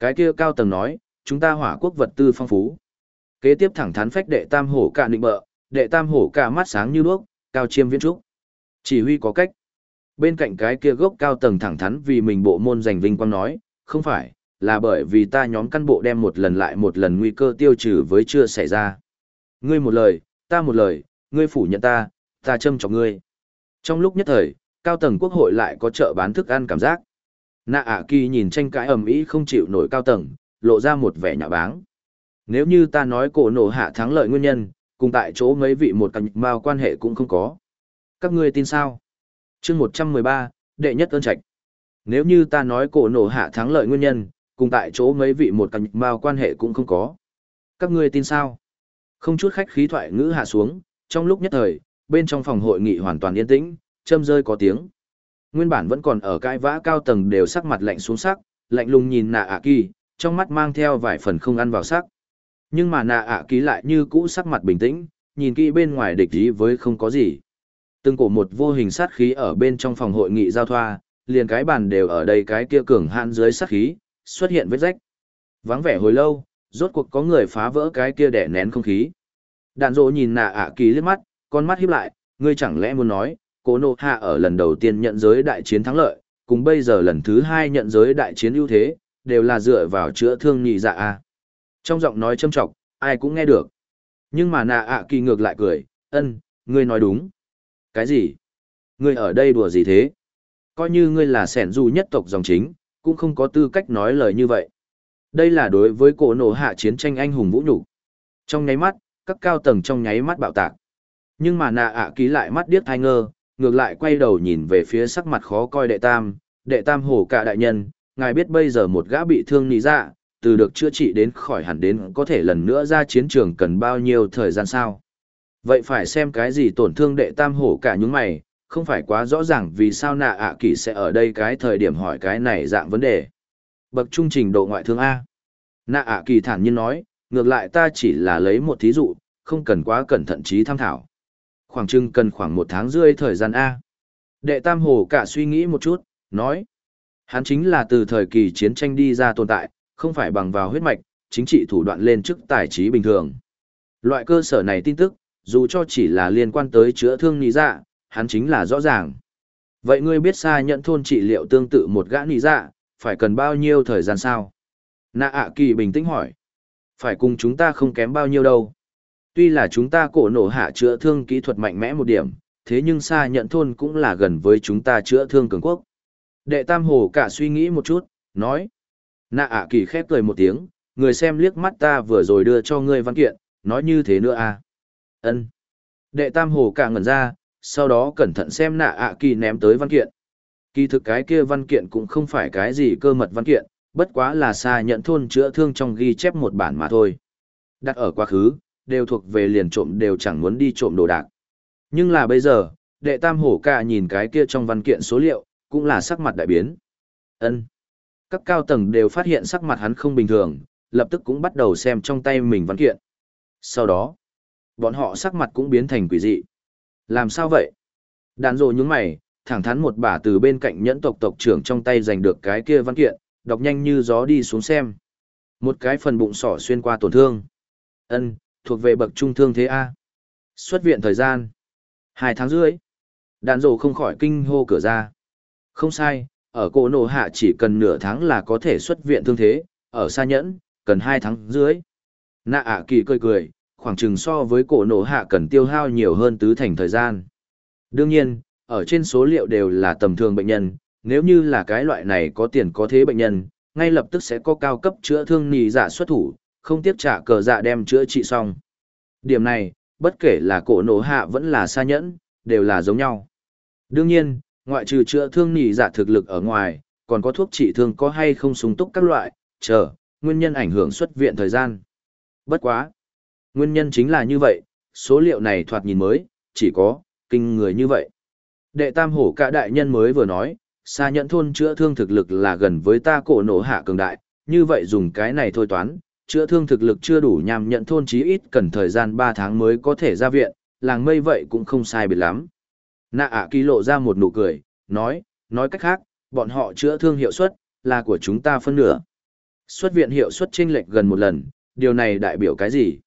Cái kia cao tầng nói, chúng ta hỏa quốc vật tư phong phú. Kế tiếp thẳng thắn phách đệ tam hổ cả định bợ, đệ tam hổ cả mắt sáng như đuốc, cao chiêm viễn trúc. Chỉ huy có cách. Bên cạnh cái kia gốc cao tầng thẳng thắn vì mình bộ môn giành vinh quang nói, không phải, là bởi vì ta nhóm căn bộ đem một lần lại một lần nguy cơ tiêu trừ với chưa xảy ra. Ngươi một lời, ta một lời, ngươi phủ nhận ta, ta châm chọc ngươi. Trong lúc nhất thời, cao tầng quốc hội lại có chợ bán thức ăn cảm giác. Nạ ạ kỳ nhìn tranh cãi ầm ĩ không chịu nổi cao tầng, lộ ra một vẻ nhạo báng. Nếu như ta nói cổ nổ hạ thắng lợi nguyên nhân, cùng tại chỗ mấy vị một cành mao quan hệ cũng không có. Các ngươi tin sao? chương 113, đệ nhất ơn trạch. Nếu như ta nói cổ nổ hạ thắng lợi nguyên nhân, cùng tại chỗ mấy vị một cành mao quan hệ cũng không có. Các ngươi tin sao? Không chút khách khí thoại ngữ hạ xuống, trong lúc nhất thời, bên trong phòng hội nghị hoàn toàn yên tĩnh, châm rơi có tiếng. Nguyên bản vẫn còn ở cãi vã cao tầng đều sắc mặt lạnh xuống sắc, lạnh lùng nhìn nạ ạ kỳ, trong mắt mang theo vài phần không ăn vào sắc. Nhưng mà nạ ạ kỳ lại như cũ sắc mặt bình tĩnh, nhìn kỹ bên ngoài địch ý với không có gì. Từng cổ một vô hình sát khí ở bên trong phòng hội nghị giao thoa, liền cái bàn đều ở đây cái kia cường hạn dưới sát khí, xuất hiện vết rách. Vắng vẻ hồi lâu, rốt cuộc có người phá vỡ cái kia để nén không khí. Đạn dỗ nhìn nạ ạ kỳ liếc mắt, con mắt híp lại, ngươi chẳng lẽ muốn nói, cố nô hạ ở lần đầu tiên nhận giới đại chiến thắng lợi, cùng bây giờ lần thứ hai nhận giới đại chiến ưu thế, đều là dựa vào chữa thương nhị dạ à? Trong giọng nói châm trọng, ai cũng nghe được. Nhưng mà nạ ạ kỳ ngược lại cười, ân, ngươi nói đúng. Cái gì? Ngươi ở đây đùa gì thế? Coi như ngươi là sẻn du nhất tộc dòng chính, cũng không có tư cách nói lời như vậy. Đây là đối với cổ nổ hạ chiến tranh anh hùng vũ nhục Trong nháy mắt, các cao tầng trong nháy mắt bạo tạc. Nhưng mà nạ ạ ký lại mắt điếc thai ngơ, ngược lại quay đầu nhìn về phía sắc mặt khó coi đệ tam, đệ tam hổ cả đại nhân, ngài biết bây giờ một gã bị thương nì ra, dạ, từ được chữa trị đến khỏi hẳn đến có thể lần nữa ra chiến trường cần bao nhiêu thời gian sao. Vậy phải xem cái gì tổn thương đệ tam hổ cả những mày, không phải quá rõ ràng vì sao nạ ạ kỳ sẽ ở đây cái thời điểm hỏi cái này dạng vấn đề. Bậc trung trình độ ngoại thương A. Nạ ạ kỳ thản nhiên nói, ngược lại ta chỉ là lấy một thí dụ, không cần quá cẩn thận trí tham thảo. khoảng chừng cần khoảng một tháng rưỡi thời gian A. Đệ Tam Hồ cả suy nghĩ một chút, nói. Hắn chính là từ thời kỳ chiến tranh đi ra tồn tại, không phải bằng vào huyết mạch, chính trị thủ đoạn lên chức tài trí bình thường. Loại cơ sở này tin tức, dù cho chỉ là liên quan tới chữa thương nì dạ, hắn chính là rõ ràng. Vậy ngươi biết xa nhận thôn trị liệu tương tự một gã nì dạ, phải cần bao nhiêu thời gian sao? Nạ ạ kỳ bình tĩnh hỏi. Phải cùng chúng ta không kém bao nhiêu đâu. Tuy là chúng ta cổ nổ hạ chữa thương kỹ thuật mạnh mẽ một điểm, thế nhưng xa nhận thôn cũng là gần với chúng ta chữa thương cường quốc. Đệ Tam Hồ cả suy nghĩ một chút, nói. Nạ ạ kỳ khép cười một tiếng, người xem liếc mắt ta vừa rồi đưa cho ngươi văn kiện, nói như thế nữa à. ân Đệ Tam Hồ cả ngẩn ra, sau đó cẩn thận xem nạ ạ kỳ ném tới văn kiện. Kỳ thực cái kia văn kiện cũng không phải cái gì cơ mật văn kiện, bất quá là xa nhận thôn chữa thương trong ghi chép một bản mà thôi. Đặt ở quá khứ, đều thuộc về liền trộm đều chẳng muốn đi trộm đồ đạc. Nhưng là bây giờ, đệ tam hổ ca nhìn cái kia trong văn kiện số liệu, cũng là sắc mặt đại biến. ân Các cao tầng đều phát hiện sắc mặt hắn không bình thường, lập tức cũng bắt đầu xem trong tay mình văn kiện. Sau đó, bọn họ sắc mặt cũng biến thành quỷ dị. Làm sao vậy? Đàn rồ những mày, thẳng thắn một bả từ bên cạnh nhẫn tộc tộc trưởng trong tay giành được cái kia văn kiện, đọc nhanh như gió đi xuống xem. Một cái phần bụng sỏ xuyên qua tổn thương. ân thuộc về bậc trung thương thế A. Xuất viện thời gian. Hai tháng rưỡi. Đàn rồ không khỏi kinh hô cửa ra. Không sai, ở cổ nổ hạ chỉ cần nửa tháng là có thể xuất viện thương thế, ở xa nhẫn, cần hai tháng rưỡi. Nạ ạ kỳ cười cười, khoảng chừng so với cổ nổ hạ cần tiêu hao nhiều hơn tứ thành thời gian. Đương nhiên, ở trên số liệu đều là tầm thường bệnh nhân, nếu như là cái loại này có tiền có thế bệnh nhân, ngay lập tức sẽ có cao cấp chữa thương nì giả dạ xuất thủ, không tiếp trả cờ dạ đem chữa trị xong. Điểm này, bất kể là cổ nổ hạ vẫn là xa nhẫn, đều là giống nhau. Đương nhiên, ngoại trừ chữa thương nì giả dạ thực lực ở ngoài, còn có thuốc trị thương có hay không sung túc các loại, chờ, nguyên nhân ảnh hưởng xuất viện thời gian. Bất quá. Nguyên nhân chính là như vậy, số liệu này thoạt nhìn mới, chỉ có, kinh người như vậy. Đệ tam hổ cả đại nhân mới vừa nói, xa nhẫn thôn chữa thương thực lực là gần với ta cổ nổ hạ cường đại, như vậy dùng cái này thôi toán, chữa thương thực lực chưa đủ nhằm nhận thôn chí ít cần thời gian 3 tháng mới có thể ra viện, làng mây vậy cũng không sai biệt lắm. Nạ ạ ký lộ ra một nụ cười, nói, nói cách khác, bọn họ chữa thương hiệu suất, là của chúng ta phân nửa. Xuất viện hiệu suất chênh lệch gần một lần, điều này đại biểu cái gì?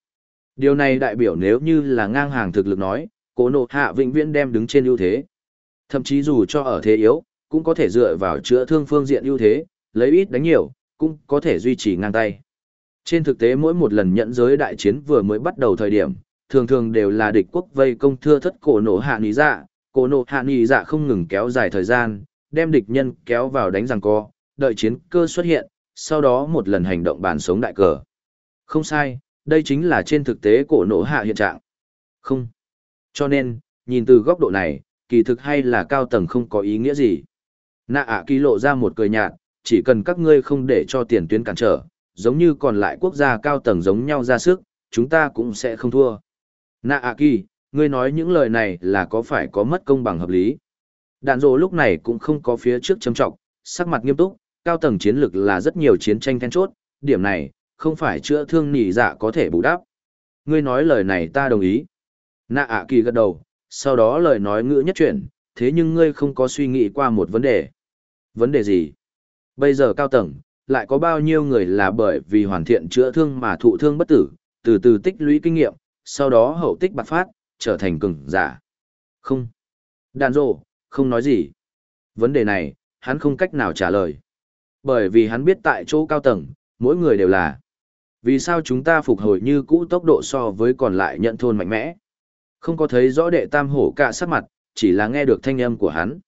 Điều này đại biểu nếu như là ngang hàng thực lực nói, cố nộ hạ vĩnh viễn đem đứng trên ưu thế. Thậm chí dù cho ở thế yếu, cũng có thể dựa vào chữa thương phương diện ưu thế, lấy ít đánh nhiều, cũng có thể duy trì ngang tay. Trên thực tế mỗi một lần nhận giới đại chiến vừa mới bắt đầu thời điểm, thường thường đều là địch quốc vây công thưa thất cổ nổ hạ nì dạ, cổ nổ hạ nì dạ không ngừng kéo dài thời gian, đem địch nhân kéo vào đánh giằng co, đợi chiến cơ xuất hiện, sau đó một lần hành động bàn sống đại cờ. Không sai, đây chính là trên thực tế cổ nổ hạ hiện trạng. Không. Cho nên, nhìn từ góc độ này, kỳ thực hay là cao tầng không có ý nghĩa gì. Nạ ạ kỳ lộ ra một cười nhạt, chỉ cần các ngươi không để cho tiền tuyến cản trở, giống như còn lại quốc gia cao tầng giống nhau ra sức, chúng ta cũng sẽ không thua. Nạ ạ kỳ, ngươi nói những lời này là có phải có mất công bằng hợp lý. Đạn dỗ lúc này cũng không có phía trước châm trọng, sắc mặt nghiêm túc, cao tầng chiến lược là rất nhiều chiến tranh then chốt, điểm này, không phải chữa thương nỉ dạ có thể bù đắp. Ngươi nói lời này ta đồng ý. Nạ ạ kỳ gật đầu, sau đó lời nói ngữ nhất chuyển, thế nhưng ngươi không có suy nghĩ qua một vấn đề. Vấn đề gì? Bây giờ cao tầng, lại có bao nhiêu người là bởi vì hoàn thiện chữa thương mà thụ thương bất tử, từ từ tích lũy kinh nghiệm, sau đó hậu tích bạc phát, trở thành cường giả. Không. Đàn rộ, không nói gì. Vấn đề này, hắn không cách nào trả lời. Bởi vì hắn biết tại chỗ cao tầng, mỗi người đều là. Vì sao chúng ta phục hồi như cũ tốc độ so với còn lại nhận thôn mạnh mẽ? Không có thấy rõ đệ tam hổ cả sắc mặt, chỉ là nghe được thanh âm của hắn.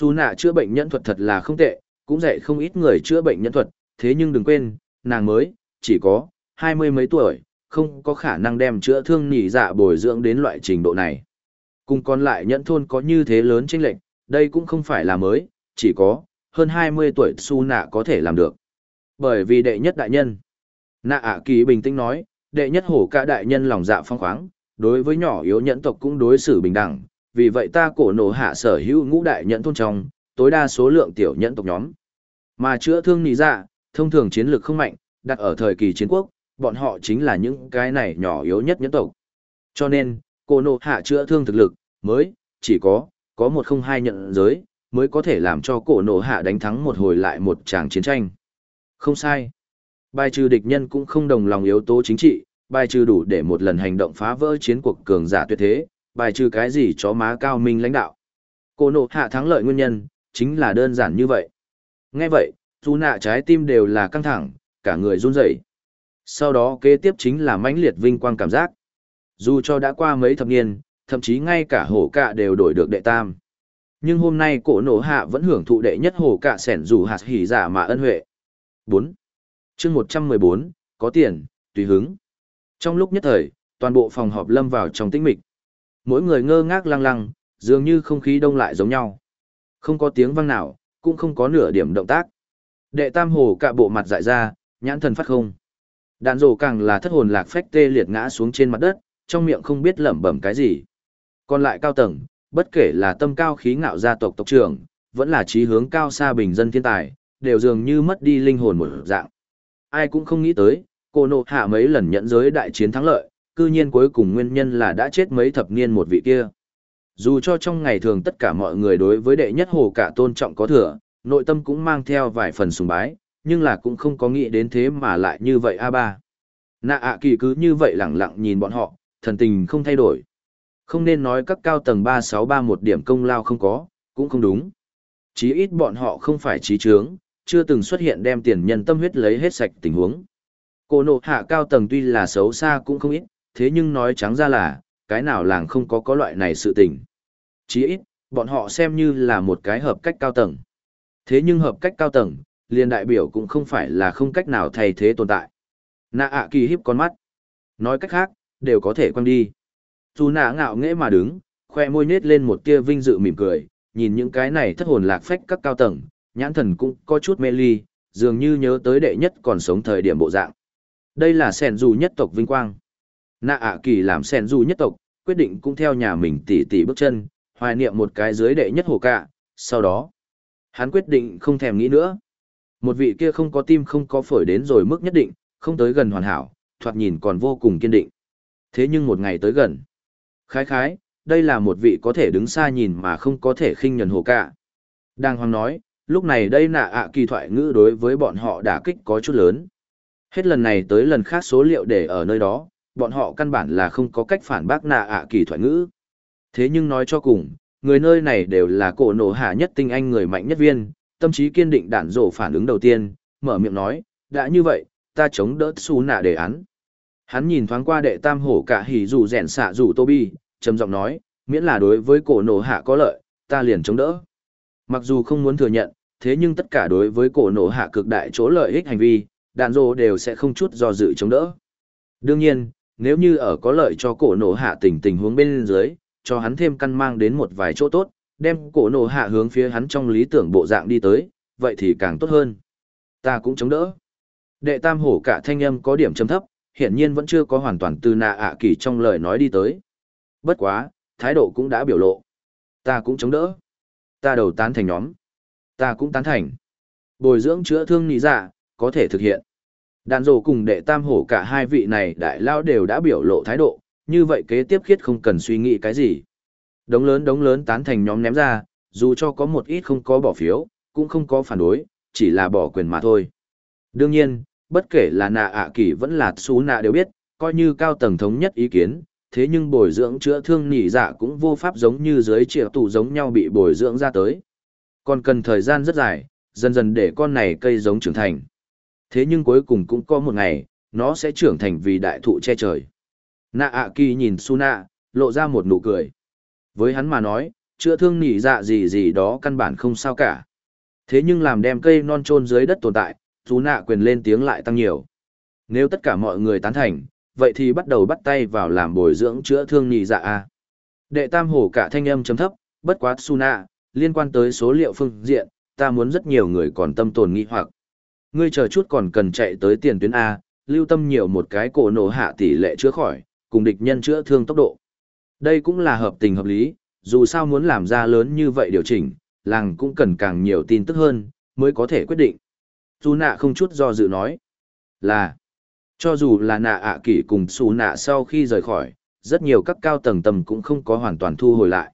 Dù nạ chữa bệnh nhân thuật thật là không tệ, cũng dạy không ít người chữa bệnh nhân thuật, thế nhưng đừng quên, nàng mới, chỉ có, hai mươi mấy tuổi, không có khả năng đem chữa thương nhị dạ bồi dưỡng đến loại trình độ này. Cùng còn lại nhẫn thôn có như thế lớn chênh lệnh, đây cũng không phải là mới, chỉ có, hơn hai mươi tuổi su nạ có thể làm được. Bởi vì đệ nhất đại nhân. Nạ ạ kỳ bình tĩnh nói, đệ nhất hổ cả đại nhân lòng dạ phong khoáng, đối với nhỏ yếu nhẫn tộc cũng đối xử bình đẳng, vì vậy ta cổ nổ hạ sở hữu ngũ đại nhẫn thôn trong, tối đa số lượng tiểu nhẫn tộc nhóm. Mà chữa thương nì dạ, thông thường chiến lược không mạnh, đặt ở thời kỳ chiến quốc, bọn họ chính là những cái này nhỏ yếu nhất nhẫn tộc. Cho nên, cổ nổ hạ chữa thương thực lực, mới, chỉ có, có một không hai nhận giới, mới có thể làm cho cổ nổ hạ đánh thắng một hồi lại một tràng chiến tranh. Không sai. Bài trừ địch nhân cũng không đồng lòng yếu tố chính trị, bài trừ đủ để một lần hành động phá vỡ chiến cuộc cường giả tuyệt thế, bài trừ cái gì chó má cao minh lãnh đạo. Cổ nộ hạ thắng lợi nguyên nhân, chính là đơn giản như vậy. Nghe vậy, dù nạ trái tim đều là căng thẳng, cả người run rẩy. Sau đó kế tiếp chính là mãnh liệt vinh quang cảm giác. Dù cho đã qua mấy thập niên, thậm chí ngay cả hổ cạ đều đổi được đệ tam. Nhưng hôm nay cổ nổ hạ vẫn hưởng thụ đệ nhất hổ cạ sẻn dù hạt hỉ giả mà ân huệ. 4 chương 114, có tiền, tùy hứng. Trong lúc nhất thời, toàn bộ phòng họp lâm vào trong tĩnh mịch. Mỗi người ngơ ngác lăng lăng, dường như không khí đông lại giống nhau. Không có tiếng vang nào, cũng không có nửa điểm động tác. Đệ tam hồ cạ bộ mặt dại ra, nhãn thần phát không. Đạn rổ càng là thất hồn lạc phách tê liệt ngã xuống trên mặt đất, trong miệng không biết lẩm bẩm cái gì. Còn lại cao tầng, bất kể là tâm cao khí ngạo gia tộc tộc trưởng, vẫn là trí hướng cao xa bình dân thiên tài, đều dường như mất đi linh hồn một dạng. Ai cũng không nghĩ tới, cô nộ hạ mấy lần nhận giới đại chiến thắng lợi, cư nhiên cuối cùng nguyên nhân là đã chết mấy thập niên một vị kia. Dù cho trong ngày thường tất cả mọi người đối với đệ nhất hồ cả tôn trọng có thừa, nội tâm cũng mang theo vài phần sùng bái, nhưng là cũng không có nghĩ đến thế mà lại như vậy a ba. Nạ ạ kỳ cứ như vậy lẳng lặng nhìn bọn họ thần tình không thay đổi. Không nên nói các cao tầng ba sáu ba một điểm công lao không có cũng không đúng. Chí ít bọn họ không phải trí trướng chưa từng xuất hiện đem tiền nhân tâm huyết lấy hết sạch tình huống cô nộ hạ cao tầng tuy là xấu xa cũng không ít thế nhưng nói trắng ra là cái nào làng không có có loại này sự tình chỉ ít bọn họ xem như là một cái hợp cách cao tầng thế nhưng hợp cách cao tầng liền đại biểu cũng không phải là không cách nào thay thế tồn tại. Nạ ạ kỳ hiếp con mắt. Nói cách khác, đều có thể quăng đi. Dù nạ ngạo nghễ mà đứng, khoe môi nết lên một tia vinh dự mỉm cười, nhìn những cái này thất hồn lạc phách các cao tầng, nhãn thần cũng có chút mê ly, dường như nhớ tới đệ nhất còn sống thời điểm bộ dạng. Đây là sẻn dù nhất tộc vinh quang. Nạ ạ kỳ làm sẻn dù nhất tộc, quyết định cũng theo nhà mình tỉ tỉ bước chân, hoài niệm một cái dưới đệ nhất hồ cạ, sau đó, hắn quyết định không thèm nghĩ nữa. Một vị kia không có tim không có phổi đến rồi mức nhất định, không tới gần hoàn hảo, thoạt nhìn còn vô cùng kiên định. Thế nhưng một ngày tới gần. Khái khái, đây là một vị có thể đứng xa nhìn mà không có thể khinh nhẫn hồ cả. Đang hoang nói, lúc này đây nạ ạ kỳ thoại ngữ đối với bọn họ đả kích có chút lớn. Hết lần này tới lần khác số liệu để ở nơi đó, bọn họ căn bản là không có cách phản bác nạ ạ kỳ thoại ngữ. Thế nhưng nói cho cùng, người nơi này đều là cổ nổ hạ nhất tinh anh người mạnh nhất viên, tâm trí kiên định đản rổ phản ứng đầu tiên, mở miệng nói, đã như vậy, ta chống đỡ su nạ đề án. Hắn nhìn thoáng qua đệ tam hổ cả hỉ dù rèn xạ dù tô bi, trầm giọng nói, miễn là đối với cổ nổ hạ có lợi, ta liền chống đỡ. Mặc dù không muốn thừa nhận, thế nhưng tất cả đối với cổ nổ hạ cực đại chỗ lợi ích hành vi, đàn rổ đều sẽ không chút do dự chống đỡ. Đương nhiên, nếu như ở có lợi cho cổ nổ hạ tình tình huống bên dưới, cho hắn thêm căn mang đến một vài chỗ tốt, đem cổ nổ hạ hướng phía hắn trong lý tưởng bộ dạng đi tới, vậy thì càng tốt hơn. Ta cũng chống đỡ. Đệ tam hổ cả thanh âm có điểm chấm thấp, hiện nhiên vẫn chưa có hoàn toàn từ nạ ạ kỳ trong lời nói đi tới. Bất quá, thái độ cũng đã biểu lộ. Ta cũng chống đỡ. Ta đầu tán thành nhóm. Ta cũng tán thành. Bồi dưỡng chữa thương nị dạ, có thể thực hiện. Đàn rồ cùng đệ tam hổ cả hai vị này đại lao đều đã biểu lộ thái độ, như vậy kế tiếp khiết không cần suy nghĩ cái gì. Đống lớn đống lớn tán thành nhóm ném ra, dù cho có một ít không có bỏ phiếu, cũng không có phản đối, chỉ là bỏ quyền mà thôi. Đương nhiên, bất kể là nạ ạ kỳ vẫn là xú nạ đều biết, coi như cao tầng thống nhất ý kiến, thế nhưng bồi dưỡng chữa thương nỉ dạ cũng vô pháp giống như dưới triệu tủ giống nhau bị bồi dưỡng ra tới. Còn cần thời gian rất dài, dần dần để con này cây giống trưởng thành. Thế nhưng cuối cùng cũng có một ngày, nó sẽ trưởng thành vì đại thụ che trời. Nạ ạ kỳ nhìn su nạ, lộ ra một nụ cười. Với hắn mà nói, chữa thương nỉ dạ gì gì đó căn bản không sao cả. Thế nhưng làm đem cây non trôn dưới đất tồn tại, chú nạ quyền lên tiếng lại tăng nhiều. Nếu tất cả mọi người tán thành, vậy thì bắt đầu bắt tay vào làm bồi dưỡng chữa thương nỉ dạ a. Đệ tam hổ cả thanh âm chấm thấp, bất quá su nạ, liên quan tới số liệu phương diện, ta muốn rất nhiều người còn tâm tồn nghi hoặc. Ngươi chờ chút còn cần chạy tới tiền tuyến A, lưu tâm nhiều một cái cổ nổ hạ tỷ lệ chữa khỏi, cùng địch nhân chữa thương tốc độ. Đây cũng là hợp tình hợp lý, dù sao muốn làm ra lớn như vậy điều chỉnh, làng cũng cần càng nhiều tin tức hơn, mới có thể quyết định. Dù nạ không chút do dự nói, là, cho dù là nạ ạ à kỷ cùng xù nạ sau khi rời khỏi, rất nhiều các cao tầng tầm cũng không có hoàn toàn thu hồi lại.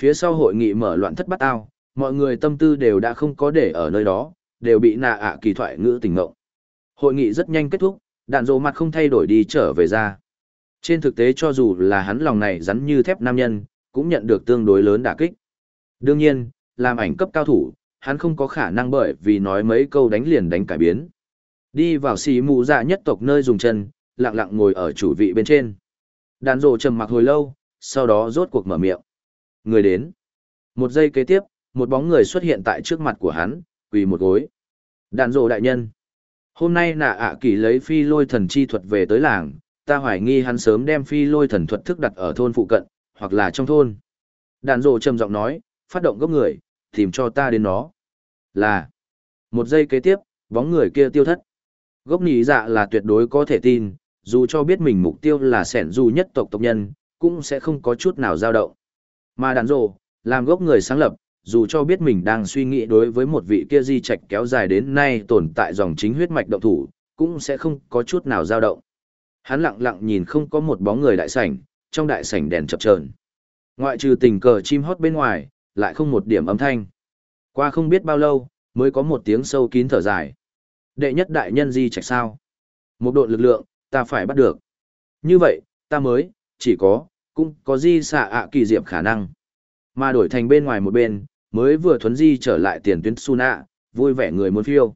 Phía sau hội nghị mở loạn thất bát ao, mọi người tâm tư đều đã không có để ở nơi đó, đều bị nạ ạ kỳ thoại ngữ tình ngộng. Hội nghị rất nhanh kết thúc, đạn dỗ mặt không thay đổi đi trở về ra. Trên thực tế cho dù là hắn lòng này rắn như thép nam nhân, cũng nhận được tương đối lớn đả kích. Đương nhiên, làm ảnh cấp cao thủ, hắn không có khả năng bởi vì nói mấy câu đánh liền đánh cải biến. Đi vào xì mù dạ nhất tộc nơi dùng chân, lặng lặng ngồi ở chủ vị bên trên. Đàn rồ trầm mặc hồi lâu, sau đó rốt cuộc mở miệng. Người đến. Một giây kế tiếp, một bóng người xuất hiện tại trước mặt của hắn, quỳ một gối. Đàn rồ đại nhân. Hôm nay nạ ạ kỳ lấy phi lôi thần chi thuật về tới làng, ta hoài nghi hắn sớm đem phi lôi thần thuật thức đặt ở thôn phụ cận, hoặc là trong thôn. Đàn rồ trầm giọng nói, phát động gốc người, tìm cho ta đến nó. Là. Một giây kế tiếp, bóng người kia tiêu thất. Gốc nỉ dạ là tuyệt đối có thể tin, dù cho biết mình mục tiêu là sẻn dù nhất tộc tộc nhân, cũng sẽ không có chút nào dao động. Mà đàn rồ, làm gốc người sáng lập, dù cho biết mình đang suy nghĩ đối với một vị kia di trạch kéo dài đến nay tồn tại dòng chính huyết mạch động thủ, cũng sẽ không có chút nào dao động. Hắn lặng lặng nhìn không có một bóng người đại sảnh, trong đại sảnh đèn chập chờn. Ngoại trừ tình cờ chim hót bên ngoài, lại không một điểm âm thanh. Qua không biết bao lâu, mới có một tiếng sâu kín thở dài. Đệ nhất đại nhân di trạch sao? Một độ lực lượng, ta phải bắt được. Như vậy, ta mới, chỉ có, cũng có di xạ ạ kỳ diệp khả năng. Mà đổi thành bên ngoài một bên, mới vừa thuấn di trở lại tiền tuyến Suna, vui vẻ người muốn phiêu.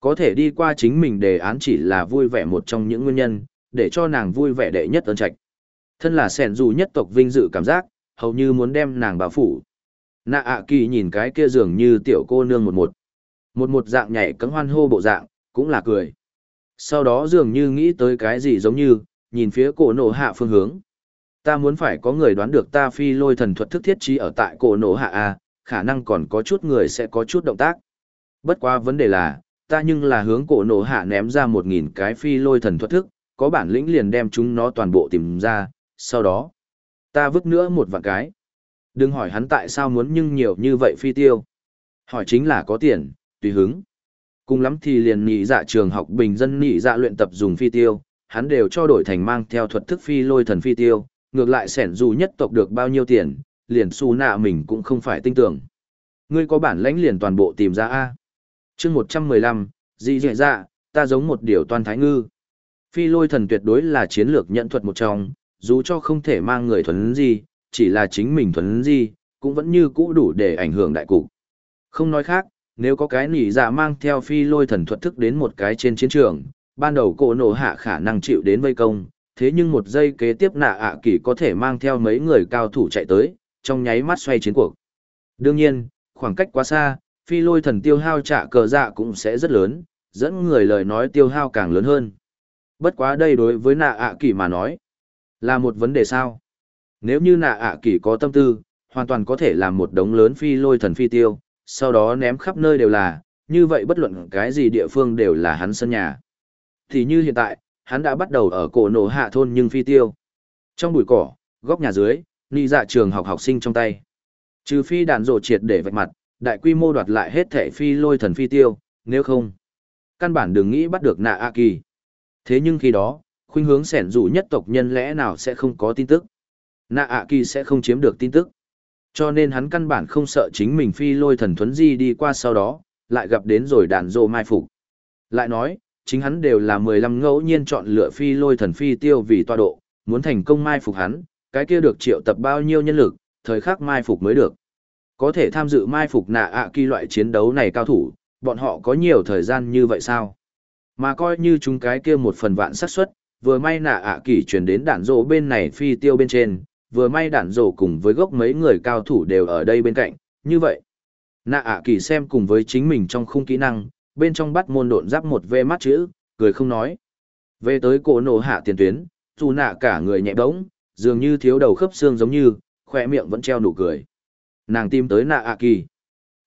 Có thể đi qua chính mình đề án chỉ là vui vẻ một trong những nguyên nhân, để cho nàng vui vẻ đệ nhất ơn trạch. Thân là sẻn dù nhất tộc vinh dự cảm giác, hầu như muốn đem nàng bảo phủ. Nạ ạ kỳ nhìn cái kia dường như tiểu cô nương một một. Một một dạng nhảy cấm hoan hô bộ dạng, cũng là cười. Sau đó dường như nghĩ tới cái gì giống như, nhìn phía cổ nổ hạ phương hướng. Ta muốn phải có người đoán được ta phi lôi thần thuật thức thiết trí ở tại cổ nổ hạ A, khả năng còn có chút người sẽ có chút động tác. Bất quá vấn đề là, ta nhưng là hướng cổ nổ hạ ném ra một nghìn cái phi lôi thần thuật thức, có bản lĩnh liền đem chúng nó toàn bộ tìm ra, sau đó, ta vứt nữa một vạn cái. Đừng hỏi hắn tại sao muốn nhưng nhiều như vậy phi tiêu. Hỏi chính là có tiền, tùy hứng. Cùng lắm thì liền nhị dạ trường học bình dân nhị dạ luyện tập dùng phi tiêu, hắn đều cho đổi thành mang theo thuật thức phi lôi thần phi tiêu, ngược lại sẻn dù nhất tộc được bao nhiêu tiền, liền su nạ mình cũng không phải tinh tưởng. Ngươi có bản lãnh liền toàn bộ tìm ra A. chương một trăm mười lăm dị dạ, ta giống một điều toàn thái ngư. Phi lôi thần tuyệt đối là chiến lược nhận thuật một trong, dù cho không thể mang người thuấn gì, chỉ là chính mình thuấn gì, cũng vẫn như cũ đủ để ảnh hưởng đại cục. Không nói khác, nếu có cái nỉ dạ mang theo phi lôi thần thuật thức đến một cái trên chiến trường, ban đầu cổ nổ hạ khả năng chịu đến vây công, thế nhưng một giây kế tiếp nạ ạ à kỳ có thể mang theo mấy người cao thủ chạy tới, trong nháy mắt xoay chiến cuộc. Đương nhiên, khoảng cách quá xa, phi lôi thần tiêu hao trả cờ dạ cũng sẽ rất lớn, dẫn người lời nói tiêu hao càng lớn hơn. Bất quá đây đối với nạ ạ à kỳ mà nói, là một vấn đề sao. Nếu như nạ ạ à kỳ có tâm tư, hoàn toàn có thể làm một đống lớn phi lôi thần phi tiêu, sau đó ném khắp nơi đều là, như vậy bất luận cái gì địa phương đều là hắn sân nhà. Thì như hiện tại, hắn đã bắt đầu ở cổ nổ hạ thôn nhưng phi tiêu. Trong bụi cỏ, góc nhà dưới, ni dạ trường học học sinh trong tay. Trừ phi đạn rộ triệt để vạch mặt, đại quy mô đoạt lại hết thẻ phi lôi thần phi tiêu, nếu không. Căn bản đừng nghĩ bắt được nạ A Kỳ. Thế nhưng khi đó, khuynh hướng sẻn rủ nhất tộc nhân lẽ nào sẽ không có tin tức. Nạ A Kỳ sẽ không chiếm được tin tức. Cho nên hắn căn bản không sợ chính mình phi lôi thần thuấn di đi qua sau đó, lại gặp đến rồi đàn rô mai phục. Lại nói, chính hắn đều là mười lăm ngẫu nhiên chọn lựa phi lôi thần phi tiêu vì tọa độ, muốn thành công mai phục hắn, cái kia được triệu tập bao nhiêu nhân lực, thời khắc mai phục mới được. Có thể tham dự mai phục nạ ạ kỳ loại chiến đấu này cao thủ, bọn họ có nhiều thời gian như vậy sao? Mà coi như chúng cái kia một phần vạn xác suất, vừa may nạ ạ kỳ chuyển đến đạn rộ bên này phi tiêu bên trên, vừa may đạn rộ cùng với gốc mấy người cao thủ đều ở đây bên cạnh, như vậy. Nạ ạ kỳ xem cùng với chính mình trong khung kỹ năng, bên trong bắt môn độn giáp một vê mắt chữ, cười không nói. Về tới cổ nổ hạ tiền tuyến, dù nạ cả người nhẹ bỗng, dường như thiếu đầu khớp xương giống như, khỏe miệng vẫn treo nụ cười. Nàng tìm tới nạ ạ kỳ.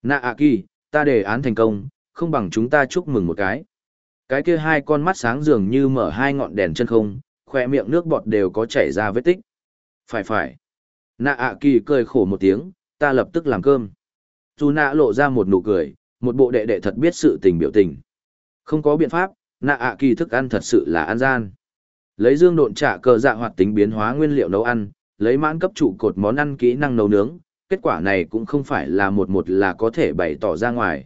Nạ ạ kỳ, ta đề án thành công, không bằng chúng ta chúc mừng một cái. Cái kia hai con mắt sáng dường như mở hai ngọn đèn chân không, khỏe miệng nước bọt đều có chảy ra vết tích. Phải phải. Nạ ạ kỳ cười khổ một tiếng, ta lập tức làm cơm. Dù nạ lộ ra một nụ cười, một bộ đệ đệ thật biết sự tình biểu tình. Không có biện pháp, nạ ạ kỳ thức ăn thật sự là ăn gian. Lấy dương độn trả cờ dạ hoạt tính biến hóa nguyên liệu nấu ăn, lấy mãn cấp trụ cột món ăn kỹ năng nấu nướng, kết quả này cũng không phải là một một là có thể bày tỏ ra ngoài.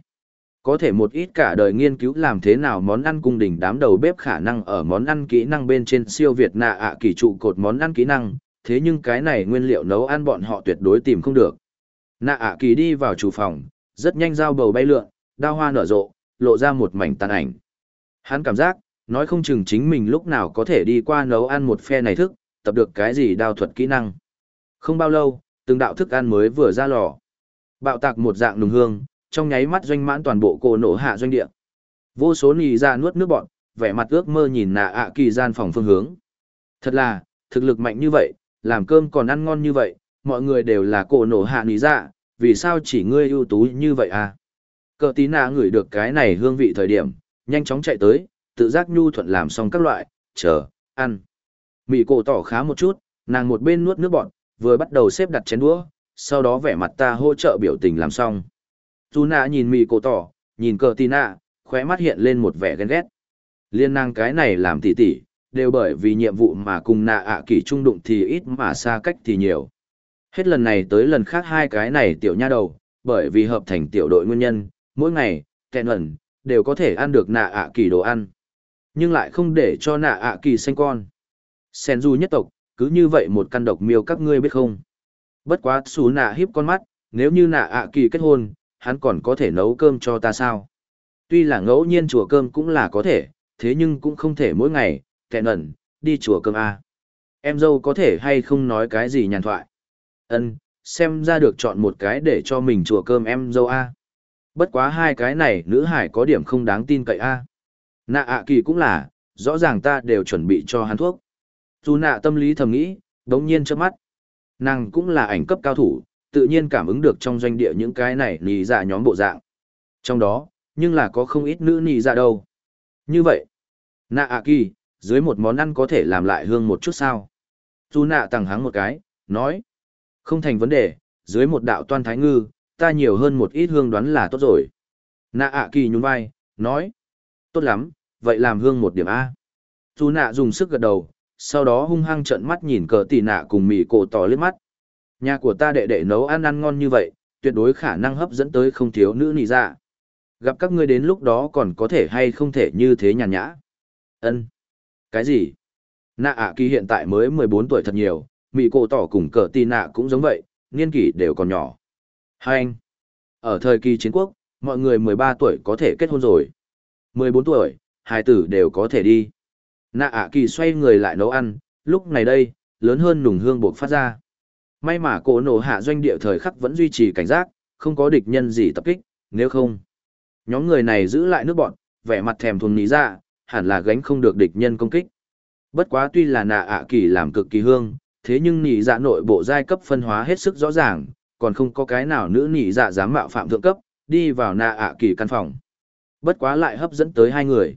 Có thể một ít cả đời nghiên cứu làm thế nào món ăn cung đình đám đầu bếp khả năng ở món ăn kỹ năng bên trên siêu Việt nạ ạ kỳ trụ cột món ăn kỹ năng, thế nhưng cái này nguyên liệu nấu ăn bọn họ tuyệt đối tìm không được. Nạ ạ kỳ đi vào chủ phòng, rất nhanh dao bầu bay lượn, đao hoa nở rộ, lộ ra một mảnh tàn ảnh. Hắn cảm giác, nói không chừng chính mình lúc nào có thể đi qua nấu ăn một phe này thức, tập được cái gì đao thuật kỹ năng. Không bao lâu, từng đạo thức ăn mới vừa ra lò. Bạo tạc một dạng nùng hương, trong nháy mắt doanh mãn toàn bộ cổ nổ hạ doanh địa. Vô số nì ra nuốt nước bọn, vẻ mặt ước mơ nhìn nạ ạ kỳ gian phòng phương hướng. Thật là, thực lực mạnh như vậy, làm cơm còn ăn ngon như vậy, mọi người đều là cổ nổ hạ nì ra, vì sao chỉ ngươi ưu tú như vậy à? Cờ tí nạ ngửi được cái này hương vị thời điểm, nhanh chóng chạy tới, tự giác nhu thuận làm xong các loại, chờ, ăn. Mị cổ tỏ khá một chút, nàng một bên nuốt nước bọn, vừa bắt đầu xếp đặt chén đũa, sau đó vẻ mặt ta hỗ trợ biểu tình làm xong. Dù nạ nhìn mị cổ tỏ, nhìn cờ tí nạ, khóe mắt hiện lên một vẻ ghen ghét. Liên nàng cái này làm tỉ tỉ, đều bởi vì nhiệm vụ mà cùng nạ ạ kỳ trung đụng thì ít mà xa cách thì nhiều. Hết lần này tới lần khác hai cái này tiểu nha đầu, bởi vì hợp thành tiểu đội nguyên nhân, mỗi ngày, kẹn ẩn, đều có thể ăn được nạ ạ kỳ đồ ăn. Nhưng lại không để cho nạ ạ kỳ sinh con. Sen du nhất tộc, cứ như vậy một căn độc miêu các ngươi biết không. Bất quá xú nạ hiếp con mắt, nếu như nạ ạ kỳ kết hôn, hắn còn có thể nấu cơm cho ta sao. Tuy là ngẫu nhiên chùa cơm cũng là có thể, thế nhưng cũng không thể mỗi ngày, kẹn ẩn, đi chùa cơm a. Em dâu có thể hay không nói cái gì nhàn thoại. Ân, xem ra được chọn một cái để cho mình chùa cơm em dâu a. Bất quá hai cái này nữ hải có điểm không đáng tin cậy a. Nạ ạ kỳ cũng là, rõ ràng ta đều chuẩn bị cho hắn thuốc. Dù nạ tâm lý thầm nghĩ, đống nhiên trước mắt. Nàng cũng là ảnh cấp cao thủ, tự nhiên cảm ứng được trong doanh địa những cái này nì dạ nhóm bộ dạng. Trong đó, nhưng là có không ít nữ nì dạ đâu. Như vậy, nạ ạ kỳ, dưới một món ăn có thể làm lại hương một chút sao. Dù nạ tằng hắng một cái, nói. Không thành vấn đề, dưới một đạo toan thái ngư, ta nhiều hơn một ít hương đoán là tốt rồi. Nạ ạ kỳ nhún vai, nói. Tốt lắm, vậy làm hương một điểm A. Dù nạ dùng sức gật đầu, sau đó hung hăng trợn mắt nhìn cờ tỷ nạ cùng mỉ cổ tỏ liếc mắt. Nhà của ta đệ đệ nấu ăn ăn ngon như vậy, tuyệt đối khả năng hấp dẫn tới không thiếu nữ nị dạ. Gặp các ngươi đến lúc đó còn có thể hay không thể như thế nhàn nhã. ân Cái gì? Nạ ạ kỳ hiện tại mới mười bốn tuổi thật nhiều, mỹ cổ tỏ cùng cờ tì nạ cũng giống vậy, niên kỷ đều còn nhỏ. Hai anh, ở thời kỳ chiến quốc, mọi người 13 tuổi có thể kết hôn rồi. 14 tuổi, hai tử đều có thể đi. Nạ ạ kỳ xoay người lại nấu ăn, lúc này đây, lớn hơn nùng hương buộc phát ra. May mà cổ nổ hạ doanh địa thời khắc vẫn duy trì cảnh giác, không có địch nhân gì tập kích, nếu không. Nhóm người này giữ lại nước bọn, vẻ mặt thèm thuồng ní ra, hẳn là gánh không được địch nhân công kích. Bất quá tuy là nạ ạ kỳ làm cực kỳ hương, thế nhưng nhị dạ nội bộ giai cấp phân hóa hết sức rõ ràng, còn không có cái nào nữ nhị dạ dám mạo phạm thượng cấp, đi vào nạ ạ kỳ căn phòng. Bất quá lại hấp dẫn tới hai người.